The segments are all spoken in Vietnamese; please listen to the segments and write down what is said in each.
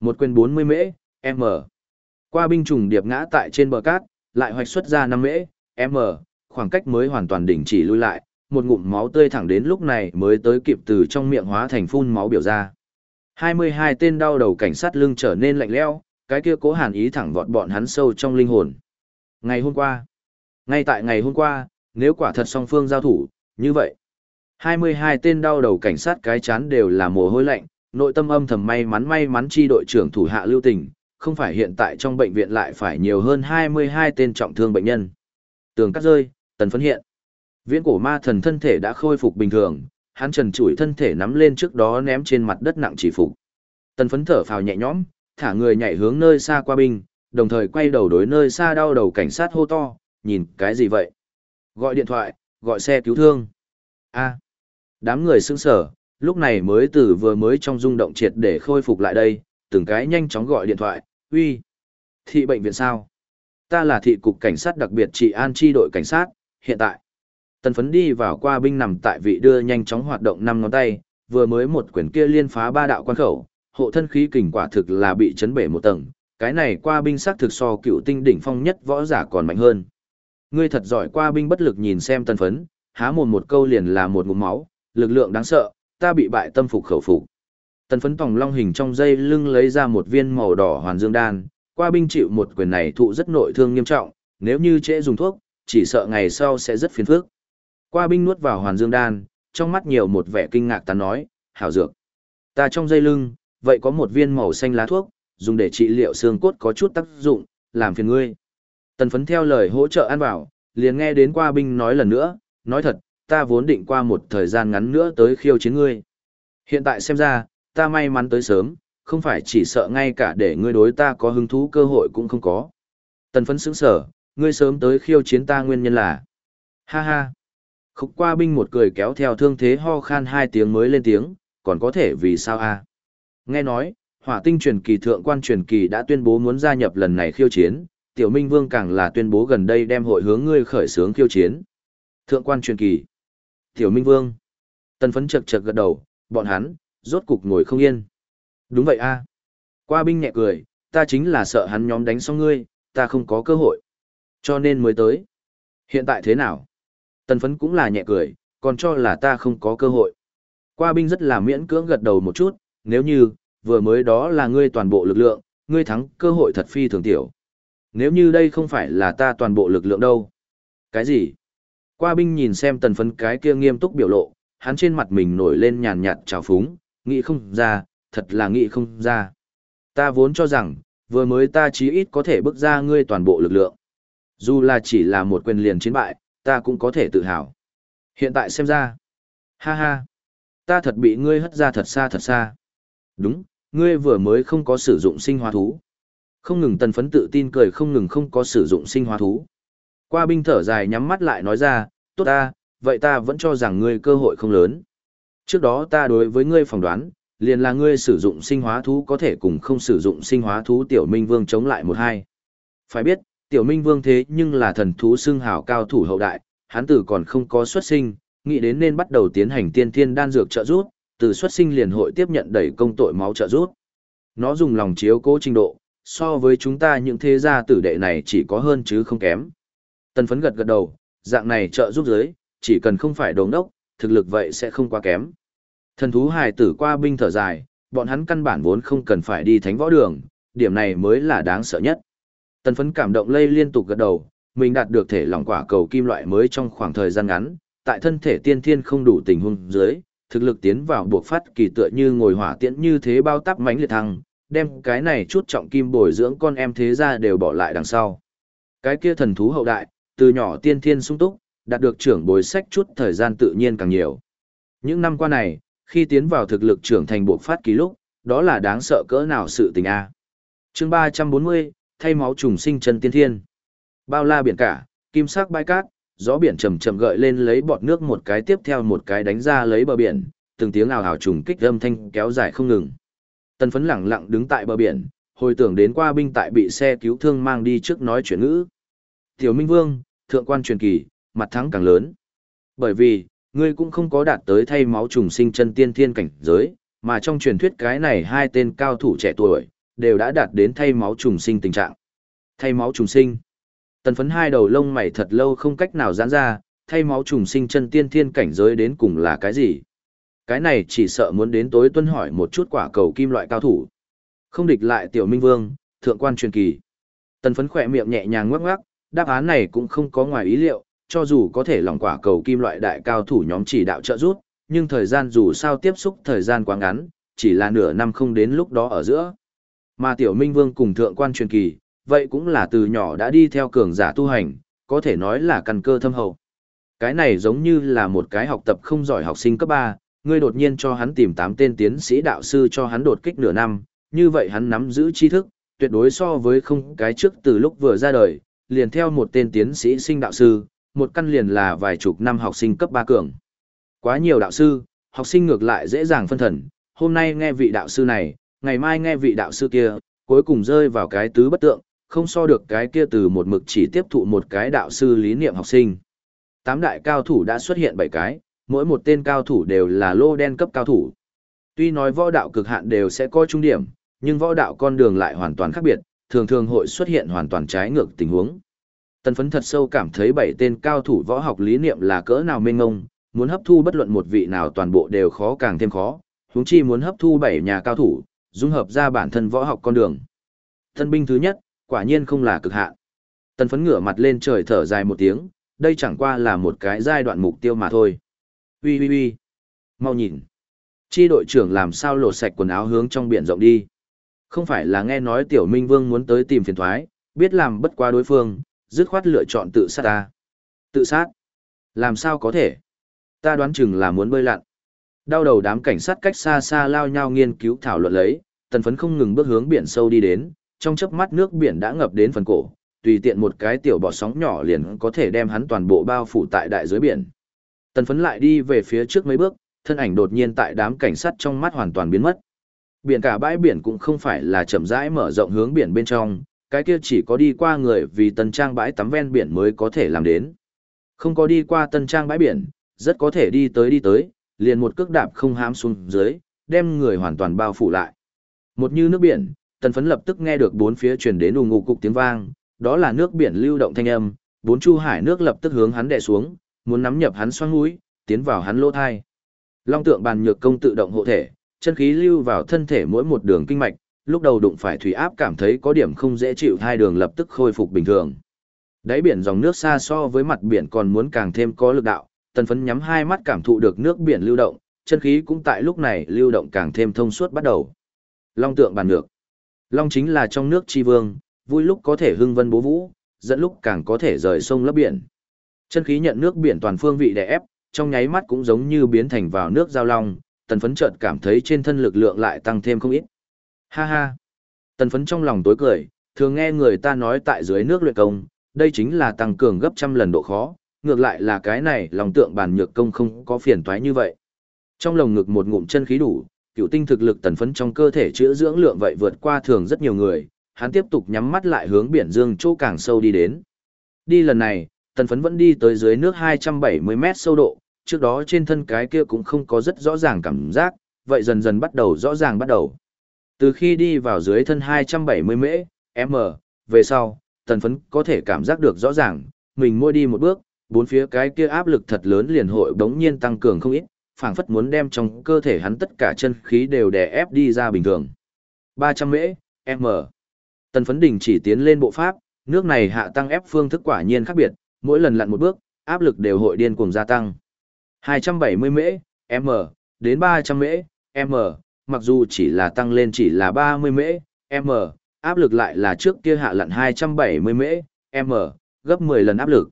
Một quyền 40 mễ, M. Qua binh trùng điệp ngã tại trên bờ cát, lại hoạch xuất ra 5 mễ, M, khoảng cách mới hoàn toàn đỉnh chỉ lui lại, một ngụm máu tươi thẳng đến lúc này mới tới kịp từ trong miệng hóa thành phun máu biểu ra. 22 tên đau đầu cảnh sát lưng trở nên lạnh lẽo, cái kia cố hàn ý thẳng vọt bọn hắn sâu trong linh hồn. Ngày hôm qua, ngay tại ngày hôm qua, nếu quả thật song phương giao thủ, như vậy, 22 tên đau đầu cảnh sát cái chán đều là mồ hôi lạnh, nội tâm âm thầm may mắn may mắn chi đội trưởng thủ hạ lưu tình, không phải hiện tại trong bệnh viện lại phải nhiều hơn 22 tên trọng thương bệnh nhân. Tường cắt rơi, tần phấn hiện. Viễn cổ ma thần thân thể đã khôi phục bình thường, hắn trần trụi thân thể nắm lên trước đó ném trên mặt đất nặng chỉ phục. Tần phấn thở phào nhẹ nhõm, thả người nhảy hướng nơi xa qua binh, đồng thời quay đầu đối nơi xa đau đầu cảnh sát hô to, nhìn cái gì vậy? Gọi điện thoại, gọi xe cứu thương. a đám người sững sở, lúc này mới từ vừa mới trong rung động triệt để khôi phục lại đây, từng cái nhanh chóng gọi điện thoại, uy, thị bệnh viện sao? Ta là thị cục cảnh sát đặc biệt trị an chi đội cảnh sát, hiện tại. Tần phấn đi vào qua binh nằm tại vị đưa nhanh chóng hoạt động năm ngón tay, vừa mới một quyển kia liên phá ba đạo quan khẩu, hộ thân khí kình quả thực là bị chấn bể một tầng, cái này qua binh sắc thực so cựu tinh đỉnh phong nhất võ giả còn mạnh hơn. Ngươi thật giỏi qua binh bất lực nhìn xem tần phấn, há mồm một câu liền là một ngụm máu, lực lượng đáng sợ, ta bị bại tâm phục khẩu phục. Tần phấn tòng long hình trong dây lưng lấy ra một viên màu đỏ hoàn dương đan, qua binh chịu một quyền này thụ rất nội thương nghiêm trọng, nếu như trễ dùng thuốc, chỉ sợ ngày sau sẽ rất phiền phức. Qua binh nuốt vào hoàn dương đan, trong mắt nhiều một vẻ kinh ngạc ta nói, hảo dược. Ta trong dây lưng, vậy có một viên màu xanh lá thuốc, dùng để trị liệu xương cốt có chút tác dụng, làm phiền ngươi. Tần phấn theo lời hỗ trợ ăn vào, liền nghe đến qua binh nói lần nữa, nói thật, ta vốn định qua một thời gian ngắn nữa tới khiêu chiến ngươi. Hiện tại xem ra, ta may mắn tới sớm, không phải chỉ sợ ngay cả để ngươi đối ta có hứng thú cơ hội cũng không có. Tần phấn sững sở, ngươi sớm tới khiêu chiến ta nguyên nhân là. Ha ha. Khúc qua binh một cười kéo theo thương thế ho khan hai tiếng mới lên tiếng, còn có thể vì sao a? Nghe nói, hỏa tinh truyền kỳ thượng quan truyền kỳ đã tuyên bố muốn gia nhập lần này khiêu chiến, tiểu minh vương càng là tuyên bố gần đây đem hội hướng ngươi khởi xướng khiêu chiến. Thượng quan truyền kỳ. Tiểu minh vương. Tần phấn chật chật gật đầu, bọn hắn, rốt cục ngồi không yên. Đúng vậy a Qua binh nhẹ cười, ta chính là sợ hắn nhóm đánh xong ngươi, ta không có cơ hội. Cho nên mới tới. Hiện tại thế nào? Tần phấn cũng là nhẹ cười, còn cho là ta không có cơ hội. Qua binh rất là miễn cưỡng gật đầu một chút, nếu như, vừa mới đó là ngươi toàn bộ lực lượng, ngươi thắng cơ hội thật phi thường tiểu. Nếu như đây không phải là ta toàn bộ lực lượng đâu. Cái gì? Qua binh nhìn xem tần phấn cái kia nghiêm túc biểu lộ, hắn trên mặt mình nổi lên nhàn nhạt trào phúng, nghĩ không ra, thật là nghĩ không ra. Ta vốn cho rằng, vừa mới ta chí ít có thể bước ra ngươi toàn bộ lực lượng. Dù là chỉ là một quyền liền chiến bại, ta cũng có thể tự hào. Hiện tại xem ra, ha ha, ta thật bị ngươi hất ra thật xa thật xa. Đúng, ngươi vừa mới không có sử dụng sinh hóa thú. Không ngừng tần phấn tự tin cười không ngừng không có sử dụng sinh hóa thú. Qua binh thở dài nhắm mắt lại nói ra, tốt ta, vậy ta vẫn cho rằng ngươi cơ hội không lớn. Trước đó ta đối với ngươi phỏng đoán, liền là ngươi sử dụng sinh hóa thú có thể cùng không sử dụng sinh hóa thú tiểu minh vương chống lại một hai. Phải biết, tiểu minh vương thế nhưng là thần thú xưng hào cao thủ hậu đại, hắn tử còn không có xuất sinh, nghĩ đến nên bắt đầu tiến hành tiên thiên đan dược trợ giúp, từ xuất sinh liền hội tiếp nhận đẩy công tội máu trợ giúp. Nó dùng lòng chiếu cố trình độ, so với chúng ta những thế gia tử đệ này chỉ có hơn chứ không kém. Tần phấn gật gật đầu, dạng này trợ giúp giới, chỉ cần không phải đống đốc, thực lực vậy sẽ không quá kém. Thần thú hài tử qua binh thở dài, bọn hắn căn bản vốn không cần phải đi thánh võ đường, điểm này mới là đáng sợ nhất. Tần phấn cảm động lây liên tục gật đầu, mình đạt được thể lòng quả cầu kim loại mới trong khoảng thời gian ngắn, tại thân thể tiên thiên không đủ tình huống dưới, thực lực tiến vào buộc phát kỳ tựa như ngồi hỏa tiễn như thế bao tắp mánh liệt thăng, đem cái này chút trọng kim bồi dưỡng con em thế ra đều bỏ lại đằng sau. Cái kia thần thú hậu đại, từ nhỏ tiên thiên sung túc, đạt được trưởng bối sách chút thời gian tự nhiên càng nhiều. Những năm qua này, khi tiến vào thực lực trưởng thành buộc phát kỳ lúc, đó là đáng sợ cỡ nào sự tình a. Chương 340, thay máu trùng sinh chân tiên thiên. Bao la biển cả, kim sắc bãi cát, gió biển chầm chậm gợi lên lấy bọt nước một cái tiếp theo một cái đánh ra lấy bờ biển, từng tiếng ào ào trùng kích âm thanh kéo dài không ngừng. Tần phấn lẳng lặng đứng tại bờ biển, hồi tưởng đến qua binh tại bị xe cứu thương mang đi trước nói chuyện ngữ. Tiểu Minh Vương, thượng quan truyền kỳ, mặt thắng càng lớn. Bởi vì, ngươi cũng không có đạt tới thay máu trùng sinh chân tiên thiên cảnh giới, mà trong truyền thuyết cái này hai tên cao thủ trẻ tuổi, đều đã đạt đến thay máu trùng sinh tình trạng. Thay máu trùng sinh. Tần phấn hai đầu lông mày thật lâu không cách nào giãn ra, thay máu trùng sinh chân tiên thiên cảnh giới đến cùng là cái gì? Cái này chỉ sợ muốn đến tối tuân hỏi một chút quả cầu kim loại cao thủ. Không địch lại tiểu minh vương, thượng quan truyền kỳ. Tần phấn khỏe miệng nhẹ nhàng ngoắc ngoắc, đáp án này cũng không có ngoài ý liệu, cho dù có thể lòng quả cầu kim loại đại cao thủ nhóm chỉ đạo trợ giúp, nhưng thời gian dù sao tiếp xúc thời gian quá ngắn, chỉ là nửa năm không đến lúc đó ở giữa. Mà tiểu minh vương cùng thượng quan truyền kỳ, vậy cũng là từ nhỏ đã đi theo cường giả tu hành, có thể nói là căn cơ thâm hậu. Cái này giống như là một cái học tập không giỏi học sinh cấp 3, ngươi đột nhiên cho hắn tìm 8 tên tiến sĩ đạo sư cho hắn đột kích nửa năm, như vậy hắn nắm giữ tri thức, tuyệt đối so với không cái trước từ lúc vừa ra đời, liền theo một tên tiến sĩ sinh đạo sư, một căn liền là vài chục năm học sinh cấp 3 cường. Quá nhiều đạo sư, học sinh ngược lại dễ dàng phân thần, hôm nay nghe vị đạo sư này, ngày mai nghe vị đạo sư kia, cuối cùng rơi vào cái tứ bất tượng, không so được cái kia từ một mực chỉ tiếp thụ một cái đạo sư lý niệm học sinh. Tám đại cao thủ đã xuất hiện bảy cái, mỗi một tên cao thủ đều là lô đen cấp cao thủ. Tuy nói võ đạo cực hạn đều sẽ có trung điểm, nhưng võ đạo con đường lại hoàn toàn khác biệt, thường thường hội xuất hiện hoàn toàn trái ngược tình huống. Tần phấn thật sâu cảm thấy bảy tên cao thủ võ học lý niệm là cỡ nào mênh ngông, muốn hấp thu bất luận một vị nào toàn bộ đều khó càng thêm khó, huống chi muốn hấp thu bảy nhà cao thủ, dung hợp ra bản thân võ học con đường. Thân binh thứ nhất, quả nhiên không là cực hạn. Tần phấn ngửa mặt lên trời thở dài một tiếng, đây chẳng qua là một cái giai đoạn mục tiêu mà thôi. Ui ui ui, mau nhìn. Chi đội trưởng làm sao lột sạch quần áo hướng trong biển rộng đi. Không phải là nghe nói tiểu minh vương muốn tới tìm phiền thoái, biết làm bất qua đối phương, dứt khoát lựa chọn tự sát ta. Tự sát? Làm sao có thể? Ta đoán chừng là muốn bơi lặn. Đau đầu đám cảnh sát cách xa xa lao nhau nghiên cứu thảo luận lấy, tần phấn không ngừng bước hướng biển sâu đi đến, trong chớp mắt nước biển đã ngập đến phần cổ, tùy tiện một cái tiểu bọt sóng nhỏ liền có thể đem hắn toàn bộ bao phủ tại đại dưới biển. Tần phấn lại đi về phía trước mấy bước, thân ảnh đột nhiên tại đám cảnh sát trong mắt hoàn toàn biến mất. Biển cả bãi biển cũng không phải là chậm rãi mở rộng hướng biển bên trong, cái kia chỉ có đi qua người vì tân trang bãi tắm ven biển mới có thể làm đến. Không có đi qua tân trang bãi biển, rất có thể đi tới đi tới, liền một cước đạp không hám xuống dưới, đem người hoàn toàn bao phủ lại. Một như nước biển, tần phấn lập tức nghe được bốn phía truyền đến ù ngụ cục tiếng vang, đó là nước biển lưu động thanh âm, bốn chu hải nước lập tức hướng hắn đè xuống, muốn nắm nhập hắn xoang mũi, tiến vào hắn lỗ thai. Long tượng bàn nhược công tự động hộ thể, chân khí lưu vào thân thể mỗi một đường kinh mạch, lúc đầu đụng phải thủy áp cảm thấy có điểm không dễ chịu hai đường lập tức khôi phục bình thường. Đáy biển dòng nước xa so với mặt biển còn muốn càng thêm có lực đạo, tần phấn nhắm hai mắt cảm thụ được nước biển lưu động, chân khí cũng tại lúc này lưu động càng thêm thông suốt bắt đầu. Long tượng bàn ngược. Long chính là trong nước chi vương, vui lúc có thể hưng vân bố vũ, dẫn lúc càng có thể rời sông lấp biển. Chân khí nhận nước biển toàn phương vị đè ép, trong nháy mắt cũng giống như biến thành vào nước giao long, tần phấn chợt cảm thấy trên thân lực lượng lại tăng thêm không ít. Ha ha! Tần phấn trong lòng tối cười, thường nghe người ta nói tại dưới nước luyện công, đây chính là tăng cường gấp trăm lần độ khó, ngược lại là cái này lòng tượng bản nhược công không có phiền toái như vậy. Trong lồng ngực một ngụm chân khí đủ, cựu tinh thực lực tần phấn trong cơ thể chữa dưỡng lượng vậy vượt qua thường rất nhiều người, hắn tiếp tục nhắm mắt lại hướng biển dương chỗ càng sâu đi đến. Đi lần này, tần phấn vẫn đi tới dưới nước 270 mét sâu độ, trước đó trên thân cái kia cũng không có rất rõ ràng cảm giác, vậy dần dần bắt đầu rõ ràng bắt đầu. Từ khi đi vào dưới thân 270 mễ, m, về sau, tần phấn có thể cảm giác được rõ ràng, mình mua đi một bước, bốn phía cái kia áp lực thật lớn liền hội đống nhiên tăng cường không ít, phảng phất muốn đem trong cơ thể hắn tất cả chân khí đều đè ép đi ra bình thường. 300 mễ, m. Tần phấn đỉnh chỉ tiến lên bộ pháp, nước này hạ tăng ép phương thức quả nhiên khác biệt, mỗi lần lặn một bước, áp lực đều hội điên cuồng gia tăng. 270 mễ, m, đến 300 mễ, m, mặc dù chỉ là tăng lên chỉ là 30 mễ, m, áp lực lại là trước kia hạ lặn 270 mễ, m, gấp 10 lần áp lực.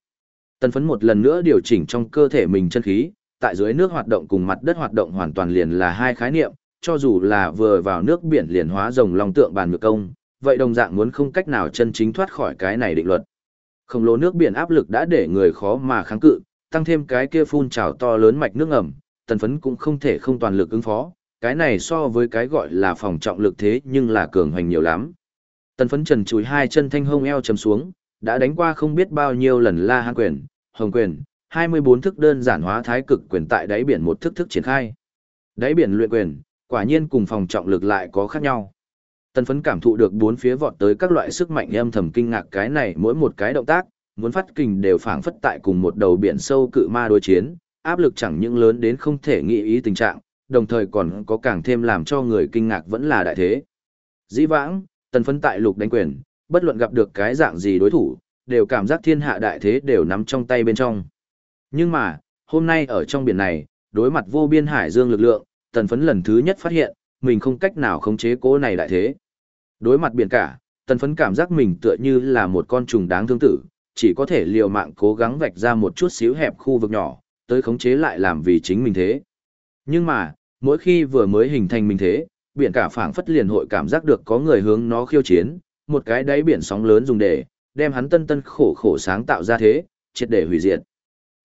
Tần phấn một lần nữa điều chỉnh trong cơ thể mình chân khí, tại dưới nước hoạt động cùng mặt đất hoạt động hoàn toàn liền là hai khái niệm, cho dù là vừa vào nước biển liền hóa rồng long tượng bàn ngược công, vậy đồng dạng muốn không cách nào chân chính thoát khỏi cái này định luật. Khổng lồ nước biển áp lực đã để người khó mà kháng cự, tăng thêm cái kia phun trào to lớn mạch nước ngầm, tần phấn cũng không thể không toàn lực ứng phó, cái này so với cái gọi là phòng trọng lực thế nhưng là cường hoành nhiều lắm. Tần phấn trần chùi hai chân thanh hông eo chầm xuống, đã đánh qua không biết bao nhiêu lần la hán quyền, hồng quyền, 24 thức đơn giản hóa thái cực quyền tại đáy biển một thức thức triển khai. Đáy biển luyện quyền, quả nhiên cùng phòng trọng lực lại có khác nhau. Tần phấn cảm thụ được bốn phía vọt tới các loại sức mạnh âm thầm kinh ngạc cái này mỗi một cái động tác, muốn phát kình đều phảng phất tại cùng một đầu biển sâu cự ma đối chiến, áp lực chẳng những lớn đến không thể nghĩ ý tình trạng, đồng thời còn có càng thêm làm cho người kinh ngạc vẫn là đại thế. Dĩ vãng, tần phấn tại lục đánh quyền, bất luận gặp được cái dạng gì đối thủ, đều cảm giác thiên hạ đại thế đều nắm trong tay bên trong. Nhưng mà, hôm nay ở trong biển này, đối mặt vô biên hải dương lực lượng, tần phấn lần thứ nhất phát hiện, mình không cách nào khống chế cố này đại thế. Đối mặt biển cả, tần phấn cảm giác mình tựa như là một con trùng đáng thương tử, chỉ có thể liều mạng cố gắng vạch ra một chút xíu hẹp khu vực nhỏ, tới khống chế lại làm vì chính mình thế. Nhưng mà, mỗi khi vừa mới hình thành mình thế, biển cả phảng phất liền hội cảm giác được có người hướng nó khiêu chiến, một cái đáy biển sóng lớn dùng để, đem hắn tân tân khổ khổ sáng tạo ra thế, triệt để hủy diệt.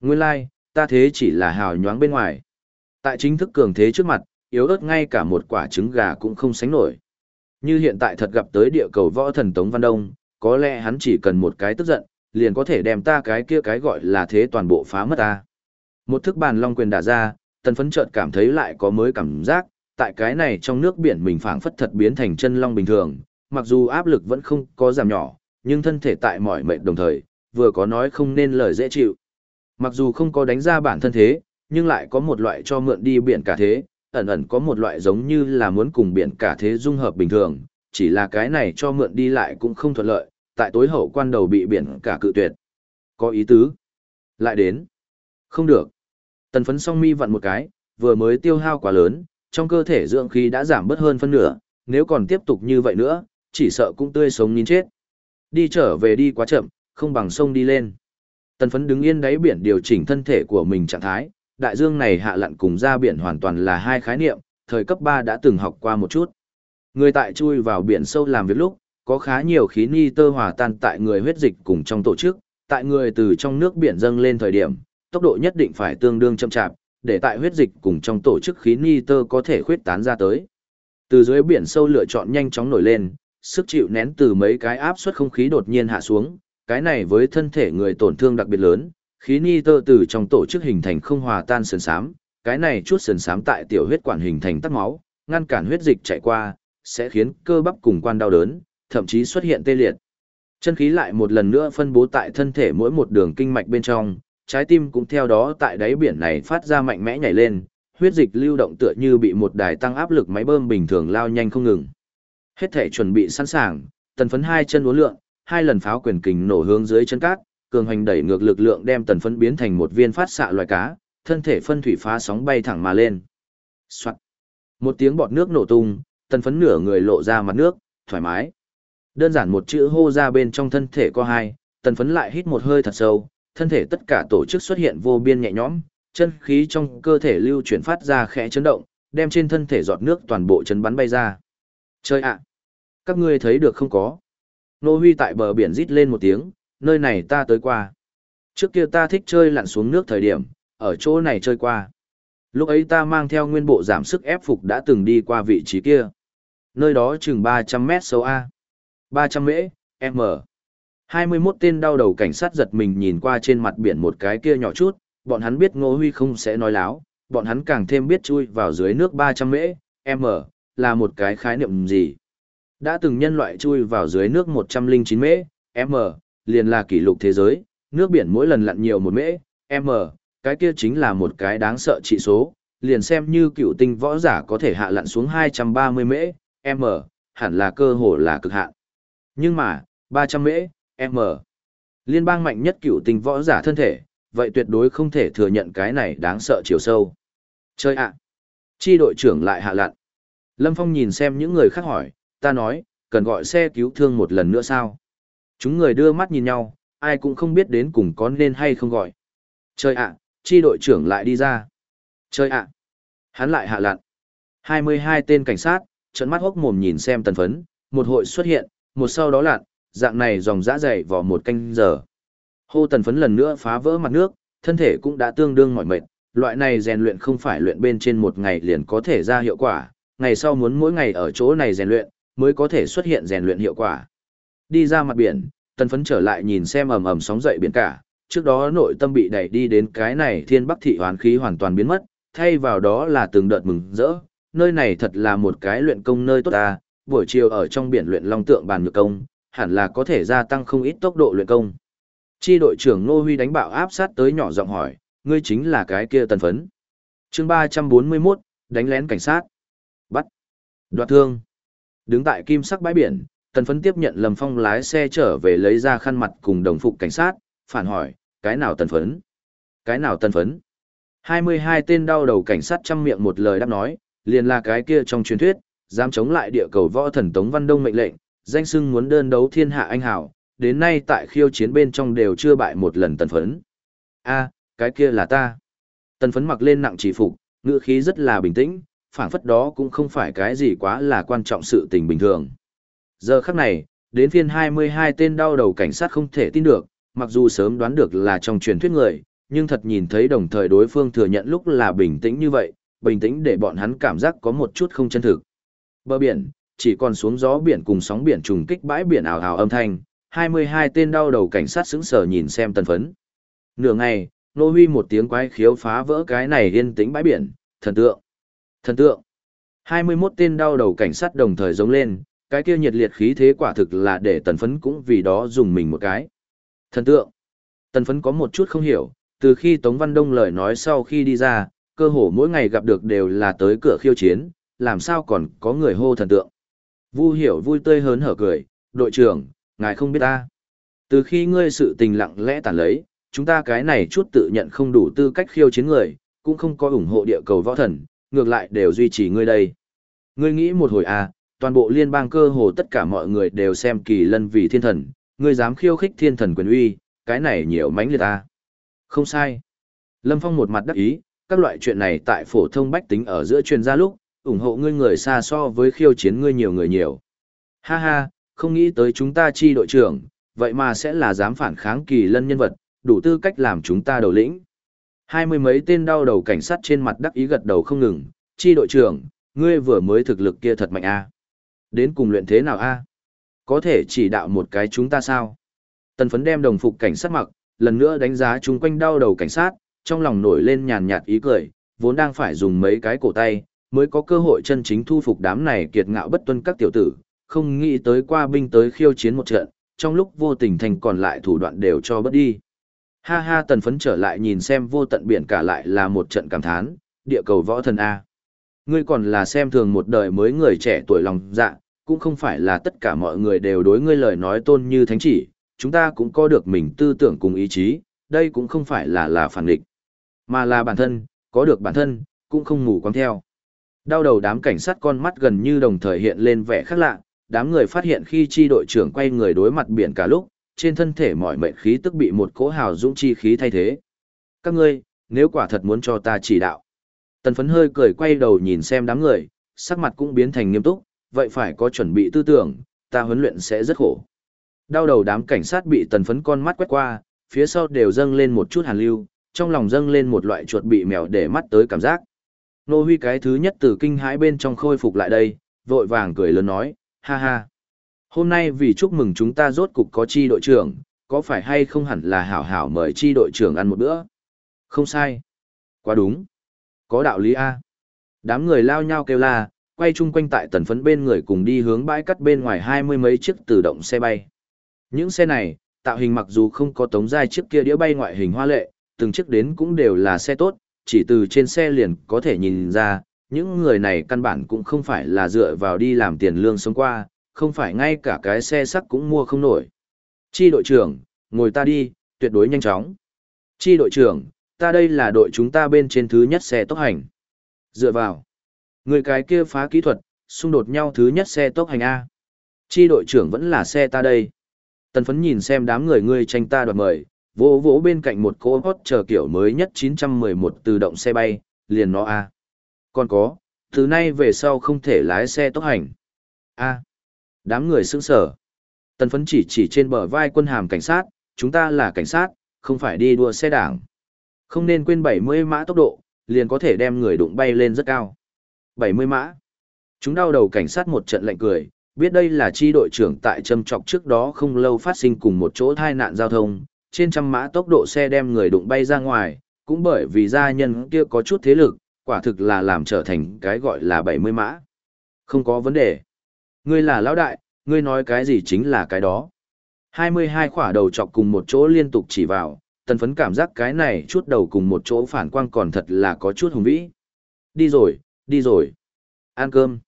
Nguyên lai, like, ta thế chỉ là hào nhoáng bên ngoài. Tại chính thức cường thế trước mặt, yếu ớt ngay cả một quả trứng gà cũng không sánh nổi. Như hiện tại thật gặp tới địa cầu võ thần Tống Văn Đông, có lẽ hắn chỉ cần một cái tức giận, liền có thể đem ta cái kia cái gọi là thế toàn bộ phá mất ta. Một thức bàn long quyền đả ra, tần phấn chợt cảm thấy lại có mới cảm giác, tại cái này trong nước biển mình phảng phất thật biến thành chân long bình thường, mặc dù áp lực vẫn không có giảm nhỏ, nhưng thân thể tại mỏi mệt đồng thời, vừa có nói không nên lời dễ chịu. Mặc dù không có đánh ra bản thân thế, nhưng lại có một loại cho mượn đi biển cả thế, ẩn ẩn có một loại giống như là muốn cùng biển cả thế dung hợp bình thường, chỉ là cái này cho mượn đi lại cũng không thuận lợi, tại tối hậu quan đầu bị biển cả cự tuyệt. Có ý tứ. Lại đến. Không được. Tần phấn song mi vặn một cái, vừa mới tiêu hao quá lớn, trong cơ thể dưỡng khí đã giảm bớt hơn phân nửa, nếu còn tiếp tục như vậy nữa, chỉ sợ cũng tươi sống nín chết. Đi trở về đi quá chậm, không bằng sông đi lên. Tần phấn đứng yên đáy biển điều chỉnh thân thể của mình trạng thái, đại dương này hạ lặn cùng ra biển hoàn toàn là hai khái niệm, thời cấp 3 đã từng học qua một chút. Người tại chui vào biển sâu làm việc lúc, có khá nhiều khí ni tơ hòa tan tại người huyết dịch cùng trong tổ chức, tại người từ trong nước biển dâng lên thời điểm, tốc độ nhất định phải tương đương chậm chạp, để tại huyết dịch cùng trong tổ chức khí ni tơ có thể khuyết tán ra tới. Từ dưới biển sâu lựa chọn nhanh chóng nổi lên, sức chịu nén từ mấy cái áp suất không khí đột nhiên hạ xuống, cái này với thân thể người tổn thương đặc biệt lớn, khí ni tơ từ trong tổ chức hình thành không hòa tan sườn sám, cái này chút sườn sám tại tiểu huyết quản hình thành tắc máu, ngăn cản huyết dịch chạy qua, sẽ khiến cơ bắp cùng quan đau đớn, thậm chí xuất hiện tê liệt. Chân khí lại một lần nữa phân bố tại thân thể mỗi một đường kinh mạch bên trong, trái tim cũng theo đó tại đáy biển này phát ra mạnh mẽ nhảy lên, huyết dịch lưu động tựa như bị một đài tăng áp lực máy bơm bình thường lao nhanh không ngừng. Hết thể chuẩn bị sẵn sàng, tần phấn hai chân uốn lượn, hai lần pháo quyền kình nổ hướng dưới chân cát, cường hành đẩy ngược lực lượng đem tần phấn biến thành một viên phát xạ loài cá, thân thể phân thủy phá sóng bay thẳng mà lên. Soạn. Một tiếng bọt nước nổ tung, tần phấn nửa người lộ ra mặt nước, thoải mái. Đơn giản một chữ hô ra bên trong thân thể có hai, tần phấn lại hít một hơi thật sâu, thân thể tất cả tổ chức xuất hiện vô biên nhẹ nhõm, chân khí trong cơ thể lưu chuyển phát ra khẽ chấn động, đem trên thân thể giọt nước toàn bộ chấn bắn bay ra. Chơi ạ! Các ngươi thấy được không có? Nô Huy tại bờ biển rít lên một tiếng, nơi này ta tới qua. Trước kia ta thích chơi lặn xuống nước thời điểm, ở chỗ này chơi qua. Lúc ấy ta mang theo nguyên bộ giảm sức ép phục đã từng đi qua vị trí kia. Nơi đó chừng 300 mét sâu A. 300 mễ, M. 21 tên đau đầu cảnh sát giật mình nhìn qua trên mặt biển một cái kia nhỏ chút, bọn hắn biết Ngô Huy không sẽ nói láo, bọn hắn càng thêm biết chui vào dưới nước 300 mễ, M, là một cái khái niệm gì. Đã từng nhân loại chui vào dưới nước 109 mễ, M, liền là kỷ lục thế giới, nước biển mỗi lần lặn nhiều một mễ, M, cái kia chính là một cái đáng sợ trị số, liền xem như cựu tinh võ giả có thể hạ lặn xuống 230 mễ, M, hẳn là cơ hồ là cực hạn. Nhưng mà, 300 mễ, M. Liên bang mạnh nhất cựu tình võ giả thân thể, vậy tuyệt đối không thể thừa nhận cái này đáng sợ chiều sâu. Chơi ạ! Chi đội trưởng lại hạ lặn. Lâm Phong nhìn xem những người khác hỏi, ta nói, cần gọi xe cứu thương một lần nữa sao? Chúng người đưa mắt nhìn nhau, ai cũng không biết đến cùng có nên hay không gọi. Chơi ạ, chi đội trưởng lại đi ra. Chơi ạ. Hắn lại hạ lặn. 22 tên cảnh sát, trận mắt hốc mồm nhìn xem tần phấn, một hội xuất hiện, một sau đó lặn, dạng này dòng dã dày vào một canh giờ. Hô tần phấn lần nữa phá vỡ mặt nước, thân thể cũng đã tương đương mỏi mệt, loại này rèn luyện không phải luyện bên trên một ngày liền có thể ra hiệu quả, ngày sau muốn mỗi ngày ở chỗ này rèn luyện, mới có thể xuất hiện rèn luyện hiệu quả. Đi ra mặt biển, tần phấn trở lại nhìn xem ầm ầm sóng dậy biển cả, trước đó nội tâm bị đẩy đi đến cái này thiên bắc thị hoán khí hoàn toàn biến mất, thay vào đó là từng đợt mừng rỡ, nơi này thật là một cái luyện công nơi tốt ta, buổi chiều ở trong biển luyện long tượng bàn nhược công, hẳn là có thể gia tăng không ít tốc độ luyện công. Chi đội trưởng Ngô Huy đánh bạo áp sát tới nhỏ giọng hỏi, ngươi chính là cái kia tần phấn. chương 341, đánh lén cảnh sát. Bắt. Đoạt thương. Đứng tại kim sắc bãi biển, tần phấn tiếp nhận Lâm Phong lái xe trở về lấy ra khăn mặt cùng đồng phục cảnh sát, phản hỏi, cái nào tần phấn? Cái nào tần phấn? 22 tên đau đầu cảnh sát chăm miệng một lời đáp nói, liền là cái kia trong truyền thuyết, dám chống lại địa cầu võ thần Tống Văn Đông mệnh lệnh, danh sưng muốn đơn đấu thiên hạ anh hảo, đến nay tại khiêu chiến bên trong đều chưa bại một lần tần phấn. a cái kia là ta. Tần phấn mặc lên nặng chỉ phục, ngựa khí rất là bình tĩnh, phản phất đó cũng không phải cái gì quá là quan trọng sự tình bình thường. Giờ khắc này, đến phiên 22 tên đau đầu cảnh sát không thể tin được, mặc dù sớm đoán được là trong truyền thuyết người, nhưng thật nhìn thấy đồng thời đối phương thừa nhận lúc là bình tĩnh như vậy, bình tĩnh để bọn hắn cảm giác có một chút không chân thực. Bờ biển, chỉ còn xuống gió biển cùng sóng biển trùng kích bãi biển ảo ảo âm thanh, 22 tên đau đầu cảnh sát sững sờ nhìn xem tần phấn. Nửa ngày, nô huy một tiếng quái khiếu phá vỡ cái này yên tĩnh bãi biển, thần tượng, thần tượng. 21 tên đau đầu cảnh sát đồng thời giống lên, cái kia nhiệt liệt khí thế quả thực là để tần phấn cũng vì đó dùng mình một cái. Thần tượng. Tần phấn có một chút không hiểu, từ khi Tống Văn Đông lời nói sau khi đi ra, cơ hồ mỗi ngày gặp được đều là tới cửa khiêu chiến, làm sao còn có người hô thần tượng. Vu hiểu vui tươi hớn hở cười, đội trưởng, ngài không biết ta. Từ khi ngươi sự tình lặng lẽ tàn lấy, chúng ta cái này chút tự nhận không đủ tư cách khiêu chiến người, cũng không có ủng hộ địa cầu võ thần, ngược lại đều duy trì ngươi đây. Ngươi nghĩ một hồi à, toàn bộ liên bang cơ hồ tất cả mọi người đều xem kỳ lân vì thiên thần, ngươi dám khiêu khích thiên thần quyền uy, cái này nhiều mánh liệt à. Không sai. Lâm Phong một mặt đắc ý, các loại chuyện này tại phổ thông bách tính ở giữa truyền ra lúc, ủng hộ ngươi người xa so với khiêu chiến ngươi nhiều người nhiều. Ha ha, không nghĩ tới chúng ta chi đội trưởng, vậy mà sẽ là dám phản kháng kỳ lân nhân vật, đủ tư cách làm chúng ta đầu lĩnh. Hai mươi mấy tên đau đầu cảnh sát trên mặt đắc ý gật đầu không ngừng, chi đội trưởng, ngươi vừa mới thực lực kia thật mạnh a. Đến cùng luyện thế nào a? Có thể chỉ đạo một cái chúng ta sao? Tần phấn đem đồng phục cảnh sát mặc, lần nữa đánh giá chúng quanh đau đầu cảnh sát, trong lòng nổi lên nhàn nhạt ý cười, vốn đang phải dùng mấy cái cổ tay, mới có cơ hội chân chính thu phục đám này kiệt ngạo bất tuân các tiểu tử, không nghĩ tới qua binh tới khiêu chiến một trận, trong lúc vô tình thành còn lại thủ đoạn đều cho bất đi. Ha ha tần phấn trở lại nhìn xem vô tận biển cả lại là một trận cảm thán, địa cầu võ thần A. Ngươi còn là xem thường một đời mới người trẻ tuổi lòng dạ, cũng không phải là tất cả mọi người đều đối ngươi lời nói tôn như thánh chỉ, chúng ta cũng có được mình tư tưởng cùng ý chí, đây cũng không phải là là phản địch, mà là bản thân, có được bản thân, cũng không ngủ quăng theo. Đau đầu đám cảnh sát con mắt gần như đồng thời hiện lên vẻ khác lạ, đám người phát hiện khi chi đội trưởng quay người đối mặt biển cả lúc, trên thân thể mọi mệnh khí tức bị một cỗ hào dũng chi khí thay thế. Các ngươi, nếu quả thật muốn cho ta chỉ đạo. Tần phấn hơi cười quay đầu nhìn xem đám người, sắc mặt cũng biến thành nghiêm túc, vậy phải có chuẩn bị tư tưởng, ta huấn luyện sẽ rất khổ. Đau đầu đám cảnh sát bị tần phấn con mắt quét qua, phía sau đều dâng lên một chút hàn lưu, trong lòng dâng lên một loại chuột bị mèo để mắt tới cảm giác. Nô huy cái thứ nhất từ kinh hãi bên trong khôi phục lại đây, vội vàng cười lớn nói, ha ha. Hôm nay vì chúc mừng chúng ta rốt cục có chi đội trưởng, có phải hay không hẳn là hảo hảo mời chi đội trưởng ăn một bữa? Không sai. Quá đúng. Có đạo lý A. Đám người lao nhau kêu la, quay chung quanh tại tần phấn bên người cùng đi hướng bãi cắt bên ngoài hai mươi mấy chiếc tự động xe bay. Những xe này, tạo hình mặc dù không có tống giai chiếc kia đĩa bay ngoại hình hoa lệ, từng chiếc đến cũng đều là xe tốt, chỉ từ trên xe liền có thể nhìn ra, những người này căn bản cũng không phải là dựa vào đi làm tiền lương sống qua, không phải ngay cả cái xe sắt cũng mua không nổi. Chi đội trưởng, ngồi ta đi, tuyệt đối nhanh chóng. Chi đội trưởng, ta đây là đội chúng ta bên trên thứ nhất xe tốc hành. Dựa vào. Người cái kia phá kỹ thuật, xung đột nhau thứ nhất xe tốc hành A. Chi đội trưởng vẫn là xe ta đây. Tần phấn nhìn xem đám người ngươi tranh ta đoạt mời, vỗ vỗ bên cạnh một cỗ hot chờ kiểu mới nhất 911 tự động xe bay, liền nó A. Còn có, từ nay về sau không thể lái xe tốc hành. A. Đám người sững sở. Tần phấn chỉ chỉ trên bờ vai quân hàm cảnh sát, chúng ta là cảnh sát, không phải đi đua xe đảng. Không nên quên 70 mã tốc độ, liền có thể đem người đụng bay lên rất cao. 70 mã. Chúng đau đầu cảnh sát một trận lạnh cười, biết đây là chi đội trưởng tại châm trọc trước đó không lâu phát sinh cùng một chỗ thai nạn giao thông, trên trăm mã tốc độ xe đem người đụng bay ra ngoài, cũng bởi vì gia nhân kia có chút thế lực, quả thực là làm trở thành cái gọi là 70 mã. Không có vấn đề. Ngươi là lão đại, ngươi nói cái gì chính là cái đó. 22 khỏa đầu chọc cùng một chỗ liên tục chỉ vào, tần phấn cảm giác cái này chút đầu cùng một chỗ phản quang còn thật là có chút hùng vĩ. Đi rồi, đi rồi. Ăn cơm.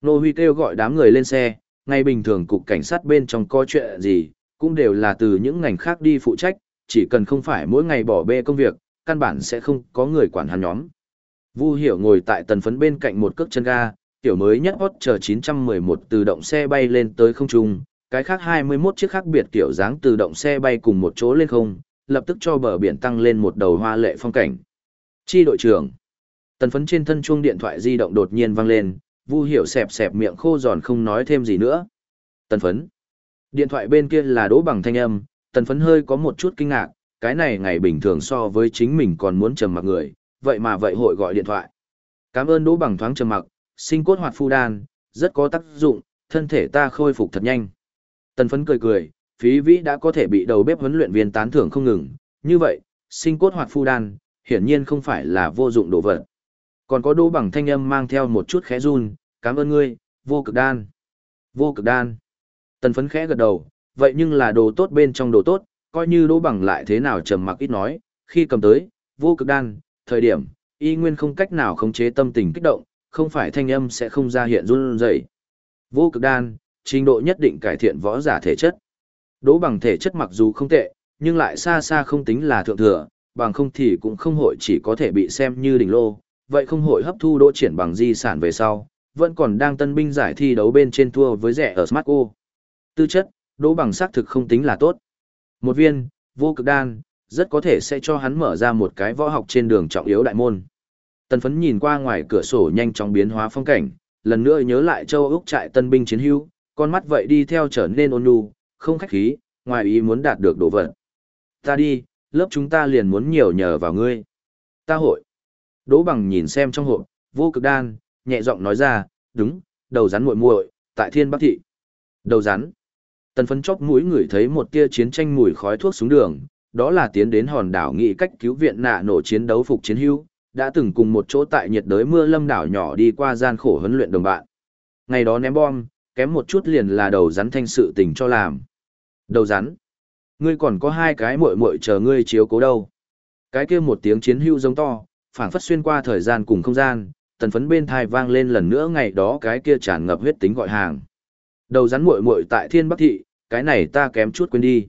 Nô Huy kêu gọi đám người lên xe, ngay bình thường cục cảnh sát bên trong có chuyện gì, cũng đều là từ những ngành khác đi phụ trách, chỉ cần không phải mỗi ngày bỏ bê công việc, căn bản sẽ không có người quản hắn nhóm. Vu Hiểu ngồi tại tần phấn bên cạnh một cước chân ga, tiểu mới nhất hot chờ 911 tự động xe bay lên tới không trung, cái khác 21 chiếc khác biệt kiểu dáng tự động xe bay cùng một chỗ lên không, lập tức cho bờ biển tăng lên một đầu hoa lệ phong cảnh. Chi đội trưởng. Tần phấn trên thân chuông điện thoại di động đột nhiên vang lên, Vu Hiểu sẹp sẹp miệng khô giòn không nói thêm gì nữa. Tần phấn. Điện thoại bên kia là đỗ bằng thanh âm, tần phấn hơi có một chút kinh ngạc, cái này ngày bình thường so với chính mình còn muốn trầm mặc người, vậy mà vậy hội gọi điện thoại. Cảm ơn đỗ bằng thoáng trầm mặc, sinh cốt hoạt phu đan, rất có tác dụng, thân thể ta khôi phục thật nhanh. Tần phấn cười cười, phí vĩ đã có thể bị đầu bếp huấn luyện viên tán thưởng không ngừng, như vậy, sinh cốt hoạt phu đan, hiển nhiên không phải là vô dụng đồ vật. Còn có đỗ bằng thanh âm mang theo một chút khẽ run, cảm ơn ngươi, vô cực đan. Vô cực đan. Tần phấn khẽ gật đầu, vậy nhưng là đồ tốt bên trong đồ tốt, coi như đỗ bằng lại thế nào trầm mặc ít nói, khi cầm tới, vô cực đan, thời điểm, y nguyên không cách nào khống chế tâm tình kích động, không phải thanh âm sẽ không ra hiện run rẩy. Vô cực đan, trình độ nhất định cải thiện võ giả thể chất. Đỗ bằng thể chất mặc dù không tệ, nhưng lại xa xa không tính là thượng thừa, bằng không thì cũng không hội chỉ có thể bị xem như đỉnh lô, vậy không hội hấp thu đỗ triển bằng di sản về sau, vẫn còn đang tân binh giải thi đấu bên trên thua với rẻ ở Smartco. Tư chất, đỗ bằng xác thực không tính là tốt. Một viên, vô cực đan, rất có thể sẽ cho hắn mở ra một cái võ học trên đường trọng yếu đại môn. Tần phấn nhìn qua ngoài cửa sổ nhanh chóng biến hóa phong cảnh, lần nữa nhớ lại châu Úc trại tân binh chiến hữu, con mắt vậy đi theo trở nên ôn nhu, không khách khí, ngoài ý muốn đạt được đồ vật. Ta đi, lớp chúng ta liền muốn nhiều nhờ vào ngươi. Ta hội. Đỗ bằng nhìn xem trong hộp, vô cực đan, nhẹ giọng nói ra, đúng, đầu rắn muội muội, tại thiên bắc thị. Đầu rắn. Tần phấn chóc mũi ngửi thấy một tia chiến tranh mùi khói thuốc xuống đường, đó là tiến đến hòn đảo nghị cách cứu viện nạ nổ chiến đấu phục chiến hữu, đã từng cùng một chỗ tại nhiệt đới mưa lâm đảo nhỏ đi qua gian khổ huấn luyện đồng bạn. Ngày đó ném bom, kém một chút liền là đầu rắn thanh sự tình cho làm. Đầu rắn. Ngươi còn có hai cái muội muội chờ ngươi chiếu cố đâu. Cái kia một tiếng chiến hưu giống to, phảng phất xuyên qua thời gian cùng không gian, tần phấn bên thai vang lên lần nữa ngày đó cái kia tràn ngập huyết tính gọi hàng. Đầu rắn muội muội tại Thiên Bắc thị, cái này ta kém chút quên đi.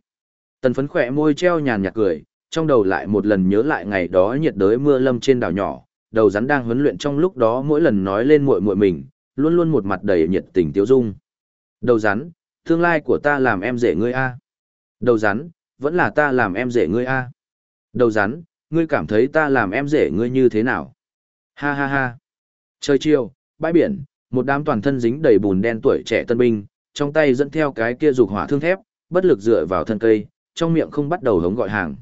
Tần phấn khỏe môi treo nhàn nhạt cười, trong đầu lại một lần nhớ lại ngày đó nhiệt đới mưa lâm trên đảo nhỏ, đầu rắn đang huấn luyện trong lúc đó mỗi lần nói lên muội muội mình, luôn luôn một mặt đầy nhiệt tình tiêu dung. Đầu rắn, tương lai của ta làm em rể ngươi a. Đầu rắn, vẫn là ta làm em rể ngươi a. Đầu rắn, ngươi cảm thấy ta làm em rể ngươi như thế nào? Ha ha ha. Trời chiều, bãi biển, một đám toàn thân dính đầy bùn đen tuổi trẻ tân binh, trong tay dẫn theo cái kia dục hỏa thương thép, bất lực dựa vào thân cây, trong miệng không bắt đầu hống gọi hàng.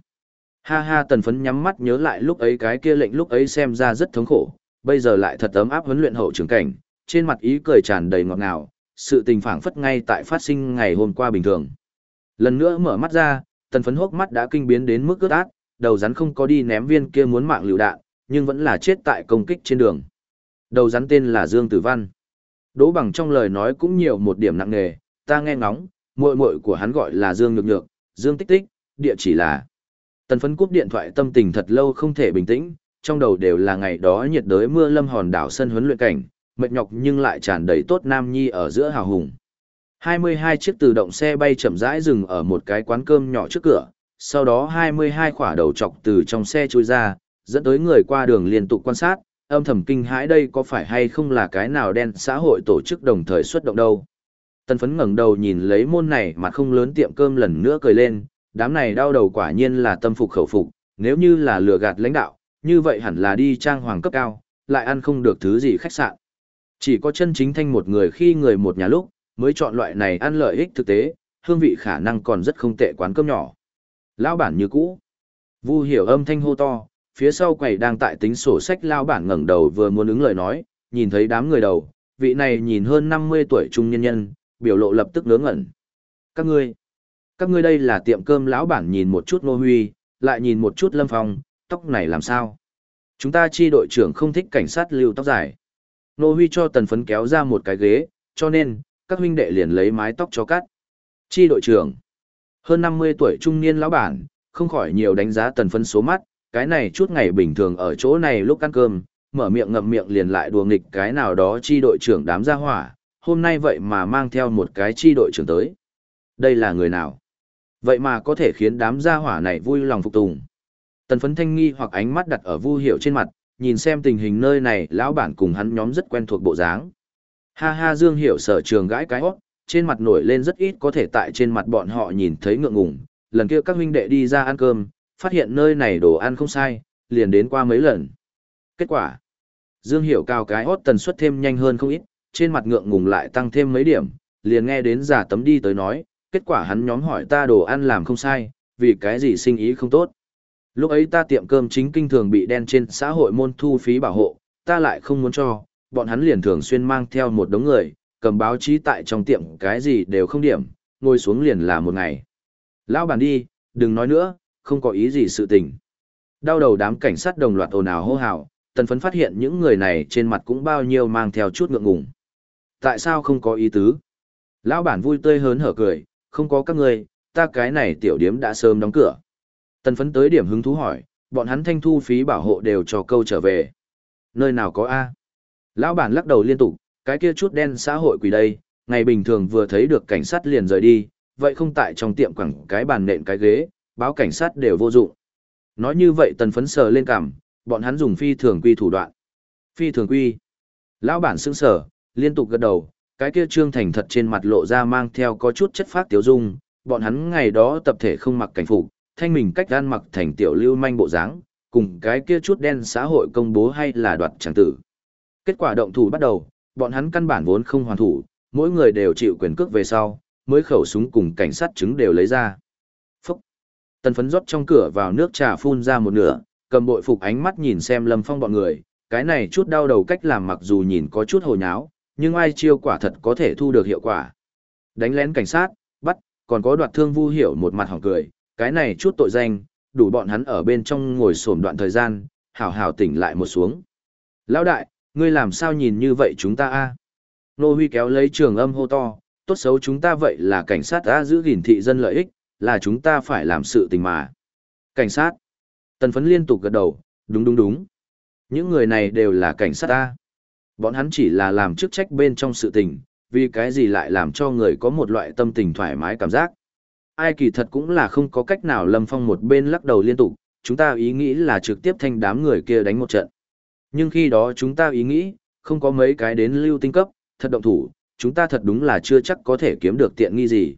Ha ha tần phấn nhắm mắt nhớ lại lúc ấy cái kia lệnh lúc ấy xem ra rất thống khổ, bây giờ lại thật ấm áp huấn luyện hậu trưởng cảnh, trên mặt ý cười tràn đầy ngọt ngào, sự tình phảng phất ngay tại phát sinh ngày hôm qua bình thường. Lần nữa mở mắt ra, tần phấn hốc mắt đã kinh biến đến mức ướt át, đầu rắn không có đi ném viên kia muốn mạng lựu đạn, nhưng vẫn là chết tại công kích trên đường. Đầu rắn tên là Dương Tử Văn. Đỗ bằng trong lời nói cũng nhiều một điểm nặng nề, ta nghe ngóng, muội muội của hắn gọi là Dương Nhược Nhược, Dương Tích Tích, địa chỉ là. Tần phấn cúp điện thoại tâm tình thật lâu không thể bình tĩnh, trong đầu đều là ngày đó nhiệt đới mưa lâm hòn đảo sân huấn luyện cảnh, mệt nhọc nhưng lại tràn đầy tốt nam nhi ở giữa hào hùng. 22 chiếc tự động xe bay chậm rãi dừng ở một cái quán cơm nhỏ trước cửa, sau đó 22 khỏa đầu chọc từ trong xe trôi ra, dẫn tới người qua đường liên tục quan sát, âm thầm kinh hãi đây có phải hay không là cái nào đen xã hội tổ chức đồng thời xuất động đâu. Tân phấn ngẩng đầu nhìn lấy môn này mà không lớn tiệm cơm lần nữa cười lên, đám này đau đầu quả nhiên là tâm phục khẩu phục, nếu như là lừa gạt lãnh đạo, như vậy hẳn là đi trang hoàng cấp cao, lại ăn không được thứ gì khách sạn. Chỉ có chân chính thanh một người khi người một nhà lúc, mới chọn loại này ăn lợi ích thực tế, hương vị khả năng còn rất không tệ quán cơm nhỏ. Lão bản như cũ. Vu hiểu âm thanh hô to, phía sau quầy đang tại tính sổ sách lao bản ngẩng đầu vừa muốn ứng lời nói, nhìn thấy đám người đầu, vị này nhìn hơn 50 tuổi trung nhân nhân, biểu lộ lập tức ngớ ngẩn. Các ngươi, các ngươi đây là tiệm cơm lão bản nhìn một chút Ngô Huy, lại nhìn một chút Lâm Phong, tóc này làm sao? Chúng ta chi đội trưởng không thích cảnh sát lưu tóc dài. Ngô Huy cho tần phấn kéo ra một cái ghế, cho nên, các huynh đệ liền lấy mái tóc cho cắt. Chi đội trưởng, hơn 50 tuổi trung niên lão bản, không khỏi nhiều đánh giá tần phấn số mắt, cái này chút ngày bình thường ở chỗ này lúc ăn cơm, mở miệng ngậm miệng liền lại đùa nghịch cái nào đó chi đội trưởng đám gia hỏa, hôm nay vậy mà mang theo một cái chi đội trưởng tới. Đây là người nào? Vậy mà có thể khiến đám gia hỏa này vui lòng phục tùng. Tần phấn thanh nghi hoặc ánh mắt đặt ở vu hiệu trên mặt, nhìn xem tình hình nơi này lão bản cùng hắn nhóm rất quen thuộc bộ dáng. Ha ha Dương Hiểu sở trường gãi cái hót, trên mặt nổi lên rất ít có thể tại trên mặt bọn họ nhìn thấy ngượng ngùng. Lần kia các huynh đệ đi ra ăn cơm, phát hiện nơi này đồ ăn không sai, liền đến qua mấy lần. Kết quả, Dương Hiểu cao cái hót tần suất thêm nhanh hơn không ít, trên mặt ngượng ngùng lại tăng thêm mấy điểm, liền nghe đến giả tấm đi tới nói, kết quả hắn nhóm hỏi ta đồ ăn làm không sai, vì cái gì sinh ý không tốt. Lúc ấy ta tiệm cơm chính kinh thường bị đen trên xã hội môn thu phí bảo hộ, ta lại không muốn cho, bọn hắn liền thường xuyên mang theo một đống người, cầm báo chí tại trong tiệm cái gì đều không điểm, ngồi xuống liền là một ngày. Lão bản đi, đừng nói nữa, không có ý gì sự tình. Đau đầu đám cảnh sát đồng loạt ồn ào hô hào, tần phấn phát hiện những người này trên mặt cũng bao nhiêu mang theo chút ngượng ngùng. Tại sao không có ý tứ? Lão bản vui tươi hớn hở cười, không có các người, ta cái này tiểu điếm đã sớm đóng cửa. Tần phấn tới điểm hứng thú hỏi, bọn hắn thanh thu phí bảo hộ đều cho câu trở về. Nơi nào có A? Lão bản lắc đầu liên tục, cái kia chút đen xã hội quỷ đây, ngày bình thường vừa thấy được cảnh sát liền rời đi, vậy không tại trong tiệm quẳng cái bàn nện cái ghế, báo cảnh sát đều vô dụng. Nói như vậy tần phấn sờ lên cảm, bọn hắn dùng phi thường quy thủ đoạn. Phi thường quy. Lão bản sững sở, liên tục gật đầu, cái kia trương thành thật trên mặt lộ ra mang theo có chút chất phát tiếu dung, bọn hắn ngày đó tập thể không mặc cảnh phục, thanh mình cách gan mặc thành tiểu lưu manh bộ dáng, cùng cái kia chút đen xã hội công bố hay là đoạt chẳng tử. Kết quả động thủ bắt đầu, bọn hắn căn bản vốn không hoàn thủ, mỗi người đều chịu quyền cước về sau, mới khẩu súng cùng cảnh sát chứng đều lấy ra. Tần phấn rót trong cửa vào nước trà phun ra một nửa, cầm bội phục ánh mắt nhìn xem lâm phong bọn người, cái này chút đau đầu cách làm mặc dù nhìn có chút hồ nháo, nhưng ai chiêu quả thật có thể thu được hiệu quả. Đánh lén cảnh sát, bắt, còn có đoạt thương vu hiểu một mặt hỏng cười, cái này chút tội danh, đủ bọn hắn ở bên trong ngồi sổm đoạn thời gian, hào hào tỉnh lại một xuống. Lão đại, ngươi làm sao nhìn như vậy chúng ta a? Nô Huy kéo lấy trường âm hô to, tốt xấu chúng ta vậy là cảnh sát đã giữ gìn thị dân lợi ích, là chúng ta phải làm sự tình mà. Cảnh sát. Tần phấn liên tục gật đầu, đúng đúng đúng. Những người này đều là cảnh sát ta. Bọn hắn chỉ là làm chức trách bên trong sự tình, vì cái gì lại làm cho người có một loại tâm tình thoải mái cảm giác. Ai kỳ thật cũng là không có cách nào Lâm Phong một bên lắc đầu liên tục, chúng ta ý nghĩ là trực tiếp thanh đám người kia đánh một trận. Nhưng khi đó chúng ta ý nghĩ, không có mấy cái đến lưu tinh cấp, thật động thủ, chúng ta thật đúng là chưa chắc có thể kiếm được tiện nghi gì.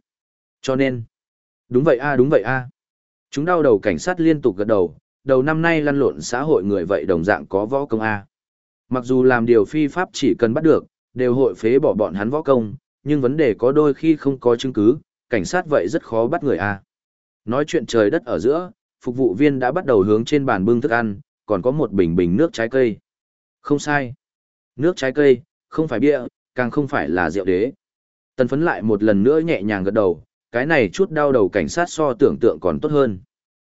Cho nên, đúng vậy a đúng vậy a Chúng đau đầu cảnh sát liên tục gật đầu, đầu năm nay lăn lộn xã hội người vậy đồng dạng có võ công a Mặc dù làm điều phi pháp chỉ cần bắt được, đều hội phế bỏ bọn hắn võ công, nhưng vấn đề có đôi khi không có chứng cứ, cảnh sát vậy rất khó bắt người a Nói chuyện trời đất ở giữa, phục vụ viên đã bắt đầu hướng trên bàn bưng thức ăn, còn có một bình bình nước trái cây. Không sai. Nước trái cây, không phải bia, càng không phải là rượu đế. Tần phấn lại một lần nữa nhẹ nhàng gật đầu, cái này chút đau đầu cảnh sát so tưởng tượng còn tốt hơn.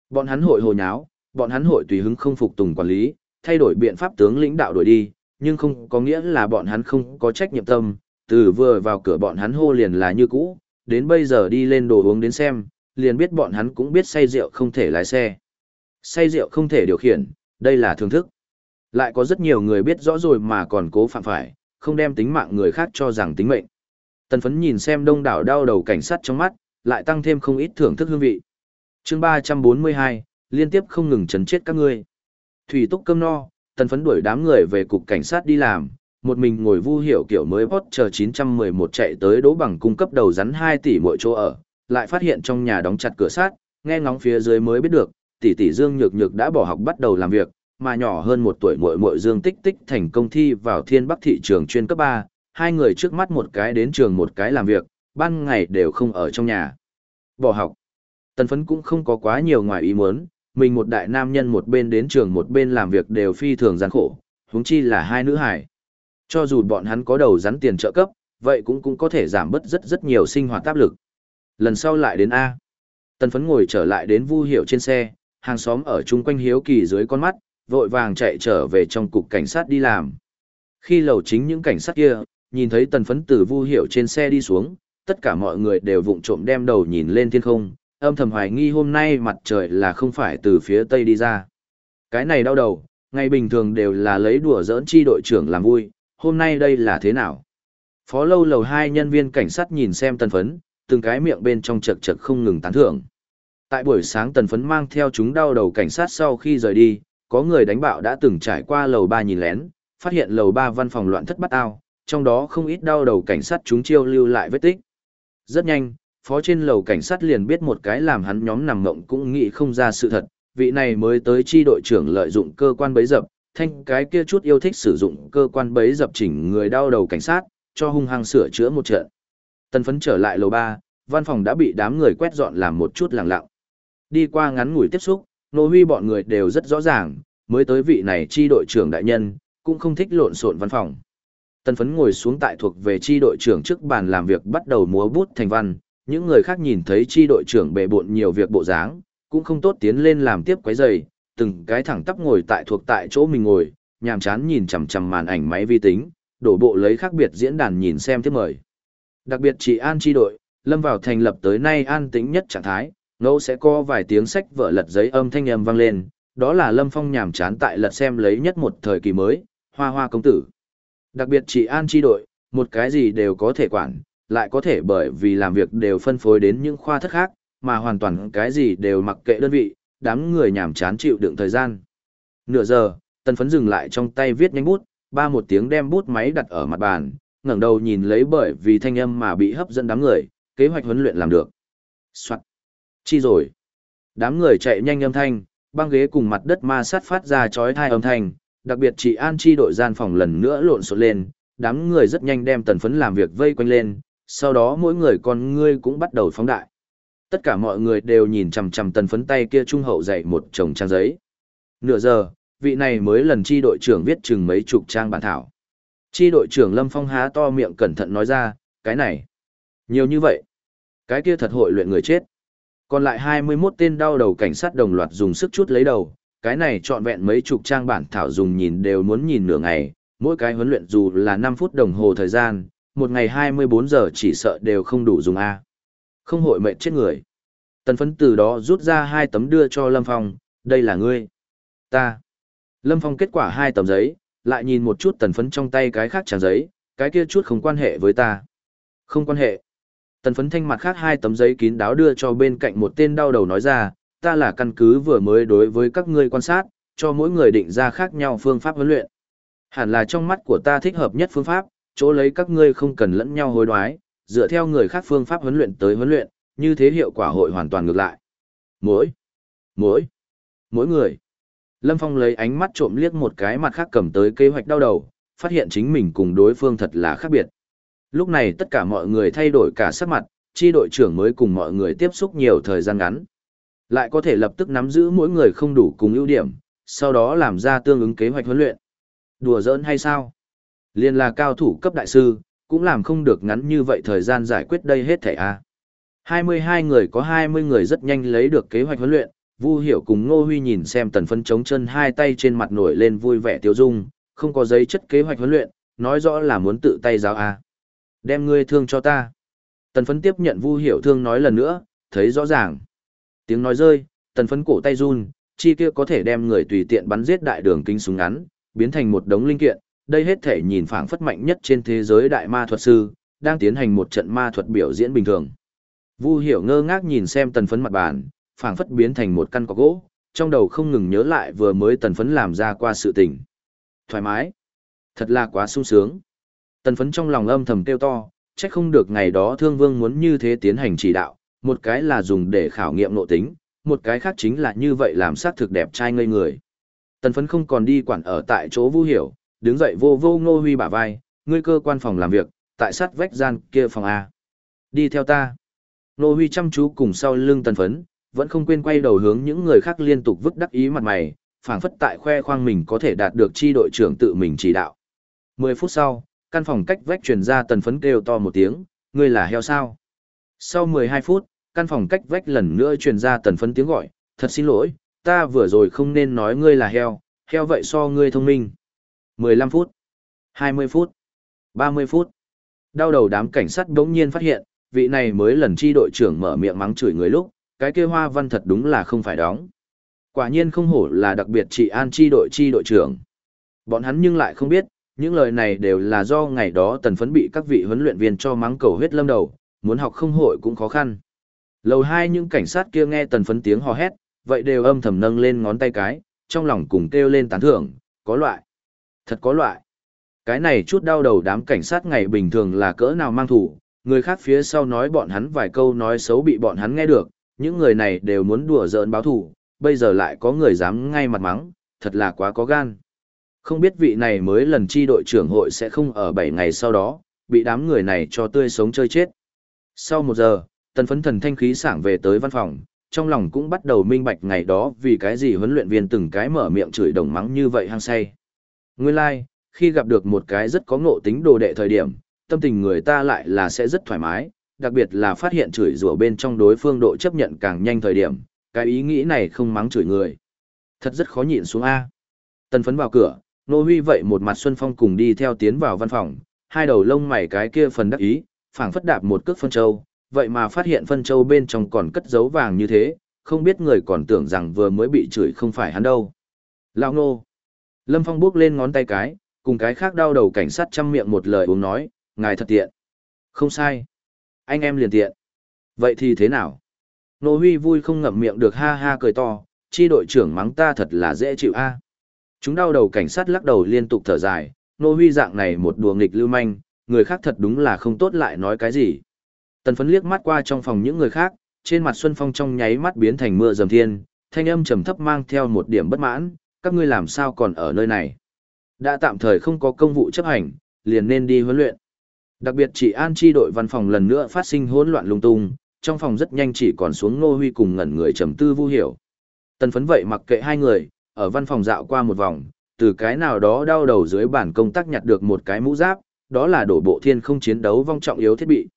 Bọn hắn hội hồ nháo, bọn hắn hội tùy hứng không phục tùng quản lý, thay đổi biện pháp tướng lãnh đạo đổi đi, nhưng không có nghĩa là bọn hắn không có trách nhiệm tâm, từ vừa vào cửa bọn hắn hô liền là như cũ, đến bây giờ đi lên đồ uống đến xem, liền biết bọn hắn cũng biết say rượu không thể lái xe. Say rượu không thể điều khiển, đây là thưởng thức. Lại có rất nhiều người biết rõ rồi mà còn cố phạm phải, không đem tính mạng người khác cho rằng tính mệnh. Tần phấn nhìn xem đông đảo đau đầu cảnh sát trong mắt, lại tăng thêm không ít thưởng thức hương vị. chương 342, liên tiếp không ngừng chấn chết các ngươi. Thủy túc cơm no, tần phấn đuổi đám người về cục cảnh sát đi làm, một mình ngồi vu hiểu kiểu mới bót chờ 911 chạy tới đỗ bằng cung cấp đầu rắn 2 tỷ mỗi chỗ ở, lại phát hiện trong nhà đóng chặt cửa sát, nghe ngóng phía dưới mới biết được, tỷ tỷ Dương Nhược Nhược đã bỏ học bắt đầu làm việc, mà nhỏ hơn một tuổi muội muội Dương Tích Tích thành công thi vào Thiên Bắc thị trường chuyên cấp 3, hai người trước mắt một cái đến trường một cái làm việc, ban ngày đều không ở trong nhà. Bỏ học. Tần phấn cũng không có quá nhiều ngoài ý muốn, mình một đại nam nhân một bên đến trường một bên làm việc đều phi thường gian khổ, huống chi là hai nữ hải. Cho dù bọn hắn có đầu rắn tiền trợ cấp, vậy cũng cũng có thể giảm bớt rất rất nhiều sinh hoạt áp lực. Lần sau lại đến A. Tần phấn ngồi trở lại đến vu hiệu trên xe, hàng xóm ở chung quanh hiếu kỳ dưới con mắt, vội vàng chạy trở về trong cục cảnh sát đi làm. Khi lầu chính những cảnh sát kia, nhìn thấy tần phấn từ vu hiệu trên xe đi xuống, tất cả mọi người đều vụng trộm đem đầu nhìn lên thiên không, âm thầm hoài nghi hôm nay mặt trời là không phải từ phía tây đi ra. Cái này đau đầu, ngày bình thường đều là lấy đùa giỡn chi đội trưởng làm vui, hôm nay đây là thế nào? Phó lâu lầu hai nhân viên cảnh sát nhìn xem tần phấn, từng cái miệng bên trong chật chật không ngừng tán thưởng. Tại buổi sáng tần phấn mang theo chúng đau đầu cảnh sát sau khi rời đi, có người đánh bạo đã từng trải qua lầu ba nhìn lén, phát hiện lầu ba văn phòng loạn thất bắt ao, trong đó không ít đau đầu cảnh sát chúng chiêu lưu lại vết tích. Rất nhanh, phó trên lầu cảnh sát liền biết một cái làm hắn nhóm nằm ngộng cũng nghĩ không ra sự thật, vị này mới tới chi đội trưởng lợi dụng cơ quan bấy dập, thanh cái kia chút yêu thích sử dụng cơ quan bấy dập chỉnh người đau đầu cảnh sát, cho hung hăng sửa chữa một trận. Tân phấn trở lại lầu ba, văn phòng đã bị đám người quét dọn làm một chút lặng lặng. Đi qua ngắn ngủi tiếp xúc, nô huy bọn người đều rất rõ ràng, mới tới vị này chi đội trưởng đại nhân, cũng không thích lộn xộn văn phòng. Tân phấn ngồi xuống tại thuộc về chi đội trưởng trước bàn làm việc bắt đầu múa bút thành văn, những người khác nhìn thấy chi đội trưởng bề bộn nhiều việc bộ dáng, cũng không tốt tiến lên làm tiếp quấy giày, từng cái thẳng tắp ngồi tại thuộc tại chỗ mình ngồi, nhàm chán nhìn chằm chằm màn ảnh máy vi tính, đổ bộ lấy khác biệt diễn đàn nhìn xem tiếp mời. Đặc biệt chỉ an chi đội, lâm vào thành lập tới nay an tĩnh nhất trạng thái, ngẫu sẽ có vài tiếng sách vợ lật giấy âm thanh âm vang lên, đó là lâm phong nhàm chán tại lật xem lấy nhất một thời kỳ mới, hoa hoa công tử. Đặc biệt chỉ an chi đội, một cái gì đều có thể quản, lại có thể bởi vì làm việc đều phân phối đến những khoa thất khác, mà hoàn toàn cái gì đều mặc kệ đơn vị, đám người nhàm chán chịu đựng thời gian. Nửa giờ, tần phấn dừng lại trong tay viết nhanh bút, ba một tiếng đem bút máy đặt ở mặt bàn, ngẩng đầu nhìn lấy bởi vì thanh âm mà bị hấp dẫn đám người, kế hoạch huấn luyện làm được. Soạn. Chi rồi. Đám người chạy nhanh âm thanh, băng ghế cùng mặt đất ma sát phát ra chói thai âm thanh, đặc biệt chị An chi đội gian phòng lần nữa lộn xộn lên, đám người rất nhanh đem tần phấn làm việc vây quanh lên, sau đó mỗi người con ngươi cũng bắt đầu phóng đại. Tất cả mọi người đều nhìn chằm chằm tần phấn tay kia trung hậu dạy một chồng trang giấy. Nửa giờ, vị này mới lần chi đội trưởng viết chừng mấy chục trang bản thảo. Chi đội trưởng Lâm Phong há to miệng cẩn thận nói ra, cái này. Nhiều như vậy. Cái kia thật hội luyện người chết. Còn lại 21 tên đau đầu cảnh sát đồng loạt dùng sức chút lấy đầu, cái này trọn vẹn mấy chục trang bản thảo dùng nhìn đều muốn nhìn nửa ngày, mỗi cái huấn luyện dù là 5 phút đồng hồ thời gian, một ngày 24 giờ chỉ sợ đều không đủ dùng A. Không hội mệnh chết người. Tần phấn từ đó rút ra hai tấm đưa cho Lâm Phong, đây là ngươi. Ta. Lâm Phong kết quả hai tấm giấy, lại nhìn một chút tần phấn trong tay cái khác trang giấy, cái kia chút không quan hệ với ta. Không quan hệ. Tần phấn thanh mặt khác hai tấm giấy kín đáo đưa cho bên cạnh một tên đau đầu nói ra, ta là căn cứ vừa mới đối với các ngươi quan sát, cho mỗi người định ra khác nhau phương pháp huấn luyện. Hẳn là trong mắt của ta thích hợp nhất phương pháp, chỗ lấy các ngươi không cần lẫn nhau hối đoái, dựa theo người khác phương pháp huấn luyện tới huấn luyện, như thế hiệu quả hội hoàn toàn ngược lại. Mỗi, mỗi, mỗi người. Lâm Phong lấy ánh mắt trộm liếc một cái mặt khác cầm tới kế hoạch đau đầu, phát hiện chính mình cùng đối phương thật là khác biệt. Lúc này tất cả mọi người thay đổi cả sắc mặt, chi đội trưởng mới cùng mọi người tiếp xúc nhiều thời gian ngắn. Lại có thể lập tức nắm giữ mỗi người không đủ cùng ưu điểm, sau đó làm ra tương ứng kế hoạch huấn luyện. Đùa giỡn hay sao? Liên là cao thủ cấp đại sư, cũng làm không được ngắn như vậy thời gian giải quyết đây hết thảy à. a. 22 người có 20 người rất nhanh lấy được kế hoạch huấn luyện, Vu Hiểu cùng Ngô Huy nhìn xem tần phân chống chân hai tay trên mặt nổi lên vui vẻ tiêu dung, không có giấy chất kế hoạch huấn luyện, nói rõ là muốn tự tay giáo a. À. Đem ngươi thương cho ta. Tần phấn tiếp nhận Vu Hiểu thương nói lần nữa, thấy rõ ràng. Tiếng nói rơi, tần phấn cổ tay run, chi kia có thể đem người tùy tiện bắn giết đại đường kính súng ngắn, biến thành một đống linh kiện, đây hết thể nhìn phảng phất mạnh nhất trên thế giới đại ma thuật sư, đang tiến hành một trận ma thuật biểu diễn bình thường. Vu hiểu ngơ ngác nhìn xem tần phấn mặt bàn, phảng phất biến thành một căn cọc gỗ, trong đầu không ngừng nhớ lại vừa mới tần phấn làm ra qua sự tình. Thoải mái. Thật là quá sung sướng. Tần phấn trong lòng âm thầm kêu to, chắc không được ngày đó thương vương muốn như thế tiến hành chỉ đạo, một cái là dùng để khảo nghiệm nội tính, một cái khác chính là như vậy làm sát thực đẹp trai ngây người. Tần phấn không còn đi quản ở tại chỗ Vu hiểu, đứng dậy vô vô ngô huy bả vai, ngươi cơ quan phòng làm việc, tại sát vách gian kia phòng A. Đi theo ta. Ngô huy chăm chú cùng sau lưng tần phấn, vẫn không quên quay đầu hướng những người khác liên tục vứt đắc ý mặt mày, phảng phất tại khoe khoang mình có thể đạt được chi đội trưởng tự mình chỉ đạo. Mười phút sau, căn phòng cách vách truyền ra tần phấn kêu to một tiếng, ngươi là heo sao? Sau mười hai phút, căn phòng cách vách lần nữa truyền ra tần phấn tiếng gọi, thật xin lỗi, ta vừa rồi không nên nói ngươi là heo, heo vậy so ngươi thông minh. 15 phút, 20 phút, 30 phút. Đau đầu đám cảnh sát bỗng nhiên phát hiện, vị này mới lần chi đội trưởng mở miệng mắng chửi người lúc, cái kia hoa văn thật đúng là không phải đóng. Quả nhiên không hổ là đặc biệt trị an chi đội chi đội trưởng. Bọn hắn nhưng lại không biết, những lời này đều là do ngày đó tần phấn bị các vị huấn luyện viên cho mắng cầu huyết lâm đầu, muốn học không hội cũng khó khăn. Lầu hai những cảnh sát kia nghe tần phấn tiếng hò hét, vậy đều âm thầm nâng lên ngón tay cái, trong lòng cùng kêu lên tán thưởng, có loại. Thật có loại. Cái này chút đau đầu đám cảnh sát ngày bình thường là cỡ nào mang thủ, người khác phía sau nói bọn hắn vài câu nói xấu bị bọn hắn nghe được, những người này đều muốn đùa giỡn báo thủ, bây giờ lại có người dám ngay mặt mắng, thật là quá có gan. Không biết vị này mới lần chi đội trưởng hội sẽ không ở 7 ngày sau đó, bị đám người này cho tươi sống chơi chết. Sau một giờ, tần phấn thần thanh khí sảng về tới văn phòng, trong lòng cũng bắt đầu minh bạch ngày đó vì cái gì huấn luyện viên từng cái mở miệng chửi đồng mắng như vậy hăng say. Nguyên lai, like, khi gặp được một cái rất có ngộ tính đồ đệ thời điểm, tâm tình người ta lại là sẽ rất thoải mái, đặc biệt là phát hiện chửi rủa bên trong đối phương độ chấp nhận càng nhanh thời điểm, cái ý nghĩ này không mắng chửi người. Thật rất khó nhịn xuống A. Tần phấn vào cửa, Nô Huy vậy một mặt Xuân Phong cùng đi theo tiến vào văn phòng, hai đầu lông mày cái kia phần đắc ý, phảng phất đạp một cước phân châu, vậy mà phát hiện phân châu bên trong còn cất dấu vàng như thế, không biết người còn tưởng rằng vừa mới bị chửi không phải hắn đâu. Lão Nô. Lâm Phong bước lên ngón tay cái, cùng cái khác đau đầu cảnh sát chăm miệng một lời uống nói, ngài thật tiện. Không sai. Anh em liền tiện. Vậy thì thế nào? Nô Huy vui không ngậm miệng được ha ha cười to, chi đội trưởng mắng ta thật là dễ chịu a. Chúng đau đầu cảnh sát lắc đầu liên tục thở dài, Nô Huy dạng này một đùa nghịch lưu manh, người khác thật đúng là không tốt lại nói cái gì. Tần phấn liếc mắt qua trong phòng những người khác, trên mặt Xuân Phong trong nháy mắt biến thành mưa dầm thiên, thanh âm trầm thấp mang theo một điểm bất mãn, các ngươi làm sao còn ở nơi này. Đã tạm thời không có công vụ chấp hành, liền nên đi huấn luyện. Đặc biệt chỉ an chi đội văn phòng lần nữa phát sinh hỗn loạn lung tung, trong phòng rất nhanh chỉ còn xuống Ngô Huy cùng ngẩn người trầm tư vu hiểu. Tần phấn vậy mặc kệ hai người, ở văn phòng dạo qua một vòng, từ cái nào đó đau đầu dưới bản công tác nhặt được một cái mũ giáp, đó là đổ bộ thiên không chiến đấu vong trọng yếu thiết bị.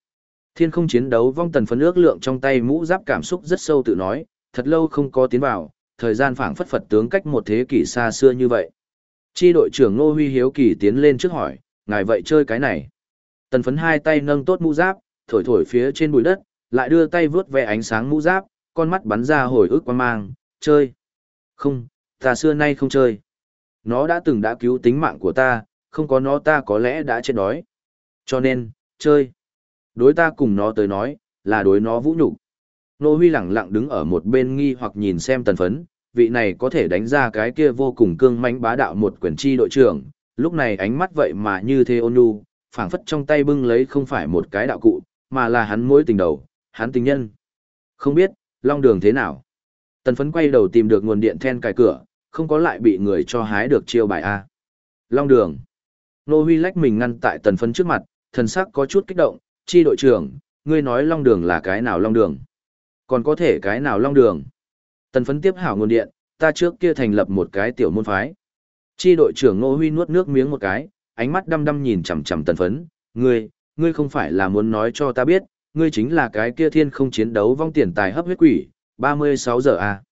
Thiên không chiến đấu vong tần phấn ước lượng trong tay mũ giáp cảm xúc rất sâu tự nói, thật lâu không có tiến vào, thời gian phảng phất phật tướng cách một thế kỷ xa xưa như vậy. Chi đội trưởng Ngô Huy Hiếu Kỳ tiến lên trước hỏi, ngài vậy chơi cái này. Tần phấn hai tay nâng tốt mũ giáp, thổi thổi phía trên bụi đất, lại đưa tay vướt về ánh sáng mũ giáp, con mắt bắn ra hồi ức quan mang, chơi. Không, ta xưa nay không chơi. Nó đã từng đã cứu tính mạng của ta, không có nó ta có lẽ đã chết đói. Cho nên, chơi. Đối ta cùng nó tới nói, là đối nó vũ nhục. Nô Huy lẳng lặng đứng ở một bên nghi hoặc nhìn xem tần phấn, vị này có thể đánh ra cái kia vô cùng cương mãnh bá đạo một quyển chi đội trưởng, lúc này ánh mắt vậy mà như thế ôn nhu, phảng phất trong tay bưng lấy không phải một cái đạo cụ, mà là hắn mối tình đầu, hắn tình nhân. Không biết, long đường thế nào? Tần phấn quay đầu tìm được nguồn điện then cài cửa, không có lại bị người cho hái được chiêu bài A. Long đường. Nô Huy lách mình ngăn tại tần phấn trước mặt, thần sắc có chút kích động, chi đội trưởng, ngươi nói long đường là cái nào long đường? Còn có thể cái nào long đường? Tần phấn tiếp hảo nguồn điện, ta trước kia thành lập một cái tiểu môn phái. Chi đội trưởng Ngô Huy nuốt nước miếng một cái, ánh mắt đăm đăm nhìn chằm chằm tần phấn, ngươi, ngươi không phải là muốn nói cho ta biết, ngươi chính là cái kia thiên không chiến đấu vong tiền tài hấp huyết quỷ, 36 giờ à.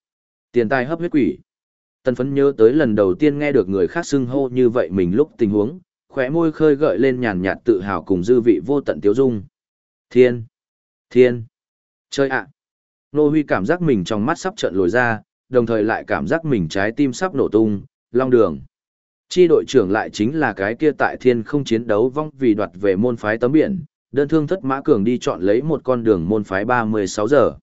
Tiền tài hấp huyết quỷ. Tần phấn nhớ tới lần đầu tiên nghe được người khác xưng hô như vậy mình lúc tình huống, khóe môi khơi gợi lên nhàn nhạt tự hào cùng dư vị vô tận tiếu dung. Thiên! Thiên! Chơi ạ! Nô Huy cảm giác mình trong mắt sắp trợn lồi ra, đồng thời lại cảm giác mình trái tim sắp nổ tung, long đường. Chi đội trưởng lại chính là cái kia tại thiên không chiến đấu vong vì đoạt về môn phái tấm biển, đơn thương thất mã cường đi chọn lấy một con đường môn phái 36 giờ.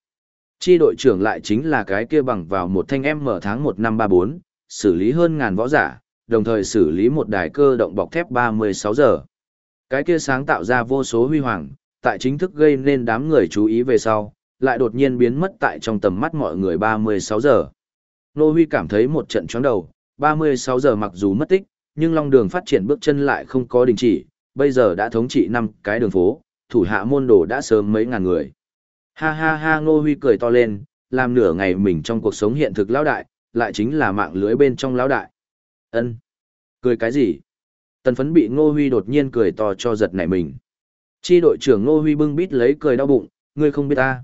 Chi đội trưởng lại chính là cái kia bằng vào một thanh em mở tháng 1 năm 34, xử lý hơn ngàn võ giả, đồng thời xử lý một đài cơ động bọc thép 36 giờ. Cái kia sáng tạo ra vô số huy hoàng, tại chính thức gây nên đám người chú ý về sau, lại đột nhiên biến mất tại trong tầm mắt mọi người 36 giờ. Nô Huy cảm thấy một trận chóng đầu, 36 giờ mặc dù mất tích, nhưng long đường phát triển bước chân lại không có đình chỉ, bây giờ đã thống trị năm cái đường phố, thủ hạ môn đồ đã sớm mấy ngàn người. Ha ha ha Ngô Huy cười to lên, làm nửa ngày mình trong cuộc sống hiện thực lão đại, lại chính là mạng lưới bên trong lão đại. Ân, Cười cái gì? Tần phấn bị Ngô Huy đột nhiên cười to cho giật nảy mình. Chi đội trưởng Ngô Huy bưng bít lấy cười đau bụng, ngươi không biết ta.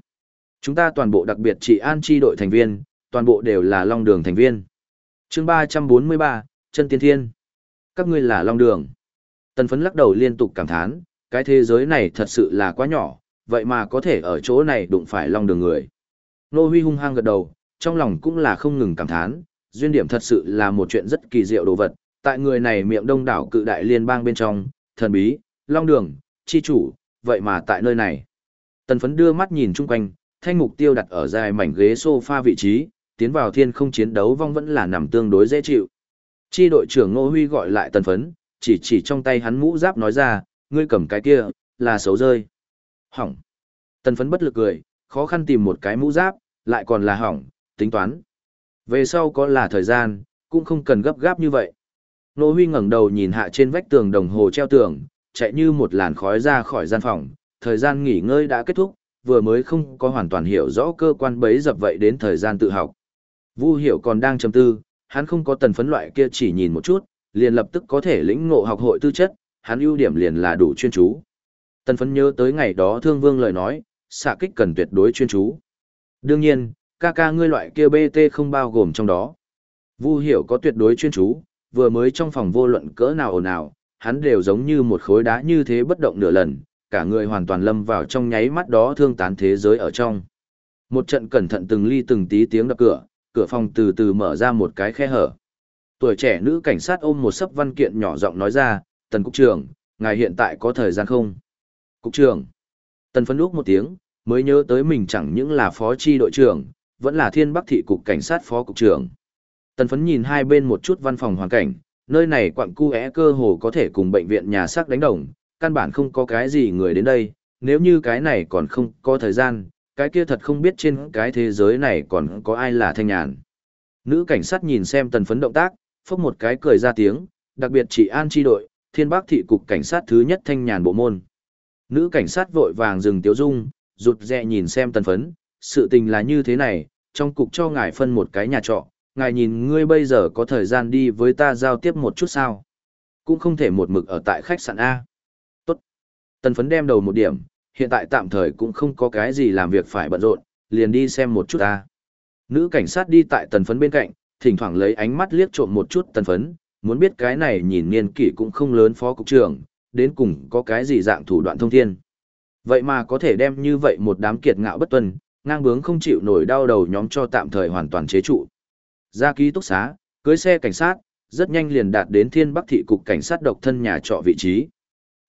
Chúng ta toàn bộ đặc biệt chỉ an chi đội thành viên, toàn bộ đều là long đường thành viên. chương 343, chân tiên thiên. Các ngươi là long đường. Tần phấn lắc đầu liên tục cảm thán, cái thế giới này thật sự là quá nhỏ, vậy mà có thể ở chỗ này đụng phải long đường người. Nô Huy hung hăng gật đầu, trong lòng cũng là không ngừng cảm thán, duyên điểm thật sự là một chuyện rất kỳ diệu đồ vật, tại người này miệng đông đảo cự đại liên bang bên trong, thần bí, long đường, chi chủ, vậy mà tại nơi này. Tần phấn đưa mắt nhìn chung quanh, thanh mục tiêu đặt ở dài mảnh ghế sofa vị trí, tiến vào thiên không chiến đấu vong vẫn là nằm tương đối dễ chịu. Chi đội trưởng Ngô Huy gọi lại tần phấn, chỉ chỉ trong tay hắn mũ giáp nói ra, ngươi cầm cái kia, là xấu rơi. Hỏng. Tần phấn bất lực cười, khó khăn tìm một cái mũ giáp, lại còn là hỏng, tính toán. Về sau có là thời gian, cũng không cần gấp gáp như vậy. Nô Huy ngẩng đầu nhìn hạ trên vách tường đồng hồ treo tường, chạy như một làn khói ra khỏi gian phòng, thời gian nghỉ ngơi đã kết thúc, vừa mới không có hoàn toàn hiểu rõ cơ quan bấy dập vậy đến thời gian tự học. Vu Hiểu còn đang trầm tư, hắn không có tần phấn loại kia chỉ nhìn một chút, liền lập tức có thể lĩnh ngộ học hội tư chất, hắn ưu điểm liền là đủ chuyên chú. Tần phấn nhớ tới ngày đó Thương Vương lời nói, xạ kích cần tuyệt đối chuyên chú. Đương nhiên, ca ca ngươi loại kia BT không bao gồm trong đó. Vu Hiểu có tuyệt đối chuyên chú, vừa mới trong phòng vô luận cỡ nào ồn ào, hắn đều giống như một khối đá như thế bất động nửa lần, cả người hoàn toàn lâm vào trong nháy mắt đó thương tán thế giới ở trong. Một trận cẩn thận từng ly từng tí tiếng đập cửa, cửa phòng từ từ mở ra một cái khe hở. Tuổi trẻ nữ cảnh sát ôm một sấp văn kiện nhỏ giọng nói ra, Tần Cục trưởng, ngài hiện tại có thời gian không? Cục trưởng. Tần phân lúc một tiếng, mới nhớ tới mình chẳng những là phó chi đội trưởng, vẫn là thiên bắc thị cục cảnh sát phó cục trưởng. Tần phấn nhìn hai bên một chút văn phòng hoàn cảnh, nơi này quặng cu é cơ hồ có thể cùng bệnh viện nhà xác đánh đồng, căn bản không có cái gì người đến đây, nếu như cái này còn không có thời gian, cái kia thật không biết trên cái thế giới này còn có ai là thanh nhàn. Nữ cảnh sát nhìn xem tần phấn động tác, phốc một cái cười ra tiếng, đặc biệt chỉ an chi đội, thiên bác thị cục cảnh sát thứ nhất thanh nhàn bộ môn. Nữ cảnh sát vội vàng dừng tiếu dung, rụt rè nhìn xem tần phấn, sự tình là như thế này, trong cục cho ngài phân một cái nhà trọ, ngài nhìn ngươi bây giờ có thời gian đi với ta giao tiếp một chút sao. Cũng không thể một mực ở tại khách sạn A. Tốt. Tần phấn đem đầu một điểm, hiện tại tạm thời cũng không có cái gì làm việc phải bận rộn, liền đi xem một chút A. Nữ cảnh sát đi tại tần phấn bên cạnh, thỉnh thoảng lấy ánh mắt liếc trộm một chút tần phấn, muốn biết cái này nhìn niên kỷ cũng không lớn phó cục trưởng, đến cùng có cái gì dạng thủ đoạn thông thiên. Vậy mà có thể đem như vậy một đám kiệt ngạo bất tuân, ngang bướng không chịu nổi đau đầu nhóm cho tạm thời hoàn toàn chế trụ. Ra ký túc xá, cưới xe cảnh sát, rất nhanh liền đạt đến Thiên Bắc thị cục cảnh sát độc thân nhà trọ vị trí.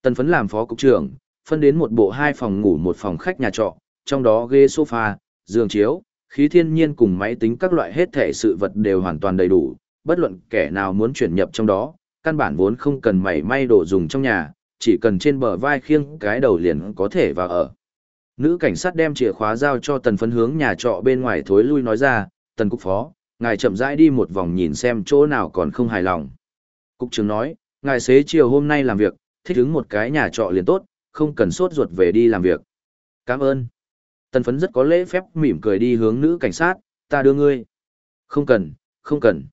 Tần phấn làm phó cục trưởng, phân đến một bộ hai phòng ngủ một phòng khách nhà trọ, trong đó ghế sofa, giường chiếu, khí thiên nhiên cùng máy tính các loại hết thể sự vật đều hoàn toàn đầy đủ, bất luận kẻ nào muốn chuyển nhập trong đó, căn bản vốn không cần mảy may đồ dùng trong nhà, chỉ cần trên bờ vai khiêng cái đầu liền có thể vào ở. Nữ cảnh sát đem chìa khóa giao cho tần phấn hướng nhà trọ bên ngoài thối lui nói ra, tần cục phó, ngài chậm rãi đi một vòng nhìn xem chỗ nào còn không hài lòng. Cục trưởng nói, ngài xế chiều hôm nay làm việc, thích ứng một cái nhà trọ liền tốt, không cần sốt ruột về đi làm việc. Cảm ơn. Tần phấn rất có lễ phép mỉm cười đi hướng nữ cảnh sát, ta đưa ngươi. Không cần, không cần.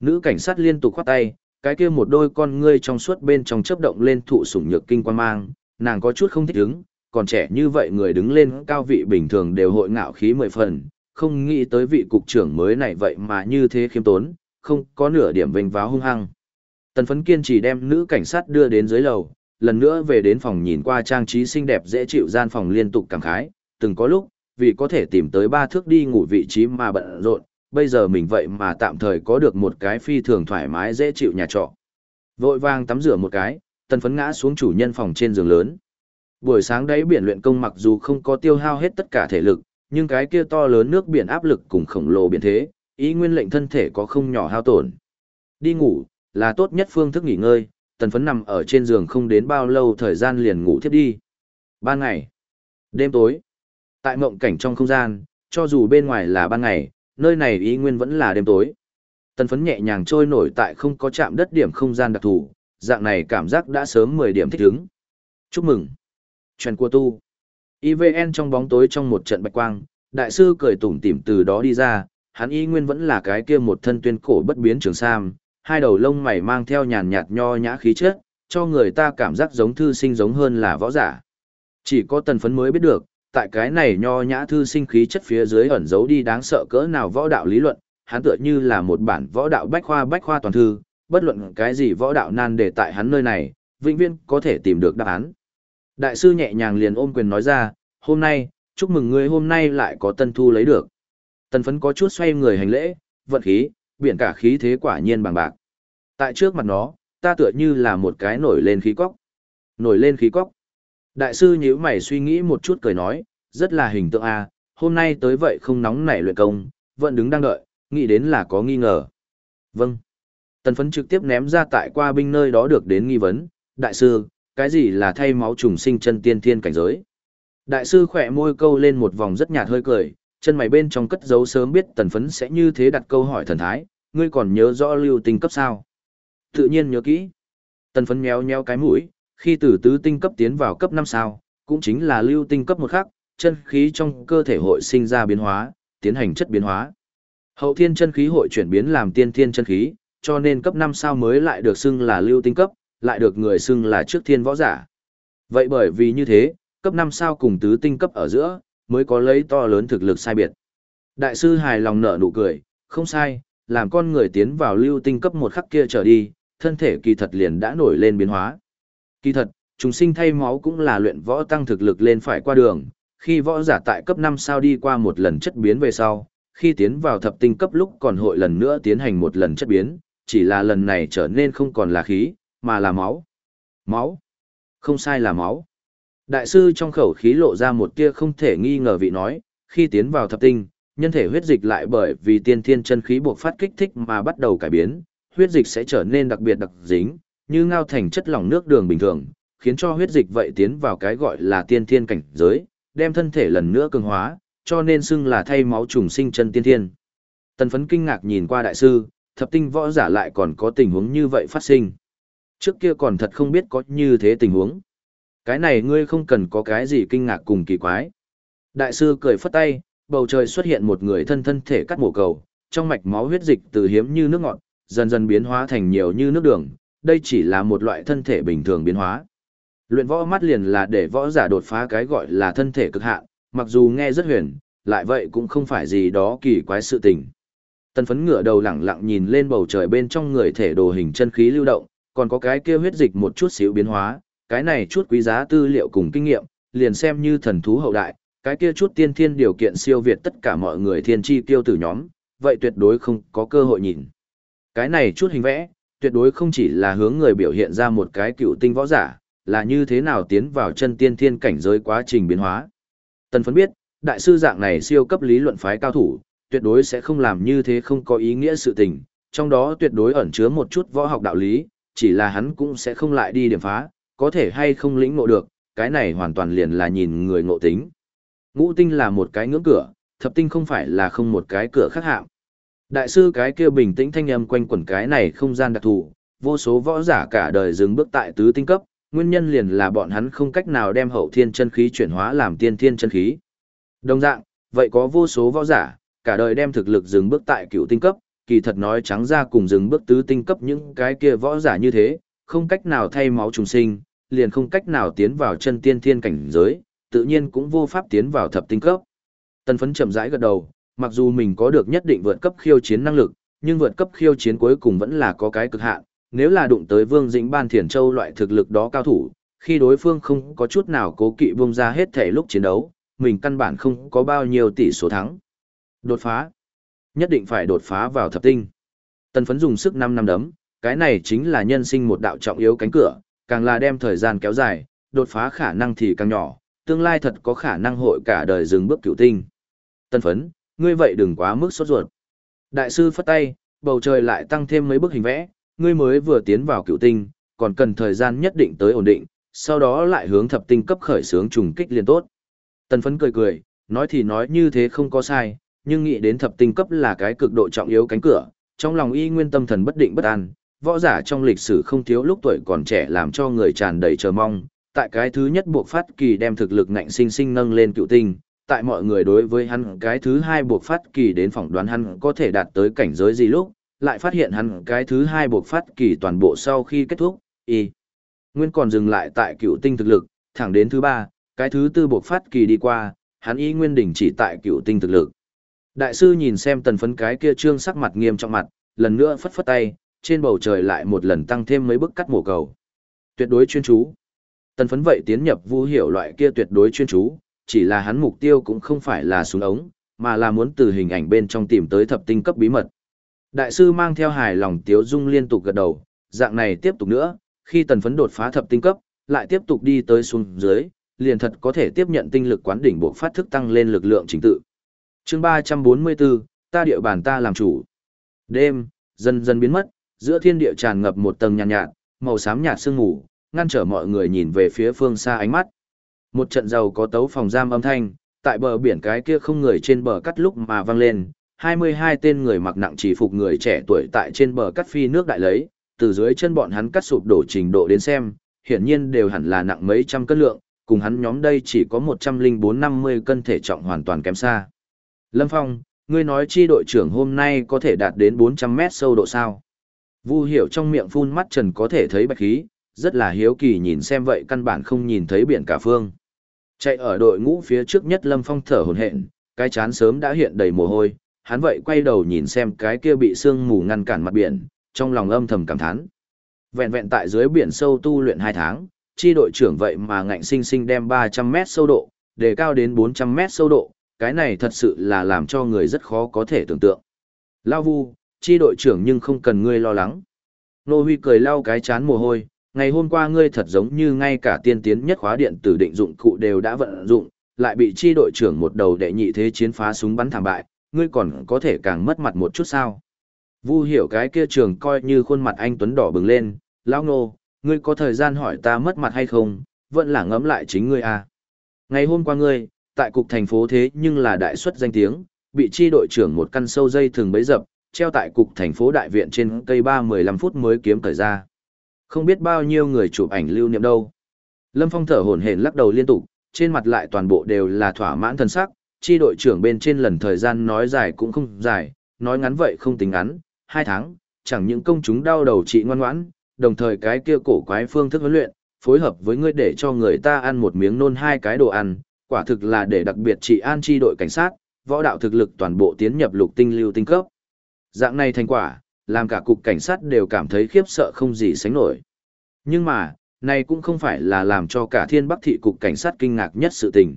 Nữ cảnh sát liên tục khoát tay, cái kia một đôi con ngươi trong suốt bên trong chớp động lên thụ sủng nhược kinh quan mang, nàng có chút không thích ứng, còn trẻ như vậy người đứng lên cao vị bình thường đều hội ngạo khí mười phần, không nghĩ tới vị cục trưởng mới này vậy mà như thế khiêm tốn, không có nửa điểm vinh váo hung hăng. Tần phấn kiên chỉ đem nữ cảnh sát đưa đến dưới lầu, lần nữa về đến phòng nhìn qua trang trí xinh đẹp dễ chịu gian phòng liên tục cảm khái, từng có lúc, vì có thể tìm tới ba thước đi ngủ vị trí mà bận rộn, bây giờ mình vậy mà tạm thời có được một cái phi thường thoải mái dễ chịu nhà trọ. Vội vàng tắm rửa một cái, tần phấn ngã xuống chủ nhân phòng trên giường lớn. Buổi sáng đấy biển luyện công mặc dù không có tiêu hao hết tất cả thể lực, nhưng cái kia to lớn nước biển áp lực cùng khổng lồ biển thế, ý nguyên lệnh thân thể có không nhỏ hao tổn. Đi ngủ, là tốt nhất phương thức nghỉ ngơi, tần phấn nằm ở trên giường không đến bao lâu thời gian liền ngủ thiếp đi. Ban ngày, đêm tối, tại mộng cảnh trong không gian, cho dù bên ngoài là ban ngày, nơi này ý nguyên vẫn là đêm tối. Tần phấn nhẹ nhàng trôi nổi tại không có chạm đất điểm không gian đặc thù, dạng này cảm giác đã sớm 10 điểm thích ứng. Chúc mừng! Chuyện của tu. IVN trong bóng tối trong một trận bạch quang, đại sư cười tủm tỉm từ đó đi ra, hắn y nguyên vẫn là cái kia một thân tuyên cổ bất biến trường sam, hai đầu lông mày mang theo nhàn nhạt nho nhã khí chất, cho người ta cảm giác giống thư sinh giống hơn là võ giả. Chỉ có tần phấn mới biết được, tại cái này nho nhã thư sinh khí chất phía dưới ẩn giấu đi đáng sợ cỡ nào võ đạo lý luận, hắn tựa như là một bản võ đạo bách khoa bách khoa toàn thư, bất luận cái gì võ đạo nan để tại hắn nơi này, vĩnh viễn có thể tìm được đáp án. Đại sư nhẹ nhàng liền ôm quyền nói ra, hôm nay, chúc mừng ngươi hôm nay lại có tân thu lấy được. Tần phấn có chút xoay người hành lễ, vận khí, biển cả khí thế quả nhiên bằng bạc. Tại trước mặt nó, ta tựa như là một cái nổi lên khí cóc. Nổi lên khí cóc. Đại sư nhíu mày suy nghĩ một chút cười nói, rất là hình tượng a, hôm nay tới vậy không nóng nảy luyện công, vẫn đứng đang đợi, nghĩ đến là có nghi ngờ. Vâng. Tần phấn trực tiếp ném ra tại qua binh nơi đó được đến nghi vấn, đại sư, cái gì là thay máu trùng sinh chân tiên thiên cảnh giới? Đại sư khỏe môi câu lên một vòng rất nhạt hơi cười, chân mày bên trong cất giấu sớm biết tần phấn sẽ như thế đặt câu hỏi thần thái, ngươi còn nhớ rõ lưu tinh cấp sao? Tự nhiên nhớ kỹ. Tần phấn méo nhéo cái mũi, khi từ tứ tinh cấp tiến vào cấp 5 sao, cũng chính là lưu tinh cấp một khắc, chân khí trong cơ thể hội sinh ra biến hóa, tiến hành chất biến hóa. Hậu thiên chân khí hội chuyển biến làm tiên thiên chân khí, cho nên cấp 5 sao mới lại được xưng là lưu tinh cấp, lại được người xưng là trước thiên võ giả. Vậy bởi vì như thế, cấp 5 sao cùng tứ tinh cấp ở giữa, mới có lấy to lớn thực lực sai biệt. Đại sư hài lòng nở nụ cười, không sai, làm con người tiến vào lưu tinh cấp một khắc kia trở đi, thân thể kỳ thật liền đã nổi lên biến hóa. Kỳ thật, chúng sinh thay máu cũng là luyện võ tăng thực lực lên phải qua đường, khi võ giả tại cấp 5 sao đi qua một lần chất biến về sau, khi tiến vào thập tinh cấp lúc còn hội lần nữa tiến hành một lần chất biến, chỉ là lần này trở nên không còn là khí, mà là máu. Máu. Không sai là máu. Đại sư trong khẩu khí lộ ra một tia không thể nghi ngờ vị nói, khi tiến vào thập tinh, nhân thể huyết dịch lại bởi vì tiên thiên chân khí buộc phát kích thích mà bắt đầu cải biến, huyết dịch sẽ trở nên đặc biệt đặc dính, như ngao thành chất lỏng nước đường bình thường, khiến cho huyết dịch vậy tiến vào cái gọi là tiên thiên cảnh giới, đem thân thể lần nữa cường hóa, cho nên xưng là thay máu trùng sinh chân tiên thiên. Tần phấn kinh ngạc nhìn qua đại sư, thập tinh võ giả lại còn có tình huống như vậy phát sinh. Trước kia còn thật không biết có như thế tình huống. Cái này ngươi không cần có cái gì kinh ngạc cùng kỳ quái. Đại sư cười phất tay, bầu trời xuất hiện một người thân thân thể cắt mổ cầu, trong mạch máu huyết dịch từ hiếm như nước ngọt, dần dần biến hóa thành nhiều như nước đường, đây chỉ là một loại thân thể bình thường biến hóa. Luyện võ mắt liền là để võ giả đột phá cái gọi là thân thể cực hạn, mặc dù nghe rất huyền, lại vậy cũng không phải gì đó kỳ quái sự tình. Tần phấn ngửa đầu lẳng lặng nhìn lên bầu trời bên trong người thể đồ hình chân khí lưu động, còn có cái kia huyết dịch một chút xíu biến hóa, cái này chút quý giá tư liệu cùng kinh nghiệm, liền xem như thần thú hậu đại, cái kia chút tiên thiên điều kiện siêu việt tất cả mọi người thiên chi tiêu tử nhóm, vậy tuyệt đối không có cơ hội nhìn. Cái này chút hình vẽ, tuyệt đối không chỉ là hướng người biểu hiện ra một cái cựu tinh võ giả, là như thế nào tiến vào chân tiên thiên cảnh giới quá trình biến hóa. Tần phấn biết, đại sư dạng này siêu cấp lý luận phái cao thủ, tuyệt đối sẽ không làm như thế không có ý nghĩa sự tình, trong đó tuyệt đối ẩn chứa một chút võ học đạo lý, chỉ là hắn cũng sẽ không lại đi điểm phá, có thể hay không lĩnh ngộ được, cái này hoàn toàn liền là nhìn người ngộ tính. Ngũ tinh là một cái ngưỡng cửa, thập tinh không phải là không một cái cửa khác hạng. Đại sư cái kia bình tĩnh thanh âm quanh quẩn cái này không gian đặc thù, vô số võ giả cả đời dừng bước tại tứ tinh cấp, nguyên nhân liền là bọn hắn không cách nào đem hậu thiên chân khí chuyển hóa làm tiên thiên chân khí. Đồng dạng, vậy có vô số võ giả, cả đời đem thực lực dừng bước tại cửu tinh cấp, kỳ thật nói trắng ra cùng dừng bước tứ tinh cấp những cái kia võ giả như thế, không cách nào thay máu trùng sinh, liền không cách nào tiến vào chân tiên thiên cảnh giới, tự nhiên cũng vô pháp tiến vào thập tinh cấp. Tần phấn chậm rãi gật đầu, mặc dù mình có được nhất định vượt cấp khiêu chiến năng lực, nhưng vượt cấp khiêu chiến cuối cùng vẫn là có cái cực hạn, nếu là đụng tới Vương Dĩnh Ban Thiền Châu loại thực lực đó cao thủ, khi đối phương không có chút nào cố kỵ bung ra hết thể lúc chiến đấu, mình căn bản không có bao nhiêu tỷ số thắng. Đột phá. Nhất định phải đột phá vào thập tinh. Tần phấn dùng sức 5 năm đấm, cái này chính là nhân sinh một đạo trọng yếu cánh cửa, càng là đem thời gian kéo dài, đột phá khả năng thì càng nhỏ, tương lai thật có khả năng hội cả đời dừng bước cửu tinh. Tần phấn, ngươi vậy đừng quá mức sốt ruột. Đại sư phất tay, bầu trời lại tăng thêm mấy bức hình vẽ, ngươi mới vừa tiến vào cựu tinh, còn cần thời gian nhất định tới ổn định, sau đó lại hướng thập tinh cấp khởi sướng trùng kích liên tốt. Tần phấn cười cười, nói thì nói như thế không có sai, nhưng nghĩ đến thập tinh cấp là cái cực độ trọng yếu cánh cửa, trong lòng y nguyên tâm thần bất định bất an, võ giả trong lịch sử không thiếu lúc tuổi còn trẻ làm cho người tràn đầy chờ mong, tại cái thứ nhất buộc phát kỳ đem thực lực ngạnh sinh sinh nâng lên cựu tinh, tại mọi người đối với hắn cái thứ hai buộc phát kỳ đến phỏng đoán hắn có thể đạt tới cảnh giới gì lúc, lại phát hiện hắn cái thứ hai buộc phát kỳ toàn bộ sau khi kết thúc, y. Nguyên còn dừng lại tại cựu tinh thực lực, thẳng đến thứ ba, cái thứ tư buộc phát kỳ đi qua, hắn y nguyên đỉnh chỉ tại cựu tinh thực lực. Đại sư nhìn xem tần phấn cái kia trương sắc mặt nghiêm trọng mặt, lần nữa phất phất tay, trên bầu trời lại một lần tăng thêm mấy bức cắt mổ cầu. Tuyệt đối chuyên chú. Tần phấn vậy tiến nhập vu hiểu loại kia tuyệt đối chuyên chú, chỉ là hắn mục tiêu cũng không phải là súng ống, mà là muốn từ hình ảnh bên trong tìm tới thập tinh cấp bí mật. Đại sư mang theo hài lòng tiếu dung liên tục gật đầu, dạng này tiếp tục nữa, khi tần phấn đột phá thập tinh cấp, lại tiếp tục đi tới xuống dưới, liền thật có thể tiếp nhận tinh lực quán đỉnh bộ phát thức tăng lên lực lượng chính tự chương 344, ta địa bàn ta làm chủ. Đêm, dần dần biến mất, giữa thiên địa tràn ngập một tầng nhàn nhạt, nhạt, màu xám nhạt sương mù, ngăn trở mọi người nhìn về phía phương xa ánh mắt. Một trận giàu có tấu phòng giam âm thanh, tại bờ biển cái kia không người trên bờ cắt lúc mà vang lên, 22 tên người mặc nặng chỉ phục người trẻ tuổi tại trên bờ cắt phi nước đại lấy, từ dưới chân bọn hắn cắt sụp đổ trình độ đến xem, hiển nhiên đều hẳn là nặng mấy trăm cân lượng, cùng hắn nhóm đây chỉ có 104-50 cân thể trọng hoàn toàn kém xa. Lâm Phong, ngươi nói chi đội trưởng hôm nay có thể đạt đến 400 mét sâu độ sao? Vu hiểu trong miệng phun mắt trần có thể thấy bạch khí, rất là hiếu kỳ nhìn xem vậy căn bản không nhìn thấy biển cả phương. Chạy ở đội ngũ phía trước nhất Lâm Phong thở hổn hển, cái chán sớm đã hiện đầy mồ hôi, hắn vậy quay đầu nhìn xem cái kia bị sương mù ngăn cản mặt biển, trong lòng âm thầm cảm thán. Vẹn vẹn tại dưới biển sâu tu luyện 2 tháng, chi đội trưởng vậy mà ngạnh sinh sinh đem 300 mét sâu độ, đề cao đến 400 mét sâu độ, cái này thật sự là làm cho người rất khó có thể tưởng tượng. Lao vu, chi đội trưởng nhưng không cần ngươi lo lắng. Nô Huy cười lau cái chán mồ hôi, ngày hôm qua ngươi thật giống như ngay cả tiên tiến nhất khóa điện tử định dụng cụ đều đã vận dụng, lại bị chi đội trưởng một đầu đệ nhị thế chiến phá súng bắn thảm bại, ngươi còn có thể càng mất mặt một chút sao. Vu hiểu cái kia trường coi như khuôn mặt anh Tuấn đỏ bừng lên, lão nô, ngươi có thời gian hỏi ta mất mặt hay không, vẫn là ngẫm lại chính ngươi à. Ngày hôm qua ngươi, tại cục thành phố thế nhưng là đại xuất danh tiếng, bị chi đội trưởng một căn sâu dây thường bấy dập, treo tại cục thành phố đại viện trên cây ba mười lăm phút mới kiếm thời ra. Không biết bao nhiêu người chụp ảnh lưu niệm đâu. Lâm Phong thở hổn hển lắc đầu liên tục, trên mặt lại toàn bộ đều là thỏa mãn thân sắc, chi đội trưởng bên trên lần thời gian nói dài cũng không dài, nói ngắn vậy không tính ngắn, hai tháng, chẳng những công chúng đau đầu chị ngoan ngoãn, đồng thời cái kia cổ quái phương thức huấn luyện, phối hợp với ngươi để cho người ta ăn một miếng nôn hai cái đồ ăn, quả thực là để đặc biệt trị an chi đội cảnh sát, võ đạo thực lực toàn bộ tiến nhập lục tinh lưu tinh cấp. Dạng này thành quả, làm cả cục cảnh sát đều cảm thấy khiếp sợ không gì sánh nổi. Nhưng mà, này cũng không phải là làm cho cả thiên bắc thị cục cảnh sát kinh ngạc nhất sự tình.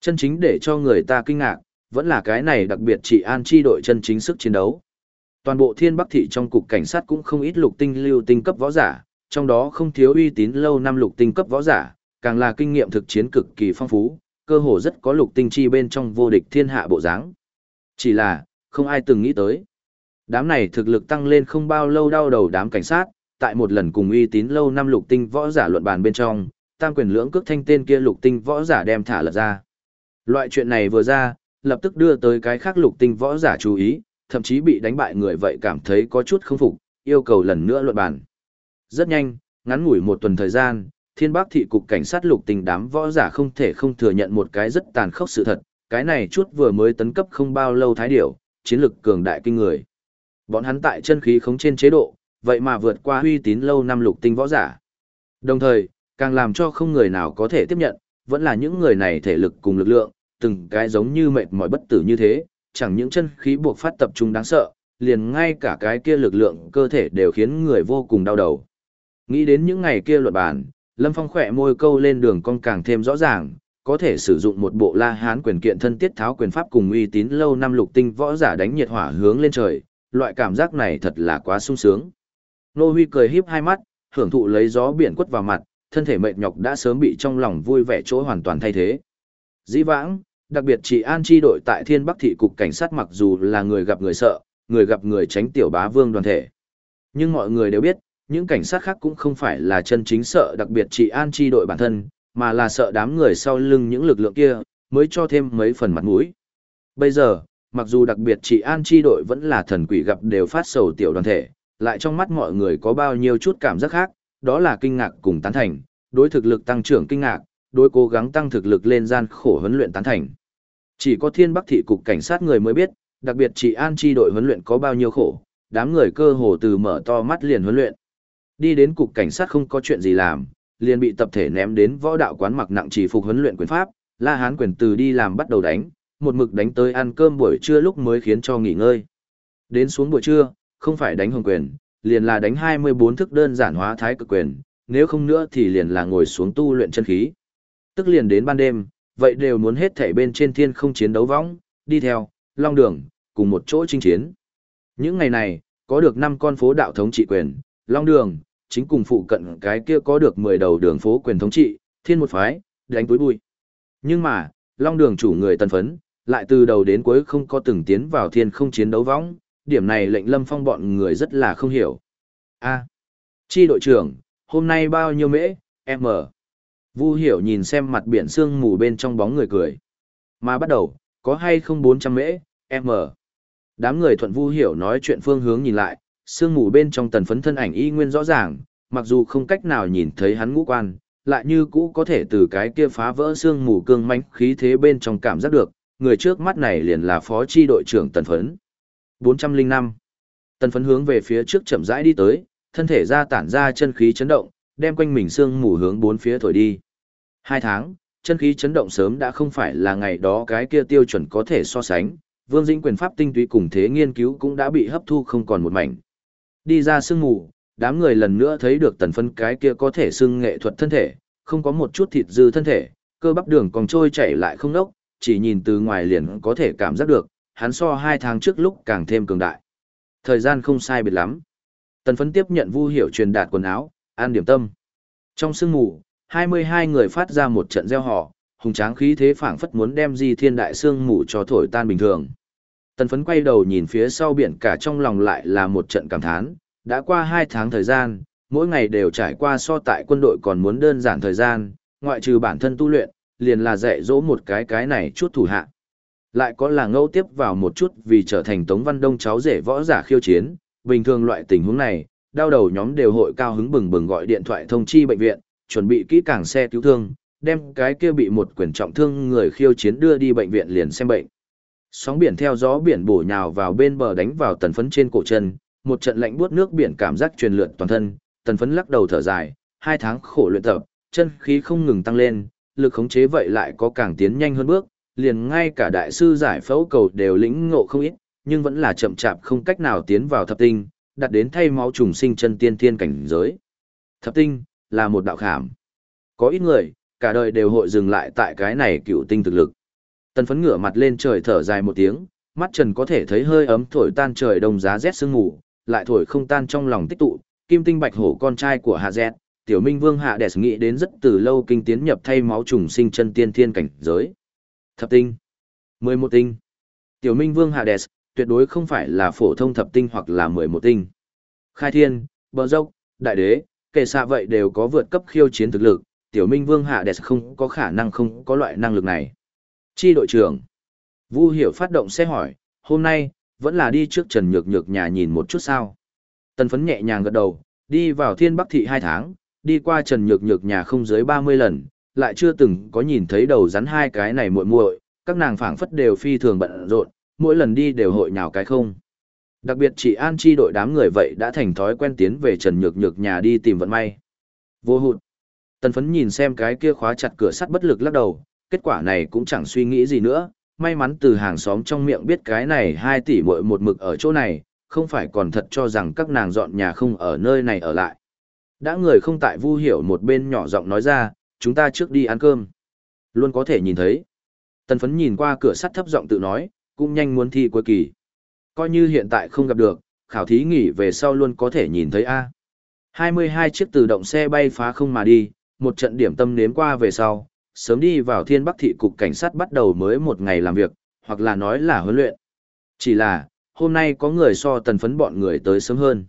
Chân chính để cho người ta kinh ngạc, vẫn là cái này đặc biệt trị an chi đội chân chính sức chiến đấu. Toàn bộ thiên bắc thị trong cục cảnh sát cũng không ít lục tinh lưu tinh cấp võ giả, trong đó không thiếu uy tín lâu năm lục tinh cấp võ giả, càng là kinh nghiệm thực chiến cực kỳ phong phú, cơ hồ rất có lục tinh chi bên trong vô địch thiên hạ bộ dáng. Chỉ là, không ai từng nghĩ tới. Đám này thực lực tăng lên không bao lâu đau đầu đám cảnh sát, tại một lần cùng uy tín lâu năm lục tinh võ giả luận bàn bên trong, tam quyền lưỡng cước thanh tên kia lục tinh võ giả đem thả lật ra. Loại chuyện này vừa ra, lập tức đưa tới cái khác lục tinh võ giả chú ý, thậm chí bị đánh bại người vậy cảm thấy có chút không phục, yêu cầu lần nữa luận bàn. Rất nhanh, ngắn ngủi một tuần thời gian, Thiên Bắc thị cục cảnh sát lục tinh đám võ giả không thể không thừa nhận một cái rất tàn khốc sự thật, cái này chút vừa mới tấn cấp không bao lâu thái điểu, chiến lực cường đại kinh người. Bọn hắn tại chân khí khống trên chế độ, vậy mà vượt qua uy tín lâu năm lục tinh võ giả. Đồng thời, càng làm cho không người nào có thể tiếp nhận, vẫn là những người này thể lực cùng lực lượng, từng cái giống như mệt mỏi bất tử như thế, chẳng những chân khí buộc phát tập trung đáng sợ, liền ngay cả cái kia lực lượng cơ thể đều khiến người vô cùng đau đầu. Nghĩ đến những ngày kia luận bàn, Lâm Phong khỏe môi câu lên đường cong càng thêm rõ ràng, có thể sử dụng một bộ la hán quyền kiện thân tiết tháo quyền pháp cùng uy tín lâu năm lục tinh võ giả đánh nhiệt hỏa hướng lên trời, loại cảm giác này thật là quá sung sướng. Nô Huy cười híp hai mắt, hưởng thụ lấy gió biển quất vào mặt, thân thể mệt nhọc đã sớm bị trong lòng vui vẻ chỗ hoàn toàn thay thế. Dĩ vãng, đặc biệt chỉ an chi đội tại Thiên Bắc thị cục cảnh sát mặc dù là người gặp người sợ, người gặp người tránh tiểu bá vương đoàn thể. Nhưng mọi người đều biết, những cảnh sát khác cũng không phải là chân chính sợ đặc biệt chị an chi đội bản thân, mà là sợ đám người sau lưng những lực lượng kia, mới cho thêm mấy phần mặt mũi. Bây giờ, mặc dù đặc biệt chị an chi đội vẫn là thần quỷ gặp đều phát sầu tiểu đoàn thể, lại trong mắt mọi người có bao nhiêu chút cảm giác khác, đó là kinh ngạc cùng tán thành, đối thực lực tăng trưởng kinh ngạc, đối cố gắng tăng thực lực lên gian khổ huấn luyện tán thành. Chỉ có thiên bắc thị cục cảnh sát người mới biết, đặc biệt chị an chi đội huấn luyện có bao nhiêu khổ, đám người cơ hồ từ mở to mắt liền huấn luyện. Đi đến cục cảnh sát không có chuyện gì làm, liền bị tập thể ném đến võ đạo quán mặc nặng chỉ phục huấn luyện quyền pháp, La Hán quyền từ đi làm bắt đầu đánh, một mực đánh tới ăn cơm buổi trưa lúc mới khiến cho nghỉ ngơi. Đến xuống buổi trưa, không phải đánh hồng quyền, liền là đánh 24 thức đơn giản hóa thái cực quyền, nếu không nữa thì liền là ngồi xuống tu luyện chân khí. Tức liền đến ban đêm, vậy đều muốn hết thảy bên trên thiên không chiến đấu võng, đi theo, long đường, cùng một chỗ chinh chiến. Những ngày này, có được 5 con phố đạo thống trị quyền, long đường, chính cùng phụ cận cái kia có được 10 đầu đường phố quyền thống trị, thiên một phái, đánh túi bụi. Nhưng mà, long đường chủ người tân phấn, lại từ đầu đến cuối không có từng tiến vào thiên không chiến đấu võng, điểm này lệnh lâm phong bọn người rất là không hiểu. A. chi đội trưởng, hôm nay bao nhiêu mễ, em mở Vu hiểu nhìn xem mặt biển sương mù bên trong bóng người cười. Mà bắt đầu, có hay không 400 mễ, em mở Đám người thuận Vu hiểu nói chuyện phương hướng nhìn lại, sương mù bên trong tần phấn thân ảnh y nguyên rõ ràng, mặc dù không cách nào nhìn thấy hắn ngũ quan, lại như cũ có thể từ cái kia phá vỡ sương mù cương mãnh khí thế bên trong cảm giác được, người trước mắt này liền là phó chi đội trưởng tần phấn. 405. Tần phấn hướng về phía trước chậm rãi đi tới, thân thể ra tản ra chân khí chấn động, đem quanh mình sương mù hướng bốn phía thổi đi. Hai tháng, chân khí chấn động sớm đã không phải là ngày đó cái kia tiêu chuẩn có thể so sánh, Vương Dĩnh quyền pháp tinh túy cùng thế nghiên cứu cũng đã bị hấp thu không còn một mảnh. Đi ra sương mù, đám người lần nữa thấy được tần phân cái kia có thể xưng nghệ thuật thân thể, không có một chút thịt dư thân thể, cơ bắp đường còn trôi chảy lại không nốc, chỉ nhìn từ ngoài liền có thể cảm giác được, hắn so hai tháng trước lúc càng thêm cường đại. Thời gian không sai biệt lắm. Tần phấn tiếp nhận vu hiểu truyền đạt quần áo, an điểm tâm. Trong sương mù, 22 người phát ra một trận gieo họ, hùng tráng khí thế phảng phất muốn đem di thiên đại sương mù cho thổi tan bình thường. Tần phấn quay đầu nhìn phía sau biển cả trong lòng lại là một trận cảm thán, đã qua 2 tháng thời gian, mỗi ngày đều trải qua so tại quân đội còn muốn đơn giản thời gian, ngoại trừ bản thân tu luyện, liền là dạy dỗ một cái cái này chút thủ hạ. Lại có là ngẫu tiếp vào một chút vì trở thành Tống Văn Đông cháu rể võ giả khiêu chiến, bình thường loại tình huống này, đau đầu nhóm đều hội cao hứng bừng bừng gọi điện thoại thông chi bệnh viện, chuẩn bị kỹ càng xe cứu thương, đem cái kia bị một quyền trọng thương người khiêu chiến đưa đi bệnh viện liền xem bệnh. Sóng biển theo gió biển bổ nhào vào bên bờ đánh vào tần phấn trên cổ chân, một trận lạnh buốt nước biển cảm giác truyền lượn toàn thân, tần phấn lắc đầu thở dài, hai tháng khổ luyện tập, chân khí không ngừng tăng lên, lực khống chế vậy lại có càng tiến nhanh hơn bước, liền ngay cả đại sư giải phẫu cầu đều lĩnh ngộ không ít, nhưng vẫn là chậm chạp không cách nào tiến vào thập tinh, đặt đến thay máu trùng sinh chân tiên thiên cảnh giới. Thập tinh là một đạo khảm. Có ít người, cả đời đều hội dừng lại tại cái này cựu tinh thực lực. Tần phấn ngửa mặt lên trời thở dài một tiếng, mắt trần có thể thấy hơi ấm thổi tan trời đông giá rét sương ngủ, lại thổi không tan trong lòng tích tụ, kim tinh bạch hổ con trai của hạ dẹt, tiểu minh vương hạ đẹp nghĩ đến rất từ lâu kinh tiến nhập thay máu trùng sinh chân tiên thiên cảnh giới. Thập tinh, mười một tinh, tiểu minh vương hạ đẹp, tuyệt đối không phải là phổ thông thập tinh hoặc là mười một tinh. Khai thiên, bờ dốc, đại đế, kể xa vậy đều có vượt cấp khiêu chiến thực lực, tiểu minh vương hạ đẹp không có khả năng không có loại năng lực này. Chi đội trưởng, Vu Hiểu phát động xe hỏi, hôm nay, vẫn là đi trước Trần Nhược Nhược nhà nhìn một chút sao. Tần phấn nhẹ nhàng gật đầu, đi vào thiên bắc thị hai tháng, đi qua Trần Nhược Nhược nhà không dưới 30 lần, lại chưa từng có nhìn thấy đầu rắn hai cái này muội muội, các nàng phảng phất đều phi thường bận rộn, mỗi lần đi đều hội nhào cái không. Đặc biệt chị An Chi đội đám người vậy đã thành thói quen tiến về Trần Nhược Nhược nhà đi tìm vận may. Vô hụt. Tần phấn nhìn xem cái kia khóa chặt cửa sắt bất lực lắc đầu, kết quả này cũng chẳng suy nghĩ gì nữa, may mắn từ hàng xóm trong miệng biết cái này 2 tỷ muội một mực ở chỗ này, không phải còn thật cho rằng các nàng dọn nhà không ở nơi này ở lại. Đã người không tại vu hiểu một bên nhỏ giọng nói ra, chúng ta trước đi ăn cơm. Luôn có thể nhìn thấy. Tần phấn nhìn qua cửa sắt thấp giọng tự nói, cũng nhanh muốn thi cuối kỳ. Coi như hiện tại không gặp được, khảo thí nghỉ về sau luôn có thể nhìn thấy A. 22 chiếc tự động xe bay phá không mà đi, một trận điểm tâm nếm qua về sau, sớm đi vào thiên bắc thị cục cảnh sát bắt đầu mới một ngày làm việc, hoặc là nói là huấn luyện. Chỉ là, hôm nay có người so tần phấn bọn người tới sớm hơn.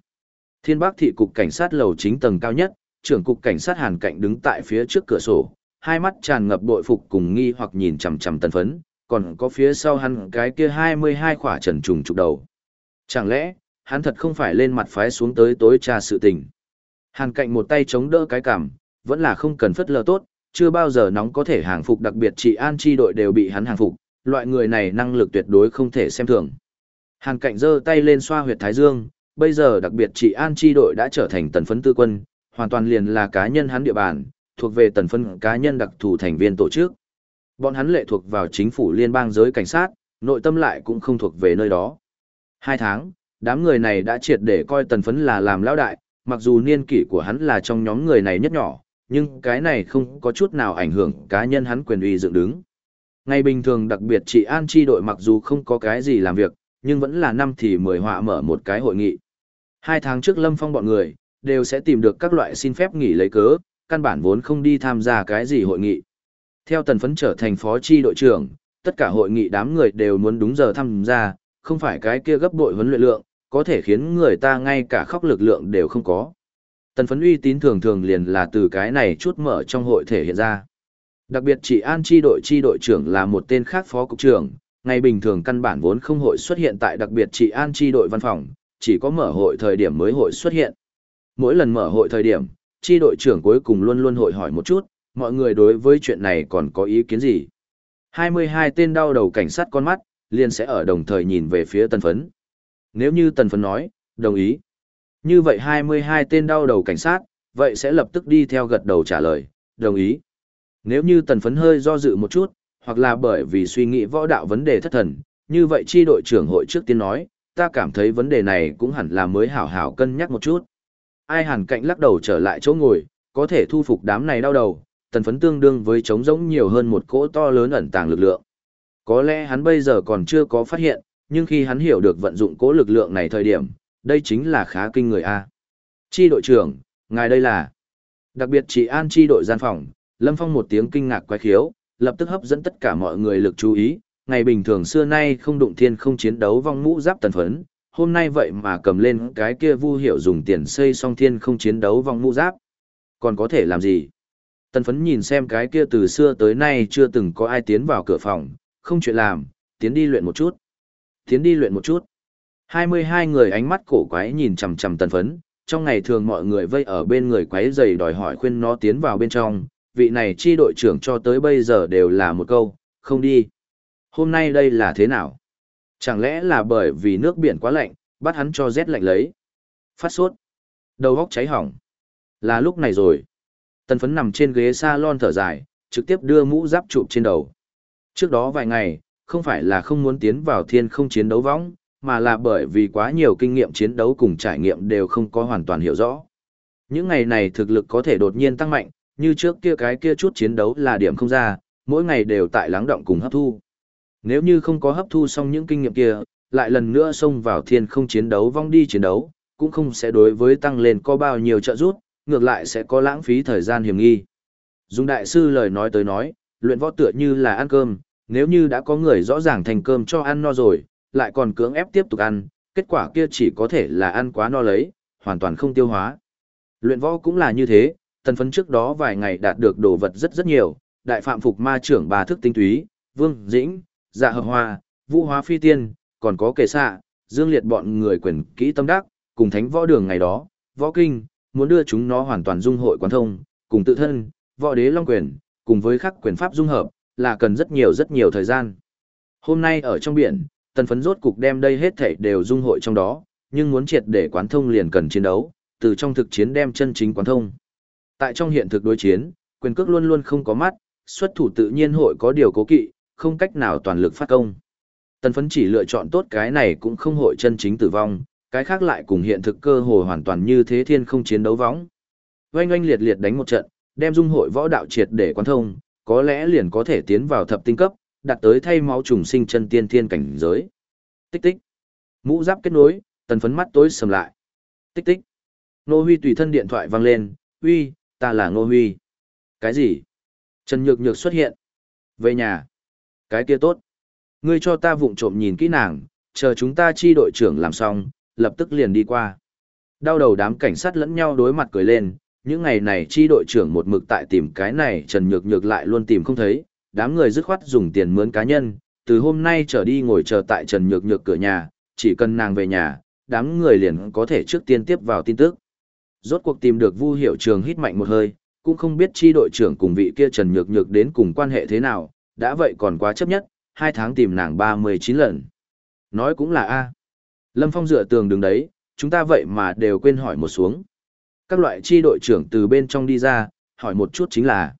Thiên bắc thị cục cảnh sát lầu chính tầng cao nhất, trưởng cục cảnh sát hàn cạnh đứng tại phía trước cửa sổ, hai mắt tràn ngập bội phục cùng nghi hoặc nhìn chằm chằm tần phấn, còn có phía sau hắn cái kia 22 khỏa trần trùng trục đầu. Chẳng lẽ, hắn thật không phải lên mặt phái xuống tới tối tra sự tình. Hàn cạnh một tay chống đỡ cái cảm, vẫn là không cần phất lờ tốt, chưa bao giờ nóng có thể hàng phục đặc biệt trị an chi đội đều bị hắn hàng phục, loại người này năng lực tuyệt đối không thể xem thường. Hàn cạnh giơ tay lên xoa huyệt thái dương, bây giờ đặc biệt trị an chi đội đã trở thành tần phấn tư quân, hoàn toàn liền là cá nhân hắn địa bàn, thuộc về tần phấn cá nhân đặc thù thành viên tổ chức. Bọn hắn lệ thuộc vào chính phủ liên bang giới cảnh sát, nội tâm lại cũng không thuộc về nơi đó. Hai tháng, đám người này đã triệt để coi tần phấn là làm lão đại, mặc dù niên kỷ của hắn là trong nhóm người này nhất nhỏ, nhưng cái này không có chút nào ảnh hưởng cá nhân hắn quyền uy dựng đứng. Ngày bình thường đặc biệt chị An chi đội mặc dù không có cái gì làm việc, nhưng vẫn là năm thì mười họa mở một cái hội nghị. Hai tháng trước Lâm Phong bọn người, đều sẽ tìm được các loại xin phép nghỉ lấy cớ, căn bản vốn không đi tham gia cái gì hội nghị. Theo tần phấn trở thành phó chi đội trưởng, tất cả hội nghị đám người đều muốn đúng giờ tham gia, không phải cái kia gấp bội huấn luyện lượng, có thể khiến người ta ngay cả khóc lực lượng đều không có. Tần phấn uy tín thường thường liền là từ cái này chút mở trong hội thể hiện ra. Đặc biệt chỉ an chi đội chi đội trưởng là một tên khác phó cục trưởng, ngày bình thường căn bản vốn không hội xuất hiện tại đặc biệt chỉ an chi đội văn phòng, chỉ có mở hội thời điểm mới hội xuất hiện. Mỗi lần mở hội thời điểm, chi đội trưởng cuối cùng luôn luôn hội hỏi một chút, mọi người đối với chuyện này còn có ý kiến gì. 22 tên đau đầu cảnh sát con mắt, liền sẽ ở đồng thời nhìn về phía tần phấn. Nếu như tần phấn nói, đồng ý. Như vậy 22 tên đau đầu cảnh sát, vậy sẽ lập tức đi theo gật đầu trả lời, đồng ý. Nếu như tần phấn hơi do dự một chút, hoặc là bởi vì suy nghĩ võ đạo vấn đề thất thần, như vậy chi đội trưởng hội trước tiên nói, ta cảm thấy vấn đề này cũng hẳn là mới hảo hảo cân nhắc một chút. Ai hẳn cạnh lắc đầu trở lại chỗ ngồi, có thể thu phục đám này đau đầu, tần phấn tương đương với trống rỗng nhiều hơn một cỗ to lớn ẩn tàng lực lượng. Có lẽ hắn bây giờ còn chưa có phát hiện, nhưng khi hắn hiểu được vận dụng cỗ lực lượng này thời điểm, đây chính là khá kinh người A. Chi đội trưởng, ngài đây là... Đặc biệt chỉ an chi đội gian phòng, Lâm Phong một tiếng kinh ngạc quái khiếu, lập tức hấp dẫn tất cả mọi người lực chú ý, ngày bình thường xưa nay không đụng thiên không chiến đấu vong mũ giáp tần phấn, hôm nay vậy mà cầm lên cái kia vu hiệu dùng tiền xây song thiên không chiến đấu vong mũ giáp. Còn có thể làm gì? Tần phấn nhìn xem cái kia từ xưa tới nay chưa từng có ai tiến vào cửa phòng, không chuyện làm, tiến đi luyện một chút. Tiến đi luyện một chút. 22 người ánh mắt cổ quái nhìn chằm chằm tần phấn, trong ngày thường mọi người vây ở bên người quái dày đòi hỏi khuyên nó tiến vào bên trong, vị này chi đội trưởng cho tới bây giờ đều là một câu, không đi. Hôm nay đây là thế nào? Chẳng lẽ là bởi vì nước biển quá lạnh, bắt hắn cho rét lạnh lấy. Phát sốt. Đầu góc cháy hỏng. Là lúc này rồi. Tần phấn nằm trên ghế salon thở dài, trực tiếp đưa mũ giáp chụp trên đầu. Trước đó vài ngày, không phải là không muốn tiến vào thiên không chiến đấu võng, mà là bởi vì quá nhiều kinh nghiệm chiến đấu cùng trải nghiệm đều không có hoàn toàn hiểu rõ. Những ngày này thực lực có thể đột nhiên tăng mạnh, như trước kia cái kia chút chiến đấu là điểm không ra, mỗi ngày đều tại lắng động cùng hấp thu. Nếu như không có hấp thu xong những kinh nghiệm kia, lại lần nữa xông vào thiên không chiến đấu vong đi chiến đấu, cũng không sẽ đối với tăng lên có bao nhiêu trợ giúp, ngược lại sẽ có lãng phí thời gian hiểm nghi. Dung đại sư lời nói tới nói, luyện võ tựa như là ăn cơm, nếu như đã có người rõ ràng thành cơm cho ăn no rồi, lại còn cưỡng ép tiếp tục ăn, kết quả kia chỉ có thể là ăn quá no lấy, hoàn toàn không tiêu hóa. Luyện võ cũng là như thế, tần phấn trước đó vài ngày đạt được đồ vật rất rất nhiều, đại phạm phục ma trưởng bà thức tinh túy, vương, dĩnh, dạ hợp hoa, vũ hóa phi tiên, còn có kể xạ, dương liệt bọn người quyền kỹ tâm đắc, cùng thánh võ đường ngày đó, võ kinh, muốn đưa chúng nó hoàn toàn dung hội quán thông, cùng tự thân, võ đế long quyền, cùng với các quyền pháp dung hợp, là cần rất nhiều rất nhiều thời gian. Hôm nay ở trong biển, tần phấn rốt cục đem đây hết thảy đều dung hội trong đó, nhưng muốn triệt để quán thông liền cần chiến đấu, từ trong thực chiến đem chân chính quán thông. Tại trong hiện thực đối chiến, quyền cước luôn luôn không có mắt, xuất thủ tự nhiên hội có điều cố kỵ, không cách nào toàn lực phát công. Tần phấn chỉ lựa chọn tốt cái này cũng không hội chân chính tử vong, cái khác lại cùng hiện thực cơ hội hoàn toàn như thế thiên không chiến đấu vóng. Oanh oanh liệt liệt đánh một trận, đem dung hội võ đạo triệt để quán thông, có lẽ liền có thể tiến vào thập tinh cấp, đạt tới thay máu trùng sinh chân tiên thiên cảnh giới. Tích tích. Mũ giáp kết nối, tần phấn mắt tối sầm lại. Tích tích. Nô Huy tùy thân điện thoại vang lên, "Uy, ta là Nô Huy." "Cái gì?" Trần Nhược Nhược xuất hiện. "Về nhà." "Cái kia tốt. Ngươi cho ta vụng trộm nhìn kỹ nàng, chờ chúng ta chi đội trưởng làm xong, lập tức liền đi qua." Đau đầu đám cảnh sát lẫn nhau đối mặt cười lên, những ngày này chi đội trưởng một mực tại tìm cái này Trần Nhược Nhược lại luôn tìm không thấy, đám người dứt khoát dùng tiền mướn cá nhân, từ hôm nay trở đi ngồi chờ tại Trần Nhược Nhược cửa nhà, chỉ cần nàng về nhà, đám người liền có thể trước tiên tiếp vào tin tức. Rốt cuộc tìm được Vu Hiệu Trường hít mạnh một hơi, cũng không biết chi đội trưởng cùng vị kia Trần Nhược Nhược đến cùng quan hệ thế nào, đã vậy còn quá chấp nhất, hai tháng tìm nàng 39 lần. Nói cũng là A. Lâm Phong dựa tường đứng đấy, chúng ta vậy mà đều quên hỏi một xuống. Các loại chi đội trưởng từ bên trong đi ra, hỏi một chút chính là.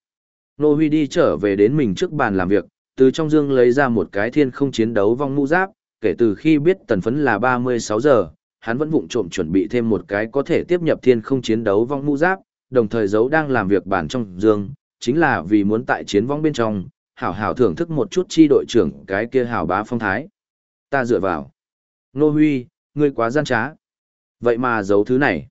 Nô Huy đi trở về đến mình trước bàn làm việc, từ trong dương lấy ra một cái thiên không chiến đấu vong mũ giáp, kể từ khi biết tần phấn là 36 giờ, hắn vẫn vụng trộm chuẩn bị thêm một cái có thể tiếp nhập thiên không chiến đấu vong mũ giáp, đồng thời giấu đang làm việc bản trong dương, chính là vì muốn tại chiến vong bên trong, hảo hảo thưởng thức một chút chi đội trưởng cái kia hảo bá phong thái. Ta dựa vào. Nô Huy, ngươi quá gian trá. Vậy mà giấu thứ này.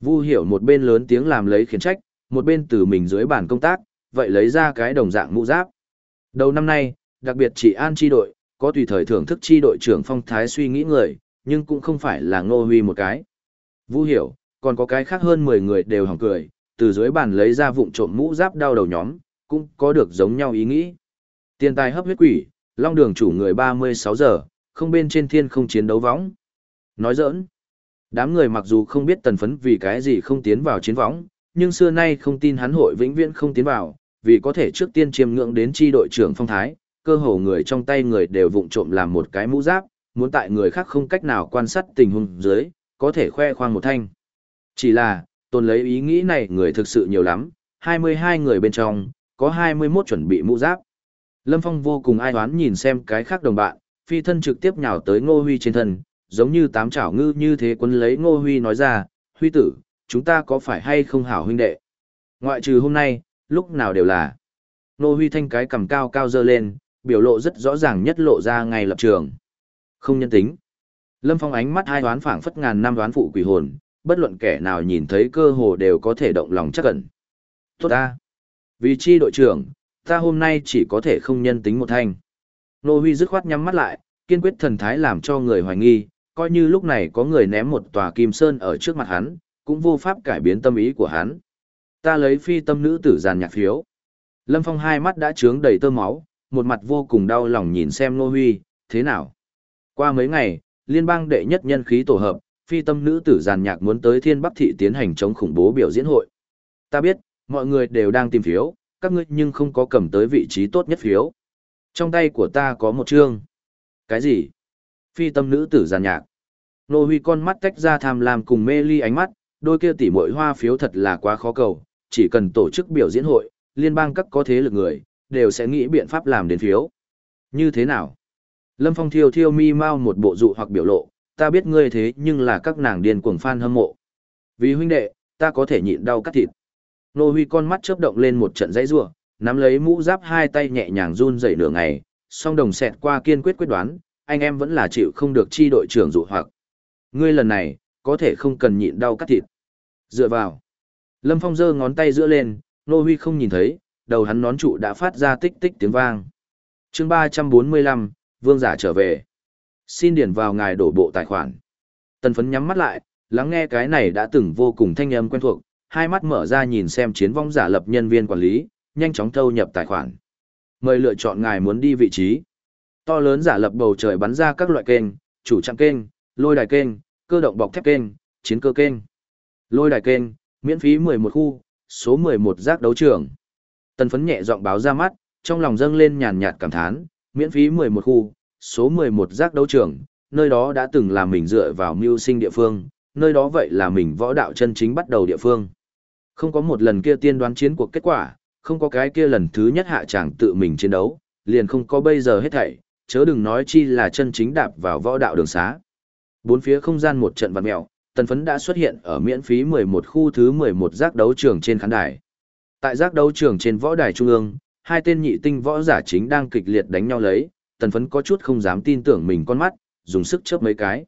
Vu hiểu một bên lớn tiếng làm lấy khiển trách, một bên từ mình dưới bàn công tác, vậy lấy ra cái đồng dạng mũ giáp. Đầu năm nay, đặc biệt chỉ an chi đội, có tùy thời thưởng thức chi đội trưởng phong thái suy nghĩ người, nhưng cũng không phải là ngô huy một cái. vũ hiểu, còn có cái khác hơn 10 người đều hỏng cười, từ dưới bàn lấy ra vụn trộm mũ giáp đau đầu nhóm, cũng có được giống nhau ý nghĩ. Tiền tài hấp huyết quỷ, long đường chủ người 36 giờ, không bên trên thiên không chiến đấu võng. Nói giỡn. Đám người mặc dù không biết tần phấn vì cái gì không tiến vào chiến võng, nhưng xưa nay không tin hắn hội vĩnh viễn không tiến vào, vì có thể trước tiên chiêm ngưỡng đến chi đội trưởng phong thái, cơ hồ người trong tay người đều vụng trộm làm một cái mũ giáp, muốn tại người khác không cách nào quan sát tình huống dưới, có thể khoe khoang một thanh. Chỉ là, tôn lấy ý nghĩ này người thực sự nhiều lắm, 22 người bên trong, có 21 chuẩn bị mũ giáp. Lâm Phong vô cùng ai oán nhìn xem cái khác đồng bạn, phi thân trực tiếp nhào tới Ngô Huy trên thân, giống như tám chảo ngư như thế quân lấy Ngô Huy nói ra, Huy tử, chúng ta có phải hay không hảo huynh đệ? Ngoại trừ hôm nay, lúc nào đều là. Nô Huy thanh cái cầm cao cao dơ lên, biểu lộ rất rõ ràng nhất lộ ra ngay lập trường. Không nhân tính. Lâm Phong ánh mắt hai đoán phảng phất ngàn năm đoán phụ quỷ hồn, bất luận kẻ nào nhìn thấy cơ hồ đều có thể động lòng chắc ẩn. Tốt ta. Vì chi đội trưởng, ta hôm nay chỉ có thể không nhân tính một thanh. Nô Huy dứt khoát nhắm mắt lại, kiên quyết thần thái làm cho người hoài nghi, coi như lúc này có người ném một tòa kim sơn ở trước mặt hắn, cũng vô pháp cải biến tâm ý của hắn. Ta lấy phi tâm nữ tử giàn nhạc phiếu. Lâm Phong hai mắt đã trướng đầy tơ máu, một mặt vô cùng đau lòng nhìn xem Nô Huy, thế nào? Qua mấy ngày, liên bang đệ nhất nhân khí tổ hợp, phi tâm nữ tử giàn nhạc muốn tới Thiên Bắc Thị tiến hành chống khủng bố biểu diễn hội. Ta biết, mọi người đều đang tìm phiếu, các ngươi nhưng không có cầm tới vị trí tốt nhất phiếu. Trong tay của ta có một chương. Cái gì? Phi tâm nữ tử giàn nhạc. Nô Huy con mắt tách ra tham lam cùng mê ly ánh mắt, đôi kia tỉ mội hoa phiếu thật là quá khó cầu, chỉ cần tổ chức biểu diễn hội, liên bang các có thế lực người, đều sẽ nghĩ biện pháp làm đến phiếu. Như thế nào? Lâm Phong thiêu thiêu mi mau một bộ dụ hoặc biểu lộ, ta biết ngươi thế nhưng là các nàng điên cuồng fan hâm mộ. Vì huynh đệ, ta có thể nhịn đau cắt thịt. Nô Huy con mắt chớp động lên một trận dãy rủa, nắm lấy mũ giáp hai tay nhẹ nhàng run rẩy nửa ngày, song đồng xẹt qua kiên quyết quyết đoán, anh em vẫn là chịu không được chi đội trưởng dụ hoặc. Ngươi lần này, có thể không cần nhịn đau cắt thịt. Dựa vào. Lâm Phong giơ ngón tay giữa lên, Nô Huy không nhìn thấy, đầu hắn nón trụ đã phát ra tích tích tiếng vang. chương 345, Vương giả trở về. Xin điền vào ngài đổ bộ tài khoản. Tần phấn nhắm mắt lại, lắng nghe cái này đã từng vô cùng thanh âm quen thuộc, hai mắt mở ra nhìn xem chiến vong giả lập nhân viên quản lý, nhanh chóng thâu nhập tài khoản. Mời lựa chọn ngài muốn đi vị trí. To lớn giả lập bầu trời bắn ra các loại kênh, chủ trang kênh, lôi đài kênh, cơ động bọc thép kênh, chiến cơ kênh. Lôi đài kênh, miễn phí 11 khu, số 11 giác đấu trường. Tần phấn nhẹ giọng báo ra mắt, trong lòng dâng lên nhàn nhạt cảm thán, miễn phí 11 khu, số 11 giác đấu trường, nơi đó đã từng là mình dựa vào mưu sinh địa phương, nơi đó vậy là mình võ đạo chân chính bắt đầu địa phương. Không có một lần kia tiên đoán chiến cuộc kết quả, không có cái kia lần thứ nhất hạ tràng tự mình chiến đấu, liền không có bây giờ hết thảy, chớ đừng nói chi là chân chính đạp vào võ đạo đường xá. Bốn phía không gian một trận vặn mèo, tần phấn đã xuất hiện ở miễn phí 11 khu thứ 11 giác đấu trường trên khán đài. Tại giác đấu trường trên võ đài trung ương, hai tên nhị tinh võ giả chính đang kịch liệt đánh nhau lấy, tần phấn có chút không dám tin tưởng mình con mắt, dùng sức chớp mấy cái.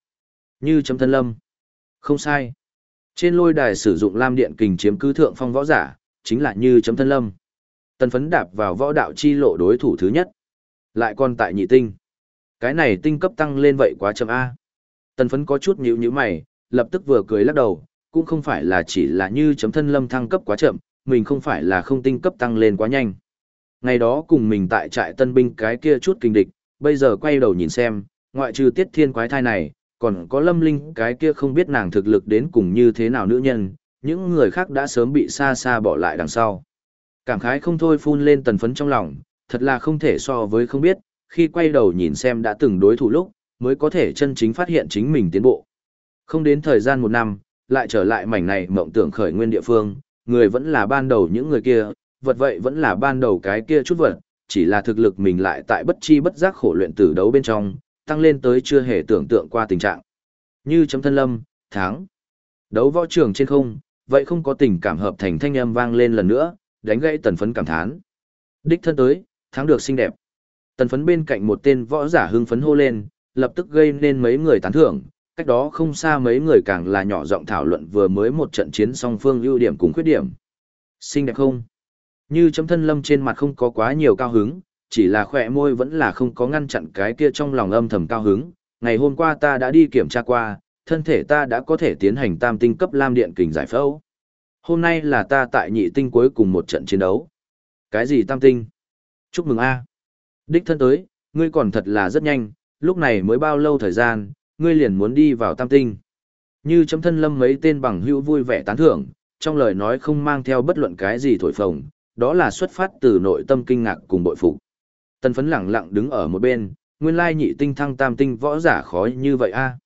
Như chấm thân lâm. Không sai. Trên lôi đài sử dụng lam điện kình chiếm cứ thượng phong võ giả, chính là như chấm thân lâm. Tần phấn đạp vào võ đạo chi lộ đối thủ thứ nhất. Lại còn tại nhị tinh. Cái này tinh cấp tăng lên vậy quá chậm A. Tần phấn có chút nhíu nhíu mày, lập tức vừa cười lắc đầu, cũng không phải là chỉ là như chấm thân lâm thăng cấp quá chậm, mình không phải là không tinh cấp tăng lên quá nhanh. Ngày đó cùng mình tại trại tân binh cái kia chút kinh địch, bây giờ quay đầu nhìn xem, ngoại trừ tiết thiên quái thai này, còn có lâm linh cái kia không biết nàng thực lực đến cùng như thế nào nữ nhân, những người khác đã sớm bị xa xa bỏ lại đằng sau. Cảm khái không thôi phun lên tần phấn trong lòng, thật là không thể so với không biết, khi quay đầu nhìn xem đã từng đối thủ lúc, mới có thể chân chính phát hiện chính mình tiến bộ. Không đến thời gian một năm, lại trở lại mảnh này mộng tưởng khởi nguyên địa phương, người vẫn là ban đầu những người kia, vật vậy vẫn là ban đầu cái kia chút vật, chỉ là thực lực mình lại tại bất chi bất giác khổ luyện tử đấu bên trong, tăng lên tới chưa hề tưởng tượng qua tình trạng. Như chấm thân lâm, tháng. Đấu võ trường trên không, vậy không có tình cảm hợp thành thanh âm vang lên lần nữa, đánh gãy tần phấn cảm thán. Đích thân tới, tháng được xinh đẹp. Tần phấn bên cạnh một tên võ giả hưng phấn hô lên, lập tức gây nên mấy người tán thưởng, cách đó không xa mấy người càng là nhỏ giọng thảo luận vừa mới một trận chiến song phương ưu điểm cùng khuyết điểm. Xinh đẹp không? Như chấm thân lâm trên mặt không có quá nhiều cao hứng, chỉ là khỏe môi vẫn là không có ngăn chặn cái kia trong lòng âm thầm cao hứng. Ngày hôm qua ta đã đi kiểm tra qua, thân thể ta đã có thể tiến hành tam tinh cấp lam điện kình giải phẫu. Hôm nay là ta tại nhị tinh cuối cùng một trận chiến đấu. Cái gì tam tinh? Chúc mừng a. Đích thân tới, ngươi còn thật là rất nhanh, lúc này mới bao lâu thời gian, ngươi liền muốn đi vào tam tinh. Như chấm thân lâm mấy tên bằng hữu vui vẻ tán thưởng, trong lời nói không mang theo bất luận cái gì thổi phồng, đó là xuất phát từ nội tâm kinh ngạc cùng bội phục. Tần phấn lẳng lặng đứng ở một bên, nguyên lai nhị tinh thăng tam tinh võ giả khó như vậy a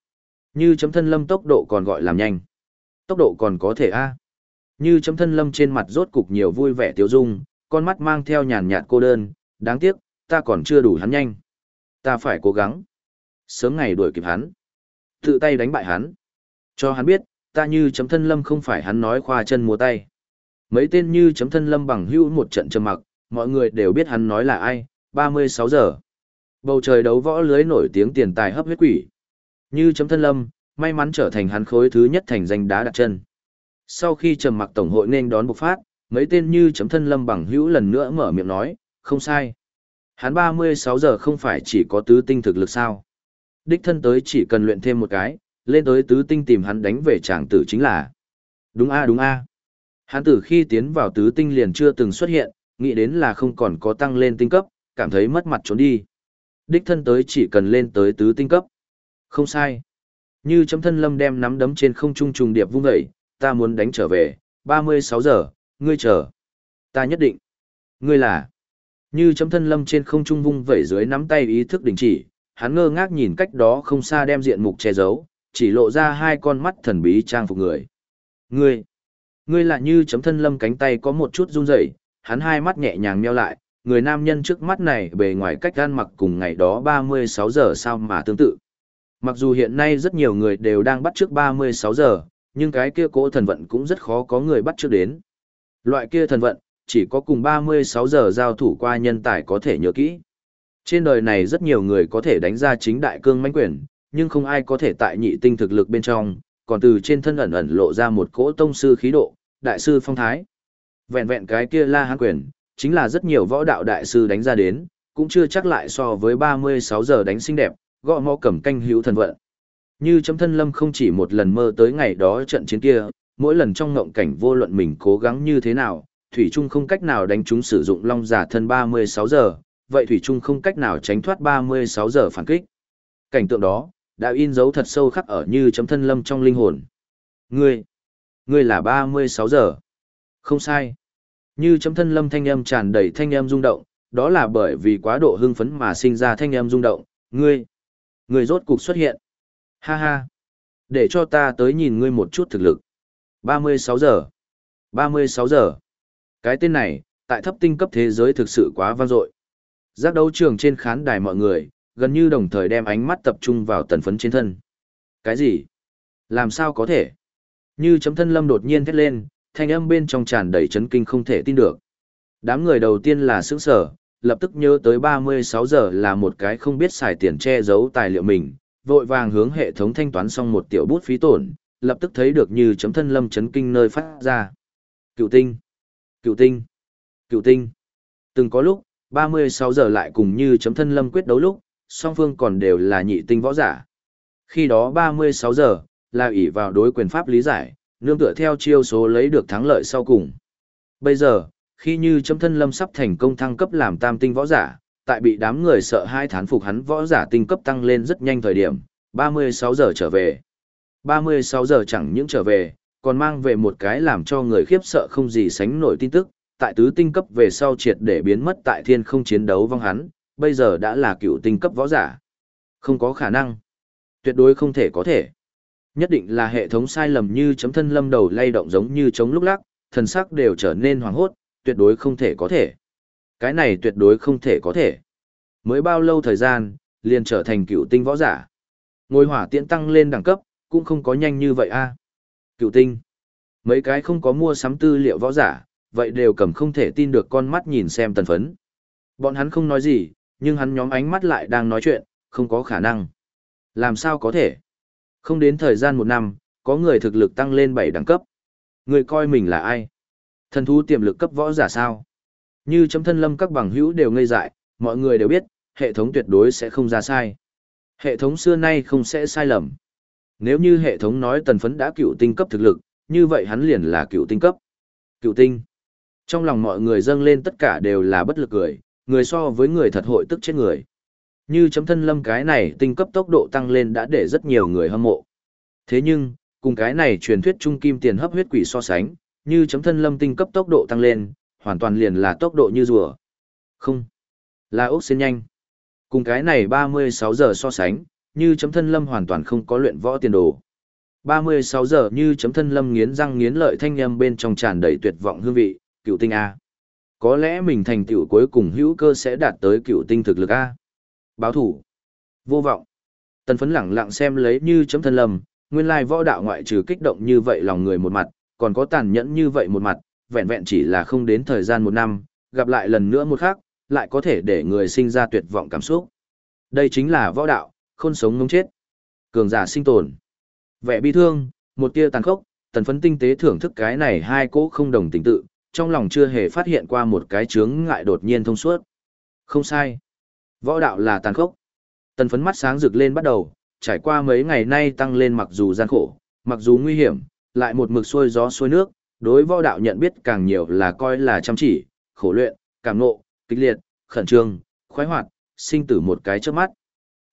Như chấm thân lâm tốc độ còn gọi làm nhanh. Tốc độ còn có thể a Như chấm thân lâm trên mặt rốt cục nhiều vui vẻ tiêu dung, con mắt mang theo nhàn nhạt cô đơn, đáng tiếc, ta còn chưa đủ hắn nhanh. Ta phải cố gắng. Sớm ngày đuổi kịp hắn. Tự tay đánh bại hắn. Cho hắn biết, ta như chấm thân lâm không phải hắn nói khoa chân múa tay. Mấy tên như chấm thân lâm bằng hữu một trận trầm mặc, mọi người đều biết hắn nói là ai, 36 giờ. Bầu trời đấu võ lưới nổi tiếng tiền tài hấp huyết quỷ. Như chấm thân lâm, may mắn trở thành hắn khối thứ nhất thành danh đá đặt chân. Sau khi trầm mặc tổng hội nên đón bộc phát, mấy tên như chấm thân lâm bằng hữu lần nữa mở miệng nói, không sai. Hắn 36 giờ không phải chỉ có tứ tinh thực lực sao. Đích thân tới chỉ cần luyện thêm một cái, lên tới tứ tinh tìm hắn đánh về tràng tử chính là. Đúng a đúng a. Hắn tử khi tiến vào tứ tinh liền chưa từng xuất hiện, nghĩ đến là không còn có tăng lên tinh cấp, cảm thấy mất mặt trốn đi. Đích thân tới chỉ cần lên tới tứ tinh cấp. Không sai. Như chấm thân lâm đem nắm đấm trên không trung trùng điệp vung dậy, ta muốn đánh trở về, 36 giờ, ngươi chờ. Ta nhất định. Ngươi là. Như chấm thân lâm trên không trung vung vẩy dưới nắm tay ý thức đình chỉ, hắn ngơ ngác nhìn cách đó không xa đem diện mục che giấu, chỉ lộ ra hai con mắt thần bí trang phục người. Ngươi, ngươi là như chấm thân lâm cánh tay có một chút run rẩy, hắn hai mắt nhẹ nhàng nheo lại, người nam nhân trước mắt này bề ngoài cách gan mặc cùng ngày đó 36 giờ sao mà tương tự. Mặc dù hiện nay rất nhiều người đều đang bắt trước 36 giờ, nhưng cái kia cỗ thần vận cũng rất khó có người bắt trước đến. Loại kia thần vận, chỉ có cùng 36 giờ giao thủ qua nhân tài có thể nhớ kỹ. Trên đời này rất nhiều người có thể đánh ra chính đại cương mãnh quyền, nhưng không ai có thể tại nhị tinh thực lực bên trong, còn từ trên thân ẩn ẩn lộ ra một cỗ tông sư khí độ, đại sư phong thái. Vẹn vẹn cái kia la hán quyền, chính là rất nhiều võ đạo đại sư đánh ra đến, cũng chưa chắc lại so với 36 giờ đánh xinh đẹp, gõ mõ cầm canh hữu thần vận. Như chấm thân lâm không chỉ một lần mơ tới ngày đó trận chiến kia, mỗi lần trong ngộng cảnh vô luận mình cố gắng như thế nào, Thủy Trung không cách nào đánh chúng sử dụng long giả thân 36 giờ, vậy Thủy Trung không cách nào tránh thoát 36 giờ phản kích. Cảnh tượng đó, đã in dấu thật sâu khắc ở như chấm thân lâm trong linh hồn. Ngươi, ngươi là 36 giờ. Không sai. Như chấm thân lâm thanh âm tràn đầy thanh âm rung động, đó là bởi vì quá độ hưng phấn mà sinh ra thanh âm rung động. Ngươi, ngươi rốt cục xuất hiện. Ha ha. Để cho ta tới nhìn ngươi một chút thực lực. 36 giờ. 36 giờ. Cái tên này, tại thấp tinh cấp thế giới thực sự quá vang dội. Giác đấu trường trên khán đài mọi người, gần như đồng thời đem ánh mắt tập trung vào tần phấn trên thân. Cái gì? Làm sao có thể? Như chấm thân lâm đột nhiên thét lên, thanh âm bên trong tràn đầy chấn kinh không thể tin được. Đám người đầu tiên là sững sở, lập tức nhớ tới 36 giờ là một cái không biết xài tiền che giấu tài liệu mình, vội vàng hướng hệ thống thanh toán xong một tiểu bút phí tổn, lập tức thấy được như chấm thân lâm chấn kinh nơi phát ra. Cựu tinh, cựu tinh, cựu tinh. Từng có lúc, 36 giờ lại cùng như chấm thân lâm quyết đấu lúc, song phương còn đều là nhị tinh võ giả. Khi đó 36 giờ, là ỷ vào đối quyền pháp lý giải, nương tựa theo chiêu số lấy được thắng lợi sau cùng. Bây giờ, khi như chấm thân lâm sắp thành công thăng cấp làm tam tinh võ giả, tại bị đám người sợ hai thán phục hắn võ giả tinh cấp tăng lên rất nhanh thời điểm, 36 giờ trở về. 36 giờ chẳng những trở về, còn mang về một cái làm cho người khiếp sợ không gì sánh nổi tin tức, tại tứ tinh cấp về sau triệt để biến mất tại thiên không chiến đấu vong hắn, bây giờ đã là cựu tinh cấp võ giả. Không có khả năng. Tuyệt đối không thể có thể. Nhất định là hệ thống sai lầm như chấm thân lâm đầu lay động giống như chống lúc lắc, thần sắc đều trở nên hoàng hốt, tuyệt đối không thể có thể. Cái này tuyệt đối không thể có thể. Mới bao lâu thời gian, liền trở thành cựu tinh võ giả. Ngôi hỏa tiễn tăng lên đẳng cấp, cũng không có nhanh như vậy a. Cựu tinh. Mấy cái không có mua sắm tư liệu võ giả, vậy đều cầm không thể tin được con mắt nhìn xem tần phấn. Bọn hắn không nói gì, nhưng hắn nhóm ánh mắt lại đang nói chuyện, không có khả năng. Làm sao có thể? Không đến thời gian một năm, có người thực lực tăng lên 7 đẳng cấp. Người coi mình là ai? Thần thú tiềm lực cấp võ giả sao? Như chấm thân lâm các bằng hữu đều ngây dại, mọi người đều biết, hệ thống tuyệt đối sẽ không ra sai. Hệ thống xưa nay không sẽ sai lầm. Nếu như hệ thống nói tần phấn đã cựu tinh cấp thực lực, như vậy hắn liền là cựu tinh cấp. Cựu tinh. Trong lòng mọi người dâng lên tất cả đều là bất lực cười, người so với người thật hội tức chết người. Như chấm thân lâm cái này tinh cấp tốc độ tăng lên đã để rất nhiều người hâm mộ. Thế nhưng, cùng cái này truyền thuyết trung kim tiền hấp huyết quỷ so sánh, như chấm thân lâm tinh cấp tốc độ tăng lên, hoàn toàn liền là tốc độ như rùa. Không, là ốc xin nhanh. Cùng cái này 36 giờ so sánh, như chấm thân lâm hoàn toàn không có luyện võ tiền đồ. 36 giờ như chấm thân lâm nghiến răng nghiến lợi thanh âm bên trong tràn đầy tuyệt vọng hương vị, cựu tinh A. Có lẽ mình thành tựu cuối cùng hữu cơ sẽ đạt tới cựu tinh thực lực A. Báo thủ. Vô vọng. Tần phấn lẳng lặng xem lấy như chấm thân lầm, nguyên lai võ đạo ngoại trừ kích động như vậy lòng người một mặt, còn có tàn nhẫn như vậy một mặt, vẹn vẹn chỉ là không đến thời gian một năm, gặp lại lần nữa một khác, lại có thể để người sinh ra tuyệt vọng cảm xúc. Đây chính là võ đạo, khôn sống ngông chết. Cường giả sinh tồn. Vẻ bi thương, một tia tàn khốc, tần phấn tinh tế thưởng thức cái này hai cỗ không đồng tình tự, trong lòng chưa hề phát hiện qua một cái chướng ngại đột nhiên thông suốt. Không sai. Võ đạo là tàn khốc. Tần phấn mắt sáng rực lên bắt đầu, trải qua mấy ngày nay tăng lên mặc dù gian khổ, mặc dù nguy hiểm, lại một mực xuôi gió xuôi nước, đối võ đạo nhận biết càng nhiều là coi là chăm chỉ, khổ luyện, cảm ngộ kích liệt, khẩn trương, khoái hoạt, sinh tử một cái trước mắt.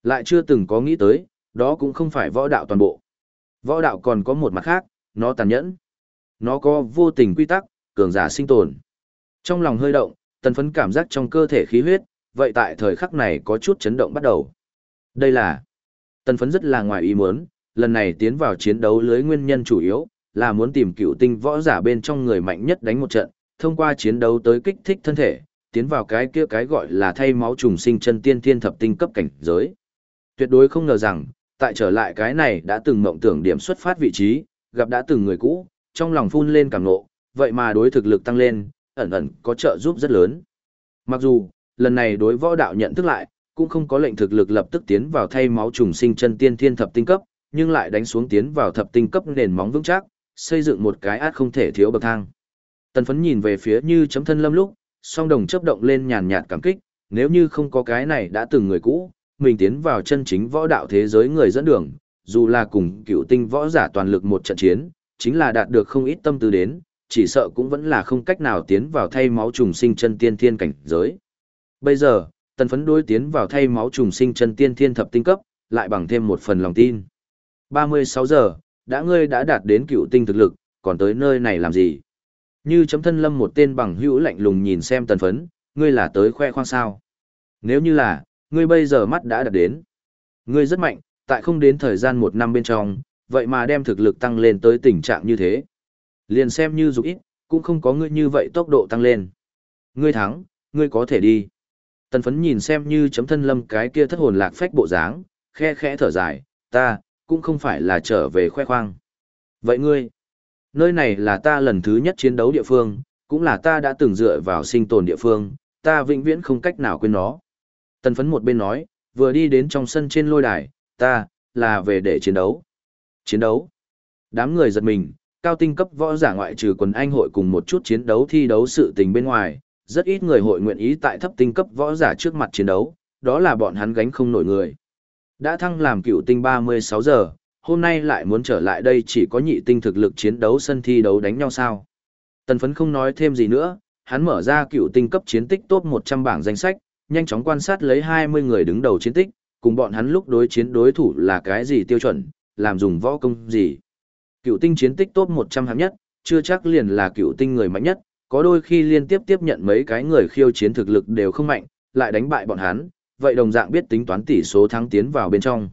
Lại chưa từng có nghĩ tới, đó cũng không phải võ đạo toàn bộ. Võ đạo còn có một mặt khác, nó tàn nhẫn. Nó có vô tình quy tắc, cường giả sinh tồn. Trong lòng hơi động, tần phấn cảm giác trong cơ thể khí huyết, vậy tại thời khắc này có chút chấn động bắt đầu. Đây là, tần phấn rất là ngoài ý muốn, lần này tiến vào chiến đấu lưới nguyên nhân chủ yếu, là muốn tìm cựu tinh võ giả bên trong người mạnh nhất đánh một trận, thông qua chiến đấu tới kích thích thân thể, tiến vào cái kia cái gọi là thay máu trùng sinh chân tiên thiên thập tinh cấp cảnh giới. Tuyệt đối không ngờ rằng, tại trở lại cái này đã từng mộng tưởng điểm xuất phát vị trí, gặp đã từng người cũ, trong lòng phun lên cảm nộ, vậy mà đối thực lực tăng lên, ẩn ẩn có trợ giúp rất lớn. Mặc dù, lần này đối võ đạo nhận thức lại, cũng không có lệnh thực lực lập tức tiến vào thay máu trùng sinh chân tiên thiên thập tinh cấp, nhưng lại đánh xuống tiến vào thập tinh cấp nền móng vững chắc, xây dựng một cái át không thể thiếu bậc thang. Tần phấn nhìn về phía như chấm thân lâm lúc, song đồng chấp động lên nhàn nhạt cảm kích, nếu như không có cái này đã từng người cũ, mình tiến vào chân chính võ đạo thế giới người dẫn đường, dù là cùng cựu tinh võ giả toàn lực một trận chiến, chính là đạt được không ít tâm tư đến, chỉ sợ cũng vẫn là không cách nào tiến vào thay máu trùng sinh chân tiên thiên cảnh giới. Bây giờ, tần phấn đối tiến vào thay máu trùng sinh chân tiên thiên thập tinh cấp, lại bằng thêm một phần lòng tin. 36 giờ, đã ngươi đã đạt đến cựu tinh thực lực, còn tới nơi này làm gì? Như chấm thân lâm một tên bằng hữu lạnh lùng nhìn xem tần phấn, ngươi là tới khoe khoang sao. Nếu như là, ngươi bây giờ mắt đã đạt đến. Ngươi rất mạnh, tại không đến thời gian một năm bên trong, vậy mà đem thực lực tăng lên tới tình trạng như thế. Liền xem như dục ít, cũng không có ngươi như vậy tốc độ tăng lên. Ngươi thắng, ngươi có thể đi. Tần phấn nhìn xem như chấm thân lâm cái kia thất hồn lạc phách bộ dáng, khe khẽ thở dài, ta, cũng không phải là trở về khoe khoang. Vậy ngươi, nơi này là ta lần thứ nhất chiến đấu địa phương, cũng là ta đã từng dựa vào sinh tồn địa phương, ta vĩnh viễn không cách nào quên nó. Tần phấn một bên nói, vừa đi đến trong sân trên lôi đài, ta, là về để chiến đấu. Chiến đấu. Đám người giật mình, cao tinh cấp võ giả ngoại trừ quần anh hội cùng một chút chiến đấu thi đấu sự tình bên ngoài, rất ít người hội nguyện ý tại thấp tinh cấp võ giả trước mặt chiến đấu, đó là bọn hắn gánh không nổi người. Đã thăng làm cựu tinh 36 giờ, hôm nay lại muốn trở lại đây chỉ có nhị tinh thực lực chiến đấu sân thi đấu đánh nhau sao. Tần phấn không nói thêm gì nữa, hắn mở ra cựu tinh cấp chiến tích top 100 bảng danh sách, nhanh chóng quan sát lấy 20 người đứng đầu chiến tích, cùng bọn hắn lúc đối chiến đối thủ là cái gì tiêu chuẩn, làm dùng võ công gì. Cựu tinh chiến tích top 100 hạng nhất, chưa chắc liền là cựu tinh người mạnh nhất, có đôi khi liên tiếp tiếp nhận mấy cái người khiêu chiến thực lực đều không mạnh, lại đánh bại bọn hắn, vậy đồng dạng biết tính toán tỷ số thắng tiến vào bên trong.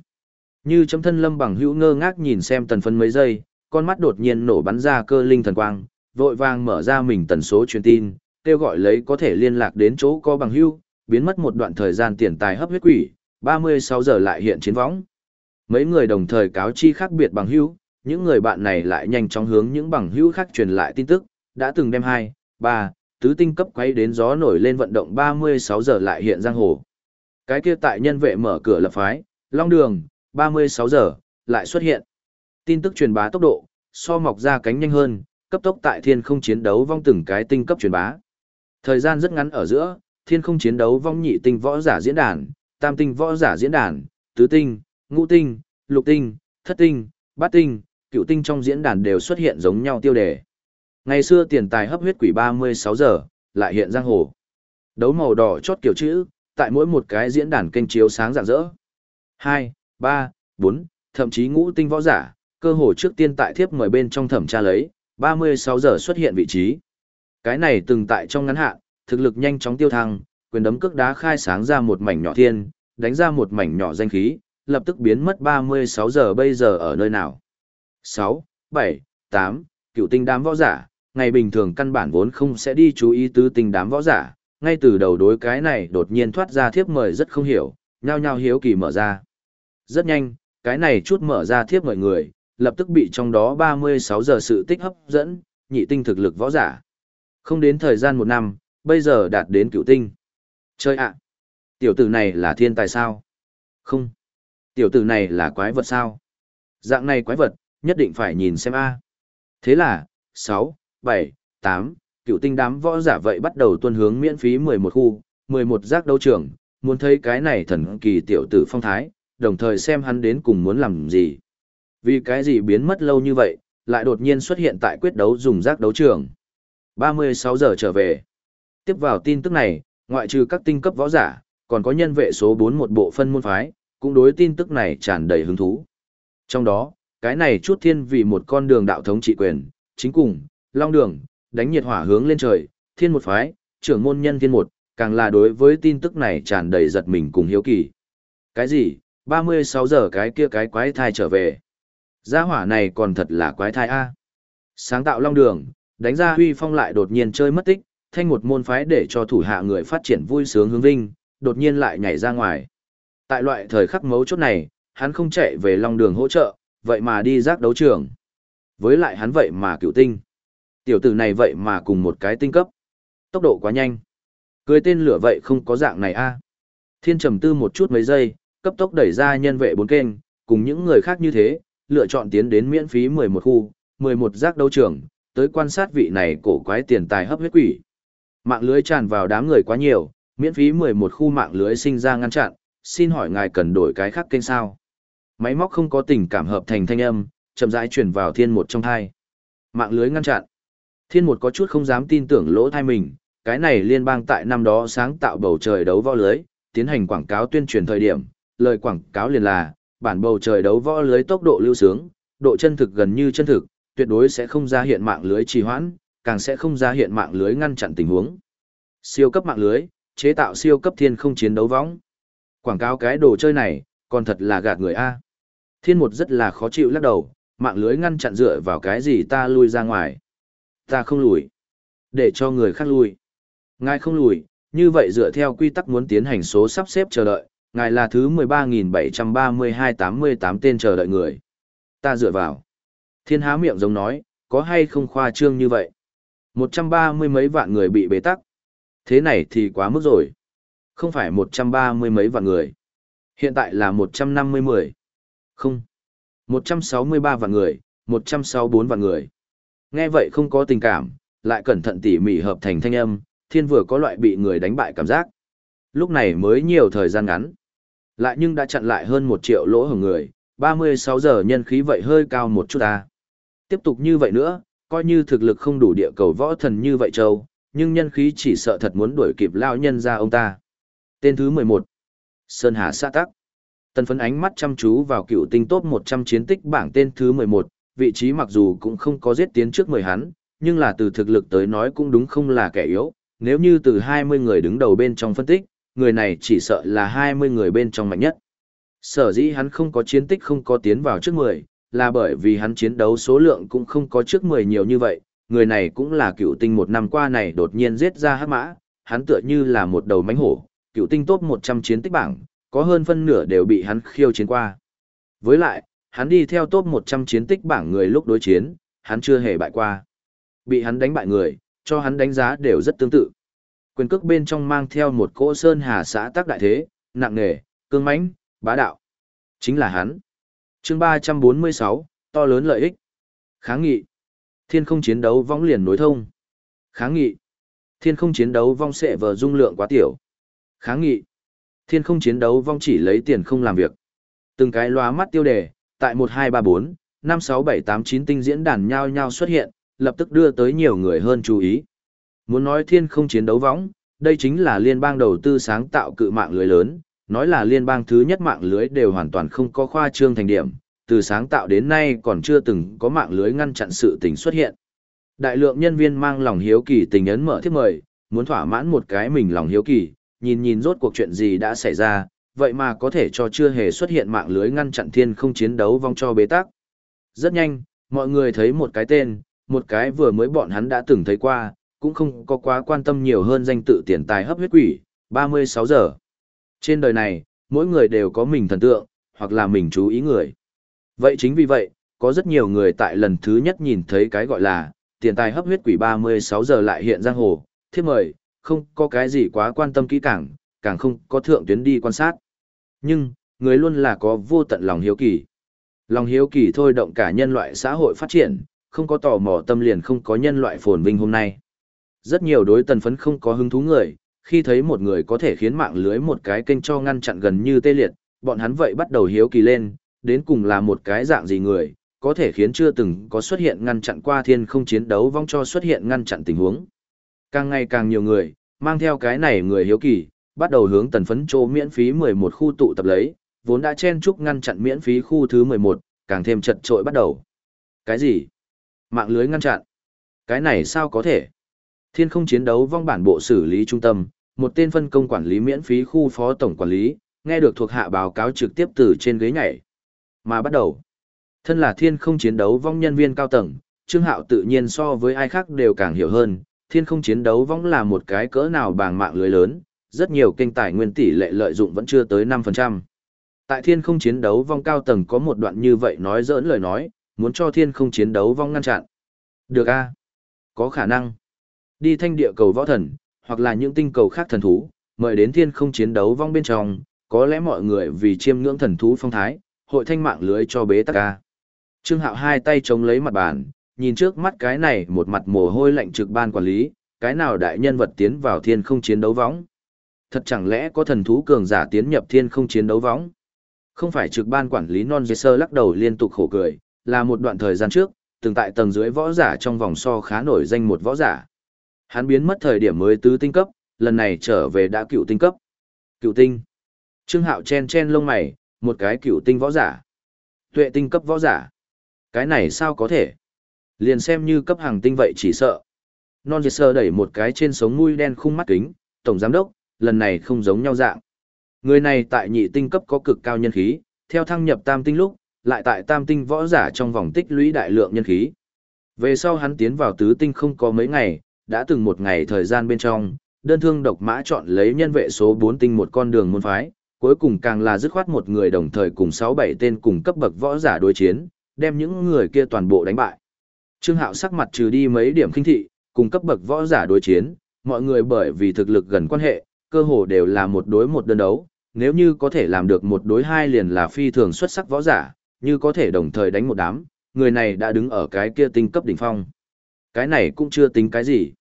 Như chấm thân lâm bằng hữu ngơ ngác nhìn xem tần phân mấy giây, con mắt đột nhiên nổ bắn ra cơ linh thần quang, vội vàng mở ra mình tần số truyền tin, kêu gọi lấy có thể liên lạc đến chỗ có bằng hữu, biến mất một đoạn thời gian tiền tài hấp huyết quỷ, 36 giờ lại hiện chiến võng. Mấy người đồng thời cáo chi khác biệt bằng hữu, những người bạn này lại nhanh chóng hướng những bằng hữu khác truyền lại tin tức, đã từng đem hai, ba, tứ tinh cấp quay đến gió nổi lên vận động 36 giờ lại hiện giang hồ. Cái kia tại nhân vệ mở cửa lập phái, long đường, 36 giờ, lại xuất hiện. Tin tức truyền bá tốc độ, so mọc ra cánh nhanh hơn, cấp tốc tại thiên không chiến đấu vong từng cái tinh cấp truyền bá. Thời gian rất ngắn ở giữa, thiên không chiến đấu vong nhị tinh võ giả diễn đàn, tam tinh võ giả diễn đàn, tứ tinh, ngũ tinh, lục tinh, thất tinh, bát tinh, cựu tinh trong diễn đàn đều xuất hiện giống nhau tiêu đề. Ngày xưa tiền tài hấp huyết quỷ 36 giờ, lại hiện giang hồ. Đấu màu đỏ chót kiểu chữ, tại mỗi một cái diễn đàn kênh chiếu sáng rạng rỡ. 2, 3, 4, thậm chí ngũ tinh võ giả, cơ hồ trước tiên tại thiếp mời bên trong thẩm tra lấy, 36 giờ xuất hiện vị trí. Cái này từng tại trong ngắn hạn, thực lực nhanh chóng tiêu thăng, quyền đấm cước đá khai sáng ra một mảnh nhỏ thiên, đánh ra một mảnh nhỏ danh khí, lập tức biến mất 36 giờ bây giờ ở nơi nào. 6, 7, 8, cựu tinh đám võ giả, ngày bình thường căn bản vốn không sẽ đi chú ý tứ tinh đám võ giả, ngay từ đầu đối cái này đột nhiên thoát ra thiếp mời rất không hiểu, nhao nhao hiếu kỳ mở ra. Rất nhanh, cái này chút mở ra thiếp mời người, lập tức bị trong đó 36 giờ sự tích hấp dẫn, nhị tinh thực lực võ giả. Không đến thời gian một năm, bây giờ đạt đến cựu tinh. Chơi ạ! tiểu tử này là thiên tài sao? Không. Tiểu tử này là quái vật sao? Dạng này quái vật, nhất định phải nhìn xem a. Thế là, 6, 7, 8, cựu tinh đám võ giả vậy bắt đầu tuân hướng miễn phí 11 khu, 11 giác đấu trường, muốn thấy cái này thần kỳ tiểu tử phong thái, đồng thời xem hắn đến cùng muốn làm gì. Vì cái gì biến mất lâu như vậy, lại đột nhiên xuất hiện tại quyết đấu dùng giác đấu trường. 36 giờ trở về. Tiếp vào tin tức này, ngoại trừ các tinh cấp võ giả, còn có nhân vệ số 4 một bộ phân môn phái, cũng đối tin tức này tràn đầy hứng thú. Trong đó, cái này chút thiên vì một con đường đạo thống trị quyền, chính cùng, long đường, đánh nhiệt hỏa hướng lên trời, thiên một phái, trưởng môn nhân thiên một, càng là đối với tin tức này tràn đầy giật mình cùng hiếu kỳ. Cái gì, 36 giờ cái kia cái quái thai trở về. Gia hỏa này còn thật là quái thai A. Sáng tạo long đường, đánh ra huy phong lại đột nhiên chơi mất tích, thanh một môn phái để cho thủ hạ người phát triển vui sướng hướng vinh, đột nhiên lại nhảy ra ngoài. Tại loại thời khắc mấu chốt này, hắn không chạy về long đường hỗ trợ, vậy mà đi giác đấu trường. Với lại hắn vậy mà cựu tinh. Tiểu tử này vậy mà cùng một cái tinh cấp. Tốc độ quá nhanh. Cười tên lửa vậy không có dạng này a. Thiên trầm tư một chút mấy giây, cấp tốc đẩy ra nhân vệ bốn kênh, cùng những người khác như thế, lựa chọn tiến đến miễn phí 11 khu, 11 giác đấu trường, tới quan sát vị này cổ quái tiền tài hấp huyết quỷ. Mạng lưới tràn vào đám người quá nhiều, miễn phí 11 khu mạng lưới sinh ra ngăn chặn, xin hỏi ngài cần đổi cái khác kênh sao? Máy móc không có tình cảm hợp thành thanh âm, chậm rãi chuyển vào thiên một trong hai. Mạng lưới ngăn chặn. Thiên một có chút không dám tin tưởng lỗ thai mình, cái này liên bang tại năm đó sáng tạo bầu trời đấu võ lưới, tiến hành quảng cáo tuyên truyền thời điểm, lời quảng cáo liền là, bản bầu trời đấu võ lưới tốc độ lưu sướng, độ chân thực gần như chân thực, tuyệt đối sẽ không ra hiện mạng lưới trì hoãn, càng sẽ không ra hiện mạng lưới ngăn chặn tình huống. Siêu cấp mạng lưới, chế tạo siêu cấp thiên không chiến đấu võng. Quảng cáo cái đồ chơi này, còn thật là gạt người A. Thiên một rất là khó chịu lắc đầu, mạng lưới ngăn chặn dựa vào cái gì ta lui ra ngoài. Ta không lùi. Để cho người khác lùi. Ngài không lùi, như vậy dựa theo quy tắc muốn tiến hành số sắp xếp chờ đợi, ngài là thứ 13.732-88 tên chờ đợi người. Ta dựa vào. Thiên há miệng giống nói, có hay không khoa trương như vậy? 130 mấy vạn người bị bế tắc. Thế này thì quá mức rồi. Không phải 130 mấy vạn người. Hiện tại là 150 mười. Không. 163 vạn người, 164 vạn người. Nghe vậy không có tình cảm, lại cẩn thận tỉ mỉ hợp thành thanh âm, thiên vừa có loại bị người đánh bại cảm giác. Lúc này mới nhiều thời gian ngắn. Lại nhưng đã chặn lại hơn một triệu lỗ hồng người, 36 giờ nhân khí vậy hơi cao một chút ta. Tiếp tục như vậy nữa, coi như thực lực không đủ địa cầu võ thần như vậy châu, nhưng nhân khí chỉ sợ thật muốn đuổi kịp lao nhân ra ông ta. Tên thứ 11. Sơn Hà Sa Tắc. Tần phấn ánh mắt chăm chú vào cựu tinh top 100 chiến tích bảng tên thứ 11, vị trí mặc dù cũng không có giết tiến trước mười hắn, nhưng là từ thực lực tới nói cũng đúng không là kẻ yếu, nếu như từ 20 người đứng đầu bên trong phân tích, người này chỉ sợ là 20 người bên trong mạnh nhất. Sở dĩ hắn không có chiến tích không có tiến vào trước 10, là bởi vì hắn chiến đấu số lượng cũng không có trước 10 nhiều như vậy, người này cũng là cựu tinh một năm qua này đột nhiên giết ra hắc mã, hắn tựa như là một đầu mánh hổ, cựu tinh top 100 chiến tích bảng, có hơn phân nửa đều bị hắn khiêu chiến qua. Với lại, hắn đi theo top 100 chiến tích bảng người lúc đối chiến, hắn chưa hề bại qua. Bị hắn đánh bại người, cho hắn đánh giá đều rất tương tự. Quyền cước bên trong mang theo một cỗ sơn hà xã tác đại thế, nặng nề, cương mãnh, bá đạo. Chính là hắn. chương 346, to lớn lợi ích. Kháng nghị. Thiên không chiến đấu vong liền nối thông. Kháng nghị. Thiên không chiến đấu vong sẽ vờ dung lượng quá tiểu. Kháng nghị. Thiên không chiến đấu vong chỉ lấy tiền không làm việc. Từng cái lóa mắt tiêu đề, tại 1234, 56789 tinh diễn đàn nhau nhau xuất hiện, lập tức đưa tới nhiều người hơn chú ý. Muốn nói thiên không chiến đấu vong, đây chính là liên bang đầu tư sáng tạo cự mạng lưới lớn, nói là liên bang thứ nhất mạng lưới đều hoàn toàn không có khoa trương thành điểm, từ sáng tạo đến nay còn chưa từng có mạng lưới ngăn chặn sự tình xuất hiện. Đại lượng nhân viên mang lòng hiếu kỳ tình ấn mở thiết mời, muốn thỏa mãn một cái mình lòng hiếu kỳ, nhìn nhìn rốt cuộc chuyện gì đã xảy ra, vậy mà có thể cho chưa hề xuất hiện mạng lưới ngăn chặn thiên không chiến đấu vong cho bế tắc. Rất nhanh, mọi người thấy một cái tên, một cái vừa mới bọn hắn đã từng thấy qua, cũng không có quá quan tâm nhiều hơn danh tự tiền tài hấp huyết quỷ, 36 giờ. Trên đời này, mỗi người đều có mình thần tượng, hoặc là mình chú ý người. Vậy chính vì vậy, có rất nhiều người tại lần thứ nhất nhìn thấy cái gọi là tiền tài hấp huyết quỷ 36 giờ lại hiện giang hồ, thiếp mời, không có cái gì quá quan tâm kỹ càng, càng không có thượng tuyến đi quan sát. Nhưng, người luôn là có vô tận lòng hiếu kỳ. Lòng hiếu kỳ thôi động cả nhân loại xã hội phát triển, không có tò mò tâm liền không có nhân loại phồn vinh hôm nay. Rất nhiều đối tần phấn không có hứng thú người, khi thấy một người có thể khiến mạng lưới một cái kênh cho ngăn chặn gần như tê liệt, bọn hắn vậy bắt đầu hiếu kỳ lên, đến cùng là một cái dạng gì người, có thể khiến chưa từng có xuất hiện ngăn chặn qua thiên không chiến đấu vong cho xuất hiện ngăn chặn tình huống. Càng ngày càng nhiều người, mang theo cái này người hiếu kỳ, bắt đầu hướng tần phấn chỗ miễn phí 11 khu tụ tập lấy, vốn đã chen chúc ngăn chặn miễn phí khu thứ 11, càng thêm chật trội bắt đầu. Cái gì? Mạng lưới ngăn chặn? Cái này sao có thể? Thiên không chiến đấu vong bản bộ xử lý trung tâm, một tên phân công quản lý miễn phí khu phó tổng quản lý, nghe được thuộc hạ báo cáo trực tiếp từ trên ghế nhảy. Mà bắt đầu, thân là thiên không chiến đấu vong nhân viên cao tầng, Trương Hạo tự nhiên so với ai khác đều càng hiểu hơn, thiên không chiến đấu vong là một cái cỡ nào bàng mạng lưới lớn, rất nhiều kênh tài nguyên tỷ lệ lợi dụng vẫn chưa tới 5%. Tại thiên không chiến đấu vong cao tầng có một đoạn như vậy nói dỡn lời nói, muốn cho thiên không chiến đấu vong ngăn chặn. Được a Có khả năng. Đi thanh địa cầu võ thần, hoặc là những tinh cầu khác thần thú, mời đến thiên không chiến đấu vong bên trong, có lẽ mọi người vì chiêm ngưỡng thần thú phong thái, hội thanh mạng lưới cho bế tắc ca. Trương Hạo hai tay chống lấy mặt bàn, nhìn trước mắt cái này một mặt mồ hôi lạnh trực ban quản lý, cái nào đại nhân vật tiến vào thiên không chiến đấu võng. Thật chẳng lẽ có thần thú cường giả tiến nhập thiên không chiến đấu võng? Không phải trực ban quản lý non dê sơ lắc đầu liên tục khổ cười, là một đoạn thời gian trước, từng tại tầng dưới võ giả trong vòng so khá nổi danh một võ giả. Hắn biến mất thời điểm mới tứ tinh cấp, lần này trở về đã cựu tinh cấp. Cựu tinh. Trương Hạo chen chen lông mày, một cái cựu tinh võ giả. Tuệ tinh cấp võ giả. Cái này sao có thể? Liền xem như cấp hàng tinh vậy chỉ sợ. Non diệt sơ đẩy một cái trên sống mũi đen khung mắt kính, tổng giám đốc, lần này không giống nhau dạng. Người này tại nhị tinh cấp có cực cao nhân khí, theo thăng nhập tam tinh lúc, lại tại tam tinh võ giả trong vòng tích lũy đại lượng nhân khí. Về sau hắn tiến vào tứ tinh không có mấy ngày, đã từng một ngày thời gian bên trong, đơn thương độc mã chọn lấy nhân vệ số 4 tinh một con đường môn phái, cuối cùng càng là dứt khoát một người đồng thời cùng 6-7 tên cùng cấp bậc võ giả đối chiến, đem những người kia toàn bộ đánh bại. Trương Hạo sắc mặt trừ đi mấy điểm kinh thị, cùng cấp bậc võ giả đối chiến, mọi người bởi vì thực lực gần quan hệ, cơ hồ đều là một đối một đơn đấu, nếu như có thể làm được một đối hai liền là phi thường xuất sắc võ giả, như có thể đồng thời đánh một đám, người này đã đứng ở cái kia tinh cấp đỉnh phong. Cái này cũng chưa tính cái gì.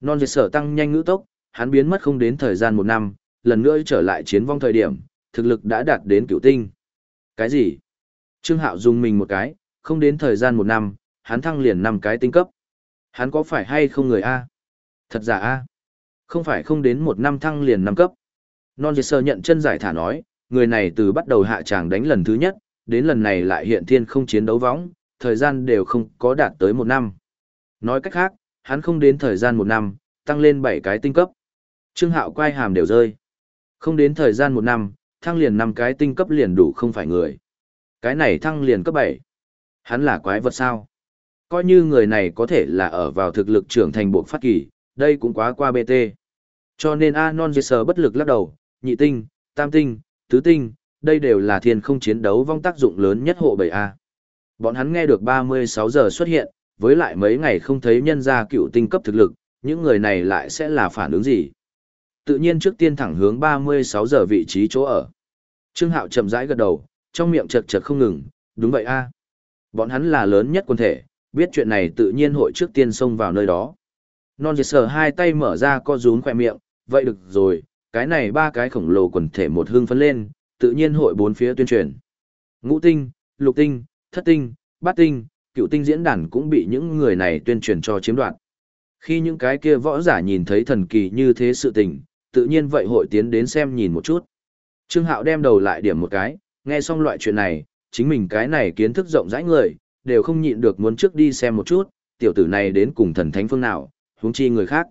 Non dệt sở tăng nhanh ngữ tốc, hắn biến mất không đến thời gian một năm, lần nữa trở lại chiến vong thời điểm, thực lực đã đạt đến cửu tinh. Cái gì? Trương Hạo dùng mình một cái, không đến thời gian một năm, hắn thăng liền năm cái tinh cấp. Hắn có phải hay không người A? Thật giả A? Không phải không đến một năm thăng liền năm cấp. Non dệt sơ nhận chân giải thả nói, người này từ bắt đầu hạ tràng đánh lần thứ nhất, đến lần này lại hiện thiên không chiến đấu võng, thời gian đều không có đạt tới một năm. Nói cách khác, hắn không đến thời gian một năm, tăng lên bảy cái tinh cấp. Trương Hạo quay hàm đều rơi. Không đến thời gian một năm, thăng liền năm cái tinh cấp liền đủ không phải người. Cái này thăng liền cấp bảy, Hắn là quái vật sao? Coi như người này có thể là ở vào thực lực trưởng thành bộ phát kỳ, đây cũng quá qua BT. Cho nên Anon Jesser bất lực lắc đầu, nhị tinh, tam tinh, tứ tinh, đây đều là thiên không chiến đấu vong tác dụng lớn nhất hộ bầy A. Bọn hắn nghe được 36 giờ xuất hiện, với lại mấy ngày không thấy nhân gia cựu tinh cấp thực lực, những người này lại sẽ là phản ứng gì? Tự nhiên trước tiên thẳng hướng 36 giờ vị trí chỗ ở. Trương Hạo chậm rãi gật đầu, trong miệng chật chật không ngừng, đúng vậy a. Bọn hắn là lớn nhất quân thể, biết chuyện này tự nhiên hội trước tiên xông vào nơi đó. Non diệt sở hai tay mở ra co rúm khỏe miệng, vậy được rồi, cái này ba cái khổng lồ quần thể một hương phấn lên, tự nhiên hội bốn phía tuyên truyền. Ngũ tinh, lục tinh, thất tinh, bát tinh, cựu tinh diễn đàn cũng bị những người này tuyên truyền cho chiếm đoạt. Khi những cái kia võ giả nhìn thấy thần kỳ như thế sự tình, tự nhiên vậy hội tiến đến xem nhìn một chút. Trương Hạo đem đầu lại điểm một cái, nghe xong loại chuyện này, chính mình cái này kiến thức rộng rãi người, đều không nhịn được muốn trước đi xem một chút, tiểu tử này đến cùng thần thánh phương nào, huống chi người khác.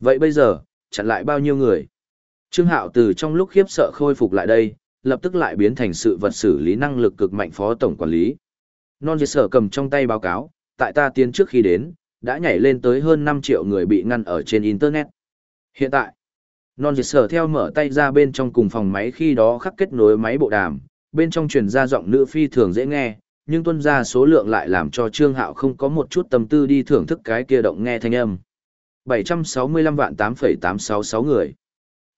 Vậy bây giờ, chặn lại bao nhiêu người? Trương Hạo từ trong lúc khiếp sợ khôi phục lại đây, lập tức lại biến thành sự vật xử lý năng lực cực mạnh phó tổng quản lý. Non diệt sở cầm trong tay báo cáo, tại ta tiến trước khi đến, đã nhảy lên tới hơn 5 triệu người bị ngăn ở trên Internet. Hiện tại, non diệt sở theo mở tay ra bên trong cùng phòng máy khi đó khắc kết nối máy bộ đàm, bên trong truyền ra giọng nữ phi thường dễ nghe, nhưng tuân ra số lượng lại làm cho Trương Hạo không có một chút tâm tư đi thưởng thức cái kia động nghe thanh âm. 765 vạn 8,866 người.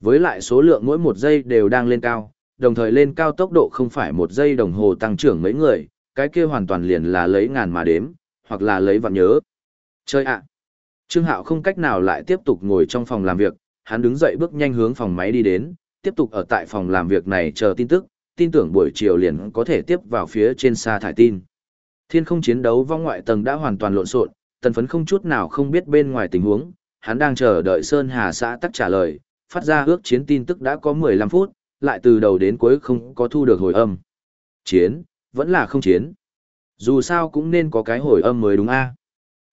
Với lại số lượng mỗi một giây đều đang lên cao, đồng thời lên cao tốc độ không phải một giây đồng hồ tăng trưởng mấy người, cái kia hoàn toàn liền là lấy ngàn mà đếm, hoặc là lấy vạn nhớ. Chơi ạ! À. Trương Hạo không cách nào lại tiếp tục ngồi trong phòng làm việc, hắn đứng dậy bước nhanh hướng phòng máy đi đến, tiếp tục ở tại phòng làm việc này chờ tin tức, tin tưởng buổi chiều liền có thể tiếp vào phía trên xa thải tin. Thiên không chiến đấu vong ngoại tầng đã hoàn toàn lộn xộn, tần phấn không chút nào không biết bên ngoài tình huống, hắn đang chờ đợi Sơn Hà xã tắc trả lời, phát ra ước chiến tin tức đã có 15 phút, lại từ đầu đến cuối không có thu được hồi âm. Chiến, vẫn là không chiến. Dù sao cũng nên có cái hồi âm mới đúng a.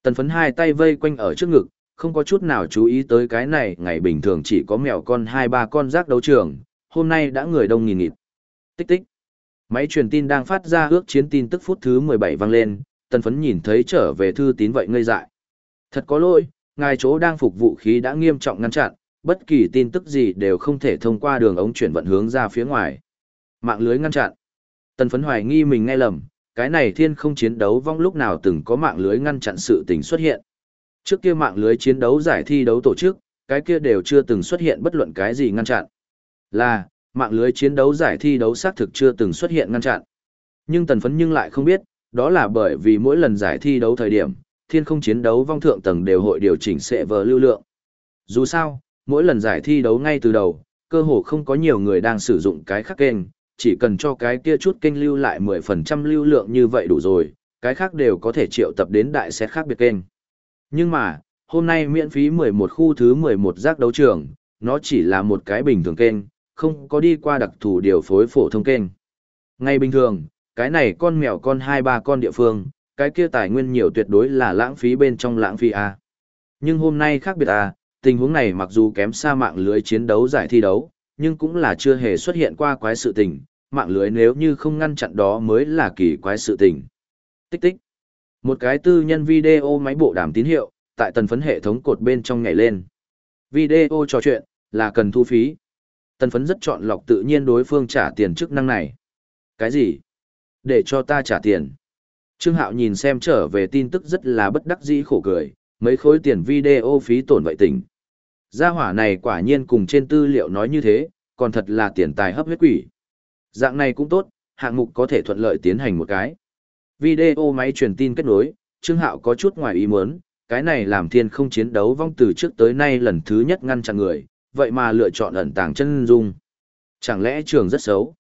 Tần phấn hai tay vây quanh ở trước ngực, không có chút nào chú ý tới cái này, ngày bình thường chỉ có mèo con hai ba con rác đấu trường, hôm nay đã người đông nghìn nghịt. Tích tích. Máy truyền tin đang phát ra ước chiến tin tức phút thứ 17 vang lên, tần phấn nhìn thấy trở về thư tín vậy ngây dại. Thật có lỗi, ngài chỗ đang phục vụ khí đã nghiêm trọng ngăn chặn, bất kỳ tin tức gì đều không thể thông qua đường ống chuyển vận hướng ra phía ngoài. Mạng lưới ngăn chặn. Tần phấn hoài nghi mình nghe lầm, cái này thiên không chiến đấu vong lúc nào từng có mạng lưới ngăn chặn sự tình xuất hiện. Trước kia mạng lưới chiến đấu giải thi đấu tổ chức, cái kia đều chưa từng xuất hiện bất luận cái gì ngăn chặn. Là, mạng lưới chiến đấu giải thi đấu xác thực chưa từng xuất hiện ngăn chặn. Nhưng tần phấn nhưng lại không biết, đó là bởi vì mỗi lần giải thi đấu thời điểm, thiên không chiến đấu vong thượng tầng đều hội điều chỉnh sẽ vờ lưu lượng. Dù sao, mỗi lần giải thi đấu ngay từ đầu, cơ hồ không có nhiều người đang sử dụng cái khác kênh, chỉ cần cho cái kia chút kênh lưu lại 10% lưu lượng như vậy đủ rồi, cái khác đều có thể triệu tập đến đại xét khác biệt kênh. Nhưng mà, hôm nay miễn phí 11 khu thứ 11 giác đấu trường, nó chỉ là một cái bình thường kênh, không có đi qua đặc thù điều phối phổ thông kênh. Ngay bình thường, cái này con mèo con hai ba con địa phương, cái kia tài nguyên nhiều tuyệt đối là lãng phí bên trong lãng phí A. Nhưng hôm nay khác biệt A, tình huống này mặc dù kém xa mạng lưới chiến đấu giải thi đấu, nhưng cũng là chưa hề xuất hiện qua quái sự tình, mạng lưới nếu như không ngăn chặn đó mới là kỳ quái sự tình. Tích tích. Một cái tư nhân video máy bộ đàm tín hiệu, tại tần phấn hệ thống cột bên trong nhảy lên. Video trò chuyện, là cần thu phí. Tần phấn rất chọn lọc tự nhiên đối phương trả tiền chức năng này. Cái gì? Để cho ta trả tiền. Trương Hạo nhìn xem trở về tin tức rất là bất đắc dĩ khổ cười, mấy khối tiền video phí tổn vậy tỉnh. Gia hỏa này quả nhiên cùng trên tư liệu nói như thế, còn thật là tiền tài hấp huyết quỷ. Dạng này cũng tốt, hạng mục có thể thuận lợi tiến hành một cái. Video máy truyền tin kết nối, Trương Hạo có chút ngoài ý muốn, cái này làm thiên không chiến đấu vong từ trước tới nay lần thứ nhất ngăn chặn người, vậy mà lựa chọn ẩn tàng chân dung. Chẳng lẽ trường rất xấu?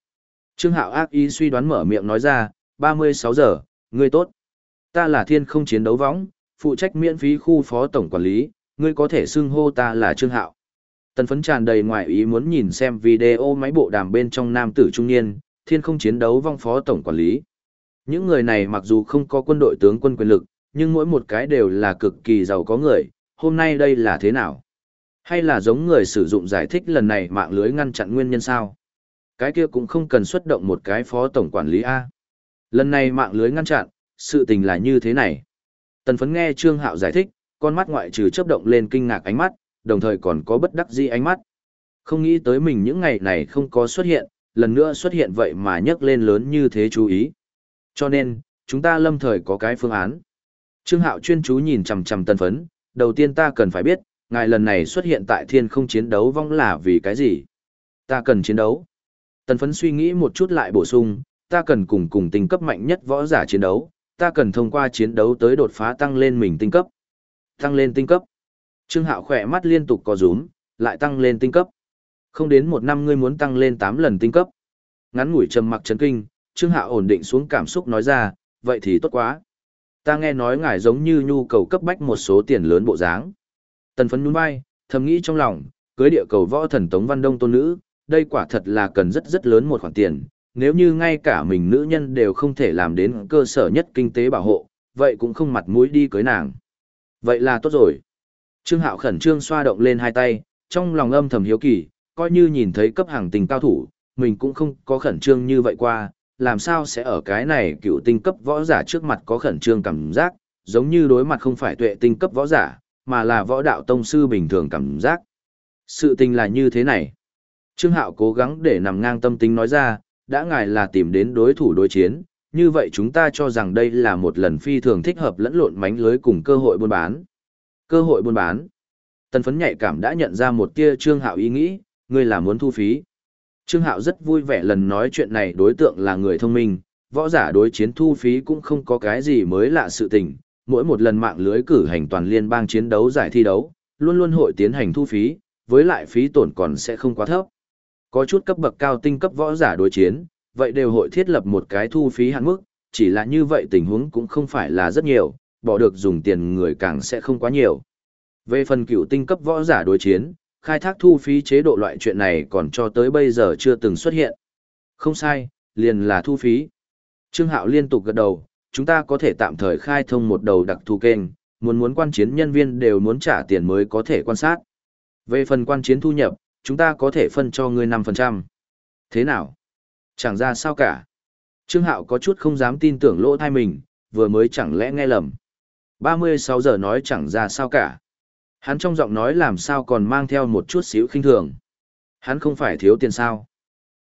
Trương Hạo ác ý suy đoán mở miệng nói ra, 36 giờ, ngươi tốt. Ta là thiên không chiến đấu võng, phụ trách miễn phí khu phó tổng quản lý, ngươi có thể xưng hô ta là Trương Hạo. Tần phấn tràn đầy ngoài ý muốn nhìn xem video máy bộ đàm bên trong nam tử trung niên, thiên không chiến đấu vong phó tổng quản lý. Những người này mặc dù không có quân đội tướng quân quyền lực, nhưng mỗi một cái đều là cực kỳ giàu có người, hôm nay đây là thế nào? Hay là giống người sử dụng giải thích lần này mạng lưới ngăn chặn nguyên nhân sao? Cái kia cũng không cần xuất động một cái phó tổng quản lý A. Lần này mạng lưới ngăn chặn, sự tình là như thế này. Tần phấn nghe Trương Hạo giải thích, con mắt ngoại trừ chấp động lên kinh ngạc ánh mắt, đồng thời còn có bất đắc dĩ ánh mắt. Không nghĩ tới mình những ngày này không có xuất hiện, lần nữa xuất hiện vậy mà nhấc lên lớn như thế chú ý. Cho nên, chúng ta lâm thời có cái phương án. Trương Hạo chuyên chú nhìn chằm chằm Tần phấn, đầu tiên ta cần phải biết, ngài lần này xuất hiện tại thiên không chiến đấu vong là vì cái gì? Ta cần chiến đấu. Tần phấn suy nghĩ một chút lại bổ sung, ta cần cùng cùng tinh cấp mạnh nhất võ giả chiến đấu, ta cần thông qua chiến đấu tới đột phá tăng lên mình tinh cấp. Tăng lên tinh cấp. Trương Hạo khỏe mắt liên tục có rúm, lại tăng lên tinh cấp. Không đến một năm ngươi muốn tăng lên 8 lần tinh cấp. Ngắn ngủi trầm mặc chấn kinh, Trương Hạo ổn định xuống cảm xúc nói ra, vậy thì tốt quá. Ta nghe nói ngài giống như nhu cầu cấp bách một số tiền lớn bộ dáng. Tần phấn nhún vai, thầm nghĩ trong lòng, cưới địa cầu võ thần Tống Văn Đông tôn nữ, đây quả thật là cần rất rất lớn một khoản tiền. Nếu như ngay cả mình nữ nhân đều không thể làm đến cơ sở nhất kinh tế bảo hộ, vậy cũng không mặt mũi đi cưới nàng. Vậy là tốt rồi. Trương Hạo khẩn trương xoa động lên hai tay, trong lòng âm thầm hiếu kỳ, coi như nhìn thấy cấp hàng tình cao thủ, mình cũng không có khẩn trương như vậy qua, làm sao sẽ ở cái này cựu tinh cấp võ giả trước mặt có khẩn trương cảm giác, giống như đối mặt không phải tuệ tinh cấp võ giả, mà là võ đạo tông sư bình thường cảm giác. Sự tình là như thế này. Trương Hạo cố gắng để nằm ngang tâm tính nói ra, đã ngài là tìm đến đối thủ đối chiến, như vậy chúng ta cho rằng đây là một lần phi thường thích hợp lẫn lộn mánh lưới cùng cơ hội buôn bán. Cơ hội buôn bán. Tần phấn nhạy cảm đã nhận ra một tia Trương Hạo ý nghĩ, ngươi là muốn thu phí. Trương Hạo rất vui vẻ lần nói chuyện này đối tượng là người thông minh, võ giả đối chiến thu phí cũng không có cái gì mới lạ sự tình, mỗi một lần mạng lưới cử hành toàn liên bang chiến đấu giải thi đấu, luôn luôn hội tiến hành thu phí, với lại phí tổn còn sẽ không quá thấp. Có chút cấp bậc cao tinh cấp võ giả đối chiến, vậy đều hội thiết lập một cái thu phí hạn mức, chỉ là như vậy tình huống cũng không phải là rất nhiều, bỏ được dùng tiền người càng sẽ không quá nhiều. Về phần cựu tinh cấp võ giả đối chiến, khai thác thu phí chế độ loại chuyện này còn cho tới bây giờ chưa từng xuất hiện. Không sai, liền là thu phí. Trương Hạo liên tục gật đầu, chúng ta có thể tạm thời khai thông một đầu đặc thù kênh, muốn muốn quan chiến nhân viên đều muốn trả tiền mới có thể quan sát. Về phần quan chiến thu nhập, chúng ta có thể phân cho ngươi 5%. Thế nào? Chẳng ra sao cả. Trương Hạo có chút không dám tin tưởng lỗ thai mình, vừa mới chẳng lẽ nghe lầm. 36 giờ nói chẳng ra sao cả. Hắn trong giọng nói làm sao còn mang theo một chút xíu khinh thường. Hắn không phải thiếu tiền sao.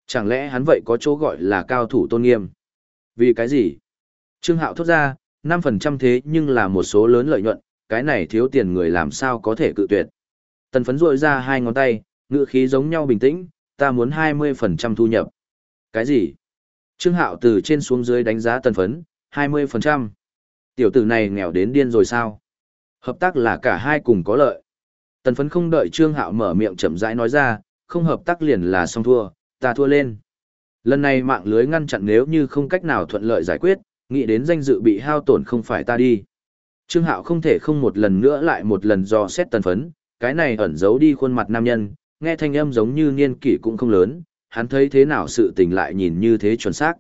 Chẳng lẽ hắn vậy có chỗ gọi là cao thủ tôn nghiêm? Vì cái gì? Trương Hạo thốt ra, 5% thế nhưng là một số lớn lợi nhuận, cái này thiếu tiền người làm sao có thể cự tuyệt. Tần phấn rội ra hai ngón tay, ngựa khí giống nhau bình tĩnh, ta muốn 20% thu nhập. Cái gì? Trương Hạo từ trên xuống dưới đánh giá tần phấn, 20%. Tiểu tử này nghèo đến điên rồi sao? Hợp tác là cả hai cùng có lợi. Tần phấn không đợi Trương Hạo mở miệng chậm rãi nói ra, không hợp tác liền là xong thua, ta thua lên. Lần này mạng lưới ngăn chặn nếu như không cách nào thuận lợi giải quyết, nghĩ đến danh dự bị hao tổn không phải ta đi. Trương Hạo không thể không một lần nữa lại một lần dò xét tần phấn, cái này ẩn giấu đi khuôn mặt nam nhân, nghe thanh âm giống như niên kỷ cũng không lớn, hắn thấy thế nào sự tình lại nhìn như thế chuẩn xác.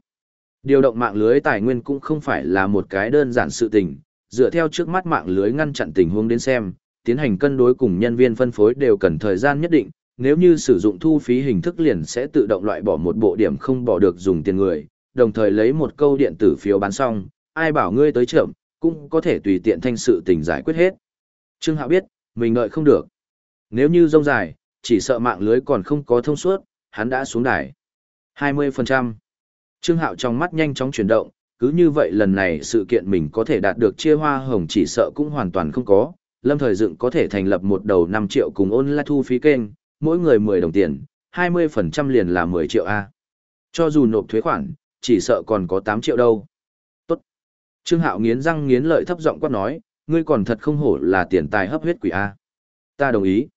Điều động mạng lưới tài nguyên cũng không phải là một cái đơn giản sự tình, dựa theo trước mắt mạng lưới ngăn chặn tình huống đến xem, tiến hành cân đối cùng nhân viên phân phối đều cần thời gian nhất định, nếu như sử dụng thu phí hình thức liền sẽ tự động loại bỏ một bộ điểm không bỏ được dùng tiền người, đồng thời lấy một câu điện tử phiếu bán xong, ai bảo ngươi tới chậm, cũng có thể tùy tiện thanh sự tình giải quyết hết. Trương Hạo biết, mình đợi không được. Nếu như rông dài, chỉ sợ mạng lưới còn không có thông suốt, hắn đã xuống đài. 20%. Trương Hạo trong mắt nhanh chóng chuyển động, cứ như vậy lần này sự kiện mình có thể đạt được chia hoa hồng chỉ sợ cũng hoàn toàn không có. Lâm Thời Dựng có thể thành lập một đầu 5 triệu cùng ôn lại thu phí kênh, mỗi người 10 đồng tiền, 20% liền là 10 triệu A. Cho dù nộp thuế khoản, chỉ sợ còn có 8 triệu đâu. Tốt. Trương Hạo nghiến răng nghiến lợi thấp giọng quát nói, ngươi còn thật không hổ là tiền tài hấp huyết quỷ A. Ta đồng ý.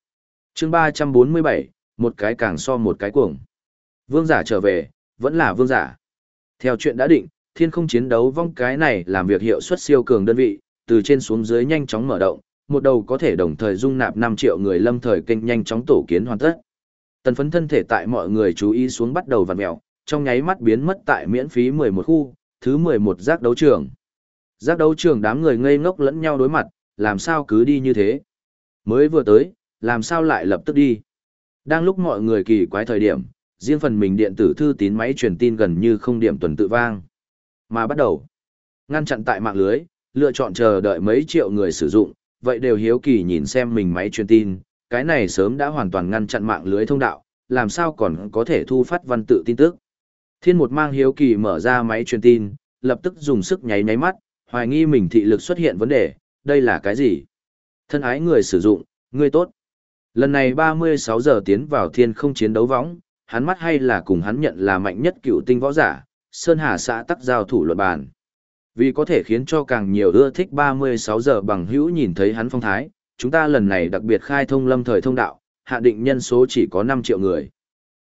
chương 347, một cái càng so một cái cuồng. Vương giả trở về, vẫn là vương giả. Theo chuyện đã định, thiên không chiến đấu vong cái này làm việc hiệu suất siêu cường đơn vị, từ trên xuống dưới nhanh chóng mở động, một đầu có thể đồng thời dung nạp 5 triệu người lâm thời kênh nhanh chóng tổ kiến hoàn tất. Tần phấn thân thể tại mọi người chú ý xuống bắt đầu vặn mèo, trong nháy mắt biến mất tại miễn phí 11 khu, thứ 11 giác đấu trường. Giác đấu trường đám người ngây ngốc lẫn nhau đối mặt, làm sao cứ đi như thế? Mới vừa tới, làm sao lại lập tức đi? Đang lúc mọi người kỳ quái thời điểm, riêng phần mình điện tử thư tín máy truyền tin gần như không điểm tuần tự vang. Mà bắt đầu, ngăn chặn tại mạng lưới, lựa chọn chờ đợi mấy triệu người sử dụng, vậy đều hiếu kỳ nhìn xem mình máy truyền tin, cái này sớm đã hoàn toàn ngăn chặn mạng lưới thông đạo, làm sao còn có thể thu phát văn tự tin tức. Thiên một mang hiếu kỳ mở ra máy truyền tin, lập tức dùng sức nháy nháy mắt, hoài nghi mình thị lực xuất hiện vấn đề, đây là cái gì? Thân ái người sử dụng, người tốt. Lần này 36 giờ tiến vào thiên không chiến đấu võng, hắn mắt hay là cùng hắn nhận là mạnh nhất cựu tinh võ giả, Sơn Hà xã tắc giao thủ luận bàn. Vì có thể khiến cho càng nhiều ưa thích 36 giờ bằng hữu nhìn thấy hắn phong thái, chúng ta lần này đặc biệt khai thông lâm thời thông đạo, hạ định nhân số chỉ có 5 triệu người.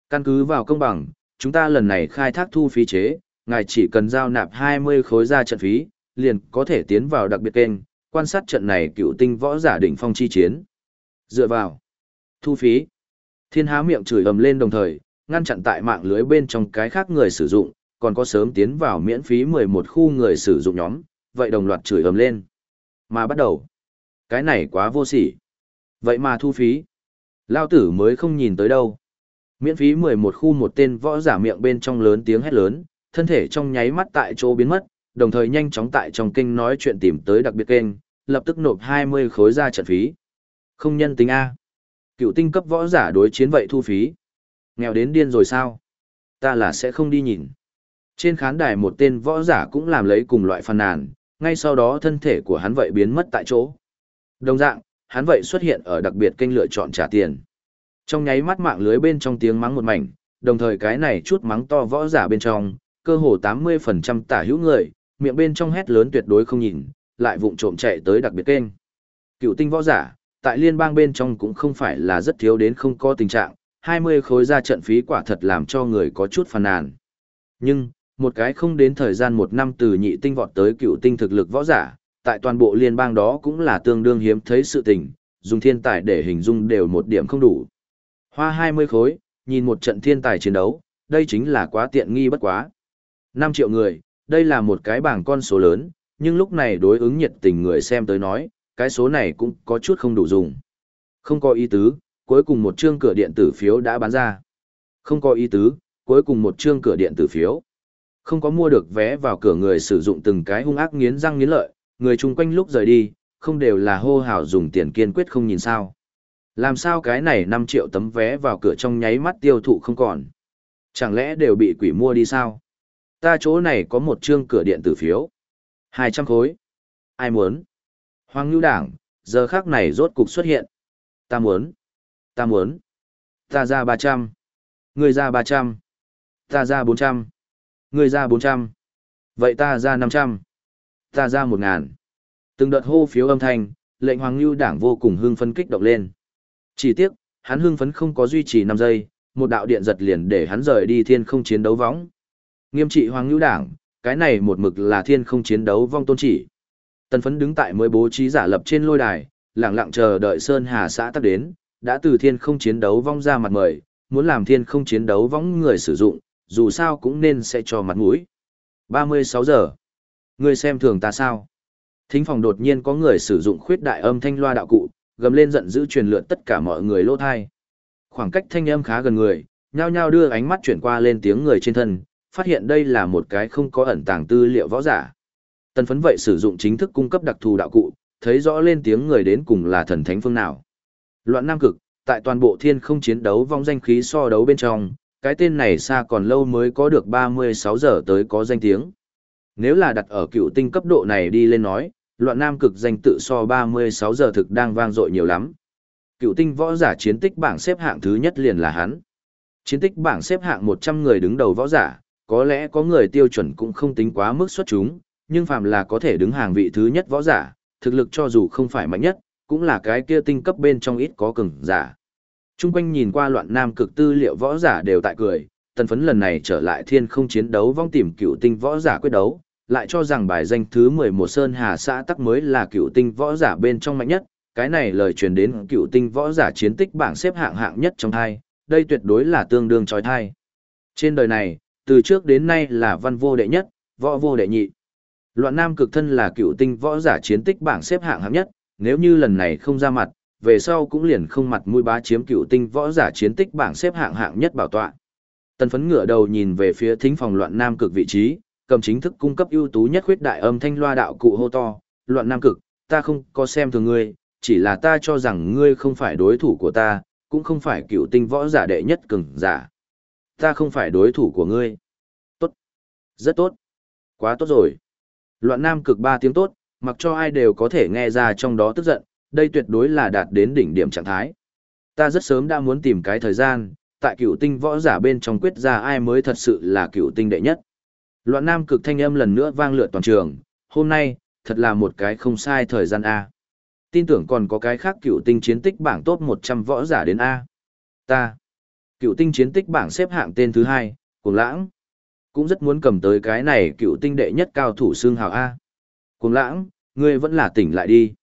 Căn cứ vào công bằng, chúng ta lần này khai thác thu phí chế, ngài chỉ cần giao nạp 20 khối ra trận phí, liền có thể tiến vào đặc biệt kênh, quan sát trận này cựu tinh võ giả đỉnh phong chi chiến. Dựa vào thu phí, thiên há miệng chửi ầm lên đồng thời, ngăn chặn tại mạng lưới bên trong cái khác người sử dụng, còn có sớm tiến vào miễn phí 11 khu người sử dụng nhóm, vậy đồng loạt chửi ầm lên. Mà bắt đầu, cái này quá vô sỉ. Vậy mà thu phí, lao tử mới không nhìn tới đâu. Miễn phí 11 khu một tên võ giả miệng bên trong lớn tiếng hét lớn, thân thể trong nháy mắt tại chỗ biến mất, đồng thời nhanh chóng tại trong kênh nói chuyện tìm tới đặc biệt kênh, lập tức nộp 20 khối ra trận phí. Không nhân tính A. Cựu tinh cấp võ giả đối chiến vậy thu phí. Nghèo đến điên rồi sao? Ta là sẽ không đi nhìn. Trên khán đài một tên võ giả cũng làm lấy cùng loại phàn nàn, ngay sau đó thân thể của hắn vậy biến mất tại chỗ. Đồng dạng, hắn vậy xuất hiện ở đặc biệt kênh lựa chọn trả tiền. Trong nháy mắt mạng lưới bên trong tiếng mắng một mảnh, đồng thời cái này chút mắng to võ giả bên trong, cơ hồ 80% tả hữu người, miệng bên trong hét lớn tuyệt đối không nhìn, lại vụng trộm chạy tới đặc biệt kênh. Cựu tinh võ giả, tại liên bang bên trong cũng không phải là rất thiếu đến không có tình trạng, 20 khối ra trận phí quả thật làm cho người có chút phàn nàn. Nhưng, một cái không đến thời gian một năm từ nhị tinh vọt tới cựu tinh thực lực võ giả, tại toàn bộ liên bang đó cũng là tương đương hiếm thấy sự tình, dùng thiên tài để hình dung đều một điểm không đủ. Hoa 20 khối, nhìn một trận thiên tài chiến đấu, đây chính là quá tiện nghi bất quá. 5 triệu người, đây là một cái bảng con số lớn, nhưng lúc này đối ứng nhiệt tình người xem tới nói, cái số này cũng có chút không đủ dùng. Không có ý tứ, cuối cùng một chương cửa điện tử phiếu đã bán ra. Không có ý tứ, cuối cùng một chương cửa điện tử phiếu. Không có mua được vé vào cửa người sử dụng từng cái hung ác nghiến răng nghiến lợi, người chung quanh lúc rời đi, không đều là hô hào dùng tiền kiên quyết không nhìn sao. Làm sao cái này 5 triệu tấm vé vào cửa trong nháy mắt tiêu thụ không còn. Chẳng lẽ đều bị quỷ mua đi sao? Ta chỗ này có một chương cửa điện tử phiếu. 200 khối. Ai muốn? Hoàng Nhu Đảng, giờ khác này rốt cục xuất hiện. Ta muốn. Ta muốn. Ta ra 300. Người ra 300. Ta ra 400. Người ra 400. Vậy ta ra 500. Ta ra 1.000. Từng đợt hô phiếu âm thanh, lệnh Hoàng Nhu Đảng vô cùng hưng phấn kích động lên. Chỉ tiếc, hắn hưng phấn không có duy trì 5 giây, một đạo điện giật liền để hắn rời đi thiên không chiến đấu võng. Nghiêm trị Hoàng Nhu Đảng, cái này một mực là thiên không chiến đấu vong tôn chỉ. Tần phấn đứng tại mới bố trí giả lập trên lôi đài, lặng lặng chờ đợi Sơn Hà xã tắc đến, đã từ thiên không chiến đấu vong ra mặt mời, muốn làm thiên không chiến đấu vong người sử dụng, dù sao cũng nên sẽ cho mặt mũi. 36 giờ. Người xem thường ta sao? Thính phòng đột nhiên có người sử dụng khuyết đại âm thanh loa đạo cụ, gầm lên giận dữ truyền lượn tất cả mọi người lỗ thai. Khoảng cách thanh âm khá gần người, nhao nhao đưa ánh mắt chuyển qua lên tiếng người trên thân, phát hiện đây là một cái không có ẩn tàng tư liệu võ giả. Tần phấn vậy sử dụng chính thức cung cấp đặc thù đạo cụ, thấy rõ lên tiếng người đến cùng là thần thánh phương nào. Loạn Nam Cực, tại toàn bộ thiên không chiến đấu vong danh khí so đấu bên trong, cái tên này xa còn lâu mới có được 36 giờ tới có danh tiếng. Nếu là đặt ở cựu tinh cấp độ này đi lên nói, loạn nam cực danh tự so 36 giờ thực đang vang dội nhiều lắm. Cựu tinh võ giả chiến tích bảng xếp hạng thứ nhất liền là hắn. Chiến tích bảng xếp hạng 100 người đứng đầu võ giả, có lẽ có người tiêu chuẩn cũng không tính quá mức xuất chúng, nhưng phàm là có thể đứng hàng vị thứ nhất võ giả, thực lực cho dù không phải mạnh nhất, cũng là cái kia tinh cấp bên trong ít có cường giả. Trung quanh nhìn qua loạn nam cực tư liệu võ giả đều tại cười, tần phấn lần này trở lại thiên không chiến đấu vong tìm cựu tinh võ giả quyết đấu, lại cho rằng bài danh thứ 11 Sơn Hà xã tắc mới là cựu tinh võ giả bên trong mạnh nhất, cái này lời truyền đến cựu tinh võ giả chiến tích bảng xếp hạng hạng nhất trong hai, đây tuyệt đối là tương đương trói thai. Trên đời này, từ trước đến nay là văn vô đệ nhất, võ vô đệ nhị. Loạn Nam cực thân là cựu tinh võ giả chiến tích bảng xếp hạng hạng nhất, nếu như lần này không ra mặt, về sau cũng liền không mặt mũi bá chiếm cựu tinh võ giả chiến tích bảng xếp hạng hạng nhất bảo tọa. Tần phấn ngửa đầu nhìn về phía thính phòng loạn Nam cực vị trí, cầm chính thức cung cấp ưu tú nhất khuyết đại âm thanh loa đạo cụ hô to, loạn Nam cực, ta không có xem thường ngươi, chỉ là ta cho rằng ngươi không phải đối thủ của ta, cũng không phải cựu tinh võ giả đệ nhất cường giả. Ta không phải đối thủ của ngươi. tốt Rất tốt. Quá tốt rồi. Loạn nam cực ba tiếng tốt, mặc cho ai đều có thể nghe ra trong đó tức giận, đây tuyệt đối là đạt đến đỉnh điểm trạng thái. Ta rất sớm đã muốn tìm cái thời gian, tại cựu tinh võ giả bên trong quyết ra ai mới thật sự là cựu tinh đệ nhất. Loạn nam cực thanh âm lần nữa vang lượt toàn trường, hôm nay, thật là một cái không sai thời gian A. Tin tưởng còn có cái khác cựu tinh chiến tích bảng top 100 võ giả đến A. Ta. Cựu tinh chiến tích bảng xếp hạng tên thứ hai, Cuồng Lãng. Cũng rất muốn cầm tới cái này cựu tinh đệ nhất cao thủ xương hào A. Cuồng Lãng, ngươi vẫn là tỉnh lại đi.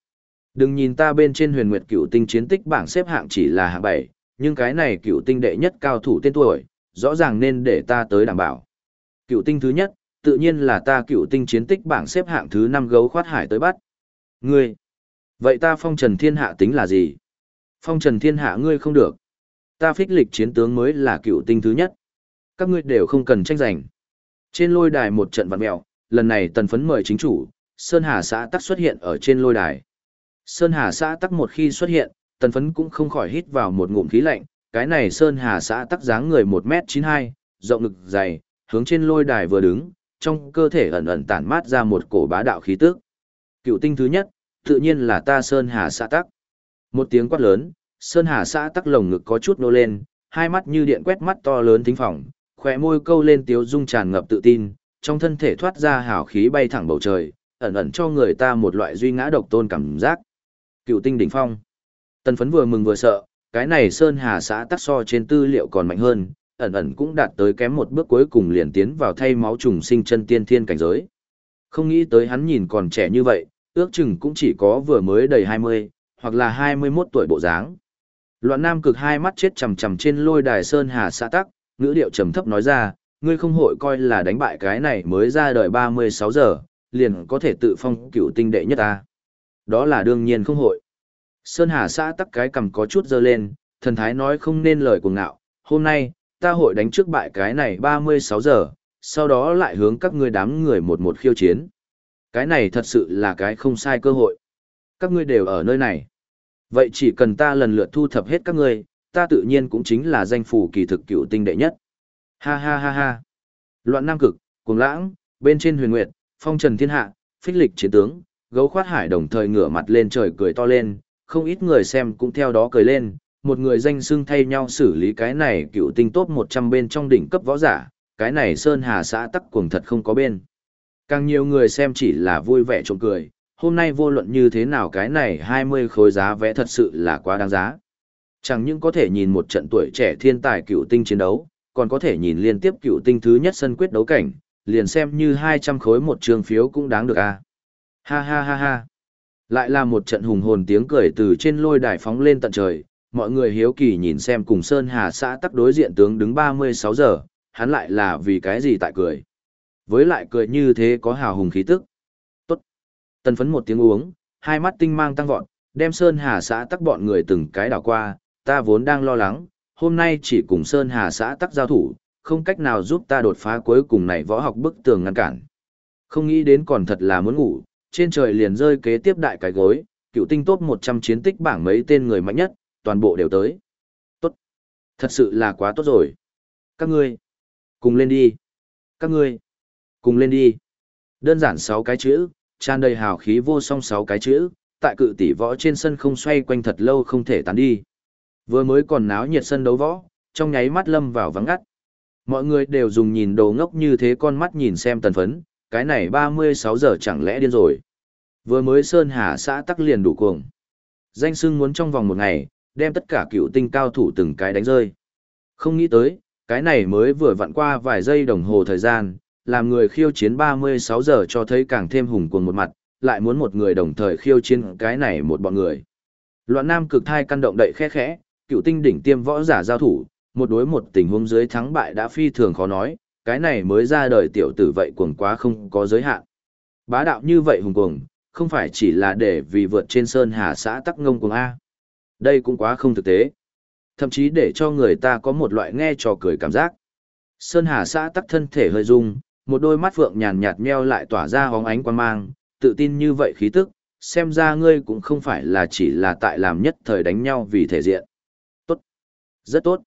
Đừng nhìn ta bên trên huyền nguyệt cựu tinh chiến tích bảng xếp hạng chỉ là hạng 7, nhưng cái này cựu tinh đệ nhất cao thủ tên tuổi, rõ ràng nên để ta tới đảm bảo. Cựu tinh thứ nhất, tự nhiên là ta cựu tinh chiến tích bảng xếp hạng thứ năm gấu khoát hải tới bắt. Ngươi, vậy ta phong trần thiên hạ tính là gì? Phong trần thiên hạ ngươi không được. Ta phích lịch chiến tướng mới là cựu tinh thứ nhất. Các ngươi đều không cần tranh giành. Trên lôi đài một trận vặn mẹo, lần này tần phấn mời chính chủ, Sơn Hà xã tắc xuất hiện ở trên lôi đài. Sơn Hà xã tắc một khi xuất hiện, tần phấn cũng không khỏi hít vào một ngụm khí lạnh, cái này Sơn Hà xã tắc dáng người 1m92, rộng ngực dày, hướng trên lôi đài vừa đứng, trong cơ thể ẩn ẩn tản mát ra một cổ bá đạo khí tức. Cựu tinh thứ nhất, tự nhiên là ta Sơn Hà xã tắc. Một tiếng quát lớn, Sơn Hà xã tắc lồng ngực có chút nô lên, hai mắt như điện quét mắt to lớn thính phòng, khỏe môi câu lên tiếu dung tràn ngập tự tin, trong thân thể thoát ra hào khí bay thẳng bầu trời, ẩn ẩn cho người ta một loại duy ngã độc tôn cảm giác. Cựu tinh đỉnh phong. Tần phấn vừa mừng vừa sợ, cái này Sơn Hà xã tắc so trên tư liệu còn mạnh hơn, ẩn ẩn cũng đạt tới kém một bước cuối cùng liền tiến vào thay máu trùng sinh chân tiên thiên cảnh giới. Không nghĩ tới hắn nhìn còn trẻ như vậy, ước chừng cũng chỉ có vừa mới đầy 20, hoặc là 21 tuổi bộ dáng. Loạn Nam cực hai mắt chết chầm chầm trên lôi đài Sơn Hà xã tắc, ngữ điệu trầm thấp nói ra, ngươi không hội coi là đánh bại cái này mới ra đời 36 giờ, liền có thể tự phong cựu tinh đệ nhất ta. Đó là đương nhiên không hội. Sơn Hà xã tắc cái cầm có chút dơ lên, thần thái nói không nên lời cuồng ngạo, hôm nay, ta hội đánh trước bại cái này 36 giờ, sau đó lại hướng các ngươi đám người một một khiêu chiến. Cái này thật sự là cái không sai cơ hội. Các ngươi đều ở nơi này. Vậy chỉ cần ta lần lượt thu thập hết các ngươi, ta tự nhiên cũng chính là danh phủ kỳ thực cựu tinh đệ nhất. Ha ha ha ha. Loạn Nam Cực, Cuồng Lãng, bên trên huyền nguyệt, phong trần thiên hạ, phích lịch chiến tướng, gấu khoát hải đồng thời ngửa mặt lên trời cười to lên, không ít người xem cũng theo đó cười lên, một người danh xưng thay nhau xử lý cái này cựu tinh tốt 100 bên trong đỉnh cấp võ giả, cái này Sơn Hà xã tắc cuồng thật không có bên. Càng nhiều người xem chỉ là vui vẻ trộm cười, hôm nay vô luận như thế nào cái này 20 khối giá vẽ thật sự là quá đáng giá. Chẳng những có thể nhìn một trận tuổi trẻ thiên tài cựu tinh chiến đấu, còn có thể nhìn liên tiếp cựu tinh thứ nhất sân quyết đấu cảnh, liền xem như 200 khối một trường phiếu cũng đáng được a. À. Ha ha ha ha. Lại là một trận hùng hồn tiếng cười từ trên lôi đài phóng lên tận trời, mọi người hiếu kỳ nhìn xem cùng Sơn Hà xã tắc đối diện tướng đứng 36 giờ, hắn lại là vì cái gì tại cười. Với lại cười như thế có hào hùng khí tức. Tốt. Tần phấn một tiếng uống, hai mắt tinh mang tăng vọt, đem Sơn Hà xã tắc bọn người từng cái đảo qua, ta vốn đang lo lắng, hôm nay chỉ cùng Sơn Hà xã tắc giao thủ, không cách nào giúp ta đột phá cuối cùng này võ học bức tường ngăn cản. Không nghĩ đến còn thật là muốn ngủ, trên trời liền rơi kế tiếp đại cái gối, cựu tinh tốt 100 chiến tích bảng mấy tên người mạnh nhất, toàn bộ đều tới. Tốt. Thật sự là quá tốt rồi. Các ngươi, cùng lên đi. Các ngươi, cùng lên đi. Đơn giản 6 cái chữ, tràn đầy hào khí vô song 6 cái chữ, tại cự tỷ võ trên sân không xoay quanh thật lâu không thể tán đi. Vừa mới còn náo nhiệt sân đấu võ, trong nháy mắt lâm vào vắng ngắt. Mọi người đều dùng nhìn đồ ngốc như thế con mắt nhìn xem tần phấn, cái này 36 giờ chẳng lẽ điên rồi. Vừa mới Sơn Hà xã tắc liền đủ cuồng. Danh sưng muốn trong vòng một ngày, đem tất cả cựu tinh cao thủ từng cái đánh rơi. Không nghĩ tới, cái này mới vừa vặn qua vài giây đồng hồ thời gian, làm người khiêu chiến 36 giờ cho thấy càng thêm hùng cuồng một mặt, lại muốn một người đồng thời khiêu chiến cái này một bọn người. Loạn nam cực thai căn động đậy khẽ khẽ, cựu tinh đỉnh tiêm võ giả giao thủ, một đối một tình huống dưới thắng bại đã phi thường khó nói, cái này mới ra đời tiểu tử vậy cuồng quá không có giới hạn. Bá đạo như vậy hùng cuồng, không phải chỉ là để vì vượt trên sơn hà xã tắc ngông cuồng A. Đây cũng quá không thực tế. Thậm chí để cho người ta có một loại nghe trò cười cảm giác. Sơn hà xã tắc thân thể hơi rung, một đôi mắt phượng nhàn nhạt meo lại tỏa ra hóng ánh quan mang, tự tin như vậy khí tức, xem ra ngươi cũng không phải là chỉ là tại làm nhất thời đánh nhau vì thể diện. Tốt. Rất tốt.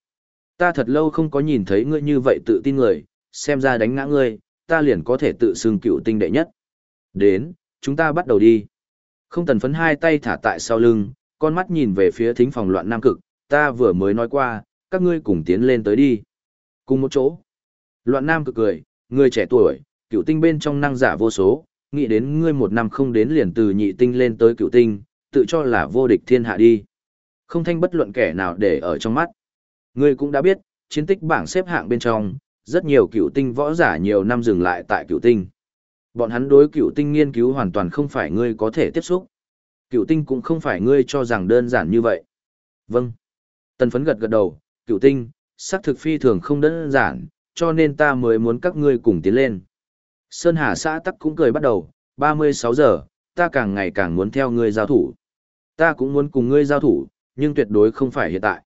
Ta thật lâu không có nhìn thấy ngươi như vậy tự tin người, xem ra đánh ngã ngươi, ta liền có thể tự xưng cựu tinh đệ nhất. Đến, chúng ta bắt đầu đi. Không tần phấn hai tay thả tại sau lưng, con mắt nhìn về phía thính phòng loạn nam cực, ta vừa mới nói qua, các ngươi cùng tiến lên tới đi. Cùng một chỗ. Loạn nam cực cười, người trẻ tuổi, cựu tinh bên trong năng giả vô số, nghĩ đến ngươi một năm không đến liền từ nhị tinh lên tới cựu tinh, tự cho là vô địch thiên hạ đi. Không thanh bất luận kẻ nào để ở trong mắt. Ngươi cũng đã biết, chiến tích bảng xếp hạng bên trong, rất nhiều cựu tinh võ giả nhiều năm dừng lại tại cựu tinh. Bọn hắn đối cựu tinh nghiên cứu hoàn toàn không phải ngươi có thể tiếp xúc. Cựu tinh cũng không phải ngươi cho rằng đơn giản như vậy. Vâng. Tần phấn gật gật đầu, cựu tinh, xác thực phi thường không đơn giản, cho nên ta mới muốn các ngươi cùng tiến lên. Sơn Hà xã tắc cũng cười bắt đầu, 36 giờ, ta càng ngày càng muốn theo ngươi giao thủ. Ta cũng muốn cùng ngươi giao thủ, nhưng tuyệt đối không phải hiện tại.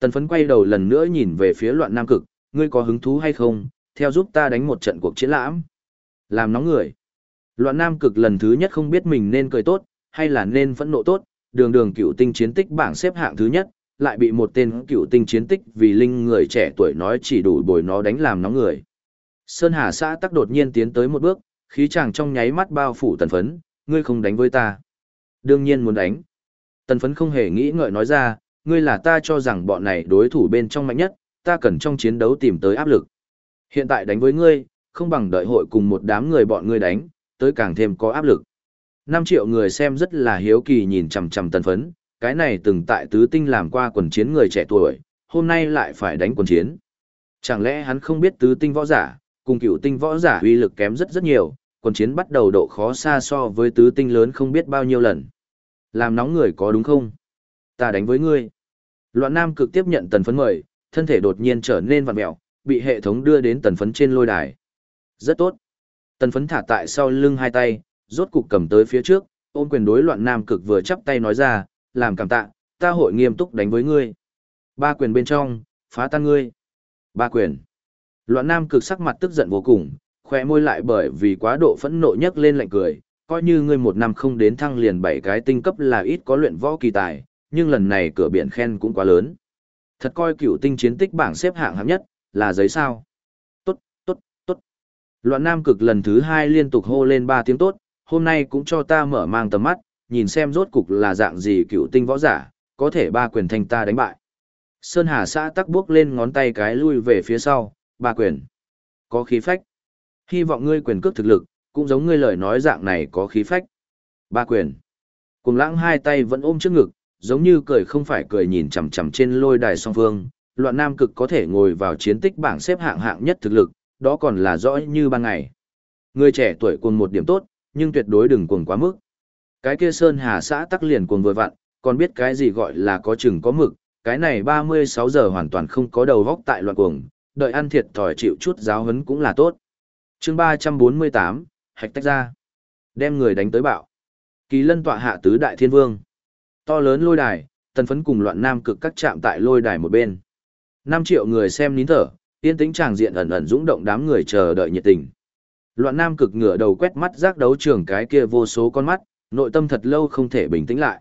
Tần phấn quay đầu lần nữa nhìn về phía loạn nam cực, ngươi có hứng thú hay không, theo giúp ta đánh một trận cuộc chiến lãm. Làm nóng người. Loạn nam cực lần thứ nhất không biết mình nên cười tốt, hay là nên phẫn nộ tốt, đường đường cựu tinh chiến tích bảng xếp hạng thứ nhất, lại bị một tên cựu tinh chiến tích vì linh người trẻ tuổi nói chỉ đủ bồi nó đánh làm nóng người. Sơn Hà xã tắc đột nhiên tiến tới một bước, khí chàng trong nháy mắt bao phủ tần phấn, ngươi không đánh với ta. Đương nhiên muốn đánh. Tần phấn không hề nghĩ ngợi nói ra, ngươi là ta cho rằng bọn này đối thủ bên trong mạnh nhất, ta cần trong chiến đấu tìm tới áp lực. Hiện tại đánh với ngươi, không bằng đợi hội cùng một đám người bọn ngươi đánh, tới càng thêm có áp lực. 5 triệu người xem rất là hiếu kỳ nhìn chằm chằm tần phấn, cái này từng tại tứ tinh làm qua quần chiến người trẻ tuổi, hôm nay lại phải đánh quần chiến. Chẳng lẽ hắn không biết tứ tinh võ giả, cùng cựu tinh võ giả uy lực kém rất rất nhiều, quần chiến bắt đầu độ khó xa so với tứ tinh lớn không biết bao nhiêu lần. Làm nóng người có đúng không? Ta đánh với ngươi. Loạn Nam cực tiếp nhận tần phấn mời, thân thể đột nhiên trở nên vặn mẹo, bị hệ thống đưa đến tần phấn trên lôi đài. Rất tốt. Tần phấn thả tại sau lưng hai tay, rốt cục cầm tới phía trước, ôm quyền đối loạn Nam cực vừa chắp tay nói ra, làm cảm tạ, ta hội nghiêm túc đánh với ngươi. Ba quyền bên trong, phá tan ngươi. Ba quyền. Loạn Nam cực sắc mặt tức giận vô cùng, khỏe môi lại bởi vì quá độ phẫn nộ nhấc lên lạnh cười, coi như ngươi một năm không đến thăng liền bảy cái tinh cấp là ít có luyện võ kỳ tài, nhưng lần này cửa biển khen cũng quá lớn. Thật coi cựu tinh chiến tích bảng xếp hạng hạng nhất, là giấy sao. Tốt, tốt, tốt. Loạn Nam cực lần thứ hai liên tục hô lên ba tiếng tốt, hôm nay cũng cho ta mở mang tầm mắt, nhìn xem rốt cục là dạng gì cựu tinh võ giả, có thể ba quyền thanh ta đánh bại. Sơn Hà xã tắc bước lên ngón tay cái lui về phía sau, ba quyền. Có khí phách. Hy vọng ngươi quyền cước thực lực, cũng giống ngươi lời nói dạng này có khí phách. Ba quyền. Cùng lãng hai tay vẫn ôm trước ngực, giống như cười không phải cười nhìn chằm chằm trên lôi đài song phương. Loạn nam cực có thể ngồi vào chiến tích bảng xếp hạng hạng nhất thực lực, đó còn là rõ như ban ngày. Người trẻ tuổi cùng một điểm tốt, nhưng tuyệt đối đừng cuồng quá mức. Cái kia Sơn Hà xã tắc liền cuồng vừa vặn, còn biết cái gì gọi là có chừng có mực, cái này 36 giờ hoàn toàn không có đầu góc tại loạn cuồng, đợi ăn thiệt thòi chịu chút giáo huấn cũng là tốt. chương 348, hạch tách ra. Đem người đánh tới bạo. Kỳ lân tọa hạ tứ đại thiên vương. To lớn lôi đài, tần phấn cùng loạn nam cực các chạm tại lôi đài một bên. 5 triệu người xem nín thở, yên tĩnh tràng diện ẩn ẩn dũng động đám người chờ đợi nhiệt tình. Loạn nam cực ngửa đầu quét mắt giác đấu trường cái kia vô số con mắt, nội tâm thật lâu không thể bình tĩnh lại.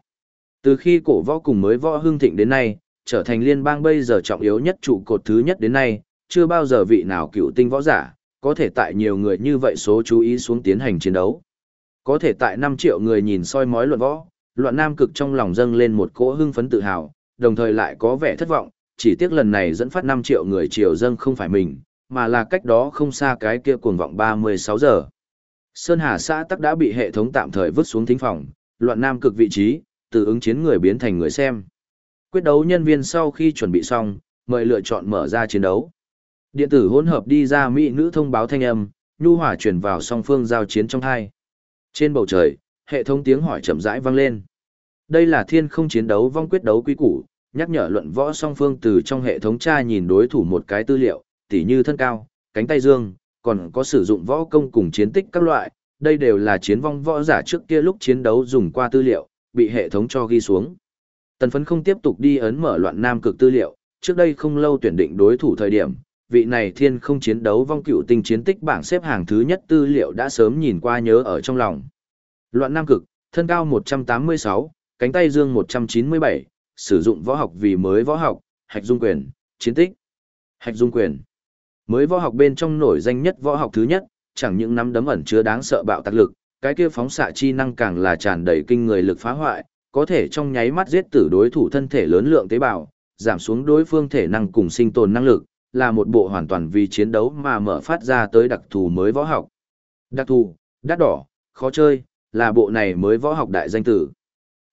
Từ khi cổ võ cùng mới võ hưng thịnh đến nay, trở thành liên bang bây giờ trọng yếu nhất trụ cột thứ nhất đến nay, chưa bao giờ vị nào cựu tinh võ giả, có thể tại nhiều người như vậy số chú ý xuống tiến hành chiến đấu. Có thể tại 5 triệu người nhìn soi mói luận võ, loạn nam cực trong lòng dâng lên một cỗ hưng phấn tự hào, đồng thời lại có vẻ thất vọng, chỉ tiếc lần này dẫn phát 5 triệu người triều dâng không phải mình, mà là cách đó không xa cái kia cuồng vọng 36 giờ. Sơn Hà xã tắc đã bị hệ thống tạm thời vứt xuống thính phòng, loạn nam cực vị trí, từ ứng chiến người biến thành người xem. Quyết đấu nhân viên sau khi chuẩn bị xong, mời lựa chọn mở ra chiến đấu. Điện tử hỗn hợp đi ra mỹ nữ thông báo thanh âm, nhu hỏa chuyển vào song phương giao chiến trong hai. Trên bầu trời, hệ thống tiếng hỏi chậm rãi vang lên. Đây là thiên không chiến đấu vong quyết đấu quý củ, nhắc nhở luận võ song phương từ trong hệ thống tra nhìn đối thủ một cái tư liệu, tỉ như thân cao, cánh tay dương, còn có sử dụng võ công cùng chiến tích các loại, đây đều là chiến vong võ giả trước kia lúc chiến đấu dùng qua tư liệu, bị hệ thống cho ghi xuống. Tần phấn không tiếp tục đi ấn mở loạn nam cực tư liệu, trước đây không lâu tuyển định đối thủ thời điểm, vị này thiên không chiến đấu vong cựu tinh chiến tích bảng xếp hàng thứ nhất tư liệu đã sớm nhìn qua nhớ ở trong lòng. Loạn nam cực, thân cao 186, cánh tay dương 197, sử dụng võ học vì mới võ học, hạch dung quyền, chiến tích. Hạch dung quyền. Mới võ học bên trong nổi danh nhất võ học thứ nhất, chẳng những nắm đấm ẩn chứa đáng sợ bạo tạc lực, cái kia phóng xạ chi năng càng là tràn đầy kinh người lực phá hoại, có thể trong nháy mắt giết tử đối thủ thân thể lớn lượng tế bào, giảm xuống đối phương thể năng cùng sinh tồn năng lực, là một bộ hoàn toàn vì chiến đấu mà mở phát ra tới đặc thù mới võ học. Đặc thù, đắt đỏ, khó chơi, là bộ này mới võ học đại danh tử.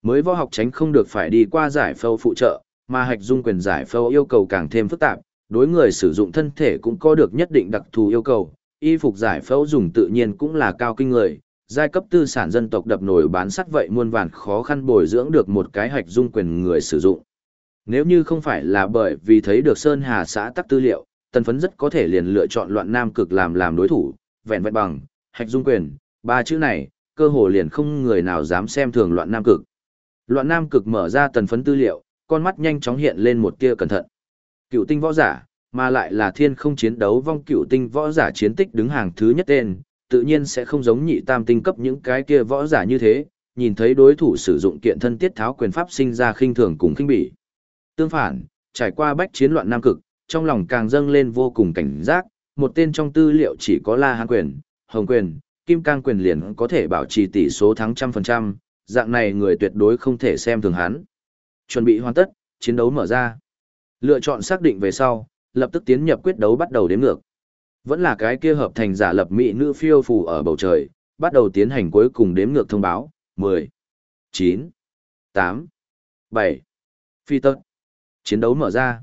Mới võ học tránh không được phải đi qua giải phẫu phụ trợ, mà hạch dung quyền giải phẫu yêu cầu càng thêm phức tạp, đối người sử dụng thân thể cũng có được nhất định đặc thù yêu cầu, y phục giải phẫu dùng tự nhiên cũng là cao kinh người, giai cấp tư sản dân tộc đập nổi bán sắt vậy muôn vàn khó khăn bồi dưỡng được một cái hạch dung quyền người sử dụng. Nếu như không phải là bởi vì thấy được Sơn Hà xã tắc tư liệu, tần phấn rất có thể liền lựa chọn loạn nam cực làm làm đối thủ, vẹn vẹn bằng, hạch dung quyền, ba chữ này, cơ hồ liền không người nào dám xem thường loạn nam cực. Loạn nam cực mở ra tần phấn tư liệu, con mắt nhanh chóng hiện lên một tia cẩn thận. Cựu tinh võ giả, mà lại là thiên không chiến đấu vong cựu tinh võ giả chiến tích đứng hàng thứ nhất tên, tự nhiên sẽ không giống nhị tam tinh cấp những cái kia võ giả như thế, nhìn thấy đối thủ sử dụng kiện thân tiết tháo quyền pháp sinh ra khinh thường cùng khinh bỉ. Tương phản, trải qua bách chiến loạn nam cực, trong lòng càng dâng lên vô cùng cảnh giác, một tên trong tư liệu chỉ có La Hán quyền, Hồng quyền, Kim Cang quyền liền có thể bảo trì tỷ số thắng trăm phần trăm, dạng này người tuyệt đối không thể xem thường hắn. Chuẩn bị hoàn tất, chiến đấu mở ra. Lựa chọn xác định về sau, lập tức tiến nhập quyết đấu bắt đầu đếm ngược. Vẫn là cái kia hợp thành giả lập mỹ nữ phiêu phù ở bầu trời, bắt đầu tiến hành cuối cùng đếm ngược thông báo, 10, 9, 8, 7, phi tật. Chiến đấu mở ra.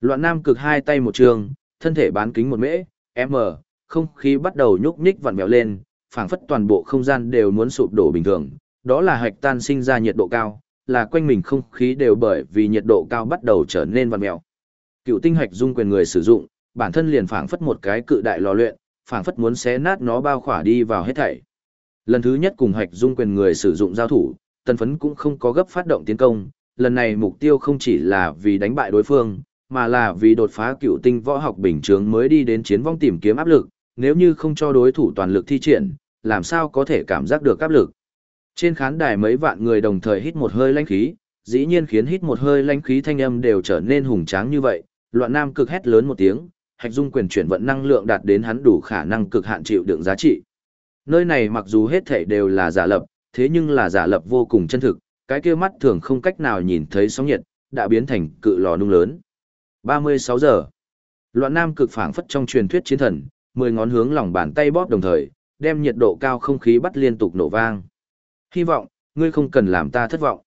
Loạn nam cực hai tay một trường, thân thể bán kính một mễ, m, không khí bắt đầu nhúc nhích vặn vẹo lên, phảng phất toàn bộ không gian đều muốn sụp đổ bình thường. Đó là hạch tan sinh ra nhiệt độ cao, là quanh mình không khí đều bởi vì nhiệt độ cao bắt đầu trở nên vằn vẹo. Cựu tinh hạch dung quyền người sử dụng, bản thân liền phảng phất một cái cự đại lò luyện, phảng phất muốn xé nát nó bao khỏa đi vào hết thảy. Lần thứ nhất cùng hạch dung quyền người sử dụng giao thủ, tân phấn cũng không có gấp phát động tiến công, lần này mục tiêu không chỉ là vì đánh bại đối phương, mà là vì đột phá cựu tinh võ học bình thường mới đi đến chiến vong tìm kiếm áp lực, nếu như không cho đối thủ toàn lực thi triển, làm sao có thể cảm giác được áp lực. Trên khán đài mấy vạn người đồng thời hít một hơi lãnh khí, dĩ nhiên khiến hít một hơi lãnh khí thanh âm đều trở nên hùng tráng như vậy, loạn nam cực hét lớn một tiếng, hạch dung quyền chuyển vận năng lượng đạt đến hắn đủ khả năng cực hạn chịu đựng giá trị. Nơi này mặc dù hết thảy đều là giả lập, thế nhưng là giả lập vô cùng chân thực, cái kia mắt thường không cách nào nhìn thấy sóng nhiệt, đã biến thành cự lò nung lớn. 36 giờ. Loạn nam cực phảng phất trong truyền thuyết chiến thần, mười ngón hướng lòng bàn tay bóp đồng thời, đem nhiệt độ cao không khí bắt liên tục nổ vang. Hy vọng, ngươi không cần làm ta thất vọng.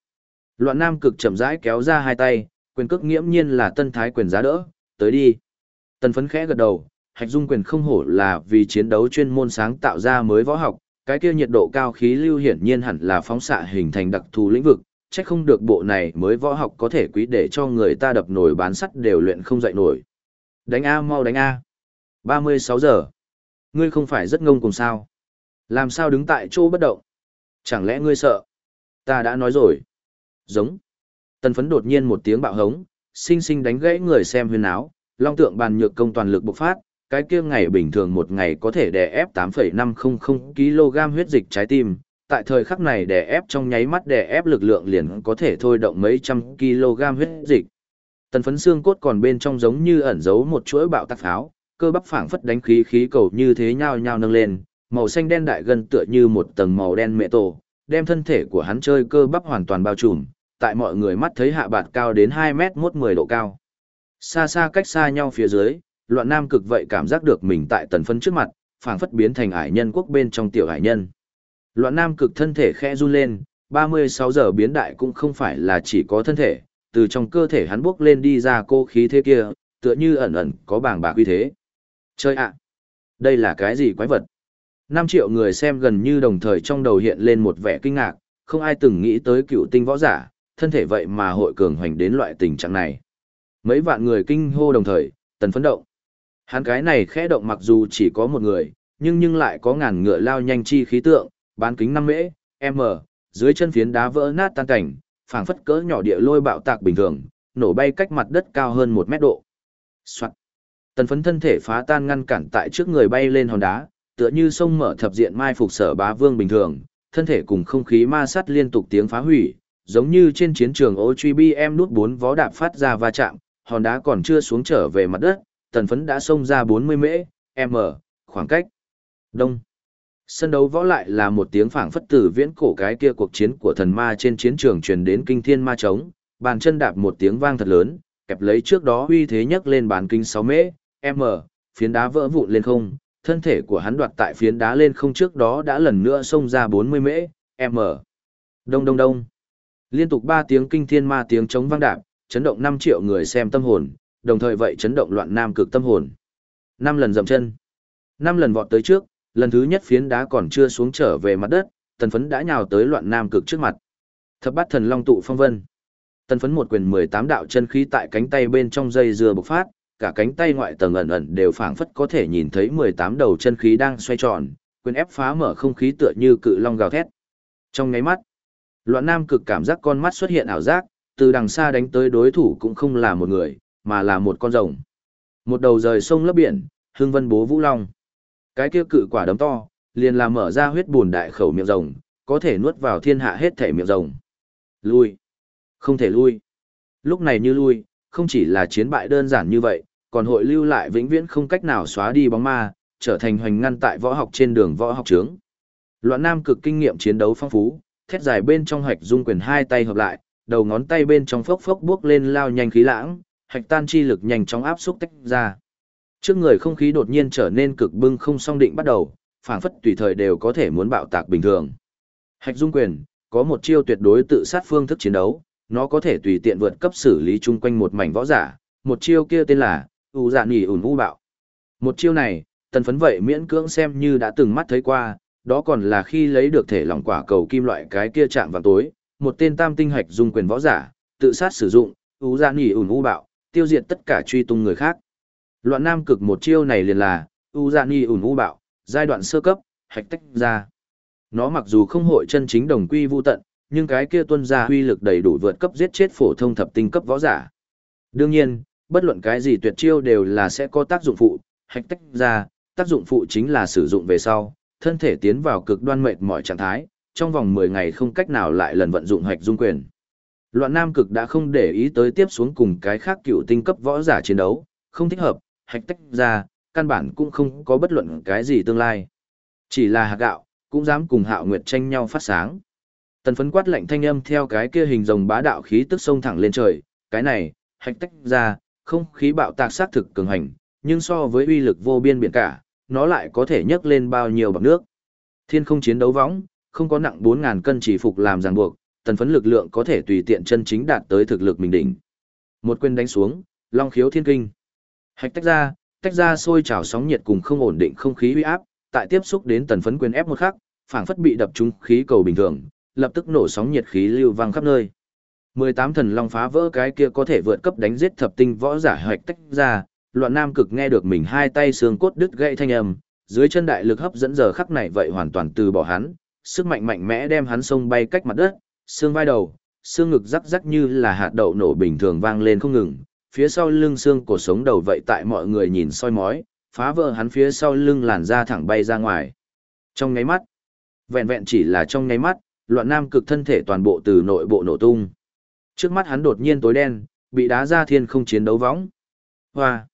Loạn nam cực chậm rãi kéo ra hai tay, quyền cước nghiễm nhiên là tân thái quyền giá đỡ, tới đi. Tần phấn khẽ gật đầu, hạch dung quyền không hổ là vì chiến đấu chuyên môn sáng tạo ra mới võ học, cái kia nhiệt độ cao khí lưu hiển nhiên hẳn là phóng xạ hình thành đặc thù lĩnh vực, chắc không được bộ này mới võ học có thể quý để cho người ta đập nổi bán sắt đều luyện không dậy nổi. Đánh A mau đánh A. 36 giờ. Ngươi không phải rất ngông cùng sao? Làm sao đứng tại chỗ bất động? Chẳng lẽ ngươi sợ? Ta đã nói rồi. Giống. Tần phấn đột nhiên một tiếng bạo hống, sinh sinh đánh gãy người xem huyền áo, long tượng bàn nhược công toàn lực bộc phát, cái kia ngày bình thường một ngày có thể đè ép 8,500 kg huyết dịch trái tim, tại thời khắc này đè ép trong nháy mắt đè ép lực lượng liền có thể thôi động mấy trăm kg huyết dịch. Tần phấn xương cốt còn bên trong giống như ẩn giấu một chuỗi bạo tạc pháo, cơ bắp phảng phất đánh khí khí cầu như thế nhao nhao nâng lên, màu xanh đen đại gần tựa như một tầng màu đen mẹ tổ, đem thân thể của hắn chơi cơ bắp hoàn toàn bao trùm, tại mọi người mắt thấy hạ bạt cao đến 2 mét mốt 10 độ cao. Xa xa cách xa nhau phía dưới, loạn nam cực vậy cảm giác được mình tại tần phấn trước mặt, phảng phất biến thành ải nhân quốc bên trong tiểu ải nhân. Loạn nam cực thân thể khẽ run lên, 36 giờ biến đại cũng không phải là chỉ có thân thể, từ trong cơ thể hắn bước lên đi ra cô khí thế kia, tựa như ẩn ẩn có bảng bạc uy thế. Chơi ạ! đây là cái gì quái vật? 5 triệu người xem gần như đồng thời trong đầu hiện lên một vẻ kinh ngạc, không ai từng nghĩ tới cựu tinh võ giả, thân thể vậy mà hội cường hoành đến loại tình trạng này. Mấy vạn người kinh hô đồng thời, tần phấn động. Hắn cái này khẽ động mặc dù chỉ có một người, nhưng nhưng lại có ngàn ngựa lao nhanh chi khí tượng, bán kính 5 mễ, m, dưới chân phiến đá vỡ nát tan cảnh, phảng phất cỡ nhỏ địa lôi bạo tạc bình thường, nổ bay cách mặt đất cao hơn 1 mét độ. Soạn. Tần phấn thân thể phá tan ngăn cản tại trước người bay lên hòn đá, tựa như sông mở thập diện mai phục sở bá vương bình thường, thân thể cùng không khí ma sát liên tục tiếng phá hủy, giống như trên chiến trường ô truy bi em nút bốn vó đạp phát ra va chạm, hòn đá còn chưa xuống trở về mặt đất, tần phấn đã xông ra 40 mễ, m, khoảng cách. Đông. Sân đấu võ lại là một tiếng phảng phất tử viễn cổ cái kia cuộc chiến của thần ma trên chiến trường truyền đến kinh thiên ma trống, bàn chân đạp một tiếng vang thật lớn, kẹp lấy trước đó uy thế nhấc lên bàn kinh 6 mễ, m, phiến đá vỡ vụn lên không, thân thể của hắn đoạt tại phiến đá lên không trước đó đã lần nữa xông ra 40 mễ, m. Đông đông đông. Liên tục 3 tiếng kinh thiên ma tiếng chống vang đạp, chấn động 5 triệu người xem tâm hồn, đồng thời vậy chấn động loạn nam cực tâm hồn. 5 lần dậm chân. 5 lần vọt tới trước, lần thứ nhất phiến đá còn chưa xuống trở về mặt đất, tần phấn đã nhào tới loạn nam cực trước mặt. Thập bát thần long tụ phong vân. Tần phấn một quyền 18 đạo chân khí tại cánh tay bên trong dây dừa bộc phát, cả cánh tay ngoại tầng ẩn ẩn đều phảng phất có thể nhìn thấy 18 đầu chân khí đang xoay tròn, quyền ép phá mở không khí tựa như cự long gào thét. Trong ngáy mắt, loạn nam cực cảm giác con mắt xuất hiện ảo giác, từ đằng xa đánh tới đối thủ cũng không là một người, mà là một con rồng. Một đầu rời sông lấp biển, hương vân bố vũ long. Cái kia cự quả đấm to, liền là mở ra huyết bùn đại khẩu miệng rồng, có thể nuốt vào thiên hạ hết thể miệng rồng. Lui. Không thể lui. Lúc này như lui, không chỉ là chiến bại đơn giản như vậy, còn hội lưu lại vĩnh viễn không cách nào xóa đi bóng ma, trở thành hoành ngăn tại võ học trên đường võ học trướng. Loạn Nam cực kinh nghiệm chiến đấu phong phú, thét dài bên trong hạch dung quyền hai tay hợp lại, đầu ngón tay bên trong phốc phốc bước lên lao nhanh khí lãng, hạch tan chi lực nhanh chóng áp xúc tách ra. Trước người không khí đột nhiên trở nên cực bưng không song định bắt đầu, phảng phất tùy thời đều có thể muốn bạo tạc bình thường. Hạch dung quyền, có một chiêu tuyệt đối tự sát phương thức chiến đấu, nó có thể tùy tiện vượt cấp xử lý chung quanh một mảnh võ giả, một chiêu kia tên là u dạ nỉ ủn u bạo. Một chiêu này, tần phấn vậy miễn cưỡng xem như đã từng mắt thấy qua, đó còn là khi lấy được thể lỏng quả cầu kim loại cái kia chạm vào tối, một tên tam tinh hạch dùng quyền võ giả, tự sát sử dụng, u dạ nỉ ủn u bạo, tiêu diệt tất cả truy tung người khác. Loạn nam cực một chiêu này liền là, u dạ nỉ ủn u bạo, giai đoạn sơ cấp, hạch tách ra. Nó mặc dù không hội chân chính đồng quy vu tận, nhưng cái kia tuân ra huy lực đầy đủ vượt cấp giết chết phổ thông thập tinh cấp võ giả. Đương nhiên, bất luận cái gì tuyệt chiêu đều là sẽ có tác dụng phụ, hạch tách ra, tác dụng phụ chính là sử dụng về sau, thân thể tiến vào cực đoan mệt mỏi trạng thái, trong vòng 10 ngày không cách nào lại lần vận dụng hạch dung quyền. Loạn Nam cực đã không để ý tới tiếp xuống cùng cái khác cựu tinh cấp võ giả chiến đấu, không thích hợp, hạch tách ra, căn bản cũng không có bất luận cái gì tương lai. Chỉ là hạt gạo, cũng dám cùng hạo nguyệt tranh nhau phát sáng. Tần phấn quát lạnh thanh âm theo cái kia hình rồng bá đạo khí tức sông thẳng lên trời, cái này, hạch tách ra, không khí bạo tạc sát thực cường hành, nhưng so với uy lực vô biên biển cả, nó lại có thể nhấc lên bao nhiêu bằng nước. Thiên không chiến đấu võng, không có nặng 4.000 cân chỉ phục làm ràng buộc, tần phấn lực lượng có thể tùy tiện chân chính đạt tới thực lực mình đỉnh. Một quyền đánh xuống, long khiếu thiên kinh. Hạch tách ra, tách ra sôi trào sóng nhiệt cùng không ổn định không khí uy áp, tại tiếp xúc đến tần phấn quyền ép một khắc, phảng phất bị đập trúng khí cầu bình thường, lập tức nổ sóng nhiệt khí lưu vang khắp nơi. 18 thần long phá vỡ cái kia có thể vượt cấp đánh giết thập tinh võ giả hoạch tách ra, loạn nam cực nghe được mình hai tay xương cốt đứt gãy thanh âm, dưới chân đại lực hấp dẫn giờ khắc này vậy hoàn toàn từ bỏ hắn, sức mạnh mạnh mẽ đem hắn sông bay cách mặt đất, xương vai đầu, xương ngực rắc rắc như là hạt đậu nổ bình thường vang lên không ngừng, phía sau lưng xương cổ sống đầu vậy tại mọi người nhìn soi mói, phá vỡ hắn phía sau lưng làn ra thẳng bay ra ngoài. Trong ngáy mắt, vẹn vẹn chỉ là trong ngáy mắt, loạn nam cực thân thể toàn bộ từ nội bộ nổ tung. Trước mắt hắn đột nhiên tối đen, bị đá ra thiên không chiến đấu võng. Hoa!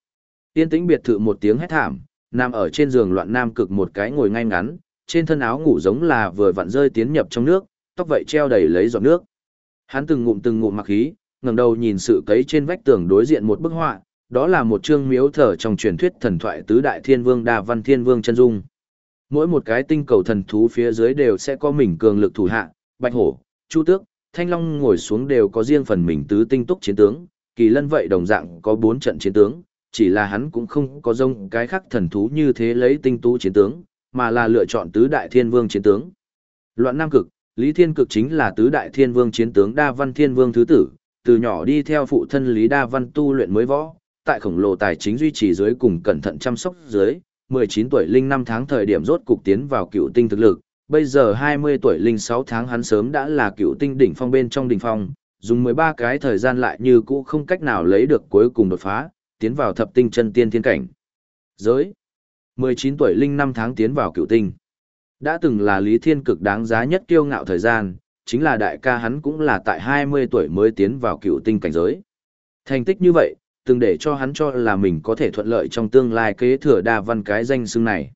Tiên tĩnh biệt thự một tiếng hét thảm, nằm ở trên giường loạn nam cực một cái ngồi ngay ngắn, trên thân áo ngủ giống là vừa vặn rơi tiến nhập trong nước, tóc vậy treo đầy lấy giọt nước. Hắn từng ngụm từng ngụm mặc khí, ngẩng đầu nhìn sự cấy trên vách tường đối diện một bức họa, đó là một chương miếu thờ trong truyền thuyết thần thoại tứ đại thiên vương đa văn thiên vương chân dung. Mỗi một cái tinh cầu thần thú phía dưới đều sẽ có mình cường lực thủ hạ, bạch hổ, chu tước, thanh long ngồi xuống đều có riêng phần mình tứ tinh túc chiến tướng, kỳ lân vậy đồng dạng có bốn trận chiến tướng, chỉ là hắn cũng không có rông cái khác thần thú như thế lấy tinh tú chiến tướng, mà là lựa chọn tứ đại thiên vương chiến tướng. Loạn Nam Cực, Lý Thiên Cực chính là tứ đại thiên vương chiến tướng Đa Văn Thiên Vương thứ tử, từ nhỏ đi theo phụ thân Lý Đa Văn tu luyện mới võ, tại khổng lồ tài chính duy trì dưới cùng cẩn thận chăm sóc dưới, 19 tuổi linh năm tháng thời điểm rốt cục tiến vào cựu tinh thực lực, bây giờ 20 tuổi linh 6 tháng hắn sớm đã là cựu tinh đỉnh phong bên trong đỉnh phong, dùng 13 cái thời gian lại như cũ không cách nào lấy được cuối cùng đột phá, tiến vào thập tinh chân tiên thiên cảnh. Giới 19 tuổi linh năm tháng tiến vào cựu tinh. Đã từng là Lý Thiên cực đáng giá nhất kiêu ngạo thời gian, chính là đại ca hắn cũng là tại 20 tuổi mới tiến vào cựu tinh cảnh giới. Thành tích như vậy, từng để cho hắn cho là mình có thể thuận lợi trong tương lai kế thừa đa văn cái danh xưng này.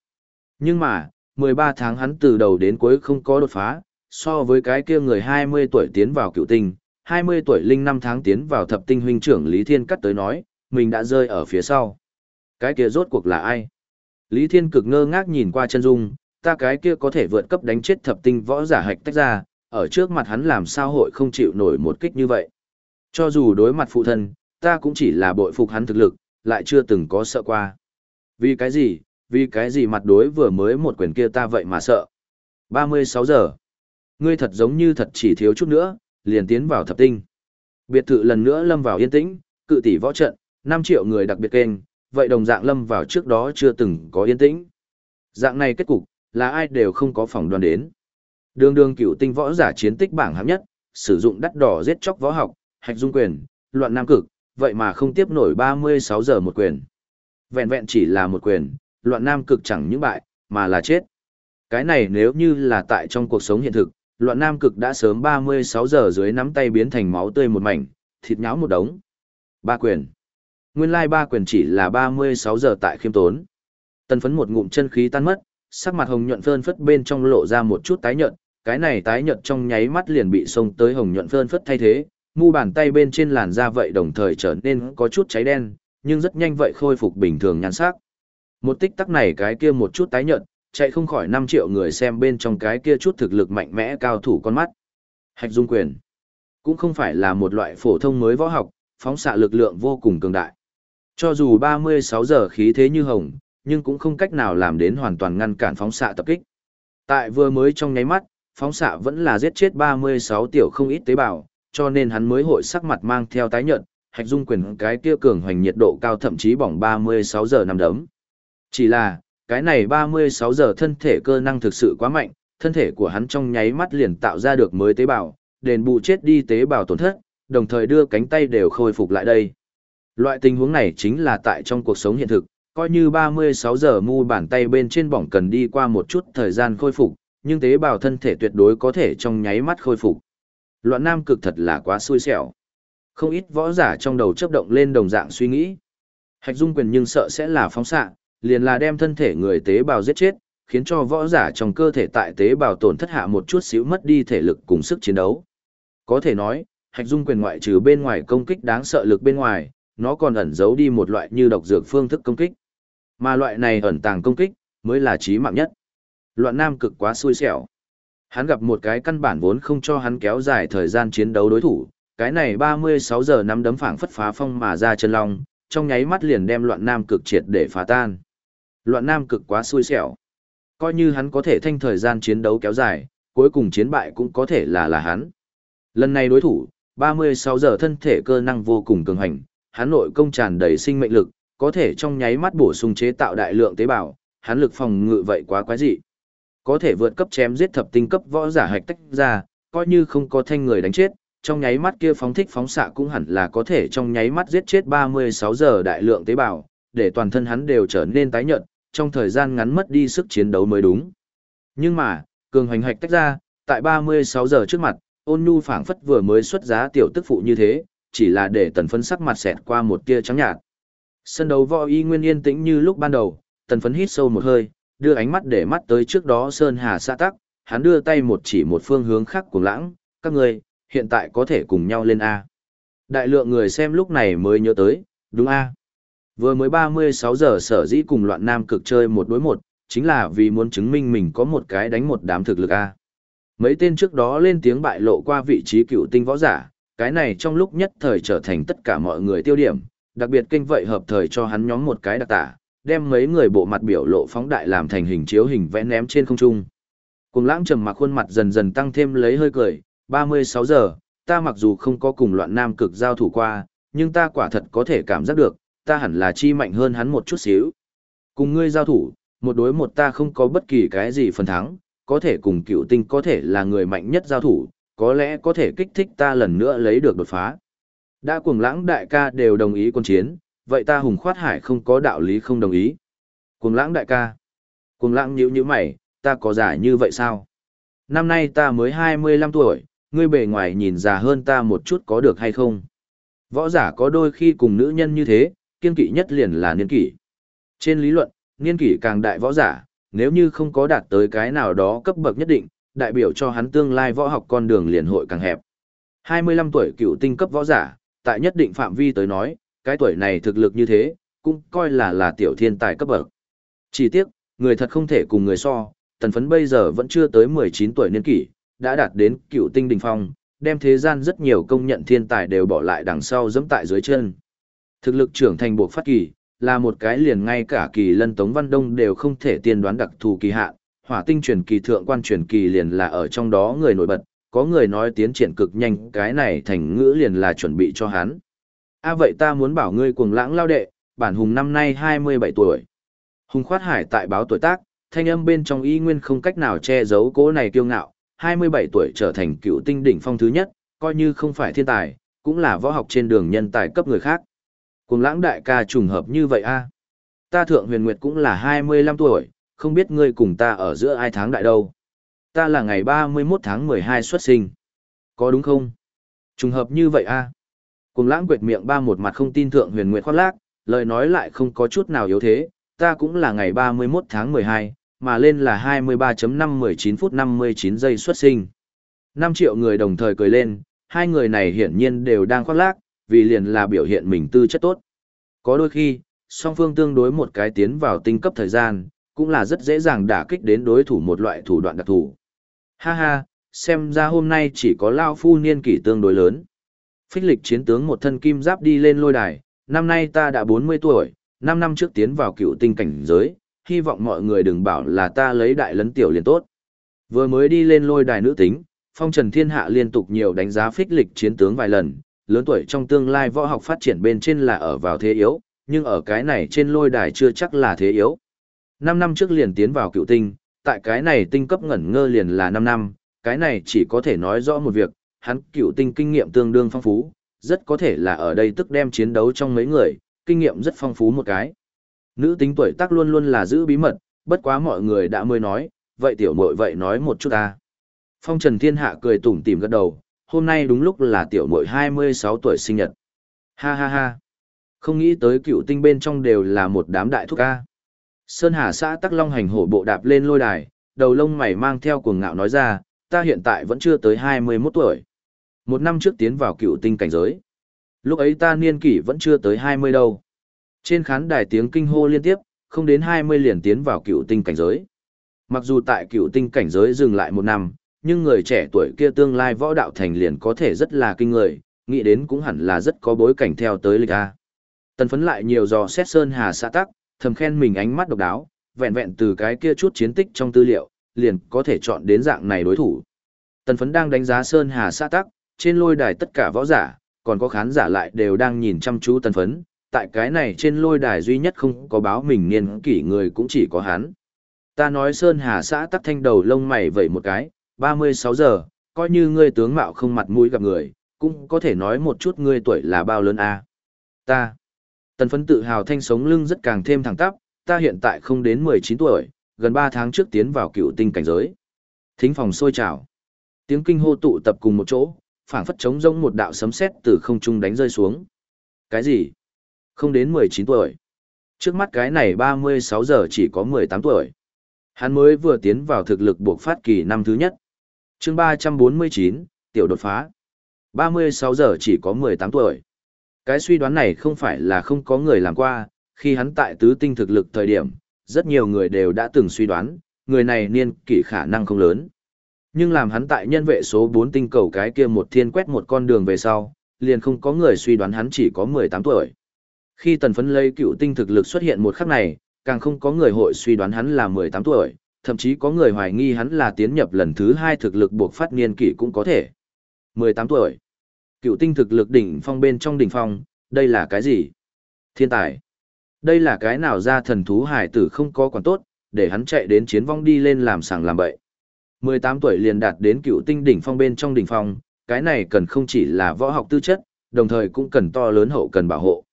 Nhưng mà, 13 tháng hắn từ đầu đến cuối không có đột phá, so với cái kia người 20 tuổi tiến vào cựu tinh, 20 tuổi linh năm tháng tiến vào thập tinh huynh trưởng Lý Thiên Cắt tới nói, mình đã rơi ở phía sau. Cái kia rốt cuộc là ai? Lý Thiên cực ngơ ngác nhìn qua chân dung, ta cái kia có thể vượt cấp đánh chết thập tinh võ giả hạch tách ra, ở trước mặt hắn làm sao hội không chịu nổi một kích như vậy. Cho dù đối mặt phụ thân, ta cũng chỉ là bội phục hắn thực lực, lại chưa từng có sợ qua. Vì cái gì, vì cái gì mặt đối vừa mới một quyền kia ta vậy mà sợ. 36 giờ. Ngươi thật giống như thật chỉ thiếu chút nữa, liền tiến vào thập tinh. Biệt thự lần nữa lâm vào yên tĩnh, cự tỷ võ trận, 5 triệu người đặc biệt kênh, vậy đồng dạng lâm vào trước đó chưa từng có yên tĩnh. Dạng này kết cục, là ai đều không có phỏng đoán đến. Đường đường cửu tinh võ giả chiến tích bảng hạng nhất, sử dụng đắt đỏ giết chóc võ học, hạch dung quyền, loạn nam cực, vậy mà không tiếp nổi 36 giờ một quyền. Vẹn vẹn chỉ là một quyền, loạn nam cực chẳng những bại, mà là chết. Cái này nếu như là tại trong cuộc sống hiện thực, loạn nam cực đã sớm 36 giờ dưới nắm tay biến thành máu tươi một mảnh, thịt nháo một đống. Ba quyền. Nguyên lai ba quyền chỉ là 36 giờ tại khiêm tốn. Tân phấn một ngụm chân khí tan mất, sắc mặt hồng nhuận phơn phất bên trong lộ ra một chút tái nhợt, cái này tái nhợt trong nháy mắt liền bị xông tới hồng nhuận phơn phất thay thế, mu bàn tay bên trên làn da vậy đồng thời trở nên có chút cháy đen, nhưng rất nhanh vậy khôi phục bình thường nhan sắc. Một tích tắc này cái kia một chút tái nhợt, chạy không khỏi 5 triệu người xem bên trong cái kia chút thực lực mạnh mẽ cao thủ con mắt. Hạch dung quyền cũng không phải là một loại phổ thông mới võ học, phóng xạ lực lượng vô cùng cường đại. Cho dù 36 giờ khí thế như hồng, nhưng cũng không cách nào làm đến hoàn toàn ngăn cản phóng xạ tập kích. Tại vừa mới trong nháy mắt, phóng xạ vẫn là giết chết 36 tiểu không ít tế bào, cho nên hắn mới hội sắc mặt mang theo tái nhợt, hạch dung quyền cái kia cường hoành nhiệt độ cao thậm chí bỏng 36 giờ nằm đấm. Chỉ là, cái này 36 giờ thân thể cơ năng thực sự quá mạnh, thân thể của hắn trong nháy mắt liền tạo ra được mới tế bào, đền bù chết đi tế bào tổn thất, đồng thời đưa cánh tay đều khôi phục lại đây. Loại tình huống này chính là tại trong cuộc sống hiện thực, coi như 36 giờ mu bàn tay bên trên bỏng cần đi qua một chút thời gian khôi phục, nhưng tế bào thân thể tuyệt đối có thể trong nháy mắt khôi phục. Loạn nam cực thật là quá xui xẻo. Không ít võ giả trong đầu chấp động lên đồng dạng suy nghĩ. Hạch dung quyền nhưng sợ sẽ là phóng xạ, liền là đem thân thể người tế bào giết chết, khiến cho võ giả trong cơ thể tại tế bào tổn thất hạ một chút xíu mất đi thể lực cùng sức chiến đấu. Có thể nói, hạch dung quyền ngoại trừ bên ngoài công kích đáng sợ lực bên ngoài, nó còn ẩn giấu đi một loại như độc dược phương thức công kích. Mà loại này ẩn tàng công kích, mới là chí mạng nhất. Loạn nam cực quá xui xẻo. Hắn gặp một cái căn bản vốn không cho hắn kéo dài thời gian chiến đấu đối thủ, cái này 36 giờ năm đấm phảng phất phá phong mà ra chân long, trong nháy mắt liền đem loạn nam cực triệt để phá tan. Loạn nam cực quá xui xẻo. Coi như hắn có thể thanh thời gian chiến đấu kéo dài, cuối cùng chiến bại cũng có thể là là hắn. Lần này đối thủ, 36 giờ thân thể cơ năng vô cùng cường hành, hắn nội công tràn đầy sinh mệnh lực, có thể trong nháy mắt bổ sung chế tạo đại lượng tế bào, hắn lực phòng ngự vậy quá quái dị. Có thể vượt cấp chém giết thập tinh cấp võ giả hạch tách ra, coi như không có thanh người đánh chết, trong nháy mắt kia phóng thích phóng xạ cũng hẳn là có thể trong nháy mắt giết chết 36 giờ đại lượng tế bào, để toàn thân hắn đều trở nên tái nhợt, trong thời gian ngắn mất đi sức chiến đấu mới đúng. Nhưng mà, cường hành hạch tách ra, tại 36 giờ trước mặt, ôn nhu phảng phất vừa mới xuất giá tiểu tức phụ như thế, chỉ là để tần phấn sắc mặt xẹt qua một tia trắng nhạt. Sân đấu võ y nguyên yên tĩnh như lúc ban đầu, tần phấn hít sâu một hơi, đưa ánh mắt để mắt tới trước đó Sơn Hà xã tắc, hắn đưa tay một chỉ một phương hướng khác của lãng, các người, hiện tại có thể cùng nhau lên A. Đại lượng người xem lúc này mới nhớ tới, đúng A. Vừa mới 36 giờ sở dĩ cùng loạn nam cực chơi một đối một, chính là vì muốn chứng minh mình có một cái đánh một đám thực lực A. Mấy tên trước đó lên tiếng bại lộ qua vị trí cựu tinh võ giả, cái này trong lúc nhất thời trở thành tất cả mọi người tiêu điểm, đặc biệt kinh vậy hợp thời cho hắn nhóm một cái đặc tả, đem mấy người bộ mặt biểu lộ phóng đại làm thành hình chiếu hình vẽ ném trên không trung. Cùng lãng trầm mặc khuôn mặt dần dần tăng thêm lấy hơi cười, 36 giờ, ta mặc dù không có cùng loạn nam cực giao thủ qua, nhưng ta quả thật có thể cảm giác được, ta hẳn là chi mạnh hơn hắn một chút xíu. Cùng ngươi giao thủ, một đối một ta không có bất kỳ cái gì phần thắng, có thể cùng cựu tinh có thể là người mạnh nhất giao thủ, có lẽ có thể kích thích ta lần nữa lấy được đột phá. Đã cuồng lãng đại ca đều đồng ý quân chiến, vậy ta hùng khoát hải không có đạo lý không đồng ý. Cuồng lãng đại ca. Cuồng lãng nhíu nhíu mày, ta có giả như vậy sao? Năm nay ta mới 25 tuổi, ngươi bề ngoài nhìn già hơn ta một chút có được hay không? Võ giả có đôi khi cùng nữ nhân như thế, kiên kỵ nhất liền là niên kỷ. Trên lý luận, niên kỷ càng đại võ giả, nếu như không có đạt tới cái nào đó cấp bậc nhất định, đại biểu cho hắn tương lai võ học con đường liền hội càng hẹp. 25 tuổi cựu tinh cấp võ giả, tại nhất định phạm vi tới nói, cái tuổi này thực lực như thế, cũng coi là là tiểu thiên tài cấp bậc. Chỉ tiếc, người thật không thể cùng người so, tần phấn bây giờ vẫn chưa tới 19 tuổi niên kỷ, đã đạt đến cựu tinh đỉnh phong, đem thế gian rất nhiều công nhận thiên tài đều bỏ lại đằng sau dẫm tại dưới chân. Thực lực trưởng thành buộc phát kỳ, là một cái liền ngay cả kỳ lân tống văn đông đều không thể tiên đoán đặc thù kỳ hạn, hỏa tinh truyền kỳ thượng quan truyền kỳ liền là ở trong đó người nổi bật, có người nói tiến triển cực nhanh cái này thành ngữ liền là chuẩn bị cho hắn. a vậy ta muốn bảo ngươi cuồng lãng lao đệ, bản hùng năm nay 27 tuổi. Hùng khoát hải tại báo tuổi tác, thanh âm bên trong y nguyên không cách nào che giấu cố này kiêu ngạo, 27 tuổi trở thành cựu tinh đỉnh phong thứ nhất, coi như không phải thiên tài, cũng là võ học trên đường nhân tài cấp người khác. Cùng lãng đại ca trùng hợp như vậy a Ta thượng huyền nguyệt cũng là 25 tuổi, không biết ngươi cùng ta ở giữa ai tháng đại đâu. Ta là ngày 31 tháng 12 xuất sinh. Có đúng không? Trùng hợp như vậy a Cùng lãng quệt miệng ba một mặt không tin thượng huyền nguyệt khoác lác, lời nói lại không có chút nào yếu thế, ta cũng là ngày 31 tháng 12, mà lên là 23.519 phút 59 giây xuất sinh. 5 triệu người đồng thời cười lên, hai người này hiển nhiên đều đang khoác lác, vì liền là biểu hiện mình tư chất tốt. Có đôi khi, song phương tương đối một cái tiến vào tinh cấp thời gian, cũng là rất dễ dàng đả kích đến đối thủ một loại thủ đoạn đặc thù. Ha ha, xem ra hôm nay chỉ có Lao Phu niên kỷ tương đối lớn. Phích lịch chiến tướng một thân kim giáp đi lên lôi đài, năm nay ta đã 40 tuổi, 5 năm trước tiến vào cựu tinh cảnh giới, hy vọng mọi người đừng bảo là ta lấy đại lấn tiểu liền tốt. Vừa mới đi lên lôi đài nữ tính, phong trần thiên hạ liên tục nhiều đánh giá phích lịch chiến tướng vài lần, lớn tuổi trong tương lai võ học phát triển bên trên là ở vào thế yếu, nhưng ở cái này trên lôi đài chưa chắc là thế yếu. 5 năm trước liền tiến vào cựu tinh, tại cái này tinh cấp ngẩn ngơ liền là 5 năm, cái này chỉ có thể nói rõ một việc, hắn cựu tinh kinh nghiệm tương đương phong phú, rất có thể là ở đây tức đem chiến đấu trong mấy người, kinh nghiệm rất phong phú một cái. Nữ tính tuổi tác luôn luôn là giữ bí mật, bất quá mọi người đã mới nói, vậy tiểu muội vậy nói một chút ta. Phong Trần Thiên Hạ cười tủm tỉm gật đầu, hôm nay đúng lúc là tiểu muội 26 tuổi sinh nhật. Ha ha ha. Không nghĩ tới cựu tinh bên trong đều là một đám đại thúc ca. Sơn Hà xã Tắc Long hành hổ bộ đạp lên lôi đài, đầu lông mày mang theo cuồng ngạo nói ra, ta hiện tại vẫn chưa tới 21 tuổi. Một năm trước tiến vào cựu tinh cảnh giới. Lúc ấy ta niên kỷ vẫn chưa tới 20 đâu. Trên khán đài tiếng kinh hô liên tiếp, không đến 20 liền tiến vào cựu tinh cảnh giới. Mặc dù tại cựu tinh cảnh giới dừng lại một năm, nhưng người trẻ tuổi kia tương lai võ đạo thành liền có thể rất là kinh người, nghĩ đến cũng hẳn là rất có bối cảnh theo tới lịch A. Tần phấn lại nhiều dò xét Sơn Hà xã tắc, thầm khen mình ánh mắt độc đáo, vẹn vẹn từ cái kia chút chiến tích trong tư liệu, liền có thể chọn đến dạng này đối thủ. Tần phấn đang đánh giá Sơn Hà xã tắc, trên lôi đài tất cả võ giả, còn có khán giả lại đều đang nhìn chăm chú tần phấn, tại cái này trên lôi đài duy nhất không có báo mình niên kỷ người cũng chỉ có hắn. Ta nói Sơn Hà xã tắc thanh đầu lông mày vẩy một cái, 36 giờ, coi như ngươi tướng mạo không mặt mũi gặp người, cũng có thể nói một chút ngươi tuổi là bao lớn a. À? Ta. Tần phấn tự hào thanh sống lưng rất càng thêm thẳng tắp, ta hiện tại không đến 19 tuổi, gần 3 tháng trước tiến vào cựu tinh cảnh giới. Thính phòng sôi trào. Tiếng kinh hô tụ tập cùng một chỗ, phảng phất trống rông một đạo sấm sét từ không trung đánh rơi xuống. Cái gì? Không đến 19 tuổi. Trước mắt cái này 36 giờ chỉ có 18 tuổi. Hắn mới vừa tiến vào thực lực buộc phát kỳ năm thứ nhất chương 349, tiểu đột phá. 36 giờ chỉ có 18 tuổi. Cái suy đoán này không phải là không có người làm qua, khi hắn tại tứ tinh thực lực thời điểm, rất nhiều người đều đã từng suy đoán, người này niên kỷ khả năng không lớn. Nhưng làm hắn tại nhân vệ số 4 tinh cầu cái kia một thiên quét một con đường về sau, liền không có người suy đoán hắn chỉ có 18 tuổi. Khi tần phấn lấy cựu tinh thực lực xuất hiện một khắc này, càng không có người hội suy đoán hắn là 18 tuổi, thậm chí có người hoài nghi hắn là tiến nhập lần thứ hai thực lực buộc phát niên kỷ cũng có thể. 18 tuổi. Cựu tinh thực lực đỉnh phong bên trong đỉnh phong, đây là cái gì? Thiên tài. Đây là cái nào ra thần thú hải tử không có quản tốt, để hắn chạy đến chiến vong đi lên làm sàng làm bậy. 18 tuổi liền đạt đến cựu tinh đỉnh phong bên trong đỉnh phong, cái này cần không chỉ là võ học tư chất, đồng thời cũng cần to lớn hậu cần bảo hộ.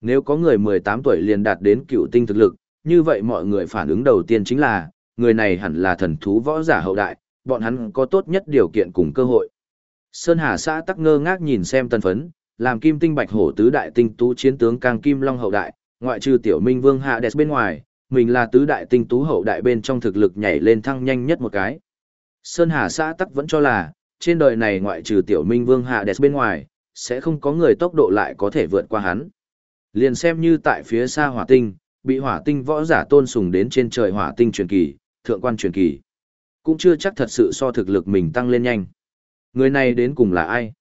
Nếu có người 18 tuổi liền đạt đến cựu tinh thực lực, như vậy mọi người phản ứng đầu tiên chính là, người này hẳn là thần thú võ giả hậu đại, bọn hắn có tốt nhất điều kiện cùng cơ hội. Sơn Hà xã tắc ngơ ngác nhìn xem tân phấn, làm kim tinh bạch hổ tứ đại tinh tú chiến tướng càng kim long hậu đại, ngoại trừ tiểu minh vương hạ đẹp bên ngoài, mình là tứ đại tinh tú hậu đại bên trong thực lực nhảy lên thăng nhanh nhất một cái. Sơn Hà xã tắc vẫn cho là, trên đời này ngoại trừ tiểu minh vương hạ đẹp bên ngoài, sẽ không có người tốc độ lại có thể vượt qua hắn. Liền xem như tại phía xa hỏa tinh, bị hỏa tinh võ giả tôn sùng đến trên trời hỏa tinh truyền kỳ, thượng quan truyền kỳ. Cũng chưa chắc thật sự so thực lực mình tăng lên nhanh. Người này đến cùng là ai?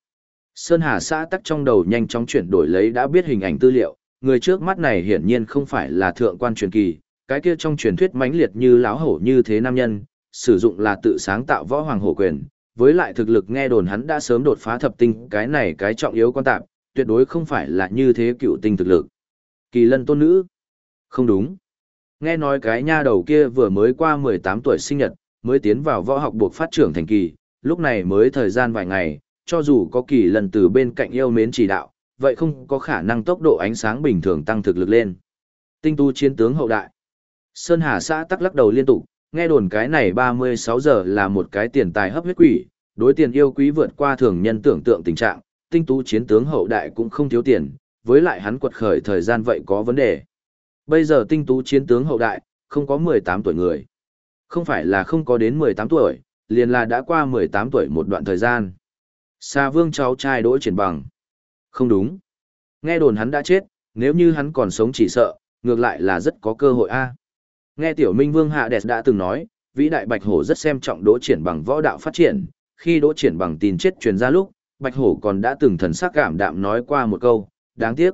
Sơn Hà xã tắc trong đầu nhanh chóng chuyển đổi lấy đã biết hình ảnh tư liệu, người trước mắt này hiển nhiên không phải là thượng quan truyền kỳ, cái kia trong truyền thuyết mãnh liệt như láo hổ như thế nam nhân, sử dụng là tự sáng tạo võ hoàng hổ quyền, với lại thực lực nghe đồn hắn đã sớm đột phá thập tinh, cái này cái trọng yếu quan tạp, tuyệt đối không phải là như thế cựu tinh thực lực. Kỳ lân tôn nữ? Không đúng. Nghe nói cái nha đầu kia vừa mới qua 18 tuổi sinh nhật, mới tiến vào võ học buộc phát trưởng thành kỳ, lúc này mới thời gian vài ngày, cho dù có kỳ lần từ bên cạnh yêu mến chỉ đạo, vậy không có khả năng tốc độ ánh sáng bình thường tăng thực lực lên. Tinh tu chiến tướng hậu đại. Sơn Hà xã tắc lắc đầu liên tục, nghe đồn cái này 36 giờ là một cái tiền tài hấp huyết quỷ, đối tiền yêu quý vượt qua thường nhân tưởng tượng tình trạng, tinh tú chiến tướng hậu đại cũng không thiếu tiền, với lại hắn quật khởi thời gian vậy có vấn đề. Bây giờ tinh tú chiến tướng hậu đại, không có 18 tuổi người. Không phải là không có đến 18 tuổi, liền là đã qua 18 tuổi một đoạn thời gian. Sa vương cháu trai đỗ triển bằng. Không đúng. Nghe đồn hắn đã chết, nếu như hắn còn sống chỉ sợ, ngược lại là rất có cơ hội a. Nghe tiểu minh vương hạ đẹp đã từng nói, vĩ đại bạch hổ rất xem trọng đỗ triển bằng võ đạo phát triển, khi đỗ triển bằng tin chết truyền ra lúc, bạch hổ còn đã từng thần sắc cảm đạm nói qua một câu, đáng tiếc.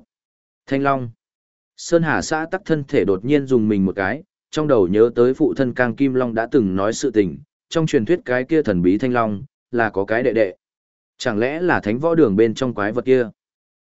Thanh Long. Sơn Hà xã tắc thân thể đột nhiên dùng mình một cái, trong đầu nhớ tới phụ thân Cang Kim Long đã từng nói sự tình, trong truyền thuyết cái kia thần bí Thanh Long, là có cái đệ đệ. Chẳng lẽ là thánh võ đường bên trong quái vật kia?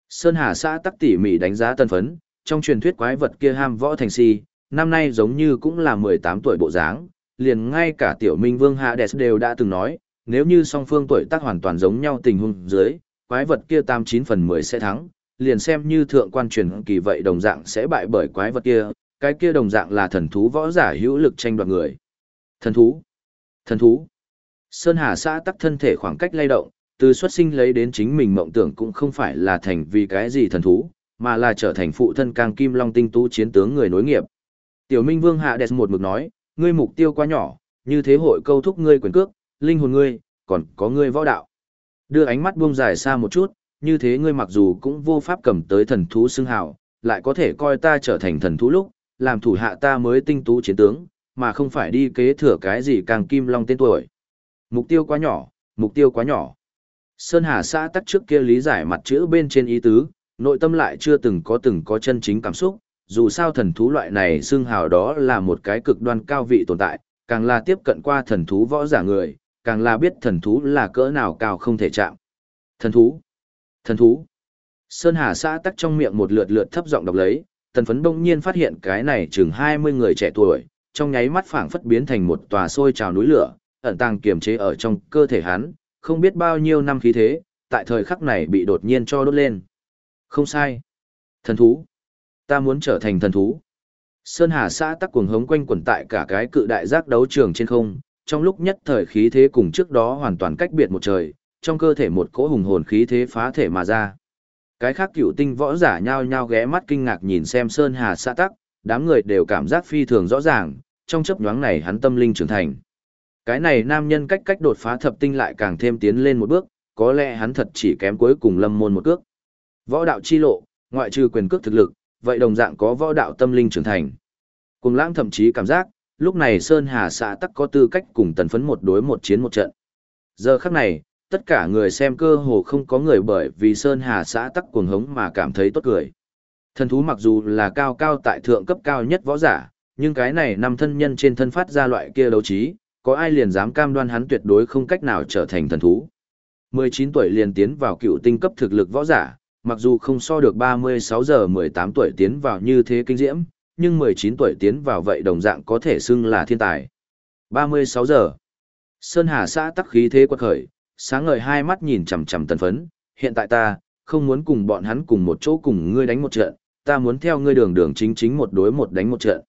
Sơn Hà xã tắc tỉ mỉ đánh giá tân phấn, trong truyền thuyết quái vật kia ham võ thành si, năm nay giống như cũng là 18 tuổi bộ dáng, liền ngay cả tiểu minh vương Hạ Đẹp đều đã từng nói, nếu như song phương tuổi tác hoàn toàn giống nhau tình huống dưới, quái vật kia tam chín phần mười sẽ thắng, liền xem như thượng quan truyền kỳ vậy đồng dạng sẽ bại bởi quái vật kia, cái kia đồng dạng là thần thú võ giả hữu lực tranh đoạt người. Thần thú? Thần thú? Sơn Hà xã tắc thân thể khoảng cách lay động, từ xuất sinh lấy đến chính mình mộng tưởng cũng không phải là thành vì cái gì thần thú, mà là trở thành phụ thân càng kim long tinh tú chiến tướng người nối nghiệp. Tiểu Minh Vương Hạ Đẹp một mực nói, ngươi mục tiêu quá nhỏ, như thế hội câu thúc ngươi quyền cước, linh hồn ngươi, còn có ngươi võ đạo. Đưa ánh mắt buông dài xa một chút, như thế ngươi mặc dù cũng vô pháp cầm tới thần thú xưng hào, lại có thể coi ta trở thành thần thú lúc, làm thủ hạ ta mới tinh tú chiến tướng, mà không phải đi kế thừa cái gì càng kim long tên tuổi. Mục tiêu quá nhỏ, mục tiêu quá nhỏ. Sơn Hà xã tắc trước kia lý giải mặt chữ bên trên ý tứ, nội tâm lại chưa từng có từng có chân chính cảm xúc, dù sao thần thú loại này xưng hào đó là một cái cực đoan cao vị tồn tại, càng là tiếp cận qua thần thú võ giả người, càng là biết thần thú là cỡ nào cao không thể chạm. Thần thú, thần thú. Sơn Hà xã tắc trong miệng một lượt lượt thấp giọng đọc lấy, tần phấn đông nhiên phát hiện cái này chừng 20 người trẻ tuổi, trong nháy mắt phảng phất biến thành một tòa sôi trào núi lửa, ẩn tàng kiềm chế ở trong cơ thể hắn, không biết bao nhiêu năm khí thế, tại thời khắc này bị đột nhiên cho đốt lên. Không sai. Thần thú. Ta muốn trở thành thần thú. Sơn Hà xã tắc cuồng hống quanh quẩn tại cả cái cự đại giác đấu trường trên không, trong lúc nhất thời khí thế cùng trước đó hoàn toàn cách biệt một trời, trong cơ thể một cỗ hùng hồn khí thế phá thể mà ra. Cái khác cựu tinh võ giả nhao nhao ghé mắt kinh ngạc nhìn xem Sơn Hà xã tắc, đám người đều cảm giác phi thường rõ ràng, trong chấp nhoáng này hắn tâm linh trưởng thành. Cái này nam nhân cách cách đột phá thập tinh lại càng thêm tiến lên một bước, có lẽ hắn thật chỉ kém cuối cùng lâm môn một cước. Võ đạo chi lộ, ngoại trừ quyền cước thực lực, vậy đồng dạng có võ đạo tâm linh trưởng thành. Cùng lãng thậm chí cảm giác, lúc này Sơn Hà xã tắc có tư cách cùng tần phấn một đối một chiến một trận. Giờ khắc này, tất cả người xem cơ hồ không có người bởi vì Sơn Hà xã tắc cuồng hống mà cảm thấy tốt cười. Thần thú mặc dù là cao cao tại thượng cấp cao nhất võ giả, nhưng cái này năm thân nhân trên thân phát ra loại kia đấu trí, có ai liền dám cam đoan hắn tuyệt đối không cách nào trở thành thần thú. 19 tuổi liền tiến vào cựu tinh cấp thực lực võ giả, mặc dù không so được 36 giờ 18 tuổi tiến vào như thế kinh diễm, nhưng 19 tuổi tiến vào vậy đồng dạng có thể xưng là thiên tài. 36 giờ. Sơn Hà xã tắc khí thế quật khởi, sáng ngời hai mắt nhìn chằm chằm tần phấn, hiện tại ta, không muốn cùng bọn hắn cùng một chỗ cùng ngươi đánh một trận, ta muốn theo ngươi đường đường chính chính một đối một đánh một trận.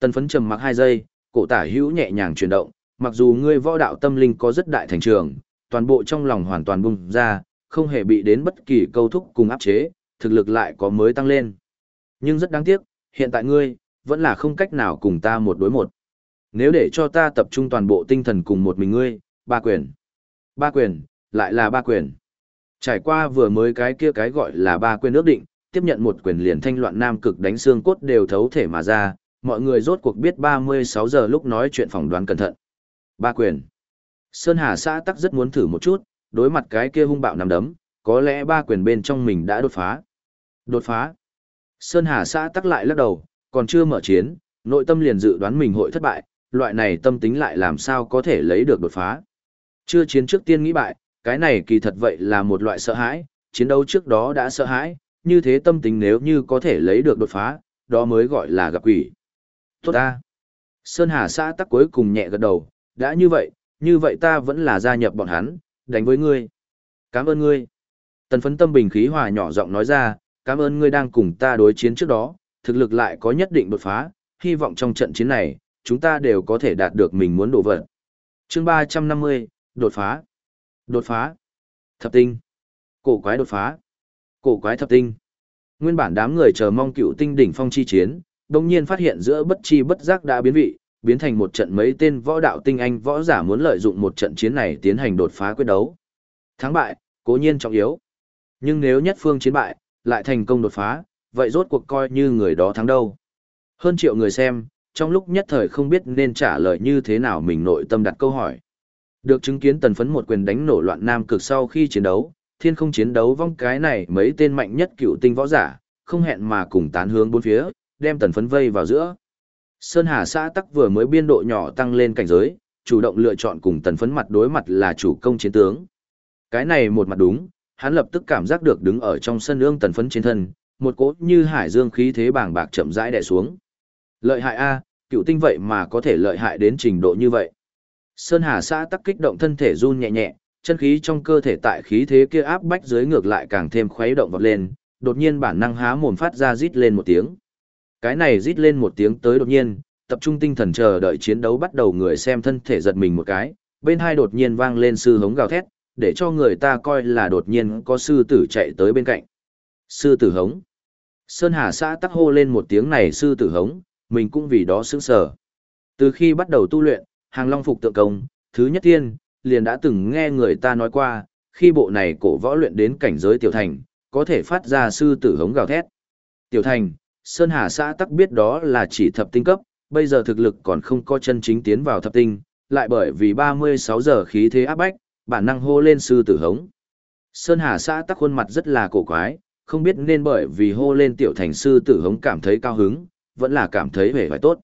Tần phấn trầm mặc hai giây, cổ tả hữu nhẹ nhàng chuyển động, mặc dù ngươi võ đạo tâm linh có rất đại thành trường, toàn bộ trong lòng hoàn toàn bung ra, không hề bị đến bất kỳ câu thúc cùng áp chế, thực lực lại có mới tăng lên. Nhưng rất đáng tiếc, hiện tại ngươi, vẫn là không cách nào cùng ta một đối một. Nếu để cho ta tập trung toàn bộ tinh thần cùng một mình ngươi, ba quyền. Ba quyền, lại là ba quyền. Trải qua vừa mới cái kia cái gọi là ba quyền ước định, tiếp nhận một quyền liền thanh loạn nam cực đánh xương cốt đều thấu thể mà ra, mọi người rốt cuộc biết 36 giờ lúc nói chuyện phỏng đoán cẩn thận. Ba quyền. Sơn Hà xã tắc rất muốn thử một chút, đối mặt cái kia hung bạo nằm đấm, có lẽ ba quyền bên trong mình đã đột phá. Đột phá. Sơn Hà xã tắc lại lắc đầu, còn chưa mở chiến, nội tâm liền dự đoán mình hội thất bại, loại này tâm tính lại làm sao có thể lấy được đột phá. Chưa chiến trước tiên nghĩ bại, cái này kỳ thật vậy là một loại sợ hãi, chiến đấu trước đó đã sợ hãi, như thế tâm tính nếu như có thể lấy được đột phá, đó mới gọi là gặp quỷ. Tốt ta. Sơn Hà xã tắc cuối cùng nhẹ gật đầu, đã như vậy, như vậy ta vẫn là gia nhập bọn hắn, đánh với ngươi. Cảm ơn ngươi. Tần phấn tâm bình khí hòa nhỏ giọng nói ra, cảm ơn ngươi đang cùng ta đối chiến trước đó, thực lực lại có nhất định đột phá, hy vọng trong trận chiến này, chúng ta đều có thể đạt được mình muốn đổ vật. chương 350, đột phá. Đột phá. Thập tinh. Cổ quái đột phá. Cổ quái thập tinh. Nguyên bản đám người chờ mong cựu tinh đỉnh phong chi chiến, đồng nhiên phát hiện giữa bất chi bất giác đã biến vị, biến thành một trận mấy tên võ đạo tinh anh võ giả muốn lợi dụng một trận chiến này tiến hành đột phá quyết đấu. Thắng bại, cố nhiên trọng yếu. Nhưng nếu nhất phương chiến bại, lại thành công đột phá, vậy rốt cuộc coi như người đó thắng đâu. Hơn triệu người xem, trong lúc nhất thời không biết nên trả lời như thế nào mình nội tâm đặt câu hỏi. Được chứng kiến tần phấn một quyền đánh nổ loạn nam cực sau khi chiến đấu, thiên không chiến đấu vong cái này mấy tên mạnh nhất cựu tinh võ giả, không hẹn mà cùng tán hướng bốn phía, đem tần phấn vây vào giữa. Sơn Hà xã tắc vừa mới biên độ nhỏ tăng lên cảnh giới, chủ động lựa chọn cùng tần phấn mặt đối mặt là chủ công chiến tướng. Cái này một mặt đúng, hắn lập tức cảm giác được đứng ở trong sân ương tần phấn trên thân, một cỗ như hải dương khí thế bàng bạc chậm rãi đè xuống. Lợi hại A, cựu tinh vậy mà có thể lợi hại đến trình độ như vậy. Sơn Hà xã tắc kích động thân thể run nhẹ nhẹ, chân khí trong cơ thể tại khí thế kia áp bách dưới ngược lại càng thêm khuấy động vọt lên, đột nhiên bản năng há mồm phát ra rít lên một tiếng. Cái này rít lên một tiếng tới đột nhiên, tập trung tinh thần chờ đợi chiến đấu bắt đầu người xem thân thể giật mình một cái, bên hai đột nhiên vang lên sư hống gào thét, để cho người ta coi là đột nhiên có sư tử chạy tới bên cạnh. Sư tử hống. Sơn Hà xã tắc hô lên một tiếng này sư tử hống, mình cũng vì đó sững sờ. Từ khi bắt đầu tu luyện, hàng long phục tượng công, thứ nhất tiên, liền đã từng nghe người ta nói qua, khi bộ này cổ võ luyện đến cảnh giới tiểu thành, có thể phát ra sư tử hống gào thét. Tiểu thành, Sơn Hà xã tắc biết đó là chỉ thập tinh cấp, bây giờ thực lực còn không có chân chính tiến vào thập tinh, lại bởi vì 36 giờ khí thế áp bách, bản năng hô lên sư tử hống. Sơn Hà xã tắc khuôn mặt rất là cổ quái, không biết nên bởi vì hô lên tiểu thành sư tử hống cảm thấy cao hứng, vẫn là cảm thấy vẻ vải tốt.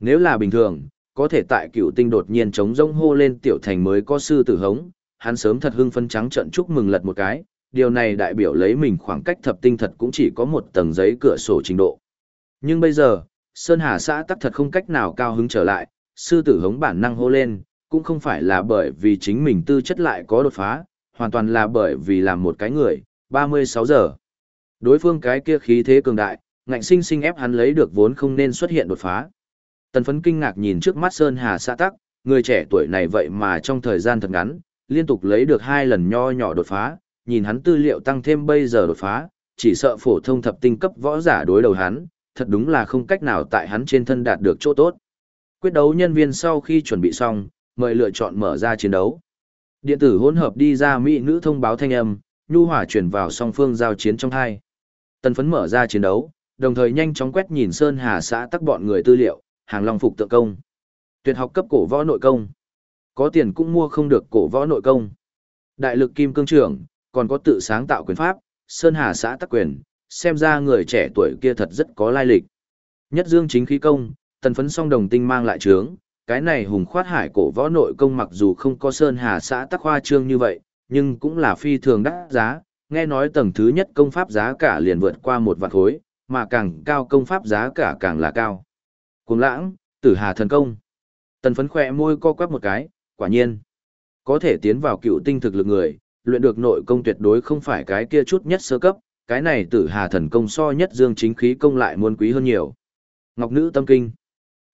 Nếu là bình thường, có thể tại cựu tinh đột nhiên chống rông hô lên tiểu thành mới có sư tử hống, hắn sớm thật hưng phân trắng trận chúc mừng lật một cái, điều này đại biểu lấy mình khoảng cách thập tinh thật cũng chỉ có một tầng giấy cửa sổ trình độ. Nhưng bây giờ, Sơn Hà xã tắc thật không cách nào cao hứng trở lại, sư tử hống bản năng hô lên, cũng không phải là bởi vì chính mình tư chất lại có đột phá, hoàn toàn là bởi vì làm một cái người, 36 giờ. Đối phương cái kia khí thế cường đại, ngạnh sinh sinh ép hắn lấy được vốn không nên xuất hiện đột phá. Tần phấn kinh ngạc nhìn trước mắt Sơn Hà xã tắc, người trẻ tuổi này vậy mà trong thời gian thật ngắn, liên tục lấy được hai lần nho nhỏ đột phá, nhìn hắn tư liệu tăng thêm bây giờ đột phá, chỉ sợ phổ thông thập tinh cấp võ giả đối đầu hắn, thật đúng là không cách nào tại hắn trên thân đạt được chỗ tốt. Quyết đấu nhân viên sau khi chuẩn bị xong, mời lựa chọn mở ra chiến đấu. Điện tử hỗn hợp đi ra mỹ nữ thông báo thanh âm, nhu hỏa chuyển vào song phương giao chiến trong hai. Tần phấn mở ra chiến đấu, đồng thời nhanh chóng quét nhìn Sơn Hà xã tắc bọn người tư liệu, hàng long phục tượng công. Tuyệt học cấp cổ võ nội công. Có tiền cũng mua không được cổ võ nội công. Đại lực kim cương trưởng, còn có tự sáng tạo quyền pháp, Sơn Hà xã tắc quyền, xem ra người trẻ tuổi kia thật rất có lai lịch. Nhất dương chính khí công, tần phấn song đồng tinh mang lại trướng, cái này hùng khoát hải cổ võ nội công mặc dù không có Sơn Hà xã tắc hoa trương như vậy, nhưng cũng là phi thường đắt giá, nghe nói tầng thứ nhất công pháp giá cả liền vượt qua một vạn khối, mà càng cao công pháp giá cả càng là cao. Cuồng lãng, tử hà thần công. Tần phấn khỏe môi co quắp một cái, quả nhiên. Có thể tiến vào cựu tinh thực lực người, luyện được nội công tuyệt đối không phải cái kia chút nhất sơ cấp, cái này tử hà thần công so nhất dương chính khí công lại muốn quý hơn nhiều. Ngọc nữ tâm kinh.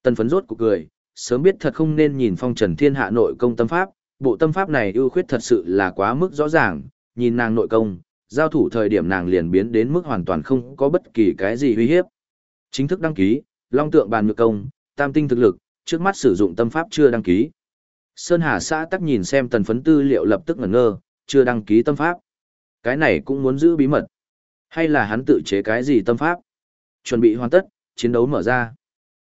Tần phấn rốt cuộc cười, sớm biết thật không nên nhìn phong trần thiên hạ nội công tâm pháp, bộ tâm pháp này ưu khuyết thật sự là quá mức rõ ràng, nhìn nàng nội công, giao thủ thời điểm nàng liền biến đến mức hoàn toàn không có bất kỳ cái gì uy hiếp. Chính thức đăng ký, long tượng bàn nhược công, tam tinh thực lực, trước mắt sử dụng tâm pháp chưa đăng ký. Sơn Hà xã tắc nhìn xem tần phấn tư liệu lập tức ngẩn ngơ, chưa đăng ký tâm pháp. Cái này cũng muốn giữ bí mật. Hay là hắn tự chế cái gì tâm pháp? Chuẩn bị hoàn tất, chiến đấu mở ra.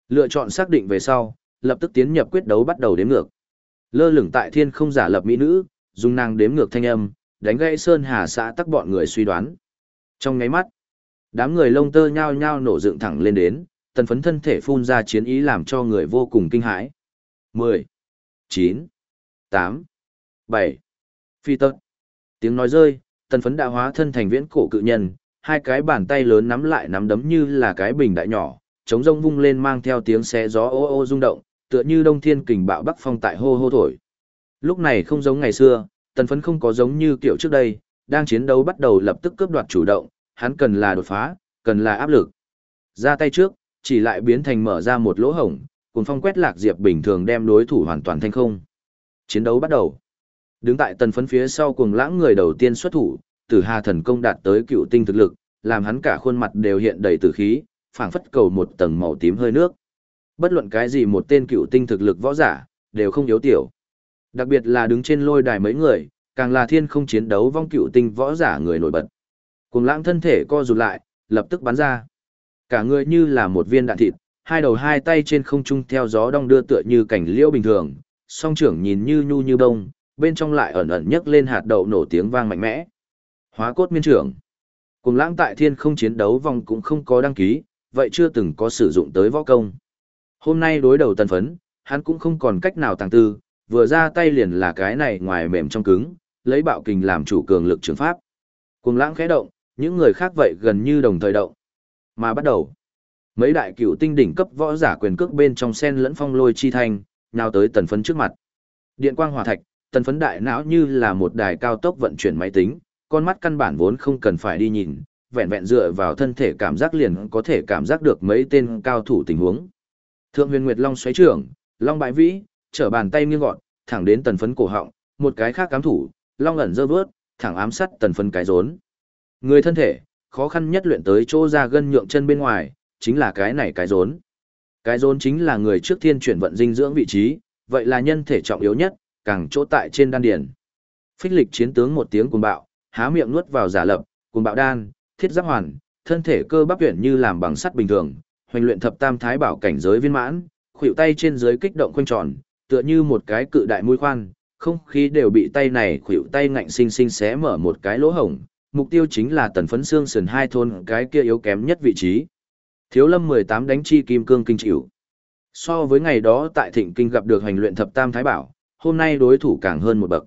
Lựa chọn xác định về sau, lập tức tiến nhập quyết đấu bắt đầu đếm ngược. Lơ lửng tại thiên không giả lập mỹ nữ, dùng nàng đếm ngược thanh âm, đánh gãy Sơn Hà xã tắc bọn người suy đoán. Trong ngáy mắt, đám người lông tơ nhao nhao nổ dựng thẳng lên đến, tần phấn thân thể phun ra chiến ý làm cho người vô cùng kinh hãi. 10, 9, 8, 7. Phi tật. Tiếng nói rơi, tần phấn đã hóa thân thành viễn cổ cự nhân, hai cái bàn tay lớn nắm lại nắm đấm như là cái bình đại nhỏ, chống rông vung lên mang theo tiếng xé gió ô ô rung động, tựa như đông thiên kình bạo bắc phong tại hô hô thổi. Lúc này không giống ngày xưa, tần phấn không có giống như kiểu trước đây, đang chiến đấu bắt đầu lập tức cướp đoạt chủ động, hắn cần là đột phá, cần là áp lực. Ra tay trước, chỉ lại biến thành mở ra một lỗ hổng, cùng phong quét lạc diệp bình thường đem đối thủ hoàn toàn thanh không. Chiến đấu bắt đầu. Đứng tại tần phấn phía sau cùng lãng người đầu tiên xuất thủ, tử hà thần công đạt tới cựu tinh thực lực, làm hắn cả khuôn mặt đều hiện đầy tử khí, phảng phất cầu một tầng màu tím hơi nước. Bất luận cái gì một tên cựu tinh thực lực võ giả, đều không yếu tiểu. Đặc biệt là đứng trên lôi đài mấy người, càng là thiên không chiến đấu vong cựu tinh võ giả người nổi bật. Cùng lãng thân thể co rụt lại, lập tức bắn ra. Cả người như là một viên đạn thịt, hai đầu hai tay trên không trung theo gió đong đưa tựa như cảnh liễu bình thường, song trưởng nhìn như nhu như bông, bên trong lại ẩn ẩn nhấc lên hạt đậu nổ tiếng vang mạnh mẽ. Hóa cốt miên trưởng. Cùng lãng tại thiên không chiến đấu vòng cũng không có đăng ký, vậy chưa từng có sử dụng tới võ công. Hôm nay đối đầu tần phấn, hắn cũng không còn cách nào tàng tư, vừa ra tay liền là cái này ngoài mềm trong cứng, lấy bạo kình làm chủ cường lực trường pháp. Cùng lãng khẽ động, những người khác vậy gần như đồng thời động. Mà bắt đầu, mấy đại cựu tinh đỉnh cấp võ giả quyền cước bên trong sen lẫn phong lôi chi thanh, nào tới tần phấn trước mặt. Điện quang hỏa thạch, tần phấn đại não như là một đài cao tốc vận chuyển máy tính, con mắt căn bản vốn không cần phải đi nhìn, vẹn vẹn dựa vào thân thể cảm giác liền có thể cảm giác được mấy tên cao thủ tình huống. Thượng huyền Nguyệt Long xoáy trưởng, Long bãi vĩ, trở bàn tay nghiêng gọn, thẳng đến tần phấn cổ họng, một cái khác cám thủ, Long ẩn dơ vớt, thẳng ám sát tần phấn cái rốn. Người thân thể, khó khăn nhất luyện tới chỗ ra gân nhượng chân bên ngoài, chính là cái này cái rốn. Cái rốn chính là người trước thiên chuyển vận dinh dưỡng vị trí, vậy là nhân thể trọng yếu nhất, càng chỗ tại trên đan điền. Phích lịch chiến tướng một tiếng cuồng bạo, há miệng nuốt vào giả lập, cuồng bạo đan, thiết giáp hoàn, thân thể cơ bắp tuyển như làm bằng sắt bình thường, hoành luyện thập tam thái bảo cảnh giới viên mãn, khuỷu tay trên dưới kích động quanh tròn, tựa như một cái cự đại mũi khoan, không khí đều bị tay này khuỷu tay ngạnh sinh sinh xé mở một cái lỗ hổng, mục tiêu chính là tần phấn xương sườn hai thôn cái kia yếu kém nhất vị trí. Thiếu lâm 18 đánh chi kim cương kinh chịu. So với ngày đó tại thịnh kinh gặp được hành luyện thập tam thái bảo, hôm nay đối thủ càng hơn một bậc.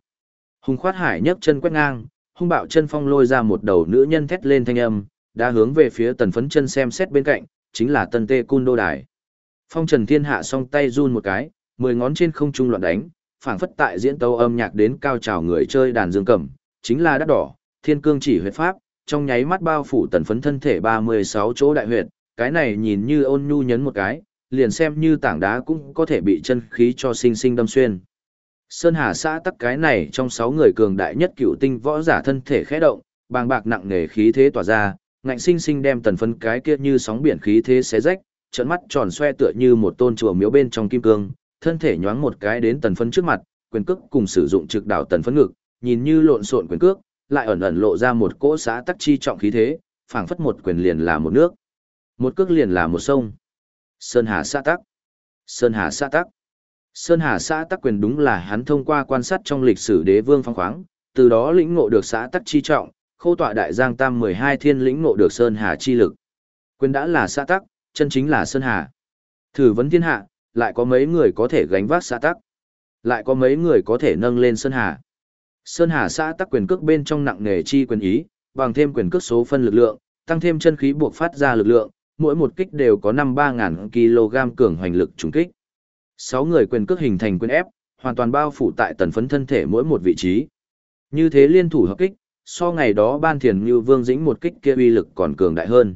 Hùng khoát hải nhấc chân quét ngang, hung bạo chân phong lôi ra một đầu nữ nhân thét lên thanh âm, đã hướng về phía tần phấn chân xem xét bên cạnh, chính là tần tê cun đô đài. Phong trần thiên hạ song tay run một cái, mười ngón trên không trung loạn đánh, phảng phất tại diễn tấu âm nhạc đến cao trào người chơi đàn dương cầm, chính là đắt đỏ, thiên cương chỉ huyệt pháp, trong nháy mắt bao phủ tần phấn thân thể 36 chỗ đại huyệt, cái này nhìn như ôn nhu nhấn một cái, liền xem như tảng đá cũng có thể bị chân khí cho sinh sinh đâm xuyên. Sơn Hà xã tắc cái này trong 6 người cường đại nhất cựu tinh võ giả thân thể khẽ động, bàng bạc nặng nề khí thế tỏa ra, ngạnh sinh sinh đem tần phấn cái kia như sóng biển khí thế xé rách, trận mắt tròn xoe tựa như một tôn chùa miếu bên trong kim cương, thân thể nhoáng một cái đến tần phấn trước mặt, quyền cước cùng sử dụng trực đảo tần phấn ngực, nhìn như lộn xộn quyền cước, lại ẩn ẩn lộ ra một cỗ xã tắc chi trọng khí thế, phảng phất một quyền liền là một nước, một cước liền là một sông. Sơn Hà xã tắc. Sơn Hà xã tắc. Sơn Hà xã tắc quyền đúng là hắn thông qua quan sát trong lịch sử đế vương phong khoáng, từ đó lĩnh ngộ được xã tắc chi trọng, khô tọa đại giang tam 12 thiên lĩnh ngộ được Sơn Hà chi lực. Quyền đã là xã tắc, chân chính là Sơn Hà. Thử vấn thiên hạ, lại có mấy người có thể gánh vác xã tắc. Lại có mấy người có thể nâng lên Sơn Hà. Sơn Hà xã tắc quyền cước bên trong nặng nghề chi quyền ý, bằng thêm quyền cước số phân lực lượng, tăng thêm chân khí buộc phát ra lực lượng, mỗi một kích đều có 5-3 kg cường hoành lực trùng kích. Sáu người quyền cước hình thành quyền ép, hoàn toàn bao phủ tại tần phấn thân thể mỗi một vị trí. Như thế liên thủ hợp kích, so ngày đó ban thiền như vương dĩnh một kích kia uy lực còn cường đại hơn.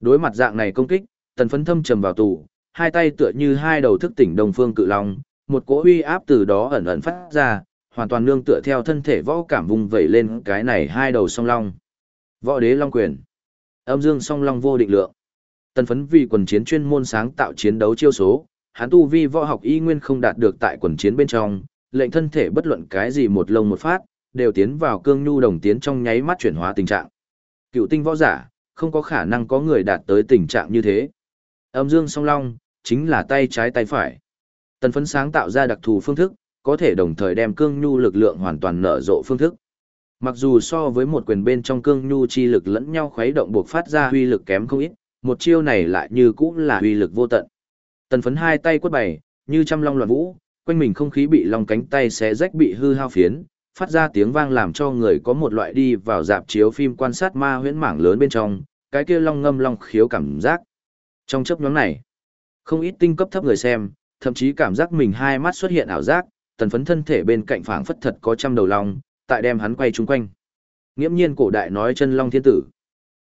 Đối mặt dạng này công kích, tần phấn thâm trầm vào tù, hai tay tựa như hai đầu thức tỉnh đồng phương cự long, một cỗ uy áp từ đó ẩn ẩn phát ra, hoàn toàn nương tựa theo thân thể võ cảm vùng vẩy lên cái này hai đầu song long. Võ đế long quyền. Âm dương song long vô định lượng. Tần phấn vì quần chiến chuyên môn sáng tạo chiến đấu chiêu số, hắn tu vi võ học y nguyên không đạt được tại quần chiến bên trong, lệnh thân thể bất luận cái gì một lông một phát, đều tiến vào cương nhu đồng tiến trong nháy mắt chuyển hóa tình trạng. Cựu tinh võ giả, không có khả năng có người đạt tới tình trạng như thế. Âm dương song long, chính là tay trái tay phải. Tần phấn sáng tạo ra đặc thù phương thức, có thể đồng thời đem cương nhu lực lượng hoàn toàn nở rộ phương thức. Mặc dù so với một quyền bên trong cương nhu chi lực lẫn nhau khuấy động buộc phát ra huy lực kém không ít, một chiêu này lại như cũng là huy lực vô tận. Tần phấn hai tay quất bày, như trăm long loạn vũ, quanh mình không khí bị long cánh tay xé rách bị hư hao phiến, phát ra tiếng vang làm cho người có một loại đi vào dạp chiếu phim quan sát ma huyễn mảng lớn bên trong, cái kia long ngâm long khiếu cảm giác. Trong chấp nhóm này, không ít tinh cấp thấp người xem, thậm chí cảm giác mình hai mắt xuất hiện ảo giác, tần phấn thân thể bên cạnh phảng phất thật có trăm đầu long, tại đem hắn quay chung quanh. Nghiễm nhiên cổ đại nói chân long thiên tử.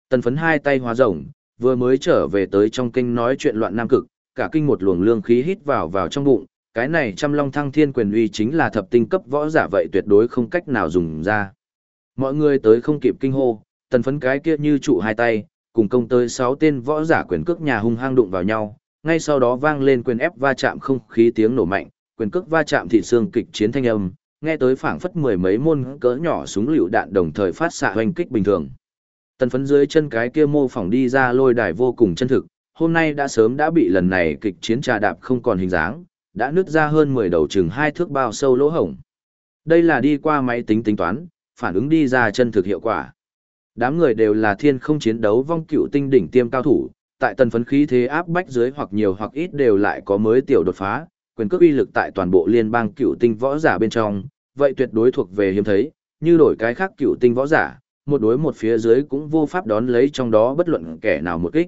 Tần phấn hai tay hóa rồng, vừa mới trở về tới trong kinh nói chuyện loạn nam cực, cả kinh một luồng lương khí hít vào vào trong bụng, cái này trăm long thăng thiên quyền uy chính là thập tinh cấp võ giả vậy tuyệt đối không cách nào dùng ra. Mọi người tới không kịp kinh hô, tần phấn cái kia như trụ hai tay, cùng công tới sáu tên võ giả quyền cước nhà hung hăng đụng vào nhau, ngay sau đó vang lên quyền ép va chạm không khí tiếng nổ mạnh, quyền cước va chạm thị xương kịch chiến thanh âm, nghe tới phảng phất mười mấy môn cỡ nhỏ súng lựu đạn đồng thời phát xạ hoành kích bình thường. Tần phấn dưới chân cái kia mô phỏng đi ra lôi đài vô cùng chân thực, hôm nay đã sớm đã bị lần này kịch chiến trà đạp không còn hình dáng, đã nứt ra hơn 10 đầu chừng hai thước bao sâu lỗ hổng. Đây là đi qua máy tính tính toán, phản ứng đi ra chân thực hiệu quả. Đám người đều là thiên không chiến đấu vong cựu tinh đỉnh tiêm cao thủ, tại tần phấn khí thế áp bách dưới hoặc nhiều hoặc ít đều lại có mới tiểu đột phá, quyền cước uy lực tại toàn bộ liên bang cựu tinh võ giả bên trong, vậy tuyệt đối thuộc về hiếm thấy, như đổi cái khác cựu tinh võ giả, một đối một phía dưới cũng vô pháp đón lấy trong đó bất luận kẻ nào một kích.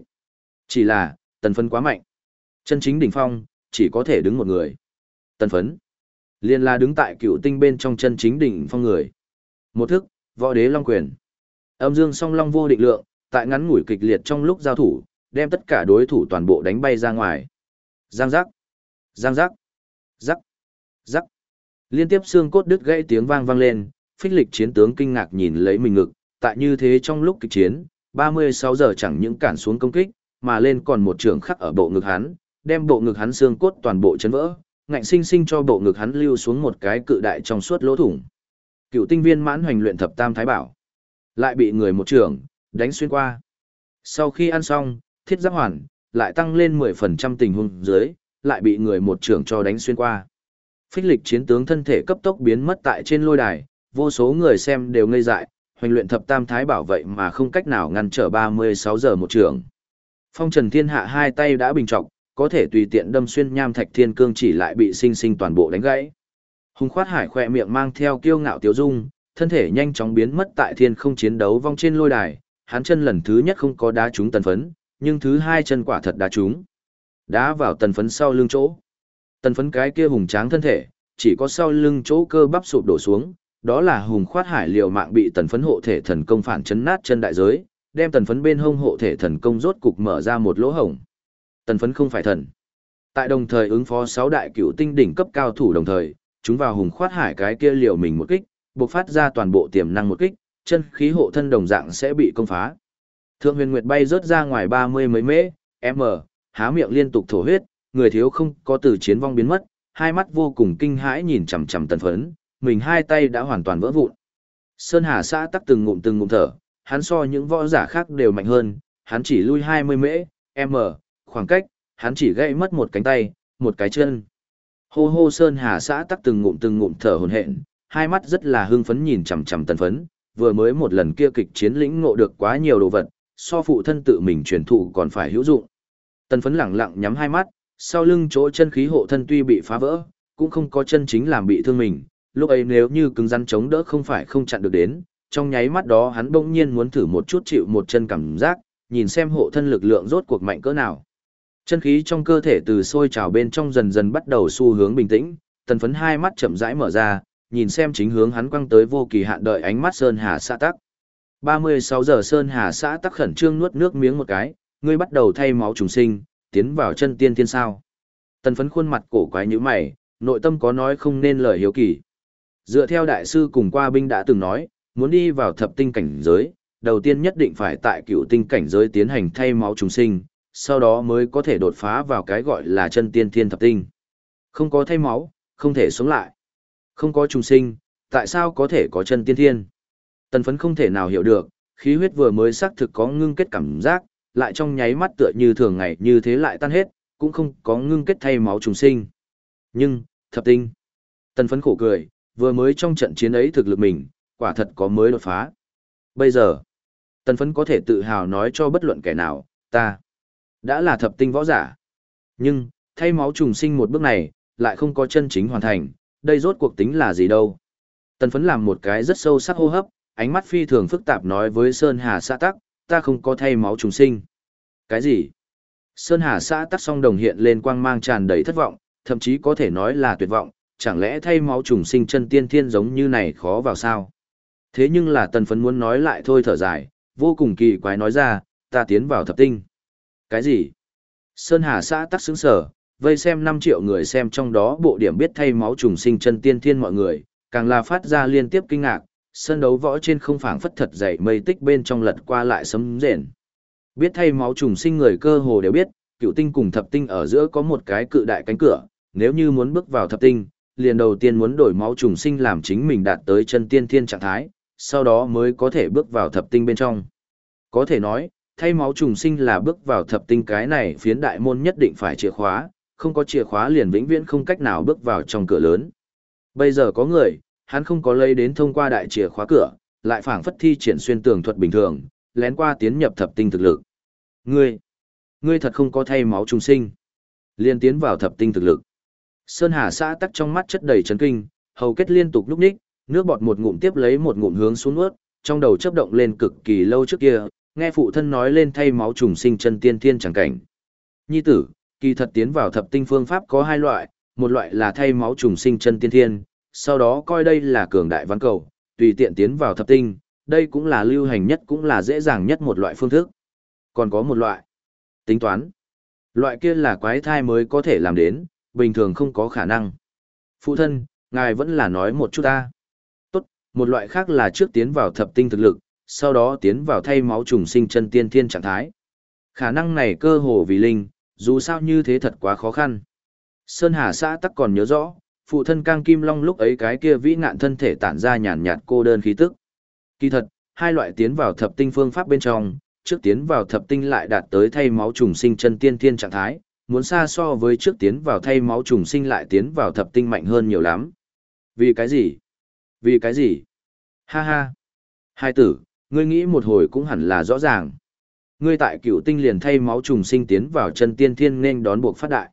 Chỉ là, tần phấn quá mạnh. Chân chính đỉnh phong, chỉ có thể đứng một người. Tần phấn. Liên là đứng tại cựu tinh bên trong chân chính đỉnh phong người. Một thức, võ đế long quyền. Âm dương song long vô định lượng, tại ngắn ngủi kịch liệt trong lúc giao thủ, đem tất cả đối thủ toàn bộ đánh bay ra ngoài. Giang giác. Giang giác. Rắc, rắc. Liên tiếp xương cốt đứt gãy tiếng vang vang lên, phích lịch chiến tướng kinh ngạc nhìn lấy mình ngực, tại như thế trong lúc kịch chiến, 36 giờ chẳng những cản xuống công kích, mà lên còn một trường khắc ở bộ ngực hắn, đem bộ ngực hắn xương cốt toàn bộ chấn vỡ, ngạnh sinh sinh cho bộ ngực hắn lưu xuống một cái cự đại trong suốt lỗ thủng. Cựu tinh viên mãn hoành luyện thập tam thái bảo, lại bị người một trường đánh xuyên qua. Sau khi ăn xong, thiết giáp hoàn lại tăng lên 10% tình huống dưới, lại bị người một trường cho đánh xuyên qua. Phích lịch chiến tướng thân thể cấp tốc biến mất tại trên lôi đài, vô số người xem đều ngây dại, hoành luyện thập tam thái bảo vậy mà không cách nào ngăn trở 36 giờ một trường. Phong Trần Thiên Hạ hai tay đã bình trọng, có thể tùy tiện đâm xuyên nham thạch thiên cương chỉ lại bị sinh sinh toàn bộ đánh gãy. Hùng khoát hải khỏe miệng mang theo kiêu ngạo tiêu dung, thân thể nhanh chóng biến mất tại thiên không chiến đấu vong trên lôi đài, hắn chân lần thứ nhất không có đá trúng tần phấn, nhưng thứ hai chân quả thật đá trúng. Đá vào tần phấn sau lưng chỗ. Tần phấn cái kia hùng tráng thân thể, chỉ có sau lưng chỗ cơ bắp sụp đổ xuống, đó là hùng khoát hải liều mạng bị tần phấn hộ thể thần công phản chấn nát chân đại giới, đem tần phấn bên hông hộ thể thần công rốt cục mở ra một lỗ hổng. Tần phấn không phải thần. Tại đồng thời ứng phó 6 đại cựu tinh đỉnh cấp cao thủ đồng thời, chúng vào hùng khoát hải cái kia liều mình một kích, bộc phát ra toàn bộ tiềm năng một kích, chân khí hộ thân đồng dạng sẽ bị công phá. Thượng huyền nguyệt bay rớt ra ngoài 30 mấy mễ, m, há miệng liên tục thổ huyết, người thiếu không có từ chiến vong biến mất, hai mắt vô cùng kinh hãi nhìn chằm chằm tần phấn, mình hai tay đã hoàn toàn vỡ vụn. Sơn Hà xã tắc từng ngụm từng ngụm thở, hắn so những võ giả khác đều mạnh hơn, hắn chỉ lui 20 mễ, m, khoảng cách, hắn chỉ gãy mất một cánh tay, một cái chân. Hô hô Sơn Hà xã tắc từng ngụm từng ngụm thở hồn hện, hai mắt rất là hưng phấn nhìn chằm chằm tần phấn, vừa mới một lần kia kịch chiến lĩnh ngộ được quá nhiều đồ vật, so phụ thân tự mình truyền thụ còn phải hữu dụng. Tần phấn lẳng lặng nhắm hai mắt, sau lưng chỗ chân khí hộ thân tuy bị phá vỡ, cũng không có chân chính làm bị thương mình, lúc ấy nếu như cứng rắn chống đỡ không phải không chặn được đến, trong nháy mắt đó hắn bỗng nhiên muốn thử một chút chịu một chân cảm giác, nhìn xem hộ thân lực lượng rốt cuộc mạnh cỡ nào. Chân khí trong cơ thể từ sôi trào bên trong dần dần bắt đầu xu hướng bình tĩnh, tần phấn hai mắt chậm rãi mở ra, nhìn xem chính hướng hắn quăng tới vô kỳ hạn đợi ánh mắt Sơn Hà xã tắc. 36 giờ Sơn Hà xã tắc khẩn trương nuốt nước miếng một cái, ngươi bắt đầu thay máu trùng sinh, tiến vào chân tiên thiên sao. Tần phấn khuôn mặt cổ quái như mày, nội tâm có nói không nên lời hiếu kỳ. Dựa theo đại sư cùng qua binh đã từng nói, muốn đi vào thập tinh cảnh giới, đầu tiên nhất định phải tại cựu tinh cảnh giới tiến hành thay máu trùng sinh, sau đó mới có thể đột phá vào cái gọi là chân tiên thiên thập tinh. Không có thay máu, không thể sống lại. Không có trùng sinh, tại sao có thể có chân tiên thiên? Tần phấn không thể nào hiểu được, khí huyết vừa mới xác thực có ngưng kết cảm giác, lại trong nháy mắt tựa như thường ngày như thế lại tan hết, cũng không có ngưng kết thay máu trùng sinh. Nhưng, thập tinh. Tần phấn khổ cười, vừa mới trong trận chiến ấy thực lực mình, quả thật có mới đột phá. Bây giờ, tần phấn có thể tự hào nói cho bất luận kẻ nào, ta đã là thập tinh võ giả. Nhưng, thay máu trùng sinh một bước này, lại không có chân chính hoàn thành, đây rốt cuộc tính là gì đâu. Tần phấn làm một cái rất sâu sắc hô hấp, ánh mắt phi thường phức tạp nói với Sơn Hà xã tắc, ta không có thay máu trùng sinh. Cái gì? Sơn Hà xã tắc song đồng hiện lên quang mang tràn đầy thất vọng, thậm chí có thể nói là tuyệt vọng, chẳng lẽ thay máu trùng sinh chân tiên thiên giống như này khó vào sao? Thế nhưng là tần phấn muốn nói lại thôi thở dài, vô cùng kỳ quái nói ra, ta tiến vào thập tinh. Cái gì? Sơn Hà xã tắc xứng sở, vây xem 5 triệu người xem trong đó bộ điểm biết thay máu trùng sinh chân tiên thiên mọi người, càng là phát ra liên tiếp kinh ngạc, sân đấu võ trên không phảng phất thật dày mây tích bên trong lật qua lại sấm rền. Biết thay máu trùng sinh người cơ hồ đều biết, cựu tinh cùng thập tinh ở giữa có một cái cự đại cánh cửa, nếu như muốn bước vào thập tinh, liền đầu tiên muốn đổi máu trùng sinh làm chính mình đạt tới chân tiên thiên trạng thái, sau đó mới có thể bước vào thập tinh bên trong. Có thể nói, thay máu trùng sinh là bước vào thập tinh cái này phiến đại môn nhất định phải chìa khóa, không có chìa khóa liền vĩnh viễn không cách nào bước vào trong cửa lớn. Bây giờ có người, hắn không có lấy đến thông qua đại chìa khóa cửa, lại phảng phất thi triển xuyên tường thuật bình thường, lén qua tiến nhập thập tinh thực lực. Ngươi, ngươi thật không có thay máu trùng sinh. Liên tiến vào thập tinh thực lực. Sơn Hà xã tắc trong mắt chất đầy chấn kinh, hầu kết liên tục lúc ních, nước bọt một ngụm tiếp lấy một ngụm hướng xuống nuốt, trong đầu chấp động lên cực kỳ lâu trước kia, nghe phụ thân nói lên thay máu trùng sinh chân tiên thiên chẳng cảnh. Nhi tử, kỳ thật tiến vào thập tinh phương pháp có hai loại, một loại là thay máu trùng sinh chân tiên thiên, sau đó coi đây là cường đại văn cầu, tùy tiện tiến vào thập tinh, đây cũng là lưu hành nhất cũng là dễ dàng nhất một loại phương thức. Còn có một loại, tính toán. Loại kia là quái thai mới có thể làm đến, bình thường không có khả năng. Phụ thân, ngài vẫn là nói một chút ta. Tốt, một loại khác là trước tiến vào thập tinh thực lực, sau đó tiến vào thay máu trùng sinh chân tiên thiên trạng thái. Khả năng này cơ hồ vì linh, dù sao như thế thật quá khó khăn. Sơn Hà xã tắc còn nhớ rõ, phụ thân Cang Kim Long lúc ấy cái kia vĩ ngạn thân thể tản ra nhàn nhạt cô đơn khí tức. Kỳ thật, hai loại tiến vào thập tinh phương pháp bên trong, trước tiến vào thập tinh lại đạt tới thay máu trùng sinh chân tiên thiên trạng thái, muốn xa so với trước tiến vào thay máu trùng sinh lại tiến vào thập tinh mạnh hơn nhiều lắm. Vì cái gì? Vì cái gì? Ha ha. Hai tử, ngươi nghĩ một hồi cũng hẳn là rõ ràng. Ngươi tại cựu tinh liền thay máu trùng sinh tiến vào chân tiên thiên nên đón buộc phát đại.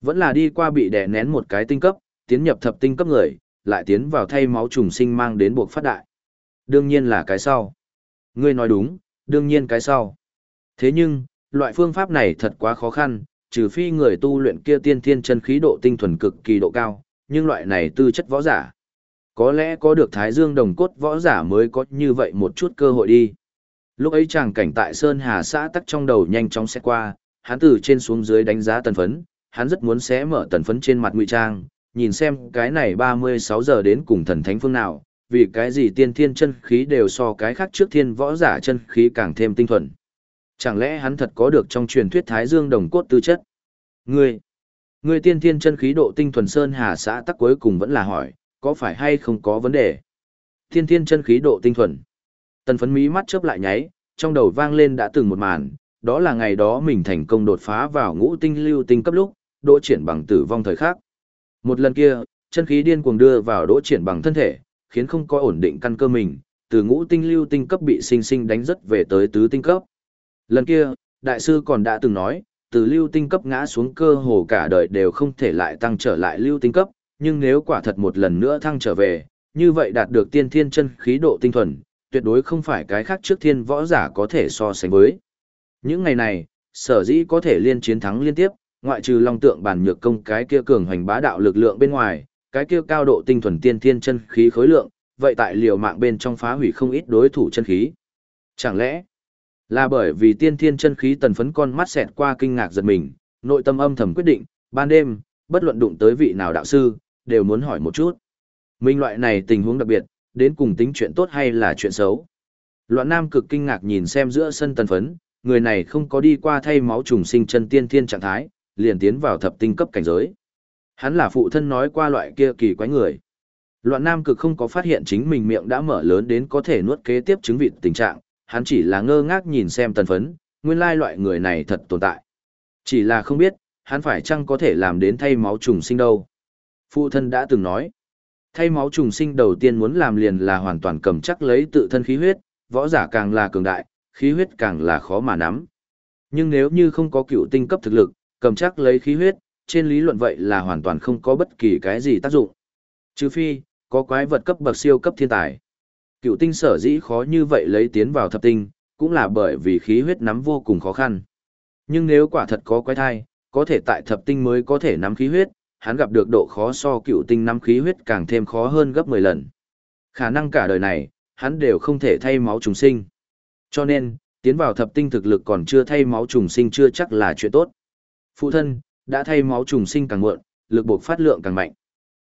Vẫn là đi qua bị đè nén một cái tinh cấp, tiến nhập thập tinh cấp người, lại tiến vào thay máu trùng sinh mang đến buộc phát đại. Đương nhiên là cái sau. Ngươi nói đúng, đương nhiên cái sau. Thế nhưng, loại phương pháp này thật quá khó khăn, trừ phi người tu luyện kia tiên thiên chân khí độ tinh thuần cực kỳ độ cao, nhưng loại này tư chất võ giả. Có lẽ có được Thái Dương đồng cốt võ giả mới có như vậy một chút cơ hội đi. Lúc ấy chàng cảnh tại Sơn Hà xã tắc trong đầu nhanh chóng xét qua, hắn từ trên xuống dưới đánh giá tần phấn, hắn rất muốn xé mở tần phấn trên mặt ngụy trang, nhìn xem cái này 36 giờ đến cùng thần thánh phương nào, vì cái gì tiên thiên chân khí đều so cái khác trước thiên võ giả chân khí càng thêm tinh thuần. Chẳng lẽ hắn thật có được trong truyền thuyết Thái Dương đồng cốt tư chất? Ngươi, ngươi tiên thiên chân khí độ tinh thuần sơn hà xã tắc cuối cùng vẫn là hỏi, có phải hay không có vấn đề? Tiên thiên chân khí độ tinh thuần. Tần phấn mí mắt chớp lại nháy, trong đầu vang lên đã từng một màn, đó là ngày đó mình thành công đột phá vào ngũ tinh lưu tinh cấp lúc, đỗ triển bằng tử vong thời khắc. Một lần kia, chân khí điên cuồng đưa vào đỗ triển bằng thân thể, khiến không có ổn định căn cơ mình, từ ngũ tinh lưu tinh cấp bị sinh sinh đánh rất về tới tứ tinh cấp. Lần kia, đại sư còn đã từng nói, từ lưu tinh cấp ngã xuống cơ hồ cả đời đều không thể lại tăng trở lại lưu tinh cấp, nhưng nếu quả thật một lần nữa thăng trở về, như vậy đạt được tiên thiên chân khí độ tinh thuần, tuyệt đối không phải cái khác trước thiên võ giả có thể so sánh với. Những ngày này, sở dĩ có thể liên chiến thắng liên tiếp, ngoại trừ long tượng bản nhược công cái kia cường hoành bá đạo lực lượng bên ngoài, cái kia cao độ tinh thuần tiên thiên chân khí khối lượng, vậy tại liều mạng bên trong phá hủy không ít đối thủ chân khí. Chẳng lẽ là bởi vì tiên thiên chân khí tần phấn con mắt xẹt qua kinh ngạc giật mình, nội tâm âm thầm quyết định, ban đêm, bất luận đụng tới vị nào đạo sư, đều muốn hỏi một chút. Minh loại này tình huống đặc biệt, đến cùng tính chuyện tốt hay là chuyện xấu. Loạn Nam cực kinh ngạc nhìn xem giữa sân tần phấn, người này không có đi qua thay máu trùng sinh chân tiên thiên trạng thái, liền tiến vào thập tinh cấp cảnh giới. Hắn là phụ thân nói qua loại kia kỳ quái người. Loạn Nam cực không có phát hiện chính mình miệng đã mở lớn đến có thể nuốt kế tiếp chứng vịt tình trạng, hắn chỉ là ngơ ngác nhìn xem tần phấn, nguyên lai loại người này thật tồn tại. Chỉ là không biết, hắn phải chăng có thể làm đến thay máu trùng sinh đâu. Phụ thân đã từng nói, thay máu trùng sinh đầu tiên muốn làm liền là hoàn toàn cầm chắc lấy tự thân khí huyết, võ giả càng là cường đại, khí huyết càng là khó mà nắm. Nhưng nếu như không có cựu tinh cấp thực lực, cầm chắc lấy khí huyết, trên lý luận vậy là hoàn toàn không có bất kỳ cái gì tác dụng. Trừ phi, có quái vật cấp bậc siêu cấp thiên tài. Cựu tinh sở dĩ khó như vậy lấy tiến vào thập tinh, cũng là bởi vì khí huyết nắm vô cùng khó khăn. Nhưng nếu quả thật có quái thai, có thể tại thập tinh mới có thể nắm khí huyết, hắn gặp được độ khó so cựu tinh nắm khí huyết càng thêm khó hơn gấp 10 lần. Khả năng cả đời này, hắn đều không thể thay máu trùng sinh. Cho nên, tiến vào thập tinh thực lực còn chưa thay máu trùng sinh chưa chắc là chuyện tốt. Phụ thân, đã thay máu trùng sinh càng muộn, lực buộc phát lượng càng mạnh.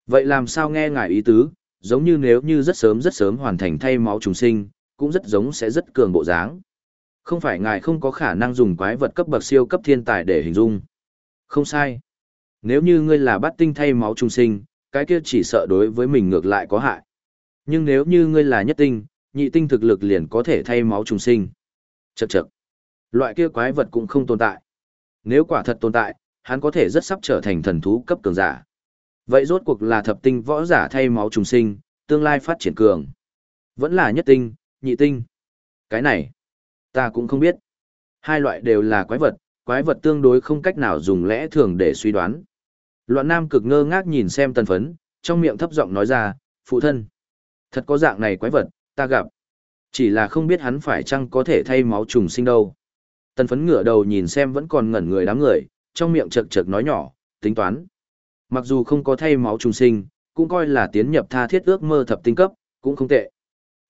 Vậy làm sao nghe ngài ý tứ, giống như nếu như rất sớm rất sớm hoàn thành thay máu trùng sinh, cũng rất giống sẽ rất cường bộ dáng. Không phải ngài không có khả năng dùng quái vật cấp bậc siêu cấp thiên tài để hình dung. Không sai. Nếu như ngươi là bát tinh thay máu trùng sinh, cái kia chỉ sợ đối với mình ngược lại có hại. Nhưng nếu như ngươi là nhất tinh, nhị tinh thực lực liền có thể thay máu trùng sinh. Chậc chậc. Loại kia quái vật cũng không tồn tại. Nếu quả thật tồn tại, hắn có thể rất sắp trở thành thần thú cấp cường giả. Vậy rốt cuộc là thập tinh võ giả thay máu trùng sinh, tương lai phát triển cường. Vẫn là nhất tinh, nhị tinh. Cái này, ta cũng không biết. Hai loại đều là quái vật, quái vật tương đối không cách nào dùng lẽ thường để suy đoán. Loạn Nam cực ngơ ngác nhìn xem tần phấn, trong miệng thấp giọng nói ra, phụ thân. Thật có dạng này quái vật, ta gặp. Chỉ là không biết hắn phải chăng có thể thay máu trùng sinh đâu. Tần phấn ngửa đầu nhìn xem vẫn còn ngẩn người đám người, trong miệng chật chật nói nhỏ, tính toán. Mặc dù không có thay máu trùng sinh, cũng coi là tiến nhập tha thiết ước mơ thập tinh cấp, cũng không tệ.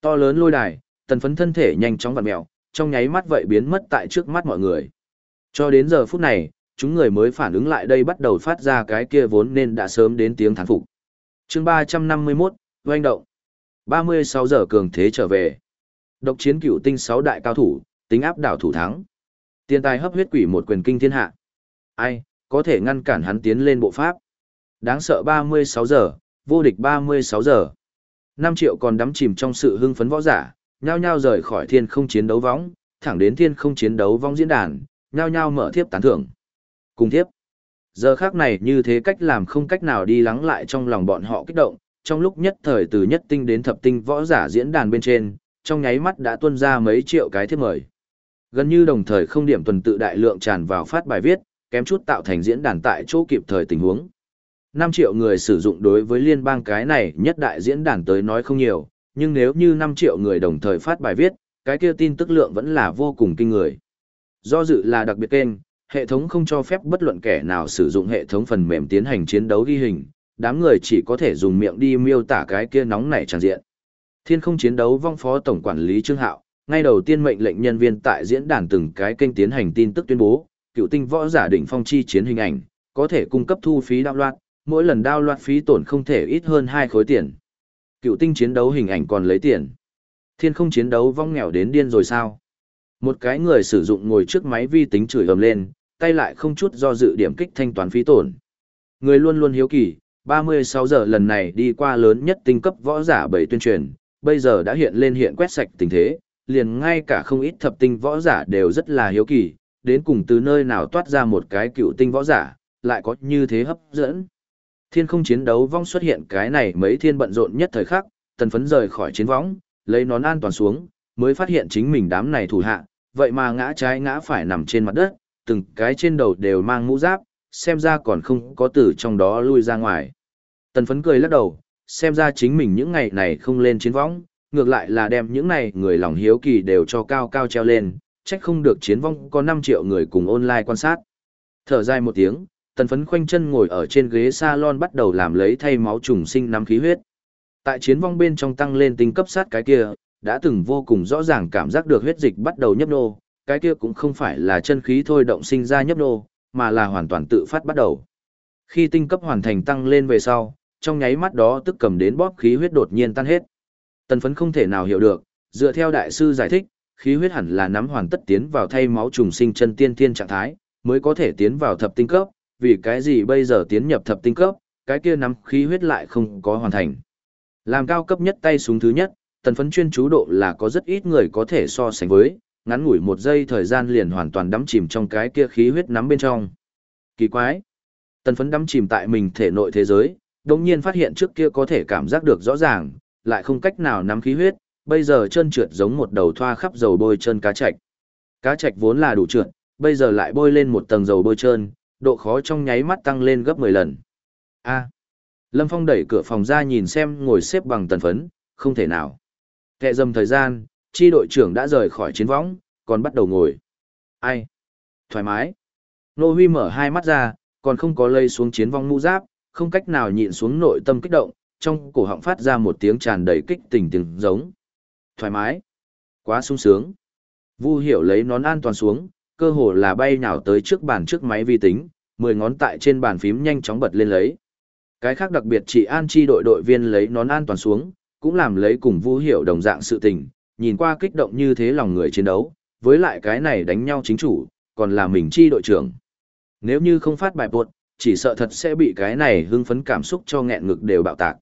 To lớn lôi đài, tần phấn thân thể nhanh chóng vặn mèo, trong nháy mắt vậy biến mất tại trước mắt mọi người. Cho đến giờ phút này, chúng người mới phản ứng lại đây bắt đầu phát ra cái kia vốn nên đã sớm đến tiếng thán phục. chương 351, doanh động. 36 giờ cường thế trở về. Độc chiến cửu tinh 6 đại cao thủ, tính áp đảo thủ thắng. Tiên tài hấp huyết quỷ một quyền kinh thiên hạ. Ai, có thể ngăn cản hắn tiến lên bộ pháp. Đáng sợ 36 giờ, vô địch 36 giờ. 5 triệu còn đắm chìm trong sự hưng phấn võ giả, nhao nhao rời khỏi thiên không chiến đấu võng, thẳng đến thiên không chiến đấu vong diễn đàn, nhao nhao mở thiếp tán thưởng. Cùng thiếp. Giờ khác này như thế cách làm không cách nào đi lắng lại trong lòng bọn họ kích động, trong lúc nhất thời từ nhất tinh đến thập tinh võ giả diễn đàn bên trên, trong nháy mắt đã tuân ra mấy triệu cái thiếp mời. Gần như đồng thời không điểm tuần tự đại lượng tràn vào phát bài viết, kém chút tạo thành diễn đàn tại chỗ kịp thời tình huống. 5 triệu người sử dụng đối với liên bang cái này nhất đại diễn đàn tới nói không nhiều, nhưng nếu như 5 triệu người đồng thời phát bài viết, cái kia tin tức lượng vẫn là vô cùng kinh người. Do dự là đặc biệt kênh, hệ thống không cho phép bất luận kẻ nào sử dụng hệ thống phần mềm tiến hành chiến đấu ghi hình, đám người chỉ có thể dùng miệng đi miêu tả cái kia nóng nảy tràn diện. Thiên không chiến đấu vong phó tổng quản lý Trương Hạo, ngay đầu tiên mệnh lệnh nhân viên tại diễn đàn từng cái kênh tiến hành tin tức tuyên bố, cựu tinh võ giả đỉnh phong chi chiến hình ảnh, có thể cung cấp thu phí đạo loạt, mỗi lần đao loạt phí tổn không thể ít hơn hai khối tiền. Cựu tinh chiến đấu hình ảnh còn lấy tiền. Thiên không chiến đấu vong nghèo đến điên rồi sao? Một cái người sử dụng ngồi trước máy vi tính chửi ầm lên, tay lại không chút do dự điểm kích thanh toán phí tổn. Người luôn luôn hiếu kỳ, 36 giờ lần này đi qua lớn nhất tinh cấp võ giả bảy tuyên truyền, bây giờ đã hiện lên hiện quét sạch tình thế, liền ngay cả không ít thập tinh võ giả đều rất là hiếu kỳ, đến cùng từ nơi nào toát ra một cái cựu tinh võ giả, lại có như thế hấp dẫn. Thiên không chiến đấu vong xuất hiện cái này mấy thiên bận rộn nhất thời khắc, tần phấn rời khỏi chiến võng, lấy nón an toàn xuống, mới phát hiện chính mình đám này thủ hạ, vậy mà ngã trái ngã phải nằm trên mặt đất, từng cái trên đầu đều mang mũ giáp, xem ra còn không có từ trong đó lui ra ngoài. Tần phấn cười lắc đầu, xem ra chính mình những ngày này không lên chiến võng, ngược lại là đem những này người lòng hiếu kỳ đều cho cao cao treo lên, trách không được chiến vong có 5 triệu người cùng online quan sát. Thở dài một tiếng, tần phấn khoanh chân ngồi ở trên ghế salon bắt đầu làm lấy thay máu trùng sinh nắm khí huyết. Tại chiến vong bên trong tăng lên tinh cấp sát cái kia, đã từng vô cùng rõ ràng cảm giác được huyết dịch bắt đầu nhấp nô, cái kia cũng không phải là chân khí thôi động sinh ra nhấp nô, mà là hoàn toàn tự phát bắt đầu. Khi tinh cấp hoàn thành tăng lên về sau, trong nháy mắt đó tức cầm đến bóp khí huyết đột nhiên tan hết. Tần phấn không thể nào hiểu được, dựa theo đại sư giải thích, khí huyết hẳn là nắm hoàn tất tiến vào thay máu trùng sinh chân tiên tiên trạng thái, mới có thể tiến vào thập tinh cấp, vì cái gì bây giờ tiến nhập thập tinh cấp, cái kia nắm khí huyết lại không có hoàn thành. Làm cao cấp nhất tay súng thứ nhất, tần phấn chuyên chú độ là có rất ít người có thể so sánh với, ngắn ngủi một giây thời gian liền hoàn toàn đắm chìm trong cái kia khí huyết nắm bên trong. Kỳ quái! Tần phấn đắm chìm tại mình thể nội thế giới, đồng nhiên phát hiện trước kia có thể cảm giác được rõ ràng, lại không cách nào nắm khí huyết, bây giờ chân trượt giống một đầu thoa khắp dầu bôi chân cá chạch. Cá chạch vốn là đủ trượt, bây giờ lại bôi lên một tầng dầu bôi trơn, độ khó trong nháy mắt tăng lên gấp 10 lần. A. Lâm Phong đẩy cửa phòng ra nhìn xem ngồi xếp bằng tần phấn, không thể nào. Kệ dầm thời gian, chi đội trưởng đã rời khỏi chiến võng, còn bắt đầu ngồi. Ai? Thoải mái. Nô Huy mở hai mắt ra, còn không có lây xuống chiến vong mũ giáp, không cách nào nhịn xuống nội tâm kích động, trong cổ họng phát ra một tiếng tràn đầy kích tình tiếng giống. Thoải mái. Quá sung sướng. Vu hiểu lấy nón an toàn xuống, cơ hồ là bay nhào tới trước bàn trước máy vi tính, mười ngón tại trên bàn phím nhanh chóng bật lên lấy. Cái khác đặc biệt chỉ an chi đội đội viên lấy nón an toàn xuống, cũng làm lấy cùng Vu hiểu đồng dạng sự tình, nhìn qua kích động như thế lòng người chiến đấu, với lại cái này đánh nhau chính chủ, còn là mình chi đội trưởng. Nếu như không phát bài buộc, chỉ sợ thật sẽ bị cái này hưng phấn cảm xúc cho nghẹn ngực đều bạo tạc.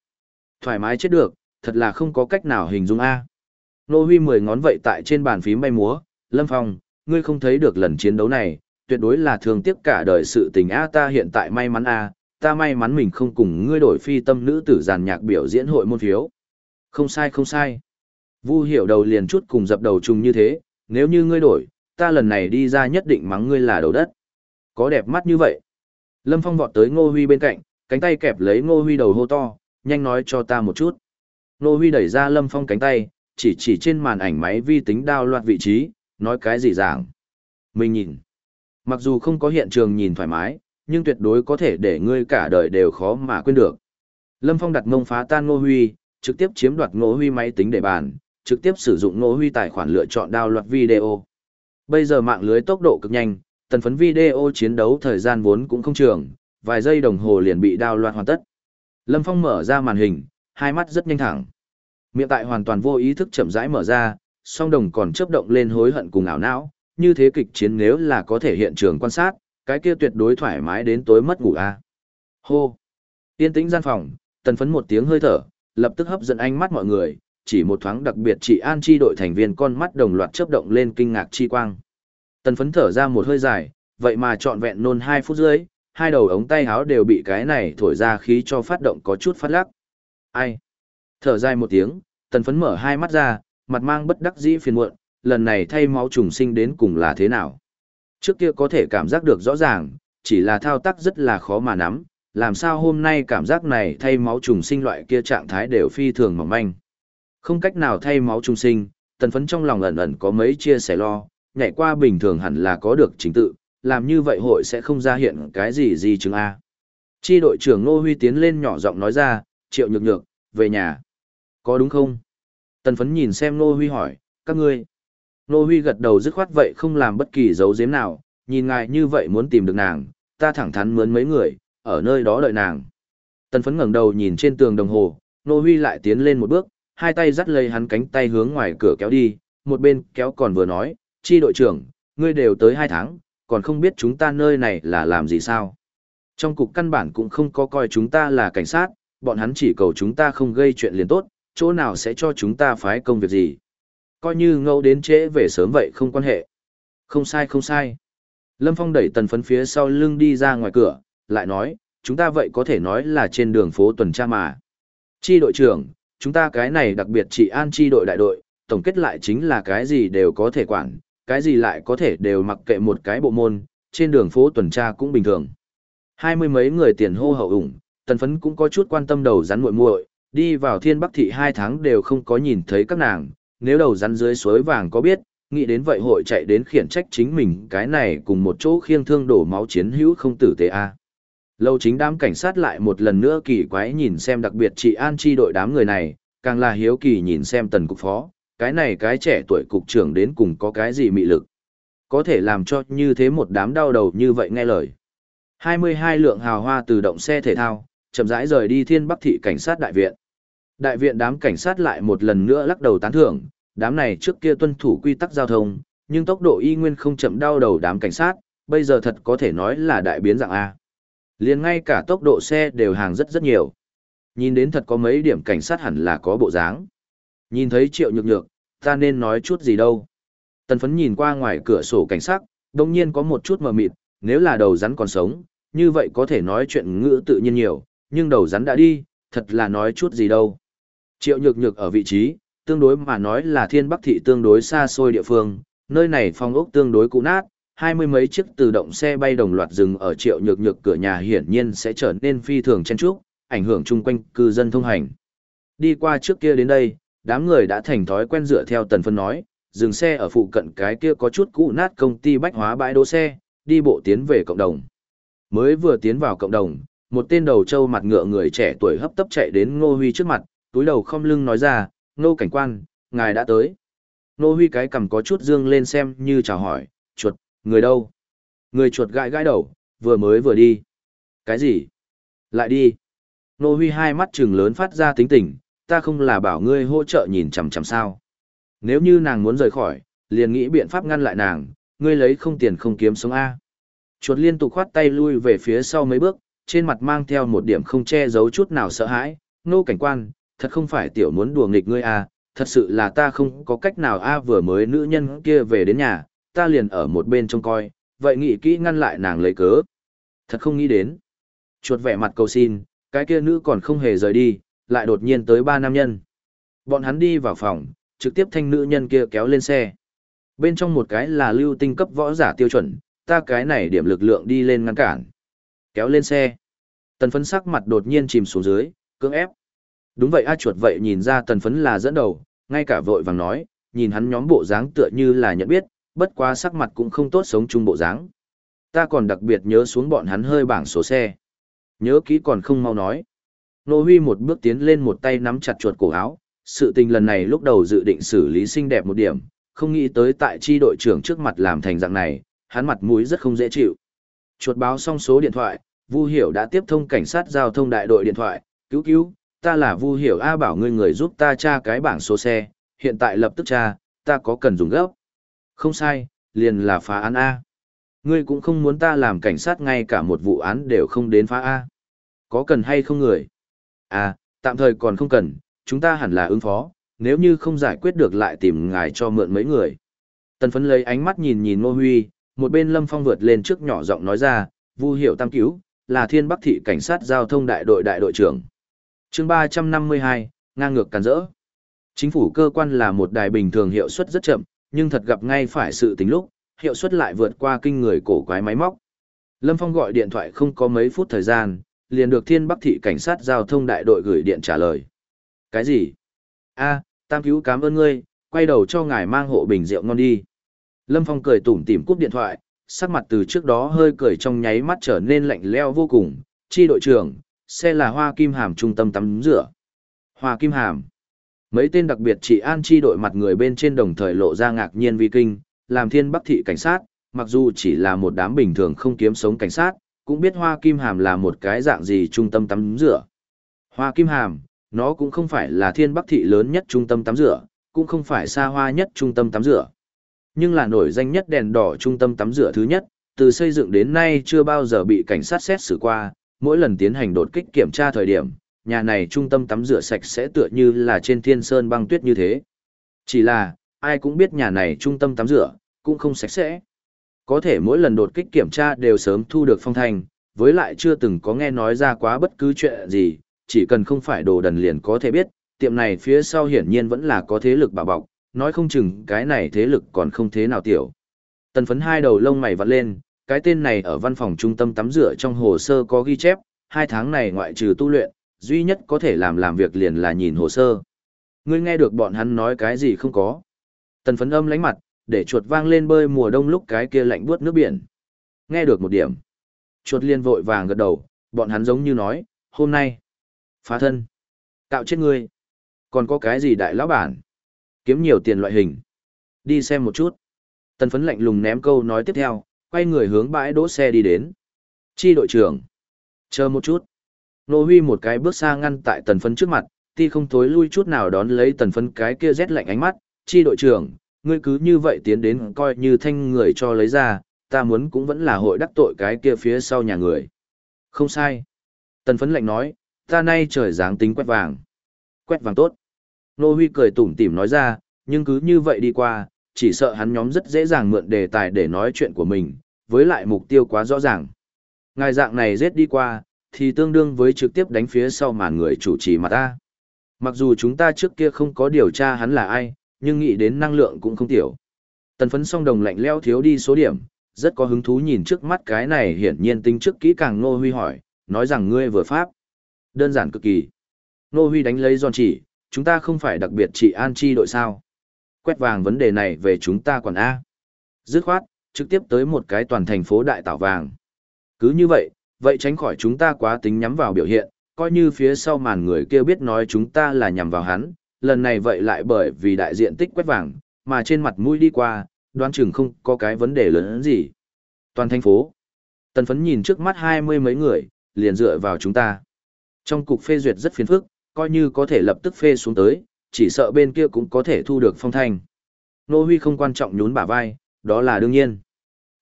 Thoải mái chết được, thật là không có cách nào hình dung A. Nô Huy mười ngón vậy tại trên bàn phím bay múa, Lâm Phong, ngươi không thấy được lần chiến đấu này, tuyệt đối là thường tiếc cả đời sự tình A ta hiện tại may mắn A, ta may mắn mình không cùng ngươi đổi phi tâm nữ tử giàn nhạc biểu diễn hội môn phiếu. Không sai không sai. Vu hiểu đầu liền chút cùng dập đầu chung như thế, nếu như ngươi đổi, ta lần này đi ra nhất định mắng ngươi là đầu đất. Có đẹp mắt như vậy. Lâm Phong vọt tới Ngô Huy bên cạnh, cánh tay kẹp lấy Ngô Huy đầu hô to, nhanh nói cho ta một chút. Nô Huy đẩy ra Lâm Phong cánh tay, chỉ chỉ trên màn ảnh máy vi tính đao loạt vị trí, nói cái gì giảng. Mình nhìn. Mặc dù không có hiện trường nhìn thoải mái, nhưng tuyệt đối có thể để ngươi cả đời đều khó mà quên được. Lâm Phong đặt ngông phá tan Ngô Huy, trực tiếp chiếm đoạt Ngô Huy máy tính để bàn, trực tiếp sử dụng Ngô Huy tài khoản lựa chọn đao loạt video. Bây giờ mạng lưới tốc độ cực nhanh, tần phấn video chiến đấu thời gian vốn cũng không trường, vài giây đồng hồ liền bị đao loạt hoàn tất. Lâm Phong mở ra màn hình, hai mắt rất nhanh thẳng. Miệng tại hoàn toàn vô ý thức chậm rãi mở ra, song đồng còn chớp động lên hối hận cùng ảo não, như thế kịch chiến nếu là có thể hiện trường quan sát, cái kia tuyệt đối thoải mái đến tối mất ngủ a. Hô. Tiên tĩnh gian phòng, tần phấn một tiếng hơi thở, lập tức hấp dẫn ánh mắt mọi người, chỉ một thoáng đặc biệt chỉ an chi đội thành viên con mắt đồng loạt chớp động lên kinh ngạc chi quang. Tần phấn thở ra một hơi dài, vậy mà trọn vẹn nôn 2 phút dưới, hai đầu ống tay háo đều bị cái này thổi ra khí cho phát động có chút phát lắc. Ai? Thở dài một tiếng, tần phấn mở hai mắt ra, mặt mang bất đắc dĩ phiền muộn, lần này thay máu trùng sinh đến cùng là thế nào? Trước kia có thể cảm giác được rõ ràng, chỉ là thao tác rất là khó mà nắm, làm sao hôm nay cảm giác này thay máu trùng sinh loại kia trạng thái đều phi thường mỏng manh. Không cách nào thay máu trùng sinh, tần phấn trong lòng ẩn ẩn có mấy chia sẻ lo, nhảy qua bình thường hẳn là có được chính tự, làm như vậy hội sẽ không ra hiện cái gì gì chứng A. Chi đội trưởng Nô Huy tiến lên nhỏ giọng nói ra, triệu nhược nhược, về nhà. Có đúng không? Tần phấn nhìn xem Nô Huy hỏi, các ngươi. Nô Huy gật đầu dứt khoát vậy không làm bất kỳ dấu giếm nào, nhìn ngài như vậy muốn tìm được nàng, ta thẳng thắn mướn mấy người, ở nơi đó đợi nàng. Tần phấn ngẩng đầu nhìn trên tường đồng hồ, Nô Huy lại tiến lên một bước, hai tay dắt lấy hắn cánh tay hướng ngoài cửa kéo đi, một bên kéo còn vừa nói, chi đội trưởng, ngươi đều tới hai tháng, còn không biết chúng ta nơi này là làm gì sao. Trong cục căn bản cũng không có coi chúng ta là cảnh sát, bọn hắn chỉ cầu chúng ta không gây chuyện liền tốt, chỗ nào sẽ cho chúng ta phái công việc gì. Coi như ngẫu đến trễ về sớm vậy không quan hệ. Không sai không sai. Lâm Phong đẩy tần phấn phía sau lưng đi ra ngoài cửa, lại nói, chúng ta vậy có thể nói là trên đường phố tuần tra mà. Chi đội trưởng, chúng ta cái này đặc biệt chỉ an chi đội đại đội, tổng kết lại chính là cái gì đều có thể quản, cái gì lại có thể đều mặc kệ một cái bộ môn, trên đường phố tuần tra cũng bình thường. Hai mươi mấy người tiền hô hậu ủng, tần phấn cũng có chút quan tâm đầu rắn muội muội đi vào thiên bắc thị hai tháng đều không có nhìn thấy các nàng, nếu đầu rắn dưới suối vàng có biết, nghĩ đến vậy hội chạy đến khiển trách chính mình cái này cùng một chỗ khiêng thương đổ máu chiến hữu không tử tế a. Lâu chính đám cảnh sát lại một lần nữa kỳ quái nhìn xem đặc biệt chị An chi đội đám người này, càng là hiếu kỳ nhìn xem tần cục phó, cái này cái trẻ tuổi cục trưởng đến cùng có cái gì mị lực. Có thể làm cho như thế một đám đau đầu như vậy nghe lời. 22 lượng hào hoa từ động xe thể thao, chậm rãi rời đi thiên bắc thị cảnh sát đại viện. Đại viện đám cảnh sát lại một lần nữa lắc đầu tán thưởng, đám này trước kia tuân thủ quy tắc giao thông, nhưng tốc độ y nguyên không chậm đau đầu đám cảnh sát, bây giờ thật có thể nói là đại biến dạng A. liền ngay cả tốc độ xe đều hàng rất rất nhiều. Nhìn đến thật có mấy điểm cảnh sát hẳn là có bộ dáng. Nhìn thấy triệu nhược nhược, ta nên nói chút gì đâu. Tần phấn nhìn qua ngoài cửa sổ cảnh sát, đồng nhiên có một chút mờ mịt, nếu là đầu rắn còn sống, như vậy có thể nói chuyện ngữ tự nhiên nhiều, nhưng đầu rắn đã đi, thật là nói chút gì đâu. Triệu nhược nhược ở vị trí, tương đối mà nói là thiên bắc thị tương đối xa xôi địa phương, nơi này phong ốc tương đối cũ nát, hai mươi mấy chiếc tự động xe bay đồng loạt dừng ở triệu nhược nhược cửa nhà hiển nhiên sẽ trở nên phi thường chen trúc, ảnh hưởng chung quanh cư dân thông hành. Đi qua trước kia đến đây, đám người đã thành thói quen dựa theo tần phân nói, dừng xe ở phụ cận cái kia có chút cũ nát công ty bách hóa bãi đỗ xe, đi bộ tiến về cộng đồng. Mới vừa tiến vào cộng đồng, một tên đầu trâu mặt ngựa người trẻ tuổi hấp tấp chạy đến Ngô Huy trước mặt, túi đầu không lưng nói ra, Ngô cảnh quan, ngài đã tới. Ngô Huy cái cầm có chút dương lên xem như chào hỏi, chuột, người đâu? Người chuột gãi gãi đầu, vừa mới vừa đi. Cái gì? Lại đi. Ngô Huy hai mắt trừng lớn phát ra tính tình, ta không là bảo ngươi hỗ trợ nhìn chằm chằm sao. Nếu như nàng muốn rời khỏi, liền nghĩ biện pháp ngăn lại nàng, ngươi lấy không tiền không kiếm sống A. Chuột liên tục khoát tay lui về phía sau mấy bước, trên mặt mang theo một điểm không che giấu chút nào sợ hãi. Nô cảnh quan, thật không phải tiểu muốn đùa nghịch ngươi A, thật sự là ta không có cách nào A vừa mới nữ nhân kia về đến nhà, ta liền ở một bên trông coi, vậy nghĩ kỹ ngăn lại nàng lấy cớ. Thật không nghĩ đến. Chuột vẻ mặt cầu xin, cái kia nữ còn không hề rời đi, lại đột nhiên tới ba nam nhân. Bọn hắn đi vào phòng, trực tiếp thanh nữ nhân kia kéo lên xe. Bên trong một cái là lưu tinh cấp võ giả tiêu chuẩn, ta cái này điểm lực lượng đi lên ngăn cản. Kéo lên xe. Tần phấn sắc mặt đột nhiên chìm xuống dưới, cưỡng ép. Đúng vậy a chuột vậy nhìn ra tần phấn là dẫn đầu, ngay cả vội vàng nói, nhìn hắn nhóm bộ dáng tựa như là nhận biết, bất quá sắc mặt cũng không tốt sống chung bộ dáng. Ta còn đặc biệt nhớ xuống bọn hắn hơi bảng số xe. Nhớ kỹ còn không mau nói. Nô Huy một bước tiến lên một tay nắm chặt chuột cổ áo, sự tình lần này lúc đầu dự định xử lý xinh đẹp một điểm, không nghĩ tới tại chi đội trưởng trước mặt làm thành dạng này, hắn mặt mũi rất không dễ chịu. Chuột báo xong số điện thoại, Vu Hiểu đã tiếp thông cảnh sát giao thông đại đội điện thoại, cứu cứu, ta là Vu Hiểu A bảo ngươi người giúp ta tra cái bảng số xe, hiện tại lập tức tra, ta có cần dùng gấp. Không sai, liền là phá án A. Ngươi cũng không muốn ta làm cảnh sát ngay cả một vụ án đều không đến phá A. Có cần hay không người? À, tạm thời còn không cần, chúng ta hẳn là ứng phó, nếu như không giải quyết được lại tìm ngài cho mượn mấy người. Tần phấn lấy ánh mắt nhìn nhìn Ngô Huy, một bên Lâm Phong vượt lên trước nhỏ giọng nói ra, Vu Hiểu Tam Cứu, là Thiên Bắc thị cảnh sát giao thông đại đội đại đội trưởng. Chương 352, ngang ngược càn rỡ. Chính phủ cơ quan là một đài bình thường hiệu suất rất chậm, nhưng thật gặp ngay phải sự tính lúc, hiệu suất lại vượt qua kinh người cổ quái máy móc. Lâm Phong gọi điện thoại không có mấy phút thời gian, liền được Thiên Bắc thị cảnh sát giao thông đại đội gửi điện trả lời. Cái gì? A, Tam Cứu cảm ơn ngươi, quay đầu cho ngài mang hộ bình rượu ngon đi. Lâm Phong cười tủm tỉm cúp điện thoại, sắc mặt từ trước đó hơi cười trong nháy mắt trở nên lạnh leo vô cùng. Chi đội trưởng, xe là Hoa Kim Hàm trung tâm tắm rửa. Hoa Kim Hàm. Mấy tên đặc biệt trị an chi đội mặt người bên trên đồng thời lộ ra ngạc nhiên vi kinh, làm thiên bắc thị cảnh sát, mặc dù chỉ là một đám bình thường không kiếm sống cảnh sát, cũng biết Hoa Kim Hàm là một cái dạng gì trung tâm tắm rửa. Hoa Kim Hàm, nó cũng không phải là thiên bắc thị lớn nhất trung tâm tắm rửa, cũng không phải xa hoa nhất trung tâm tắm rửa. Nhưng là nổi danh nhất đèn đỏ trung tâm tắm rửa thứ nhất, từ xây dựng đến nay chưa bao giờ bị cảnh sát xét xử qua, mỗi lần tiến hành đột kích kiểm tra thời điểm, nhà này trung tâm tắm rửa sạch sẽ tựa như là trên thiên sơn băng tuyết như thế. Chỉ là, ai cũng biết nhà này trung tâm tắm rửa, cũng không sạch sẽ. Có thể mỗi lần đột kích kiểm tra đều sớm thu được phong thành, với lại chưa từng có nghe nói ra quá bất cứ chuyện gì, chỉ cần không phải đồ đần liền có thể biết, tiệm này phía sau hiển nhiên vẫn là có thế lực bảo bọc, nói không chừng cái này thế lực còn không thế nào tiểu. Tần phấn hai đầu lông mày vặn lên, cái tên này ở văn phòng trung tâm tắm rửa trong hồ sơ có ghi chép, hai tháng này ngoại trừ tu luyện, duy nhất có thể làm làm việc liền là nhìn hồ sơ. Ngươi nghe được bọn hắn nói cái gì không có. Tần phấn âm lánh mặt, để chuột vang lên bơi mùa đông lúc cái kia lạnh buốt nước biển. Nghe được một điểm. Chuột liên vội vàng gật đầu, bọn hắn giống như nói, hôm nay, phá thân, cạo chết ngươi. Còn có cái gì đại lão bản? Kiếm nhiều tiền loại hình. Đi xem một chút. Tần phấn lạnh lùng ném câu nói tiếp theo, quay người hướng bãi đỗ xe đi đến. Chi đội trưởng. Chờ một chút. Nô Huy một cái bước xa ngăn tại tần phấn trước mặt, ti không tối lui chút nào đón lấy tần phấn cái kia rét lạnh ánh mắt, chi đội trưởng, ngươi cứ như vậy tiến đến coi như thanh người cho lấy ra, ta muốn cũng vẫn là hội đắc tội cái kia phía sau nhà người. Không sai. Tần phấn lệnh nói, ta nay trời dáng tính quét vàng. Quét vàng tốt. Nô Huy cười tủm tỉm nói ra, nhưng cứ như vậy đi qua, chỉ sợ hắn nhóm rất dễ dàng mượn đề tài để nói chuyện của mình, với lại mục tiêu quá rõ ràng. Ngài dạng này giết đi qua, thì tương đương với trực tiếp đánh phía sau màn người chủ trì mà ta. Mặc dù chúng ta trước kia không có điều tra hắn là ai, nhưng nghĩ đến năng lượng cũng không tiểu. Tần phấn song đồng lạnh leo thiếu đi số điểm, rất có hứng thú nhìn trước mắt cái này hiển nhiên tính trước kỹ càng Nô Huy hỏi, nói rằng ngươi vừa pháp. Đơn giản cực kỳ. Nô Huy đánh lấy giòn chỉ, chúng ta không phải đặc biệt trị an chi đội sao. Quét vàng vấn đề này về chúng ta còn A. Dứt khoát, trực tiếp tới một cái toàn thành phố đại tảo vàng. Cứ như vậy, vậy tránh khỏi chúng ta quá tính nhắm vào biểu hiện, coi như phía sau màn người kia biết nói chúng ta là nhằm vào hắn, lần này vậy lại bởi vì đại diện tích quét vàng, mà trên mặt mũi đi qua, đoán chừng không có cái vấn đề lớn gì. Toàn thành phố. Tần phấn nhìn trước mắt hai mươi mấy người, liền dựa vào chúng ta. Trong cục phê duyệt rất phiền phức, coi như có thể lập tức phê xuống tới, chỉ sợ bên kia cũng có thể thu được phong thanh. Nô Huy không quan trọng nhún bả vai, đó là đương nhiên.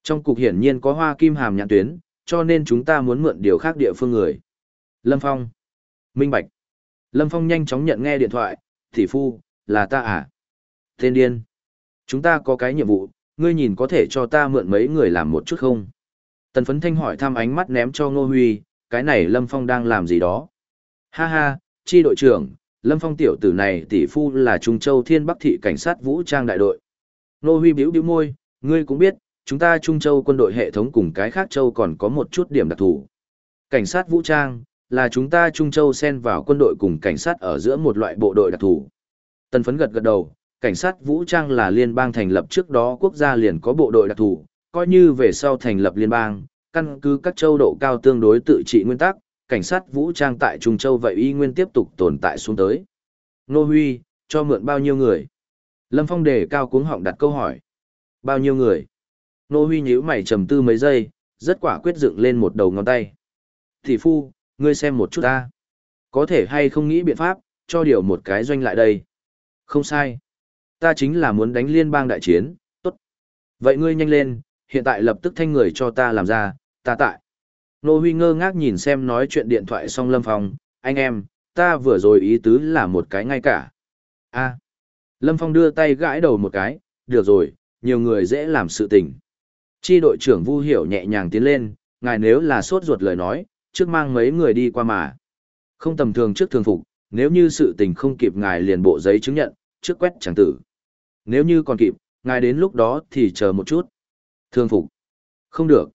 Trong cục hiển nhiên có hoa kim hàm nhãn tuyến, cho nên chúng ta muốn mượn điều khác địa phương người. Lâm Phong. Minh Bạch. Lâm Phong nhanh chóng nhận nghe điện thoại, thị phu, là ta à? Tên điên. Chúng ta có cái nhiệm vụ, ngươi nhìn có thể cho ta mượn mấy người làm một chút không? Tần phấn thanh hỏi thăm ánh mắt ném cho Ngô Huy, cái này Lâm Phong đang làm gì đó? Ha ha, chi đội trưởng, Lâm Phong tiểu tử này tỷ phu là Trung Châu Thiên Bắc thị cảnh sát vũ trang đại đội. Ngô Huy biểu biểu môi, ngươi cũng biết, chúng ta Trung Châu quân đội hệ thống cùng cái khác châu còn có một chút điểm đặc thù. Cảnh sát vũ trang là chúng ta Trung Châu xen vào quân đội cùng cảnh sát ở giữa một loại bộ đội đặc thù. Tần phấn gật gật đầu, cảnh sát vũ trang là liên bang thành lập trước đó quốc gia liền có bộ đội đặc thù, coi như về sau thành lập liên bang, căn cứ các châu độ cao tương đối tự trị nguyên tắc, cảnh sát vũ trang tại Trung Châu vậy y nguyên tiếp tục tồn tại xuống tới. Nô Huy, cho mượn bao nhiêu người? Lâm Phong đề cao cuống họng đặt câu hỏi. Bao nhiêu người? Nô Huy nhíu mày trầm tư mấy giây, rất quả quyết dựng lên một đầu ngón tay. Thị phu, ngươi xem một chút ta. Có thể hay không nghĩ biện pháp, cho điều một cái doanh lại đây. Không sai. Ta chính là muốn đánh liên bang đại chiến, tốt. Vậy ngươi nhanh lên, hiện tại lập tức thanh người cho ta làm ra, ta tại. Nô Huy ngơ ngác nhìn xem nói chuyện điện thoại xong Lâm Phong, anh em, ta vừa rồi ý tứ là một cái ngay cả. a Lâm Phong đưa tay gãi đầu một cái, được rồi, nhiều người dễ làm sự tình. Chi đội trưởng Vu Hiểu nhẹ nhàng tiến lên, ngài nếu là sốt ruột lời nói, trước mang mấy người đi qua mà. Không tầm thường trước thường phục, nếu như sự tình không kịp ngài liền bộ giấy chứng nhận, trước quét chẳng tử. Nếu như còn kịp, ngài đến lúc đó thì chờ một chút. Thường phục. Không được.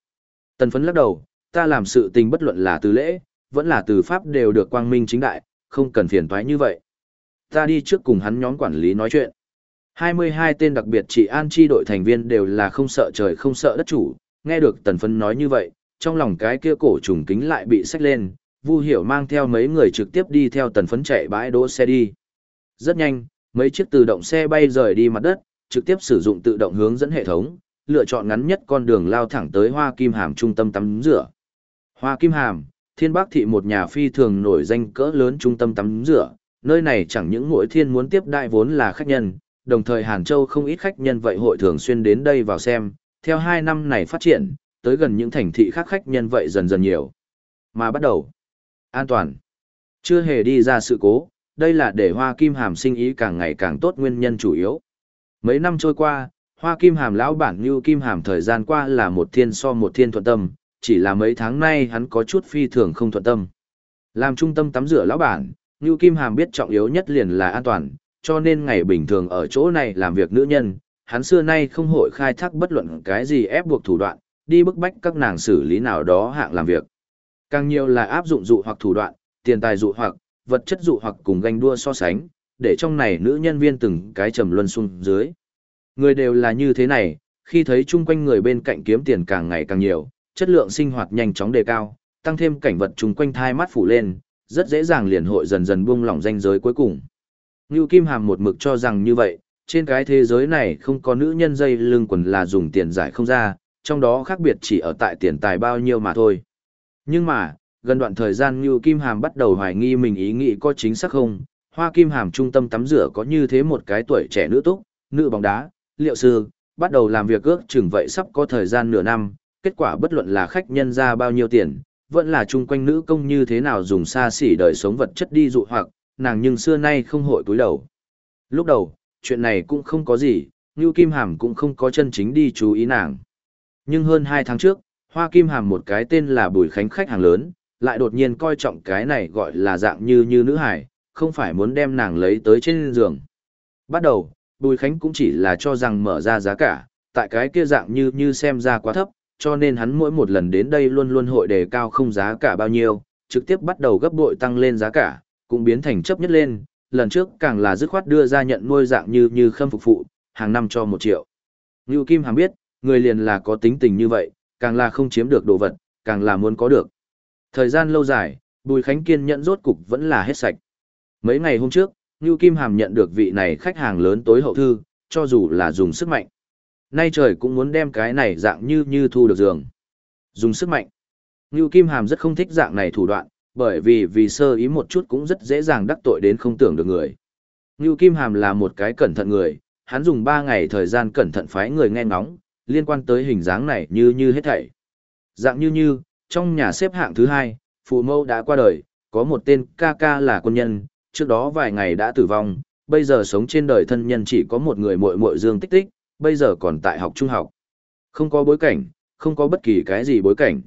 Tần phấn lắc đầu, ta làm sự tình bất luận là từ lễ, vẫn là từ pháp đều được quang minh chính đại, không cần phiền toái như vậy. Ta đi trước cùng hắn nhóm quản lý nói chuyện. 22 tên đặc biệt trị an chi đội thành viên đều là không sợ trời không sợ đất chủ, nghe được tần phấn nói như vậy, trong lòng cái kia cổ trùng kính lại bị xách lên, Vu Hiểu mang theo mấy người trực tiếp đi theo tần phấn chạy bãi đỗ xe đi. Rất nhanh, mấy chiếc tự động xe bay rời đi mặt đất, trực tiếp sử dụng tự động hướng dẫn hệ thống, lựa chọn ngắn nhất con đường lao thẳng tới Hoa Kim Hàm trung tâm tắm rửa. Hoa Kim Hàm, Thiên Bắc thị một nhà phi thường nổi danh cỡ lớn trung tâm tắm rửa, nơi này chẳng những mỗi thiên muốn tiếp đại vốn là khách nhân, đồng thời Hàn Châu không ít khách nhân vậy hội thường xuyên đến đây vào xem, theo hai năm này phát triển, tới gần những thành thị khác khách nhân vậy dần dần nhiều. Mà bắt đầu, an toàn, chưa hề đi ra sự cố, đây là để Hoa Kim Hàm sinh ý càng ngày càng tốt nguyên nhân chủ yếu. Mấy năm trôi qua, Hoa Kim Hàm lão bản như Kim Hàm thời gian qua là một thiên so một thiên thuận tâm, chỉ là mấy tháng nay hắn có chút phi thường không thuận tâm. Làm trung tâm tắm rửa lão bản, Như Kim Hàm biết trọng yếu nhất liền là an toàn, cho nên ngày bình thường ở chỗ này làm việc nữ nhân, hắn xưa nay không hội khai thác bất luận cái gì ép buộc thủ đoạn, đi bức bách các nàng xử lý nào đó hạng làm việc. Càng nhiều là áp dụng dụ hoặc thủ đoạn, tiền tài dụ hoặc, vật chất dụ hoặc cùng ganh đua so sánh, để trong này nữ nhân viên từng cái trầm luân xuống dưới. Người đều là như thế này, khi thấy chung quanh người bên cạnh kiếm tiền càng ngày càng nhiều, chất lượng sinh hoạt nhanh chóng đề cao, tăng thêm cảnh vật chung quanh thai mắt phủ lên, rất dễ dàng liền hội dần dần buông lỏng danh giới cuối cùng. Ngưu Kim Hàm một mực cho rằng như vậy, trên cái thế giới này không có nữ nhân dây lưng quần là dùng tiền giải không ra, trong đó khác biệt chỉ ở tại tiền tài bao nhiêu mà thôi. Nhưng mà, gần đoạn thời gian Ngưu Kim Hàm bắt đầu hoài nghi mình ý nghĩ có chính xác không, Hoa Kim Hàm trung tâm tắm rửa có như thế một cái tuổi trẻ nữ túc, nữ bóng đá, liệu sư, bắt đầu làm việc ước chừng vậy sắp có thời gian nửa năm, kết quả bất luận là khách nhân ra bao nhiêu tiền, vẫn là chung quanh nữ công như thế nào dùng xa xỉ đời sống vật chất đi dụ hoặc, nàng nhưng xưa nay không hội túi đầu. Lúc đầu, chuyện này cũng không có gì, Ngưu Kim Hàm cũng không có chân chính đi chú ý nàng. Nhưng hơn 2 tháng trước, Hoa Kim Hàm một cái tên là Bùi Khánh khách hàng lớn, lại đột nhiên coi trọng cái này gọi là dạng như như nữ hải, không phải muốn đem nàng lấy tới trên giường. Bắt đầu, Bùi Khánh cũng chỉ là cho rằng mở ra giá cả, tại cái kia dạng như như xem ra quá thấp, cho nên hắn mỗi một lần đến đây luôn luôn hội đề cao không giá cả bao nhiêu, trực tiếp bắt đầu gấp bội tăng lên giá cả, cũng biến thành chấp nhất lên, lần trước càng là dứt khoát đưa ra nhận nuôi dạng như như khâm phục phụ, hàng năm cho một triệu. Ngưu Kim Hàm biết, người liền là có tính tình như vậy, càng là không chiếm được đồ vật, càng là muốn có được. Thời gian lâu dài, Bùi Khánh kiên nhẫn rốt cục vẫn là hết sạch. Mấy ngày hôm trước, Ngưu Kim Hàm nhận được vị này khách hàng lớn tối hậu thư, cho dù là dùng sức mạnh. Nay trời cũng muốn đem cái này dạng như như thu được giường. Dùng sức mạnh. Ngưu Kim Hàm rất không thích dạng này thủ đoạn, bởi vì vì sơ ý một chút cũng rất dễ dàng đắc tội đến không tưởng được người. Ngưu Kim Hàm là một cái cẩn thận người, hắn dùng 3 ngày thời gian cẩn thận phái người nghe ngóng, liên quan tới hình dáng này như như hết thảy. Dạng như như, trong nhà xếp hạng thứ hai, phụ mẫu đã qua đời, có một tên ca ca là quân nhân, trước đó vài ngày đã tử vong, bây giờ sống trên đời thân nhân chỉ có một người muội muội Dương Tích Tích, bây giờ còn tại học trung học. Không có bối cảnh, không có bất kỳ cái gì bối cảnh.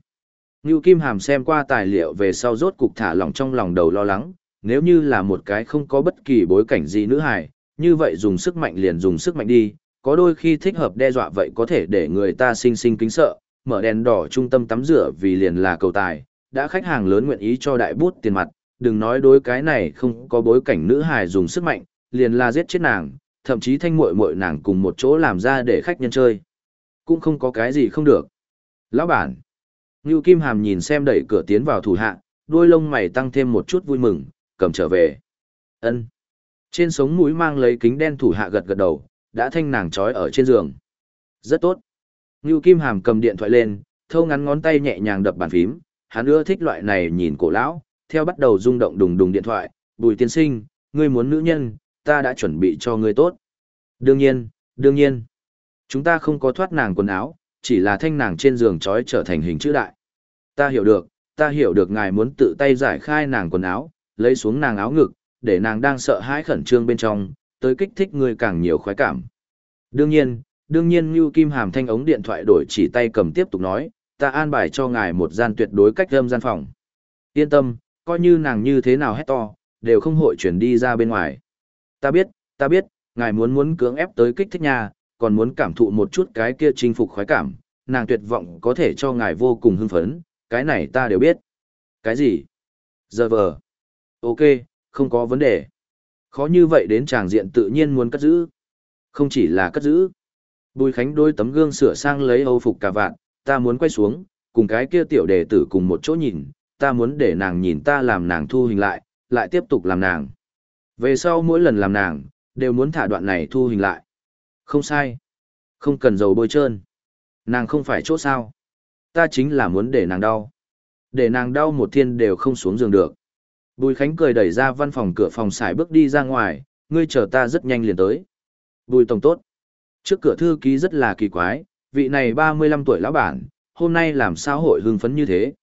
Ngưu Kim Hàm xem qua tài liệu về sau rốt cục thả lỏng trong lòng đầu lo lắng, nếu như là một cái không có bất kỳ bối cảnh gì nữ hài, như vậy dùng sức mạnh liền dùng sức mạnh đi, có đôi khi thích hợp đe dọa vậy có thể để người ta sinh sinh kính sợ, mở đèn đỏ trung tâm tắm rửa vì liền là cầu tài, đã khách hàng lớn nguyện ý cho đại bút tiền mặt, đừng nói đối cái này không có bối cảnh nữ hài dùng sức mạnh, liền là giết chết nàng, thậm chí thanh muội muội nàng cùng một chỗ làm ra để khách nhân chơi. Cũng không có cái gì không được. Lão bản. Ngưu Kim Hàm nhìn xem đẩy cửa tiến vào thủ hạ, đuôi lông mày tăng thêm một chút vui mừng, cầm trở về. Ân. Trên sống mũi mang lấy kính đen thủ hạ gật gật đầu, đã thanh nàng trói ở trên giường. Rất tốt. Ngưu Kim Hàm cầm điện thoại lên, thâu ngắn ngón tay nhẹ nhàng đập bàn phím, hắn ưa thích loại này nhìn cổ lão, theo bắt đầu rung động đùng đùng điện thoại, "Bùi tiên sinh, ngươi muốn nữ nhân, ta đã chuẩn bị cho ngươi tốt." "Đương nhiên, đương nhiên. Chúng ta không có thoát nàng quần áo, chỉ là thanh nàng trên giường trói trở thành hình chữ đại." "Ta hiểu được, ta hiểu được ngài muốn tự tay giải khai nàng quần áo, lấy xuống nàng áo ngực, để nàng đang sợ hãi khẩn trương bên trong, tới kích thích ngươi càng nhiều khoái cảm." Đương nhiên, đương nhiên Ngưu Kim Hàm thanh ống điện thoại đổi chỉ tay cầm tiếp tục nói, ta an bài cho ngài một gian tuyệt đối cách âm gian phòng. Yên tâm, coi như nàng như thế nào hét to, đều không hội chuyển đi ra bên ngoài. Ta biết, ta biết, ngài muốn muốn cưỡng ép tới kích thích nhà, còn muốn cảm thụ một chút cái kia chinh phục khoái cảm, nàng tuyệt vọng có thể cho ngài vô cùng hưng phấn, cái này ta đều biết. Cái gì? Giờ vờ. Ok, không có vấn đề. Khó như vậy đến tràng diện tự nhiên muốn cất giữ. Không chỉ là cất giữ. Bùi Khánh đôi tấm gương sửa sang lấy âu phục cả vạn, ta muốn quay xuống, cùng cái kia tiểu đệ tử cùng một chỗ nhìn, ta muốn để nàng nhìn ta làm nàng thu hình lại, lại tiếp tục làm nàng. Về sau mỗi lần làm nàng, đều muốn thả đoạn này thu hình lại. Không sai. Không cần dầu bôi trơn. Nàng không phải chỗ sao. Ta chính là muốn để nàng đau. Để nàng đau một thiên đều không xuống giường được. Bùi Khánh cười đẩy ra văn phòng cửa phòng xài bước đi ra ngoài, ngươi chờ ta rất nhanh liền tới. Bùi Tổng tốt. Trước cửa thư ký rất là kỳ quái, vị này 35 tuổi lão bản, hôm nay làm sao hội hưng phấn như thế.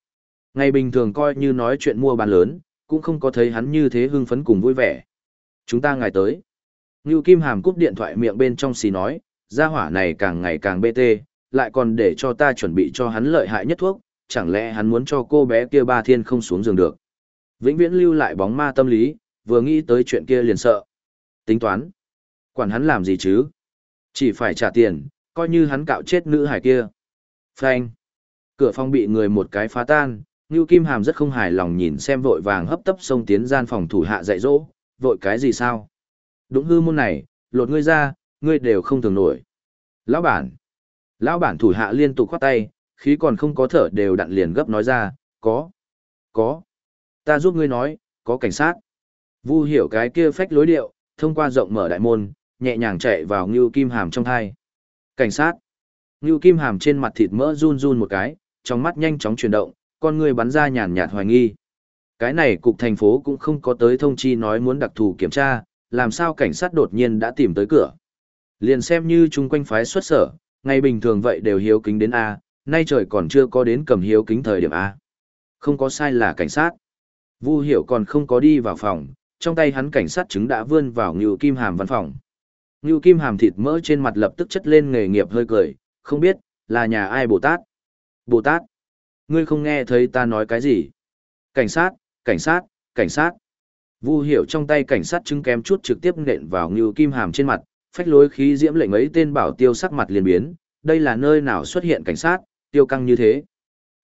Ngày bình thường coi như nói chuyện mua bán lớn, cũng không có thấy hắn như thế hưng phấn cùng vui vẻ. Chúng ta ngày tới. Ngưu Kim Hàm cúp điện thoại miệng bên trong xì nói, gia hỏa này càng ngày càng bê tê, lại còn để cho ta chuẩn bị cho hắn lợi hại nhất thuốc, chẳng lẽ hắn muốn cho cô bé kia ba thiên không xuống giường được. Vĩnh viễn lưu lại bóng ma tâm lý, vừa nghĩ tới chuyện kia liền sợ. Tính toán. Quản hắn làm gì chứ? Chỉ phải trả tiền, coi như hắn cạo chết nữ hải kia. Phanh. Cửa phòng bị người một cái phá tan, Ngưu Kim Hàm rất không hài lòng nhìn xem vội vàng hấp tấp xông tiến gian phòng thủ hạ dạy dỗ, vội cái gì sao? Đúng hư môn này, lột ngươi ra, ngươi đều không thường nổi. Lão bản. Lão bản thủ hạ liên tục khoát tay, khí còn không có thở đều đặn liền gấp nói ra, có. Có. Ta giúp ngươi nói, có cảnh sát. Vu hiểu cái kia phách lối điệu, thông qua rộng mở đại môn, nhẹ nhàng chạy vào Ngưu Kim Hàm trong thai. Cảnh sát. Ngưu Kim Hàm trên mặt thịt mỡ run run một cái, trong mắt nhanh chóng chuyển động, con người bắn ra nhàn nhạt hoài nghi. Cái này cục thành phố cũng không có tới thông chi nói muốn đặc thù kiểm tra, làm sao cảnh sát đột nhiên đã tìm tới cửa. Liền xem như chung quanh phái xuất sở, ngày bình thường vậy đều hiếu kính đến A, nay trời còn chưa có đến cầm hiếu kính thời điểm A. Không có sai là cảnh sát. Vu hiểu còn không có đi vào phòng, trong tay hắn cảnh sát chứng đã vươn vào Ngưu Kim Hàm văn phòng. Ngưu Kim Hàm thịt mỡ trên mặt lập tức chất lên nghề nghiệp hơi cười, không biết, là nhà ai Bồ Tát? Bồ Tát, ngươi không nghe thấy ta nói cái gì? Cảnh sát, cảnh sát, cảnh sát. Vu hiểu trong tay cảnh sát chứng kém chút trực tiếp nện vào Ngưu Kim Hàm trên mặt, phách lối khí diễm lệnh ấy tên bảo tiêu sắc mặt liền biến, đây là nơi nào xuất hiện cảnh sát, tiêu căng như thế.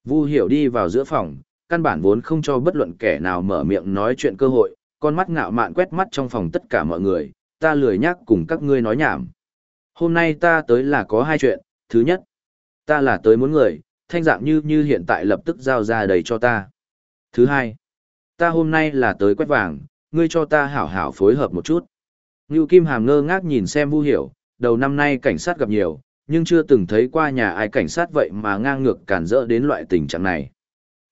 Vu hiểu đi vào giữa phòng, căn bản vốn không cho bất luận kẻ nào mở miệng nói chuyện cơ hội, con mắt ngạo mạn quét mắt trong phòng tất cả mọi người, ta lười nhắc cùng các ngươi nói nhảm. Hôm nay ta tới là có hai chuyện, thứ nhất, ta là tới muốn người, thanh dạng như như hiện tại lập tức giao ra đầy cho ta. Thứ hai, ta hôm nay là tới quét vàng, ngươi cho ta hảo hảo phối hợp một chút. Ngưu Kim Hàm ngơ ngác nhìn xem Vu Hiểu, đầu năm nay cảnh sát gặp nhiều, nhưng chưa từng thấy qua nhà ai cảnh sát vậy mà ngang ngược cản rỡ đến loại tình trạng này.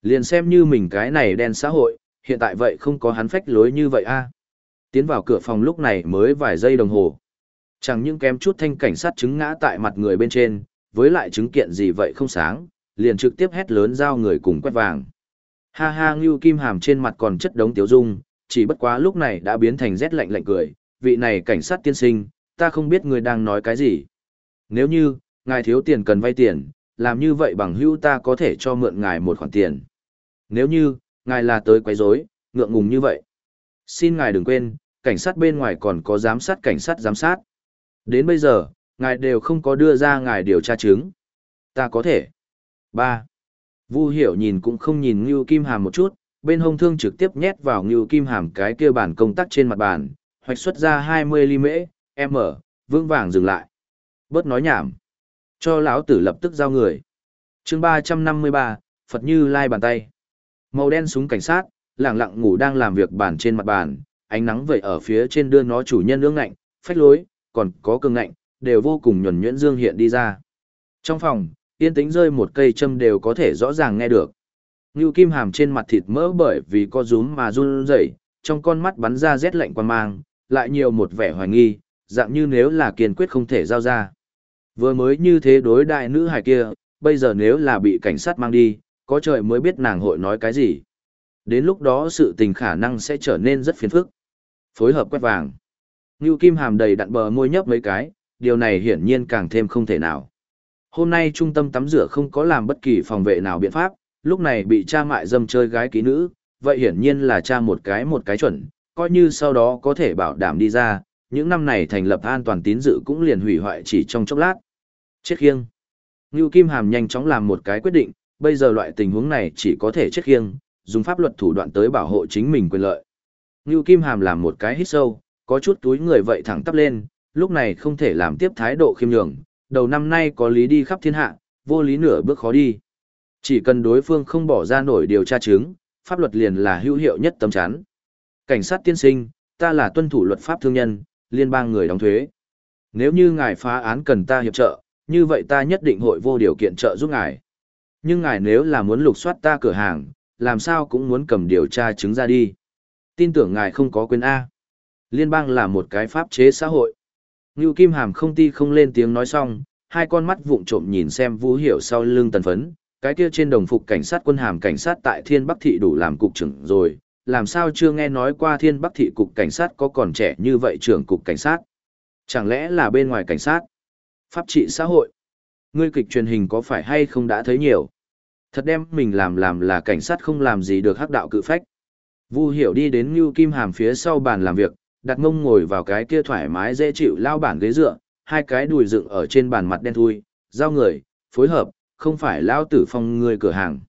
Liền xem như mình cái này đen xã hội, hiện tại vậy không có hắn phách lối như vậy a. Tiến vào cửa phòng lúc này mới vài giây đồng hồ. Chẳng những kém chút thanh cảnh sát chứng ngã tại mặt người bên trên, với lại chứng kiện gì vậy không sáng, liền trực tiếp hét lớn giao người cùng quét vàng. Ha ha Ngưu Kim Hàm trên mặt còn chất đống tiếu dung, chỉ bất quá lúc này đã biến thành rét lạnh lạnh cười, vị này cảnh sát tiên sinh, ta không biết người đang nói cái gì. Nếu như, ngài thiếu tiền cần vay tiền, làm như vậy bằng hữu ta có thể cho mượn ngài một khoản tiền. Nếu như, ngài là tới quấy rối, ngượng ngùng như vậy. Xin ngài đừng quên, cảnh sát bên ngoài còn có giám sát cảnh sát giám sát. Đến bây giờ, ngài đều không có đưa ra ngài điều tra chứng. Ta có thể. 3. Vu hiểu nhìn cũng không nhìn Ngưu Kim Hàm một chút, bên hông thương trực tiếp nhét vào Ngưu Kim Hàm cái kia bản công tác trên mặt bàn, hoạch xuất ra 20 ly mễ, m, vương vàng dừng lại. Bớt nói nhảm. Cho lão tử lập tức giao người. chương 353, Phật Như Lai bàn tay. Màu đen súng cảnh sát, lặng lặng ngủ đang làm việc bàn trên mặt bàn, ánh nắng vậy ở phía trên đưa nó chủ nhân ương ngạnh, phách lối, còn có cường ngạnh, đều vô cùng nhuẩn nhuyễn dương hiện đi ra. Trong phòng, yên tĩnh rơi một cây châm đều có thể rõ ràng nghe được. Ngưu kim hàm trên mặt thịt mỡ bởi vì có rúm mà run rẩy, trong con mắt bắn ra rét lạnh quan mang, lại nhiều một vẻ hoài nghi, dạng như nếu là kiên quyết không thể giao ra. Vừa mới như thế đối đại nữ hài kia, bây giờ nếu là bị cảnh sát mang đi, có trời mới biết nàng hội nói cái gì. Đến lúc đó sự tình khả năng sẽ trở nên rất phiền phức. Phối hợp quét vàng. Ngưu Kim Hàm đầy đặn bờ môi nhấp mấy cái, điều này hiển nhiên càng thêm không thể nào. Hôm nay trung tâm tắm rửa không có làm bất kỳ phòng vệ nào biện pháp, lúc này bị cha mại dâm chơi gái ký nữ, vậy hiển nhiên là cha một cái một cái chuẩn, coi như sau đó có thể bảo đảm đi ra, những năm này thành lập an toàn tín dự cũng liền hủy hoại chỉ trong chốc lát. Chết khiêng. Ngưu Kim Hàm nhanh chóng làm một cái quyết định, bây giờ loại tình huống này chỉ có thể chết khiêng, dùng pháp luật thủ đoạn tới bảo hộ chính mình quyền lợi. Ngưu Kim Hàm làm một cái hít sâu, có chút túi người vậy thẳng tắp lên, lúc này không thể làm tiếp thái độ khiêm nhường, đầu năm nay có lý đi khắp thiên hạ, vô lý nửa bước khó đi. Chỉ cần đối phương không bỏ ra nổi điều tra chứng, pháp luật liền là hữu hiệu nhất tấm chắn. Cảnh sát tiên sinh, ta là tuân thủ luật pháp thương nhân, liên bang người đóng thuế. Nếu như ngài phá án cần ta hiệp trợ, như vậy ta nhất định hội vô điều kiện trợ giúp ngài. Nhưng ngài nếu là muốn lục soát ta cửa hàng, làm sao cũng muốn cầm điều tra chứng ra đi. Tin tưởng ngài không có quyền A. Liên bang là một cái pháp chế xã hội. Ngưu Kim Hàm không ti không lên tiếng nói xong, hai con mắt vụng trộm nhìn xem Vũ Hiểu sau lưng tần phấn, cái kia trên đồng phục cảnh sát quân hàm cảnh sát tại Thiên Bắc Thị đủ làm cục trưởng rồi, làm sao chưa nghe nói qua Thiên Bắc Thị cục cảnh sát có còn trẻ như vậy trưởng cục cảnh sát. Chẳng lẽ là bên ngoài cảnh sát? Pháp trị xã hội. Ngươi kịch truyền hình có phải hay không đã thấy nhiều? Thật đem mình làm làm là cảnh sát không làm gì được hắc đạo cự phách. Vu Hiểu đi đến Ngưu Kim Hàm phía sau bàn làm việc, đặt mông ngồi vào cái kia thoải mái dễ chịu lao bản ghế dựa, hai cái đùi dựng ở trên bàn mặt đen thui, giao người, phối hợp, không phải lao tử phong người cửa hàng.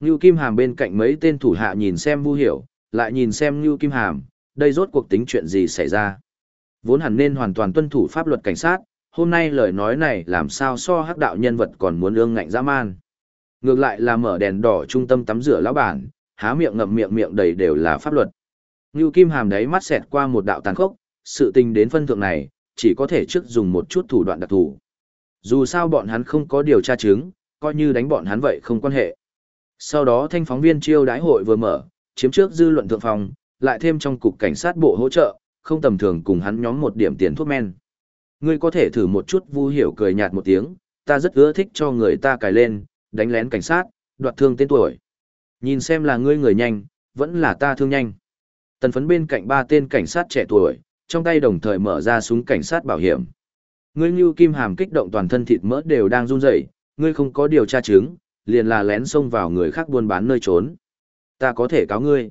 Ngưu Kim Hàm bên cạnh mấy tên thủ hạ nhìn xem Vu Hiểu, lại nhìn xem Ngưu Kim Hàm, đây rốt cuộc tính chuyện gì xảy ra. Vốn hẳn nên hoàn toàn tuân thủ pháp luật cảnh sát, hôm nay lời nói này làm sao so hắc đạo nhân vật còn muốn ương ngạnh dã man. Ngược lại là mở đèn đỏ trung tâm tắm rửa lão bản, há miệng ngậm miệng miệng đầy đều là pháp luật. Ngưu Kim Hàm đấy mắt xẹt qua một đạo tàn khốc, sự tình đến phân thượng này, chỉ có thể trước dùng một chút thủ đoạn đặc thù. Dù sao bọn hắn không có điều tra chứng, coi như đánh bọn hắn vậy không quan hệ. Sau đó thanh phóng viên chiêu đái hội vừa mở, chiếm trước dư luận thượng phòng, lại thêm trong cục cảnh sát bộ hỗ trợ, không tầm thường cùng hắn nhóm một điểm tiền thuốc men. Ngươi có thể thử một chút Vu Hiểu cười nhạt một tiếng, ta rất ưa thích cho người ta cài lên, đánh lén cảnh sát, đoạt thương tên tuổi. Nhìn xem là ngươi người nhanh, vẫn là ta thương nhanh. Tần phấn bên cạnh ba tên cảnh sát trẻ tuổi, trong tay đồng thời mở ra súng cảnh sát bảo hiểm. Ngươi như kim hàm kích động toàn thân thịt mỡ đều đang run rẩy, ngươi không có điều tra chứng, liền là lén xông vào người khác buôn bán nơi trốn. Ta có thể cáo ngươi.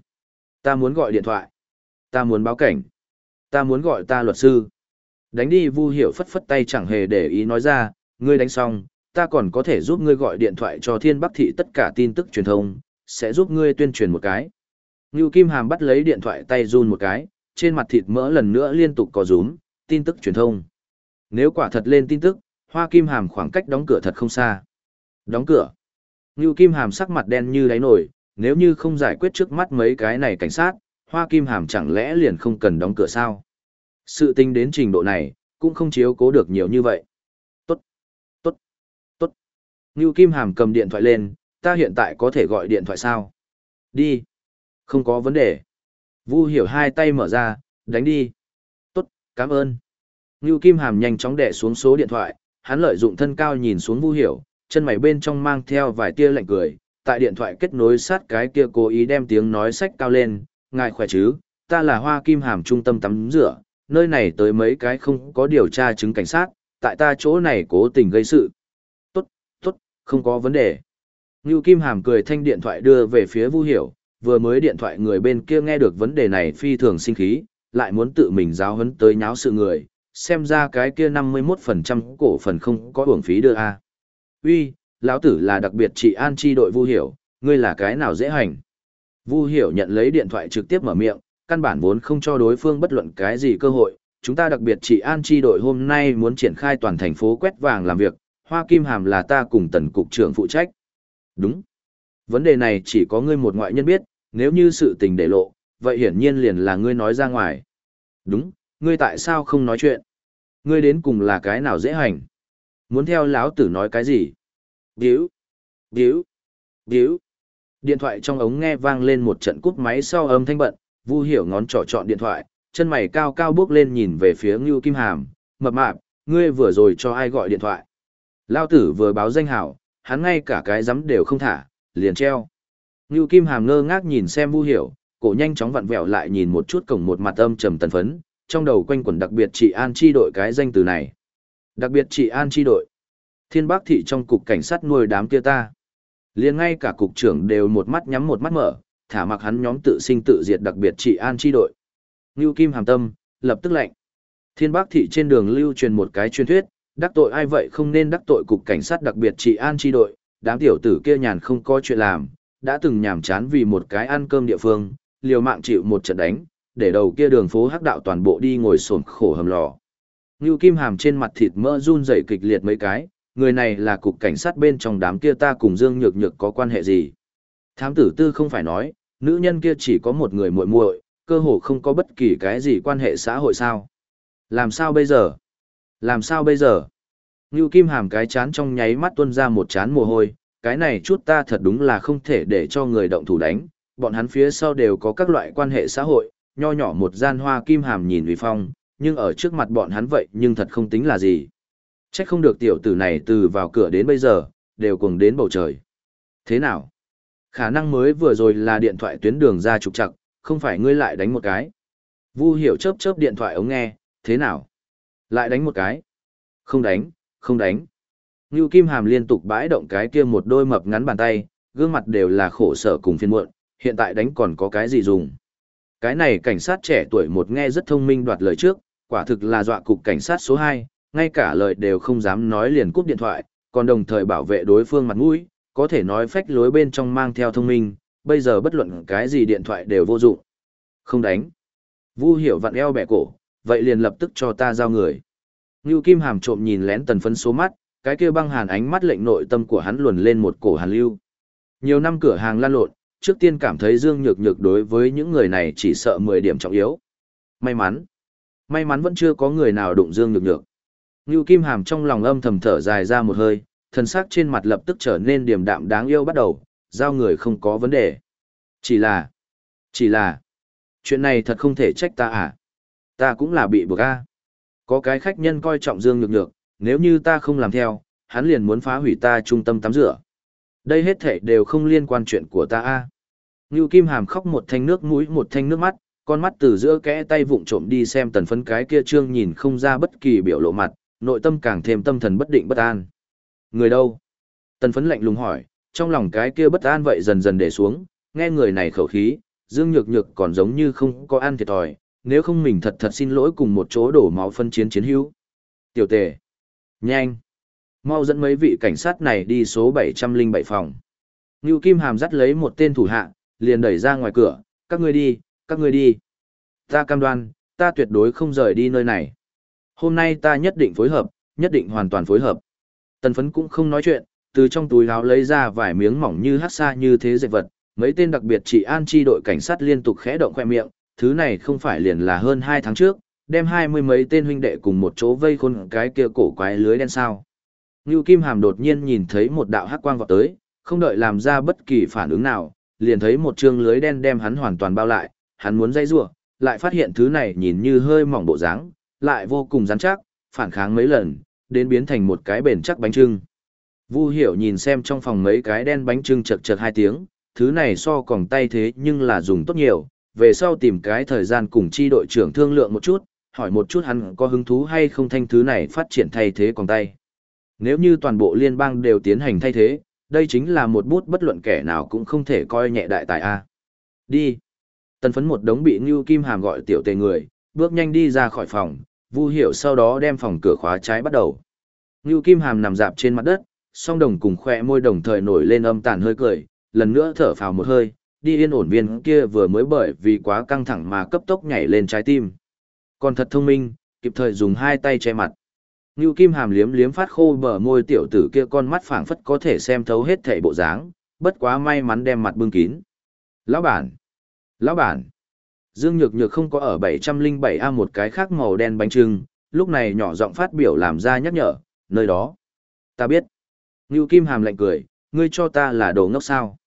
Ta muốn gọi điện thoại. Ta muốn báo cảnh. Ta muốn gọi ta luật sư. Đánh đi Vu Hiểu phất phất tay chẳng hề để ý nói ra, ngươi đánh xong, ta còn có thể giúp ngươi gọi điện thoại cho Thiên Bắc Thị tất cả tin tức truyền thông, sẽ giúp ngươi tuyên truyền một cái. Ngưu Kim Hàm bắt lấy điện thoại tay run một cái, trên mặt thịt mỡ lần nữa liên tục có rúm, tin tức truyền thông. Nếu quả thật lên tin tức, Hoa Kim Hàm khoảng cách đóng cửa thật không xa. Đóng cửa. Ngưu Kim Hàm sắc mặt đen như đáy nổi, nếu như không giải quyết trước mắt mấy cái này cảnh sát, Hoa Kim Hàm chẳng lẽ liền không cần đóng cửa sao? Sự tình đến trình độ này, cũng không chiếu cố được nhiều như vậy. Tốt, tốt, tốt. Ngưu Kim Hàm cầm điện thoại lên, ta hiện tại có thể gọi điện thoại sao? Đi. Không có vấn đề. Vu hiểu hai tay mở ra, đánh đi. Tốt, cảm ơn. Ngưu Kim Hàm nhanh chóng đẻ xuống số điện thoại, hắn lợi dụng thân cao nhìn xuống Vu hiểu, chân mày bên trong mang theo vài tia lạnh cười, tại điện thoại kết nối sát cái kia cố ý đem tiếng nói sách cao lên, ngài khỏe chứ, ta là Hoa Kim Hàm trung tâm tắm rửa, nơi này tới mấy cái không có điều tra chứng cảnh sát, tại ta chỗ này cố tình gây sự. Tốt, tốt, không có vấn đề. Ngưu Kim Hàm cười thanh điện thoại đưa về phía Vu Hiểu, vừa mới điện thoại người bên kia nghe được vấn đề này phi thường sinh khí, lại muốn tự mình giáo huấn tới nháo sự người, xem ra cái kia 51% cổ phần không có uổng phí đưa a. Uy, lão tử là đặc biệt trị an chi đội Vu Hiểu, ngươi là cái nào dễ hành? Vu Hiểu nhận lấy điện thoại trực tiếp mở miệng, căn bản vốn không cho đối phương bất luận cái gì cơ hội. Chúng ta đặc biệt chỉ an chi đội hôm nay muốn triển khai toàn thành phố quét vàng làm việc, Hoa Kim Hàm là ta cùng tần cục trưởng phụ trách. Đúng. Vấn đề này chỉ có ngươi một ngoại nhân biết, nếu như sự tình để lộ, vậy hiển nhiên liền là ngươi nói ra ngoài. Đúng, ngươi tại sao không nói chuyện? Ngươi đến cùng là cái nào dễ hành? Muốn theo lão tử nói cái gì? Điếu, điếu, điếu. Điện thoại trong ống nghe vang lên một trận cúp máy sau âm thanh bận, Vu Hiểu ngón trỏ chọn điện thoại, chân mày cao cao bước lên nhìn về phía Ngưu Kim Hàm, mập mạp, ngươi vừa rồi cho ai gọi điện thoại? Lao tử vừa báo danh hảo, hắn ngay cả cái giấm đều không thả, liền treo. Ngưu Kim Hàm ngơ ngác nhìn xem Vu Hiểu, cổ nhanh chóng vặn vẹo lại nhìn một chút cổng một mặt âm trầm tần phấn, trong đầu quanh quẩn đặc biệt trị an chi đội cái danh từ này. Đặc biệt trị an chi đội. Thiên Bắc thị trong cục cảnh sát nuôi đám kia ta. Liền ngay cả cục trưởng đều một mắt nhắm một mắt mở, thả mặc hắn nhóm tự sinh tự diệt đặc biệt trị an chi đội. Ngưu Kim hàm tâm, lập tức lệnh. Thiên Bắc thị trên đường lưu truyền một cái truyền thuyết, đắc tội ai vậy không nên đắc tội cục cảnh sát đặc biệt trị an chi đội, đám tiểu tử kia nhàn không có chuyện làm, đã từng nhàm chán vì một cái ăn cơm địa phương, liều mạng chịu một trận đánh, để đầu kia đường phố hắc đạo toàn bộ đi ngồi sồn khổ hầm lò. Ngưu Kim Hàm trên mặt thịt mỡ run rẩy kịch liệt mấy cái, người này là cục cảnh sát bên trong đám kia ta cùng Dương Nhược Nhược có quan hệ gì? Thám tử tư không phải nói, nữ nhân kia chỉ có một người muội muội, cơ hồ không có bất kỳ cái gì quan hệ xã hội sao? Làm sao bây giờ? Làm sao bây giờ? Ngưu Kim Hàm cái chán trong nháy mắt tuôn ra một chán mồ hôi, cái này chút ta thật đúng là không thể để cho người động thủ đánh, bọn hắn phía sau đều có các loại quan hệ xã hội, nho nhỏ một gian hoa Kim Hàm nhìn uy phong, nhưng ở trước mặt bọn hắn vậy nhưng thật không tính là gì. trách không được tiểu tử này từ vào cửa đến bây giờ, đều cùng đến bầu trời. Thế nào? Khả năng mới vừa rồi là điện thoại tuyến đường ra trục chặt, không phải ngươi lại đánh một cái. Vu hiểu chớp chớp điện thoại ống nghe, thế nào? Lại đánh một cái. Không đánh, không đánh. Ngưu Kim Hàm liên tục bãi động cái kia một đôi mập ngắn bàn tay, gương mặt đều là khổ sở cùng phiền muộn, hiện tại đánh còn có cái gì dùng. Cái này cảnh sát trẻ tuổi một nghe rất thông minh đoạt lời trước, quả thực là dọa cục cảnh sát số 2, ngay cả lời đều không dám nói liền cúp điện thoại, còn đồng thời bảo vệ đối phương mặt mũi, có thể nói phách lối bên trong mang theo thông minh, bây giờ bất luận cái gì điện thoại đều vô dụng. Không đánh. Vu hiểu vặn eo bẻ cổ, vậy liền lập tức cho ta giao người. Ngưu Kim Hàm trộm nhìn lén tần phấn số mắt, cái kia băng hàn ánh mắt lệnh nội tâm của hắn luồn lên một cổ hàn lưu. Nhiều năm cửa hàng lan lộn, trước tiên cảm thấy Dương Nhược Nhược đối với những người này chỉ sợ 10 điểm trọng yếu. May mắn. May mắn vẫn chưa có người nào đụng Dương Nhược Nhược. Ngưu Kim Hàm trong lòng âm thầm thở dài ra một hơi, thần sắc trên mặt lập tức trở nên điềm đạm đáng yêu bắt đầu, giao người không có vấn đề. Chỉ là, chỉ là, chuyện này thật không thể trách ta à. Ta cũng là bị buộc a. Có cái khách nhân coi trọng Dương Nhược Nhược, nếu như ta không làm theo, hắn liền muốn phá hủy ta trung tâm tắm rửa. Đây hết thảy đều không liên quan chuyện của ta a. Ngưu Kim Hàm khóc một thanh nước mũi một thanh nước mắt, con mắt từ giữa kẽ tay vụng trộm đi xem tần phấn cái kia trương nhìn không ra bất kỳ biểu lộ mặt, nội tâm càng thêm tâm thần bất định bất an. Người đâu? Tần phấn lạnh lùng hỏi, trong lòng cái kia bất an vậy dần dần để xuống, nghe người này khẩu khí, Dương Nhược Nhược còn giống như không có ăn thiệt thòi, nếu không mình thật thật xin lỗi cùng một chỗ đổ máu phân chiến chiến hữu. Tiểu tề. Nhanh. Mau dẫn mấy vị cảnh sát này đi số 707 phòng. Ngưu Kim Hàm dắt lấy một tên thủ hạ, liền đẩy ra ngoài cửa, các ngươi đi, các ngươi đi. Ta cam đoan, ta tuyệt đối không rời đi nơi này. Hôm nay ta nhất định phối hợp, nhất định hoàn toàn phối hợp. Tần phấn cũng không nói chuyện, từ trong túi áo lấy ra vài miếng mỏng như hát xa như thế dệt vật, mấy tên đặc biệt trị an chi đội cảnh sát liên tục khẽ động khoe miệng, thứ này không phải liền là hơn 2 tháng trước, đem hai mươi mấy tên huynh đệ cùng một chỗ vây khôn cái kia cổ quái lưới đen sao. Ngưu Kim Hàm đột nhiên nhìn thấy một đạo hắc quang vọt tới, không đợi làm ra bất kỳ phản ứng nào, liền thấy một chương lưới đen đem hắn hoàn toàn bao lại, hắn muốn dây rủa, lại phát hiện thứ này nhìn như hơi mỏng bộ dáng, lại vô cùng rắn chắc, phản kháng mấy lần, đến biến thành một cái bền chắc bánh trưng. Vu Hiểu nhìn xem trong phòng mấy cái đen bánh trưng chật chật hai tiếng, thứ này so còng tay thế nhưng là dùng tốt nhiều, về sau tìm cái thời gian cùng chi đội trưởng thương lượng một chút, hỏi một chút hắn có hứng thú hay không thanh thứ này phát triển thay thế còng tay. Nếu như toàn bộ liên bang đều tiến hành thay thế, đây chính là một bút bất luận kẻ nào cũng không thể coi nhẹ đại tài A. Đi. Tần phấn một đống bị Ngưu Kim Hàm gọi tiểu tề người, bước nhanh đi ra khỏi phòng, Vu Hiểu sau đó đem phòng cửa khóa trái bắt đầu. Ngưu Kim Hàm nằm dạp trên mặt đất, song đồng cùng khoe môi đồng thời nổi lên âm tàn hơi cười, lần nữa thở phào một hơi, đi yên ổn viên kia vừa mới bởi vì quá căng thẳng mà cấp tốc nhảy lên trái tim. Còn thật thông minh, kịp thời dùng hai tay che mặt. Ngưu Kim Hàm liếm liếm phát khô bờ môi tiểu tử kia con mắt phảng phất có thể xem thấu hết thảy bộ dáng, bất quá may mắn đem mặt bưng kín. Lão bản! Lão bản! Dương Nhược Nhược không có ở 707A một cái khác màu đen bánh trưng, lúc này nhỏ giọng phát biểu làm ra nhắc nhở, nơi đó. Ta biết. Ngưu Kim Hàm lạnh cười, ngươi cho ta là đồ ngốc sao.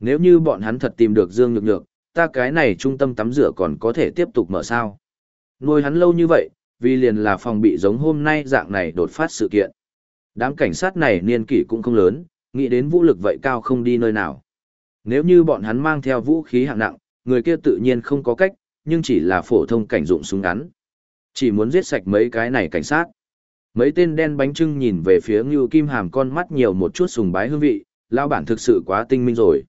Nếu như bọn hắn thật tìm được Dương Nhược Nhược, ta cái này trung tâm tắm rửa còn có thể tiếp tục mở sao. Nuôi hắn lâu như vậy, vì liền là phòng bị giống hôm nay dạng này đột phát sự kiện. Đám cảnh sát này niên kỷ cũng không lớn, nghĩ đến vũ lực vậy cao không đi nơi nào. Nếu như bọn hắn mang theo vũ khí hạng nặng, người kia tự nhiên không có cách, nhưng chỉ là phổ thông cảnh dụng súng ngắn. Chỉ muốn giết sạch mấy cái này cảnh sát. Mấy tên đen bánh trưng nhìn về phía Ngưu Kim Hàm con mắt nhiều một chút sùng bái hương vị, lao bản thực sự quá tinh minh rồi.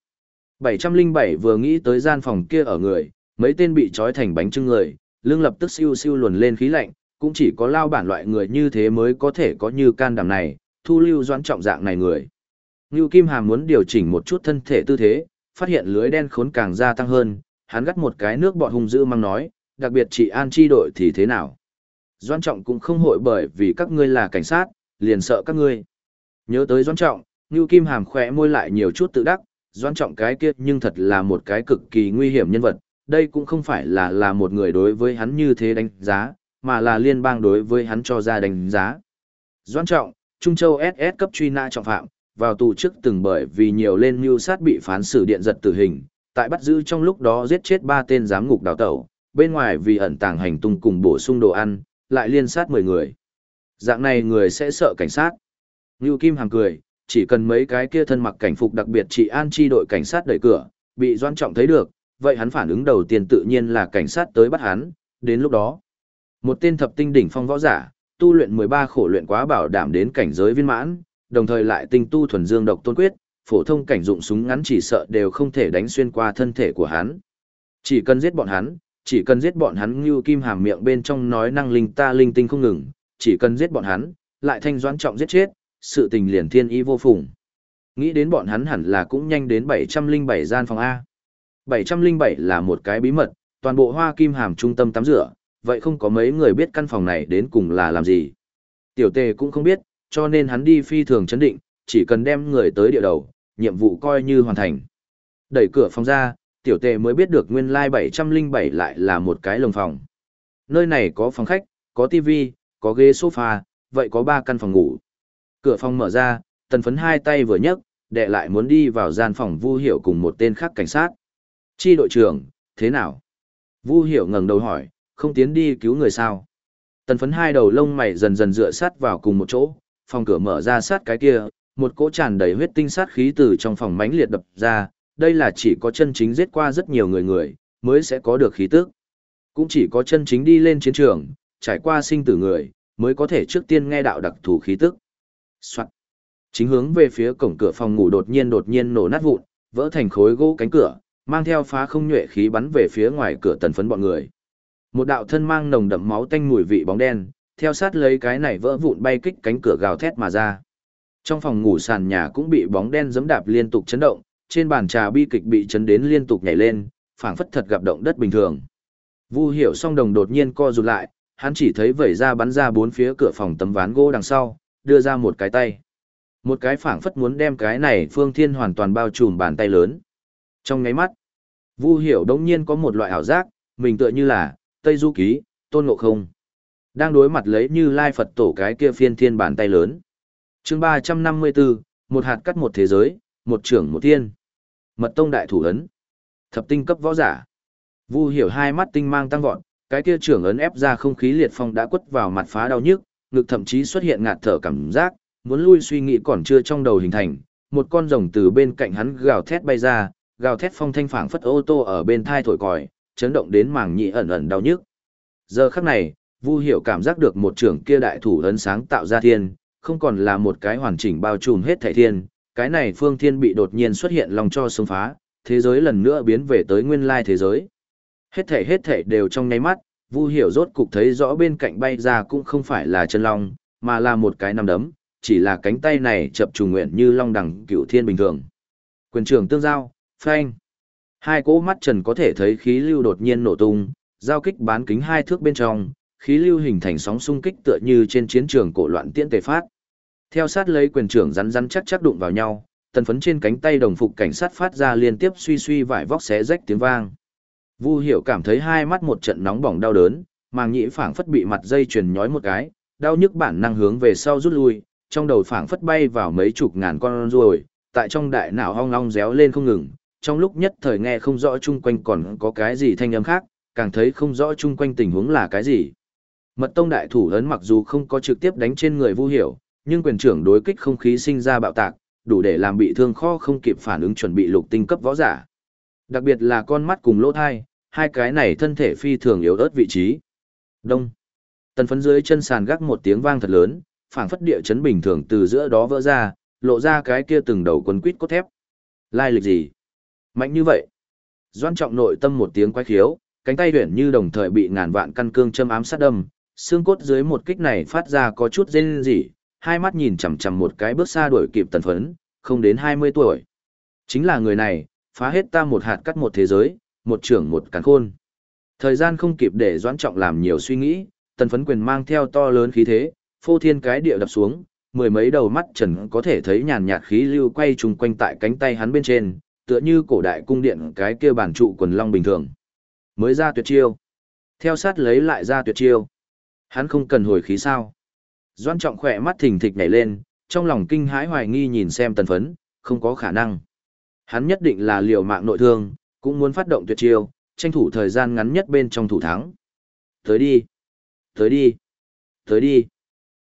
707 vừa nghĩ tới gian phòng kia ở người, mấy tên bị trói thành bánh trưng người, lưng lập tức siêu siêu luồn lên khí lạnh, cũng chỉ có lao bản loại người như thế mới có thể có như can đảm này, thu lưu doãn trọng dạng này người. Ngưu Kim Hàm muốn điều chỉnh một chút thân thể tư thế, phát hiện lưới đen khốn càng gia tăng hơn, hắn gắt một cái nước bọt hung dữ mang nói, đặc biệt chị an chi đội thì thế nào. Doan trọng cũng không hội bởi vì các ngươi là cảnh sát, liền sợ các ngươi. Nhớ tới Doan trọng, Ngưu Kim Hàm khỏe môi lại nhiều chút tự đắc, Doan trọng cái kia nhưng thật là một cái cực kỳ nguy hiểm nhân vật, đây cũng không phải là là một người đối với hắn như thế đánh giá, mà là liên bang đối với hắn cho ra đánh giá. Doan trọng, Trung Châu SS cấp truy nã trọng phạm, vào tù trước từng bởi vì nhiều lên mưu sát bị phán xử điện giật tử hình, tại bắt giữ trong lúc đó giết chết ba tên giám ngục đào tẩu, bên ngoài vì ẩn tàng hành tung cùng bổ sung đồ ăn, lại liên sát 10 người. Dạng này người sẽ sợ cảnh sát. Ngưu Kim Hằng cười, chỉ cần mấy cái kia thân mặc cảnh phục đặc biệt trị an chi đội cảnh sát đẩy cửa, bị doan trọng thấy được, vậy hắn phản ứng đầu tiên tự nhiên là cảnh sát tới bắt hắn, đến lúc đó. Một tên thập tinh đỉnh phong võ giả, tu luyện 13 khổ luyện quá bảo đảm đến cảnh giới viên mãn, đồng thời lại tinh tu thuần dương độc tôn quyết, phổ thông cảnh dụng súng ngắn chỉ sợ đều không thể đánh xuyên qua thân thể của hắn. Chỉ cần giết bọn hắn, chỉ cần giết bọn hắn như kim hàm miệng bên trong nói năng linh ta linh tinh không ngừng, chỉ cần giết bọn hắn, lại thanh doãn trọng giết chết, sự tình liền thiên ý vô phùng. Nghĩ đến bọn hắn hẳn là cũng nhanh đến 707 gian phòng A. 707 là một cái bí mật, toàn bộ hoa kim hàm trung tâm tắm rửa, vậy không có mấy người biết căn phòng này đến cùng là làm gì. Tiểu tề cũng không biết, cho nên hắn đi phi thường chấn định, chỉ cần đem người tới địa đầu, nhiệm vụ coi như hoàn thành. Đẩy cửa phòng ra, tiểu tề mới biết được nguyên lai like 707 lại là một cái lồng phòng. Nơi này có phòng khách, có tivi, có ghế sofa, vậy có ba căn phòng ngủ. Cửa phòng mở ra, tần phấn hai tay vừa nhấc, đệ lại muốn đi vào gian phòng vu hiểu cùng một tên khác cảnh sát. Chi đội trưởng, thế nào? Vu hiểu ngẩng đầu hỏi, không tiến đi cứu người sao? Tần phấn hai đầu lông mày dần dần dựa sát vào cùng một chỗ, phòng cửa mở ra sát cái kia, một cỗ tràn đầy huyết tinh sát khí từ trong phòng mãnh liệt đập ra, đây là chỉ có chân chính giết qua rất nhiều người người, mới sẽ có được khí tức. Cũng chỉ có chân chính đi lên chiến trường, trải qua sinh tử người, mới có thể trước tiên nghe đạo đặc thù khí tức. Soạn. Chính hướng về phía cổng cửa phòng ngủ đột nhiên đột nhiên nổ nát vụn, vỡ thành khối gỗ cánh cửa, mang theo phá không nhuệ khí bắn về phía ngoài cửa tần phấn bọn người. Một đạo thân mang nồng đậm máu tanh mùi vị bóng đen, theo sát lấy cái này vỡ vụn bay kích cánh cửa gào thét mà ra. Trong phòng ngủ sàn nhà cũng bị bóng đen giẫm đạp liên tục chấn động, trên bàn trà bi kịch bị chấn đến liên tục nhảy lên, phảng phất thật gặp động đất bình thường. Vu Hiểu Song Đồng đột nhiên co rụt lại, hắn chỉ thấy vẩy ra bắn ra bốn phía cửa phòng tấm ván gỗ đằng sau, đưa ra một cái tay. Một cái phảng phất muốn đem cái này Phương Thiên hoàn toàn bao trùm bàn tay lớn. Trong ngáy mắt, Vu Hiểu đống nhiên có một loại ảo giác, mình tựa như là Tây Du Ký, Tôn Ngộ Không. Đang đối mặt lấy như Lai Phật tổ cái kia phiên thiên bàn tay lớn chương 354, một hạt cắt một thế giới, một trưởng một thiên. Mật tông đại thủ ấn. Thập tinh cấp võ giả. Vu hiểu hai mắt tinh mang tăng vọt, cái kia trưởng ấn ép ra không khí liệt phong đã quất vào mặt phá đau nhức, ngực thậm chí xuất hiện ngạt thở cảm giác, muốn lui suy nghĩ còn chưa trong đầu hình thành, một con rồng từ bên cạnh hắn gào thét bay ra, gào thét phong thanh phảng phất ô tô ở bên thai thổi còi, chấn động đến màng nhĩ ẩn ẩn đau nhức. Giờ khắc này, Vu Hiểu cảm giác được một trưởng kia đại thủ ấn sáng tạo ra thiên, không còn là một cái hoàn chỉnh bao trùm hết thảy thiên, cái này phương thiên bị đột nhiên xuất hiện lòng cho xông phá, thế giới lần nữa biến về tới nguyên lai thế giới. Hết thảy hết thảy đều trong nháy mắt, Vu Hiểu rốt cục thấy rõ bên cạnh bay ra cũng không phải là chân long, mà là một cái nằm đấm, chỉ là cánh tay này chập trùng nguyện như long đẳng cửu thiên bình thường. Quyền trưởng tương giao, phanh. Hai cỗ mắt trần có thể thấy khí lưu đột nhiên nổ tung, giao kích bán kính hai thước bên trong, khí lưu hình thành sóng xung kích tựa như trên chiến trường cổ loạn tiễn tề phát. Theo sát lấy quyền trưởng rắn rắn chắc chắc đụng vào nhau, tần phấn trên cánh tay đồng phục cảnh sát phát ra liên tiếp suy suy vải vóc xé rách tiếng vang. Vu Hiểu cảm thấy hai mắt một trận nóng bỏng đau đớn, màng nhĩ phảng phất bị mặt dây chuyền nhói một cái, đau nhức bản năng hướng về sau rút lui, trong đầu phảng phất bay vào mấy chục ngàn con ruồi, tại trong đại não ong ong réo lên không ngừng, trong lúc nhất thời nghe không rõ chung quanh còn có cái gì thanh âm khác, càng thấy không rõ chung quanh tình huống là cái gì. Mật tông đại thủ ấn mặc dù không có trực tiếp đánh trên người Vu Hiểu, nhưng quyền trưởng đối kích không khí sinh ra bạo tạc, đủ để làm bị thương kho không kịp phản ứng chuẩn bị lục tinh cấp võ giả. Đặc biệt là con mắt cùng lỗ thai, hai cái này thân thể phi thường yếu ớt vị trí. Đông. Tần phấn dưới chân sàn gác một tiếng vang thật lớn, phảng phất địa chấn bình thường từ giữa đó vỡ ra, lộ ra cái kia từng đầu quấn quít cốt thép. Lai lịch gì? Mạnh như vậy. Doan trọng nội tâm một tiếng quái khiếu, cánh tay huyển như đồng thời bị ngàn vạn căn cương châm ám sát đâm, xương cốt dưới một kích này phát ra có chút rên rỉ, hai mắt nhìn chằm chằm một cái bước xa đuổi kịp tần phấn, không đến 20 tuổi. Chính là người này, phá hết ta một hạt cắt một thế giới, một trưởng một cắn khôn. Thời gian không kịp để doãn trọng làm nhiều suy nghĩ, tần phấn quyền mang theo to lớn khí thế, phô thiên cái địa đập xuống, mười mấy đầu mắt trần có thể thấy nhàn nhạt khí lưu quay trùng quanh tại cánh tay hắn bên trên, tựa như cổ đại cung điện cái kia bản trụ quần long bình thường. Mới ra tuyệt chiêu. Theo sát lấy lại ra tuyệt chiêu. Hắn không cần hồi khí sao. Doan trọng khỏe mắt thình thịch nhảy lên, trong lòng kinh hãi hoài nghi nhìn xem tần phấn, không có khả năng. Hắn nhất định là liều mạng nội thương, cũng muốn phát động tuyệt chiêu, tranh thủ thời gian ngắn nhất bên trong thủ thắng. Tới đi, tới đi, tới đi.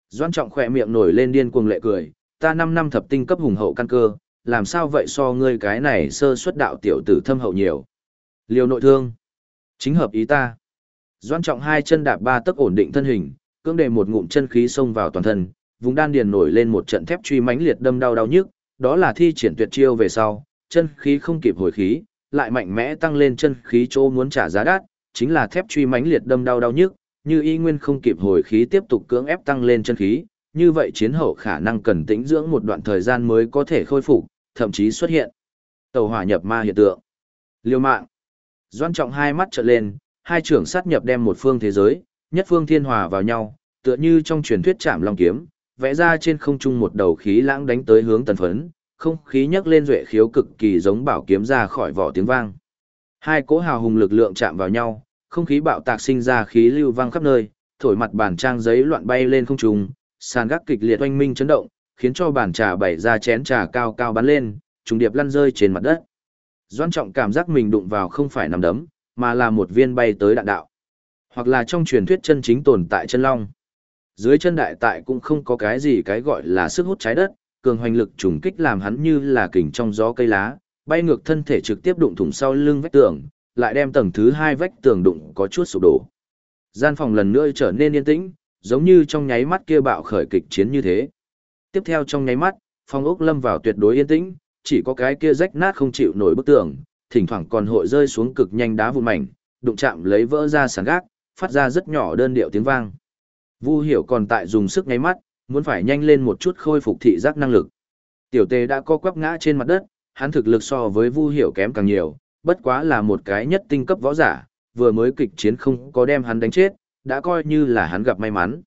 Doan trọng khỏe miệng nổi lên điên cuồng lệ cười, ta 5 năm thập tinh cấp hùng hậu căn cơ, làm sao vậy so ngươi cái này sơ xuất đạo tiểu tử thâm hậu nhiều. Liều nội thương, chính hợp ý ta. Doan trọng hai chân đạp ba tấc ổn định thân hình, cưỡng đề một ngụm chân khí xông vào toàn thân, vùng đan điền nổi lên một trận thép truy mãnh liệt đâm đau đau nhức, đó là thi triển tuyệt chiêu về sau, chân khí không kịp hồi khí, lại mạnh mẽ tăng lên chân khí chỗ muốn trả giá đắt, chính là thép truy mãnh liệt đâm đau đau nhức, như y nguyên không kịp hồi khí tiếp tục cưỡng ép tăng lên chân khí, như vậy chiến hậu khả năng cần tĩnh dưỡng một đoạn thời gian mới có thể khôi phục, thậm chí xuất hiện tàu hỏa nhập ma hiện tượng. Liêu mạng. Doan trọng hai mắt trợn lên, hai trưởng sát nhập đem một phương thế giới, nhất phương thiên hòa vào nhau, tựa như trong truyền thuyết chạm long kiếm, vẽ ra trên không trung một đầu khí lãng đánh tới hướng tần phấn, không khí nhấc lên duệ khiếu cực kỳ giống bảo kiếm ra khỏi vỏ tiếng vang. Hai cỗ hào hùng lực lượng chạm vào nhau, không khí bạo tạc sinh ra khí lưu vang khắp nơi, thổi mặt bàn trang giấy loạn bay lên không trung, sàn gác kịch liệt oanh minh chấn động, khiến cho bàn trà bày ra chén trà cao cao bắn lên, trùng điệp lăn rơi trên mặt đất. Doan Trọng cảm giác mình đụng vào không phải nằm đấm, mà là một viên bay tới đạn đạo. Hoặc là trong truyền thuyết chân chính tồn tại chân long. Dưới chân đại tại cũng không có cái gì cái gọi là sức hút trái đất, cường hoành lực trùng kích làm hắn như là kình trong gió cây lá, bay ngược thân thể trực tiếp đụng thủng sau lưng vách tường, lại đem tầng thứ hai vách tường đụng có chút sụp đổ. Gian phòng lần nữa trở nên yên tĩnh, giống như trong nháy mắt kia bạo khởi kịch chiến như thế. Tiếp theo trong nháy mắt, phòng ốc lâm vào tuyệt đối yên tĩnh, chỉ có cái kia rách nát không chịu nổi bức tường, thỉnh thoảng còn hội rơi xuống cực nhanh đá vụn mảnh, đụng chạm lấy vỡ ra sàn gác, phát ra rất nhỏ đơn điệu tiếng vang. Vu Hiểu còn tại dùng sức nháy mắt, muốn phải nhanh lên một chút khôi phục thị giác năng lực. Tiểu Tề đã co quắp ngã trên mặt đất, hắn thực lực so với Vu Hiểu kém càng nhiều, bất quá là một cái nhất tinh cấp võ giả, vừa mới kịch chiến không có đem hắn đánh chết, đã coi như là hắn gặp may mắn.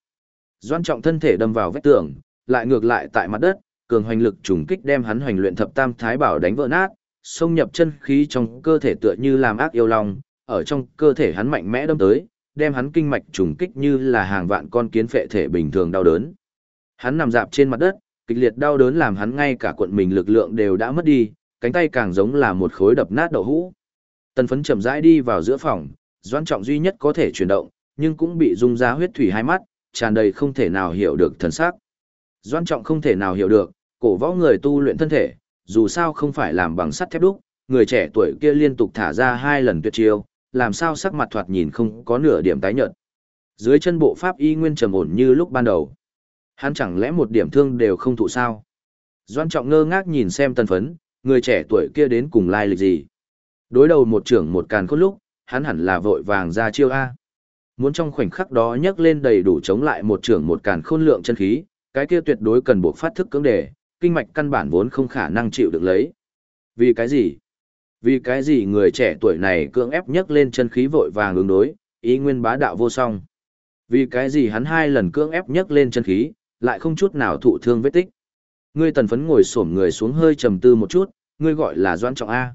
Doan trọng thân thể đâm vào vách tường, lại ngược lại tại mặt đất, cường hoành lực trùng kích đem hắn hoành luyện thập tam thái bảo đánh vỡ nát, xông nhập chân khí trong cơ thể tựa như làm ác yêu lòng, ở trong cơ thể hắn mạnh mẽ đâm tới, đem hắn kinh mạch trùng kích như là hàng vạn con kiến phệ thể bình thường đau đớn. Hắn nằm dạp trên mặt đất, kịch liệt đau đớn làm hắn ngay cả quận mình lực lượng đều đã mất đi, cánh tay càng giống là một khối đập nát đậu hũ. Tần phấn chậm rãi đi vào giữa phòng, doan trọng duy nhất có thể chuyển động, nhưng cũng bị rung ra huyết thủy hai mắt, tràn đầy không thể nào hiểu được thần sắc. Doan trọng không thể nào hiểu được, cổ võ người tu luyện thân thể, dù sao không phải làm bằng sắt thép đúc, người trẻ tuổi kia liên tục thả ra hai lần tuyệt chiêu, làm sao sắc mặt thoạt nhìn không có nửa điểm tái nhợt. Dưới chân bộ pháp y nguyên trầm ổn như lúc ban đầu. Hắn chẳng lẽ một điểm thương đều không thụ sao? Doan trọng ngơ ngác nhìn xem tân phấn, người trẻ tuổi kia đến cùng lai lịch gì? Đối đầu một trưởng một càn khôn lúc, hắn hẳn là vội vàng ra chiêu A. Muốn trong khoảnh khắc đó nhấc lên đầy đủ chống lại một trưởng một càn khôn lượng chân khí, cái kia tuyệt đối cần buộc phát thức cưỡng đề, kinh mạch căn bản vốn không khả năng chịu được lấy. Vì cái gì? Vì cái gì người trẻ tuổi này cưỡng ép nhấc lên chân khí vội vàng ứng đối, ý nguyên bá đạo vô song. Vì cái gì hắn hai lần cưỡng ép nhấc lên chân khí, lại không chút nào thụ thương vết tích. Ngươi tần phấn ngồi xổm người xuống hơi trầm tư một chút, ngươi gọi là Doan Trọng A.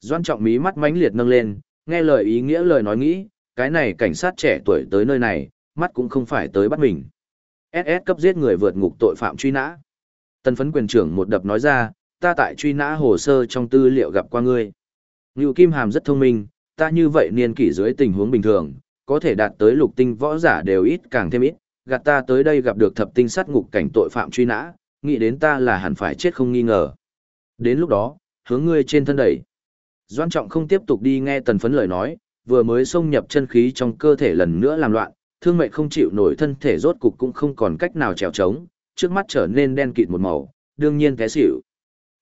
Doan Trọng mí mắt mãnh liệt nâng lên, nghe lời ý nghĩa lời nói nghĩ, cái này cảnh sát trẻ tuổi tới nơi này, mắt cũng không phải tới bắt mình. SS cấp giết người vượt ngục tội phạm truy nã. Tần phấn quyền trưởng một đập nói ra, ta tại truy nã hồ sơ trong tư liệu gặp qua ngươi. Ngưu Kim Hàm rất thông minh, ta như vậy niên kỷ dưới tình huống bình thường, có thể đạt tới lục tinh võ giả đều ít càng thêm ít, gạt ta tới đây gặp được thập tinh sát ngục cảnh tội phạm truy nã, nghĩ đến ta là hẳn phải chết không nghi ngờ. Đến lúc đó, hướng ngươi trên thân đẩy. Doan Trọng không tiếp tục đi nghe tần phấn lời nói, vừa mới xông nhập chân khí trong cơ thể lần nữa làm loạn, thương mệnh không chịu nổi thân thể rốt cục cũng không còn cách nào trèo trống, trước mắt trở nên đen kịt một màu, đương nhiên té xỉu.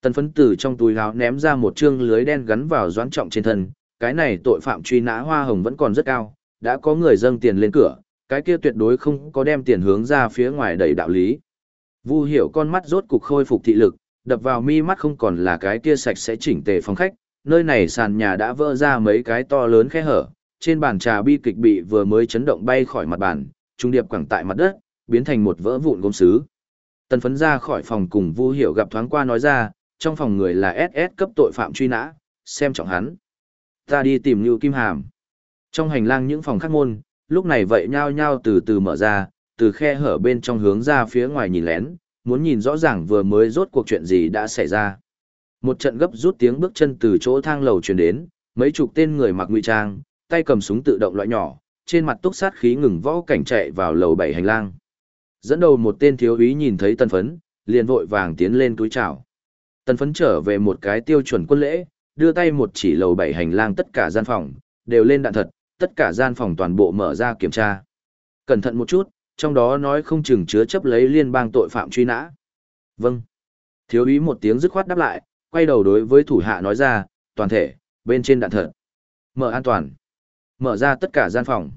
Tần phấn từ trong túi áo ném ra một chương lưới đen gắn vào doãn trọng trên thân, cái này tội phạm truy nã hoa hồng vẫn còn rất cao, đã có người dâng tiền lên cửa, cái kia tuyệt đối không có đem tiền hướng ra phía ngoài đầy đạo lý. Vu hiểu con mắt rốt cục khôi phục thị lực, đập vào mi mắt không còn là cái kia sạch sẽ chỉnh tề phòng khách, nơi này sàn nhà đã vỡ ra mấy cái to lớn khe hở, trên bàn trà bi kịch bị vừa mới chấn động bay khỏi mặt bàn, trung điệp quẳng tại mặt đất, biến thành một vỡ vụn gốm sứ. Tần phấn ra khỏi phòng cùng Vu Hiểu gặp thoáng qua nói ra, trong phòng người là SS cấp tội phạm truy nã, xem trọng hắn. Ta đi tìm Lưu Kim Hàm. Trong hành lang những phòng khác môn, lúc này vậy nhao nhao từ từ mở ra, từ khe hở bên trong hướng ra phía ngoài nhìn lén, muốn nhìn rõ ràng vừa mới rốt cuộc chuyện gì đã xảy ra. Một trận gấp rút tiếng bước chân từ chỗ thang lầu truyền đến, mấy chục tên người mặc ngụy trang, tay cầm súng tự động loại nhỏ, trên mặt túc sát khí ngừng võ cảnh chạy vào lầu bảy hành lang. Dẫn đầu một tên thiếu úy nhìn thấy tân phấn, liền vội vàng tiến lên túi chào. Tần phấn trở về một cái tiêu chuẩn quân lễ, đưa tay một chỉ lầu bảy hành lang tất cả gian phòng, đều lên đạn thật, tất cả gian phòng toàn bộ mở ra kiểm tra. Cẩn thận một chút, trong đó nói không chừng chứa chấp lấy liên bang tội phạm truy nã. Vâng. Thiếu úy một tiếng dứt khoát đáp lại, quay đầu đối với thủ hạ nói ra, toàn thể, bên trên đạn thật. Mở an toàn. Mở ra tất cả gian phòng.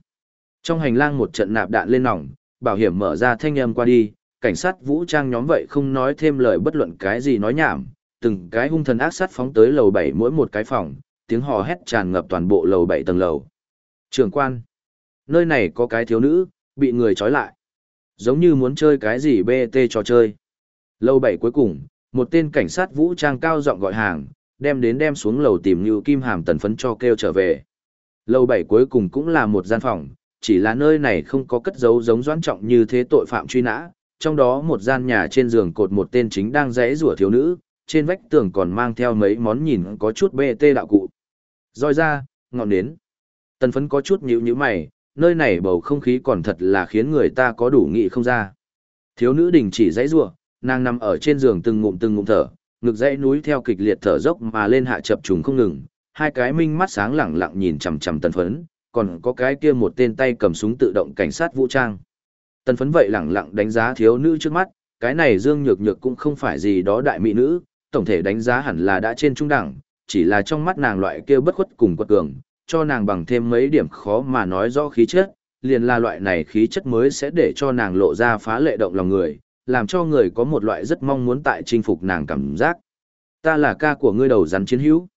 Trong hành lang một trận nạp đạn lên nòng, bảo hiểm mở ra thanh âm qua đi, cảnh sát vũ trang nhóm vậy không nói thêm lời bất luận cái gì nói nhảm, từng cái hung thần ác sát phóng tới lầu 7 mỗi một cái phòng, tiếng hò hét tràn ngập toàn bộ lầu 7 tầng lầu. Trường quan, nơi này có cái thiếu nữ, bị người trói lại. Giống như muốn chơi cái gì BT trò chơi. Lầu 7 cuối cùng, một tên cảnh sát vũ trang cao giọng gọi hàng, đem đến đem xuống lầu tìm Như Kim Hàm tần phấn cho kêu trở về. Lầu 7 cuối cùng cũng là một gian phòng, chỉ là nơi này không có cất dấu giống doãn trọng như thế tội phạm truy nã, trong đó một gian nhà trên giường cột một tên chính đang rẽ rủa thiếu nữ, trên vách tường còn mang theo mấy món nhìn có chút bê tê đạo cụ. Rồi ra, ngọn nến. Tần phấn có chút nhíu nhíu mày, nơi này bầu không khí còn thật là khiến người ta có đủ nghị không ra. Thiếu nữ đình chỉ dãy rua, nàng nằm ở trên giường từng ngụm từng ngụm thở, ngực dãy núi theo kịch liệt thở dốc mà lên hạ chập trùng không ngừng, hai cái minh mắt sáng lẳng lặng nhìn chằm chằm tần phấn, còn có cái kia một tên tay cầm súng tự động cảnh sát vũ trang. Tần phấn vậy lẳng lặng đánh giá thiếu nữ trước mắt, cái này Dương Nhược Nhược cũng không phải gì đó đại mỹ nữ, tổng thể đánh giá hẳn là đã trên trung đẳng, chỉ là trong mắt nàng loại kia bất khuất cùng quật cường, cho nàng bằng thêm mấy điểm khó mà nói rõ khí chất, liền là loại này khí chất mới sẽ để cho nàng lộ ra phá lệ động lòng người, làm cho người có một loại rất mong muốn tại chinh phục nàng cảm giác. Ta là ca của ngươi đầu rắn chiến hữu.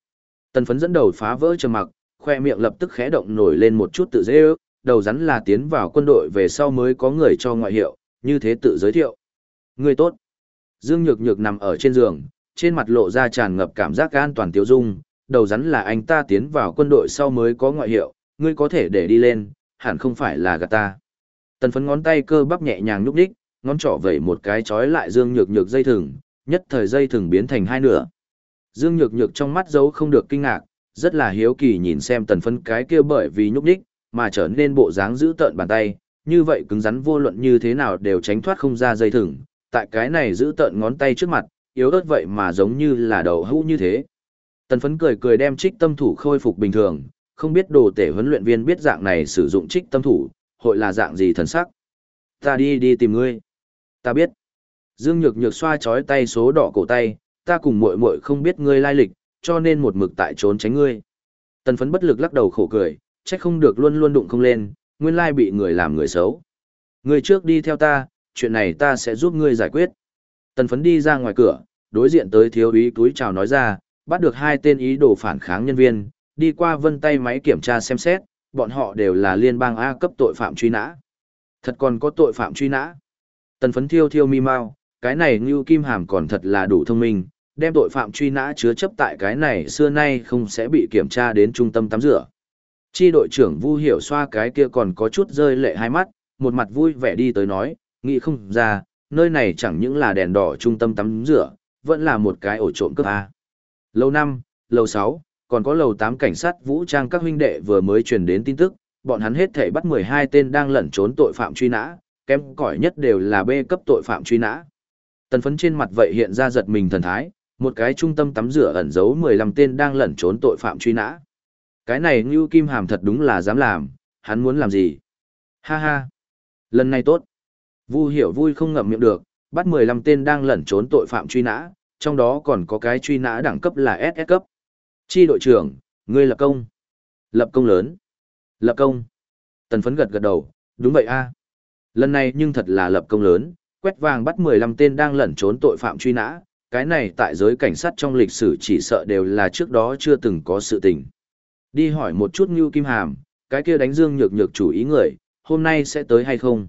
Tần phấn dẫn đầu phá vỡ trầm mặc, khoe miệng lập tức khẽ động nổi lên một chút tự dễ ước, đầu rắn là tiến vào quân đội về sau mới có người cho ngoại hiệu, như thế tự giới thiệu. Ngươi tốt. Dương Nhược Nhược nằm ở trên giường, trên mặt lộ ra tràn ngập cảm giác an toàn tiêu dung, đầu rắn là anh ta tiến vào quân đội sau mới có ngoại hiệu, ngươi có thể để đi lên, hẳn không phải là gạt ta. Tần phấn ngón tay cơ bắp nhẹ nhàng nhúc đích, ngón trỏ vẩy một cái chói lại Dương Nhược Nhược dây thừng, nhất thời dây thừng biến thành hai nửa. Dương Nhược Nhược trong mắt giấu không được kinh ngạc, rất là hiếu kỳ nhìn xem tần phấn cái kia bởi vì nhúc đích, mà trở nên bộ dáng giữ tợn bàn tay, như vậy cứng rắn vô luận như thế nào đều tránh thoát không ra dây thừng, tại cái này giữ tợn ngón tay trước mặt, yếu ớt vậy mà giống như là đầu hũ như thế. Tần phấn cười cười đem trích tâm thủ khôi phục bình thường, không biết đồ tể huấn luyện viên biết dạng này sử dụng trích tâm thủ, hội là dạng gì thần sắc. Ta đi đi tìm ngươi. Ta biết. Dương Nhược Nhược xoa chói tay số đỏ cổ tay, ta cùng muội muội không biết ngươi lai lịch, cho nên một mực tại trốn tránh ngươi. Tần phấn bất lực lắc đầu khổ cười, trách không được luôn luôn đụng không lên, nguyên lai bị người làm người xấu. Ngươi trước đi theo ta, chuyện này ta sẽ giúp ngươi giải quyết. Tần phấn đi ra ngoài cửa, đối diện tới thiếu ý túi chào nói ra, bắt được hai tên ý đồ phản kháng nhân viên, đi qua vân tay máy kiểm tra xem xét, bọn họ đều là liên bang A cấp tội phạm truy nã. Thật còn có tội phạm truy nã. Tần phấn thiêu thiêu mi mau, cái này như kim hàm còn thật là đủ thông minh, đem tội phạm truy nã chứa chấp tại cái này xưa nay không sẽ bị kiểm tra đến trung tâm tắm rửa. Chi đội trưởng Vu Hiểu xoa cái kia còn có chút rơi lệ hai mắt, một mặt vui vẻ đi tới nói, nghĩ không ra, nơi này chẳng những là đèn đỏ trung tâm tắm rửa, vẫn là một cái ổ trộm cướp A. Lầu 5, lầu 6, còn có lầu 8 cảnh sát vũ trang các huynh đệ vừa mới truyền đến tin tức, bọn hắn hết thể bắt 12 tên đang lẩn trốn tội phạm truy nã, kém cỏi nhất đều là B cấp tội phạm truy nã. Tần phấn trên mặt vậy hiện ra giật mình thần thái, một cái trung tâm tắm rửa ẩn giấu 15 tên đang lẩn trốn tội phạm truy nã. Cái này Ngưu Kim Hàm thật đúng là dám làm, hắn muốn làm gì? Ha ha! Lần này tốt! Vu hiểu vui không ngậm miệng được, bắt 15 tên đang lẩn trốn tội phạm truy nã, trong đó còn có cái truy nã đẳng cấp là SS cấp. Chi đội trưởng, ngươi lập công. Lập công lớn. Lập công. Tần phấn gật gật đầu, đúng vậy a Lần này nhưng thật là lập công lớn, quét vàng bắt 15 tên đang lẩn trốn tội phạm truy nã, cái này tại giới cảnh sát trong lịch sử chỉ sợ đều là trước đó chưa từng có sự tình. Đi hỏi một chút Ngưu Kim Hàm, cái kia đánh dương nhược nhược chủ ý người, hôm nay sẽ tới hay không?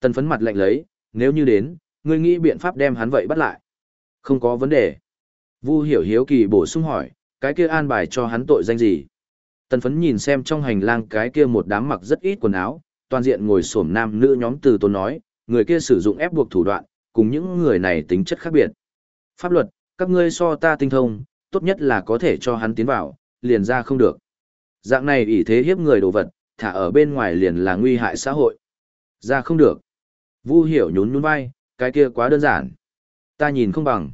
Tần phấn mặt lạnh lấy, nếu như đến, ngươi nghĩ biện pháp đem hắn vậy bắt lại. Không có vấn đề. Vu hiểu hiếu kỳ bổ sung hỏi, cái kia an bài cho hắn tội danh gì? Tần phấn nhìn xem trong hành lang cái kia một đám mặc rất ít quần áo, toàn diện ngồi xổm nam nữ nhóm từ tôn nói, người kia sử dụng ép buộc thủ đoạn, cùng những người này tính chất khác biệt. Pháp luật, các ngươi so ta tinh thông, tốt nhất là có thể cho hắn tiến vào, liền ra không được. Dạng này ỷ thế hiếp người đồ vật, thả ở bên ngoài liền là nguy hại xã hội. Ra không được. Vu hiểu nhún nhún vai, cái kia quá đơn giản. Ta nhìn không bằng.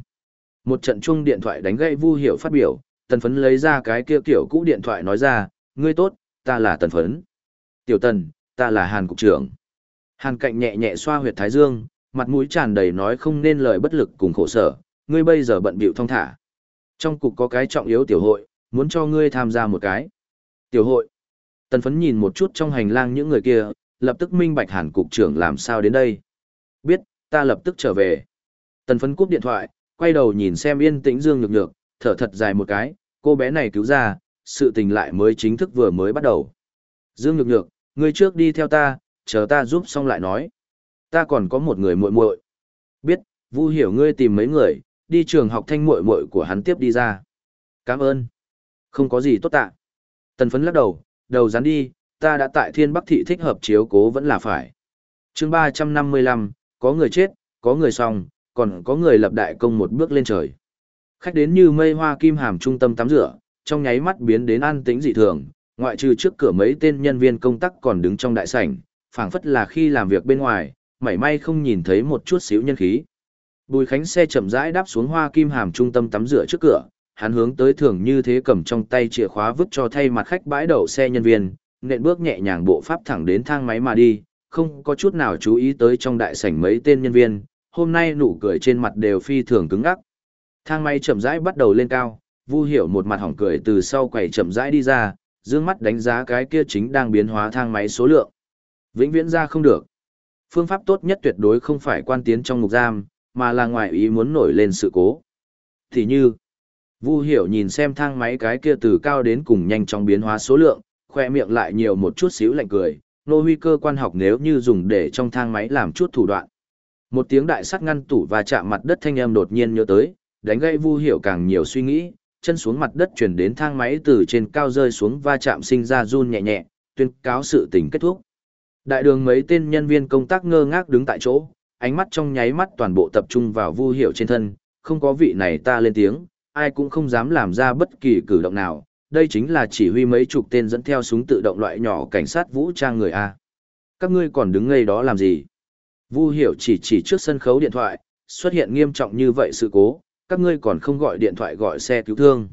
Một trận chung điện thoại đánh gãy Vu hiểu phát biểu, tần phấn lấy ra cái kia kiểu cũ điện thoại nói ra, ngươi tốt, ta là tần phấn. Tiểu tần, ta là Hàn Cục trưởng. Hàn cạnh nhẹ nhẹ xoa huyệt thái dương, mặt mũi tràn đầy nói không nên lời bất lực cùng khổ sở, ngươi bây giờ bận bịu thong thả. Trong cục có cái trọng yếu tiểu hội, muốn cho ngươi tham gia một cái. Tiểu hội. Tần phấn nhìn một chút trong hành lang những người kia, lập tức minh bạch hàn cục trưởng làm sao đến đây. Ta lập tức trở về. Tần phấn cúp điện thoại, quay đầu nhìn xem yên tĩnh dương nhược nhược, thở thật dài một cái, cô bé này cứu ra, sự tình lại mới chính thức vừa mới bắt đầu. Dương nhược nhược, ngươi trước đi theo ta, chờ ta giúp xong lại nói. Ta còn có một người muội muội. Biết, Vu hiểu ngươi tìm mấy người, đi trường học thanh muội muội của hắn tiếp đi ra. Cảm ơn. Không có gì tốt tạ. Tần phấn lắc đầu, đầu rắn đi, ta đã tại thiên bắc thị thích hợp chiếu cố vẫn là phải. chương 355, có người chết, có người xong, còn có người lập đại công một bước lên trời. Khách đến như mây hoa kim hàm trung tâm tắm rửa, trong nháy mắt biến đến an tĩnh dị thường, Ngoại trừ trước cửa mấy tên nhân viên công tác còn đứng trong đại sảnh, phảng phất là khi làm việc bên ngoài, mảy may không nhìn thấy một chút xíu nhân khí. Bùi Khánh xe chậm rãi đáp xuống hoa kim hàm trung tâm tắm rửa trước cửa, hắn hướng tới thường như thế cầm trong tay chìa khóa vứt cho thay mặt khách bãi đậu xe nhân viên, nện bước nhẹ nhàng bộ pháp thẳng đến thang máy mà đi, không có chút nào chú ý tới trong đại sảnh mấy tên nhân viên, hôm nay nụ cười trên mặt đều phi thường cứng ngắc. Thang máy chậm rãi bắt đầu lên cao, Vu Hiểu một mặt hỏng cười từ sau quầy chậm rãi đi ra, dương mắt đánh giá cái kia chính đang biến hóa thang máy số lượng. Vĩnh viễn ra không được. Phương pháp tốt nhất tuyệt đối không phải quan tiến trong ngục giam, mà là ngoài ý muốn nổi lên sự cố. Thì như, Vu Hiểu nhìn xem thang máy cái kia từ cao đến cùng nhanh chóng biến hóa số lượng, khoe miệng lại nhiều một chút xíu lạnh cười, nô huy cơ quan học nếu như dùng để trong thang máy làm chút thủ đoạn. Một tiếng đại sắt ngăn tủ và chạm mặt đất thanh âm đột nhiên nhớ tới, đánh gây Vu Hiểu càng nhiều suy nghĩ, chân xuống mặt đất chuyển đến thang máy từ trên cao rơi xuống va chạm sinh ra run nhẹ nhẹ, tuyên cáo sự tình kết thúc. Đại đường mấy tên nhân viên công tác ngơ ngác đứng tại chỗ, ánh mắt trong nháy mắt toàn bộ tập trung vào Vu Hiểu trên thân, không có vị này ta lên tiếng, ai cũng không dám làm ra bất kỳ cử động nào, đây chính là chỉ huy mấy chục tên dẫn theo súng tự động loại nhỏ cảnh sát vũ trang người A. Các ngươi còn đứng ngây đó làm gì? Vu Hiểu chỉ chỉ trước sân khấu điện thoại, xuất hiện nghiêm trọng như vậy sự cố, các ngươi còn không gọi điện thoại gọi xe cứu thương.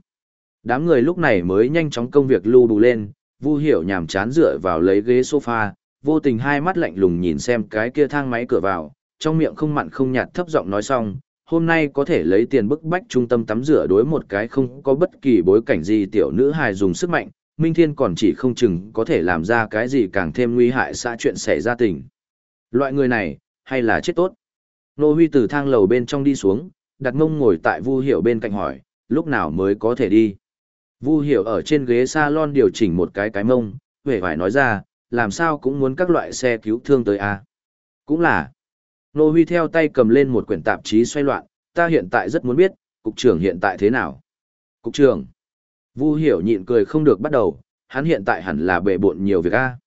Đám người lúc này mới nhanh chóng công việc lưu đủ lên, Vu Hiểu nhàm chán dựa vào lấy ghế sofa, vô tình hai mắt lạnh lùng nhìn xem cái kia thang máy cửa vào, trong miệng không mặn không nhạt thấp giọng nói xong, hôm nay có thể lấy tiền bức bách trung tâm tắm rửa đối một cái không có bất kỳ bối cảnh gì tiểu nữ hài dùng sức mạnh, Minh Thiên còn chỉ không chừng có thể làm ra cái gì càng thêm nguy hại xã chuyện xảy ra tình. Loại người này, hay là chết tốt? Nô Huy từ thang lầu bên trong đi xuống, đặt mông ngồi tại Vu Hiểu bên cạnh hỏi, lúc nào mới có thể đi? Vu Hiểu ở trên ghế salon điều chỉnh một cái cái mông, vẻ vải nói ra, làm sao cũng muốn các loại xe cứu thương tới à? Cũng là. Nô Huy theo tay cầm lên một quyển tạp chí xoay loạn, ta hiện tại rất muốn biết, cục trưởng hiện tại thế nào? Cục trưởng. Vu Hiểu nhịn cười không được bắt đầu, hắn hiện tại hẳn là bệ bộn nhiều việc a.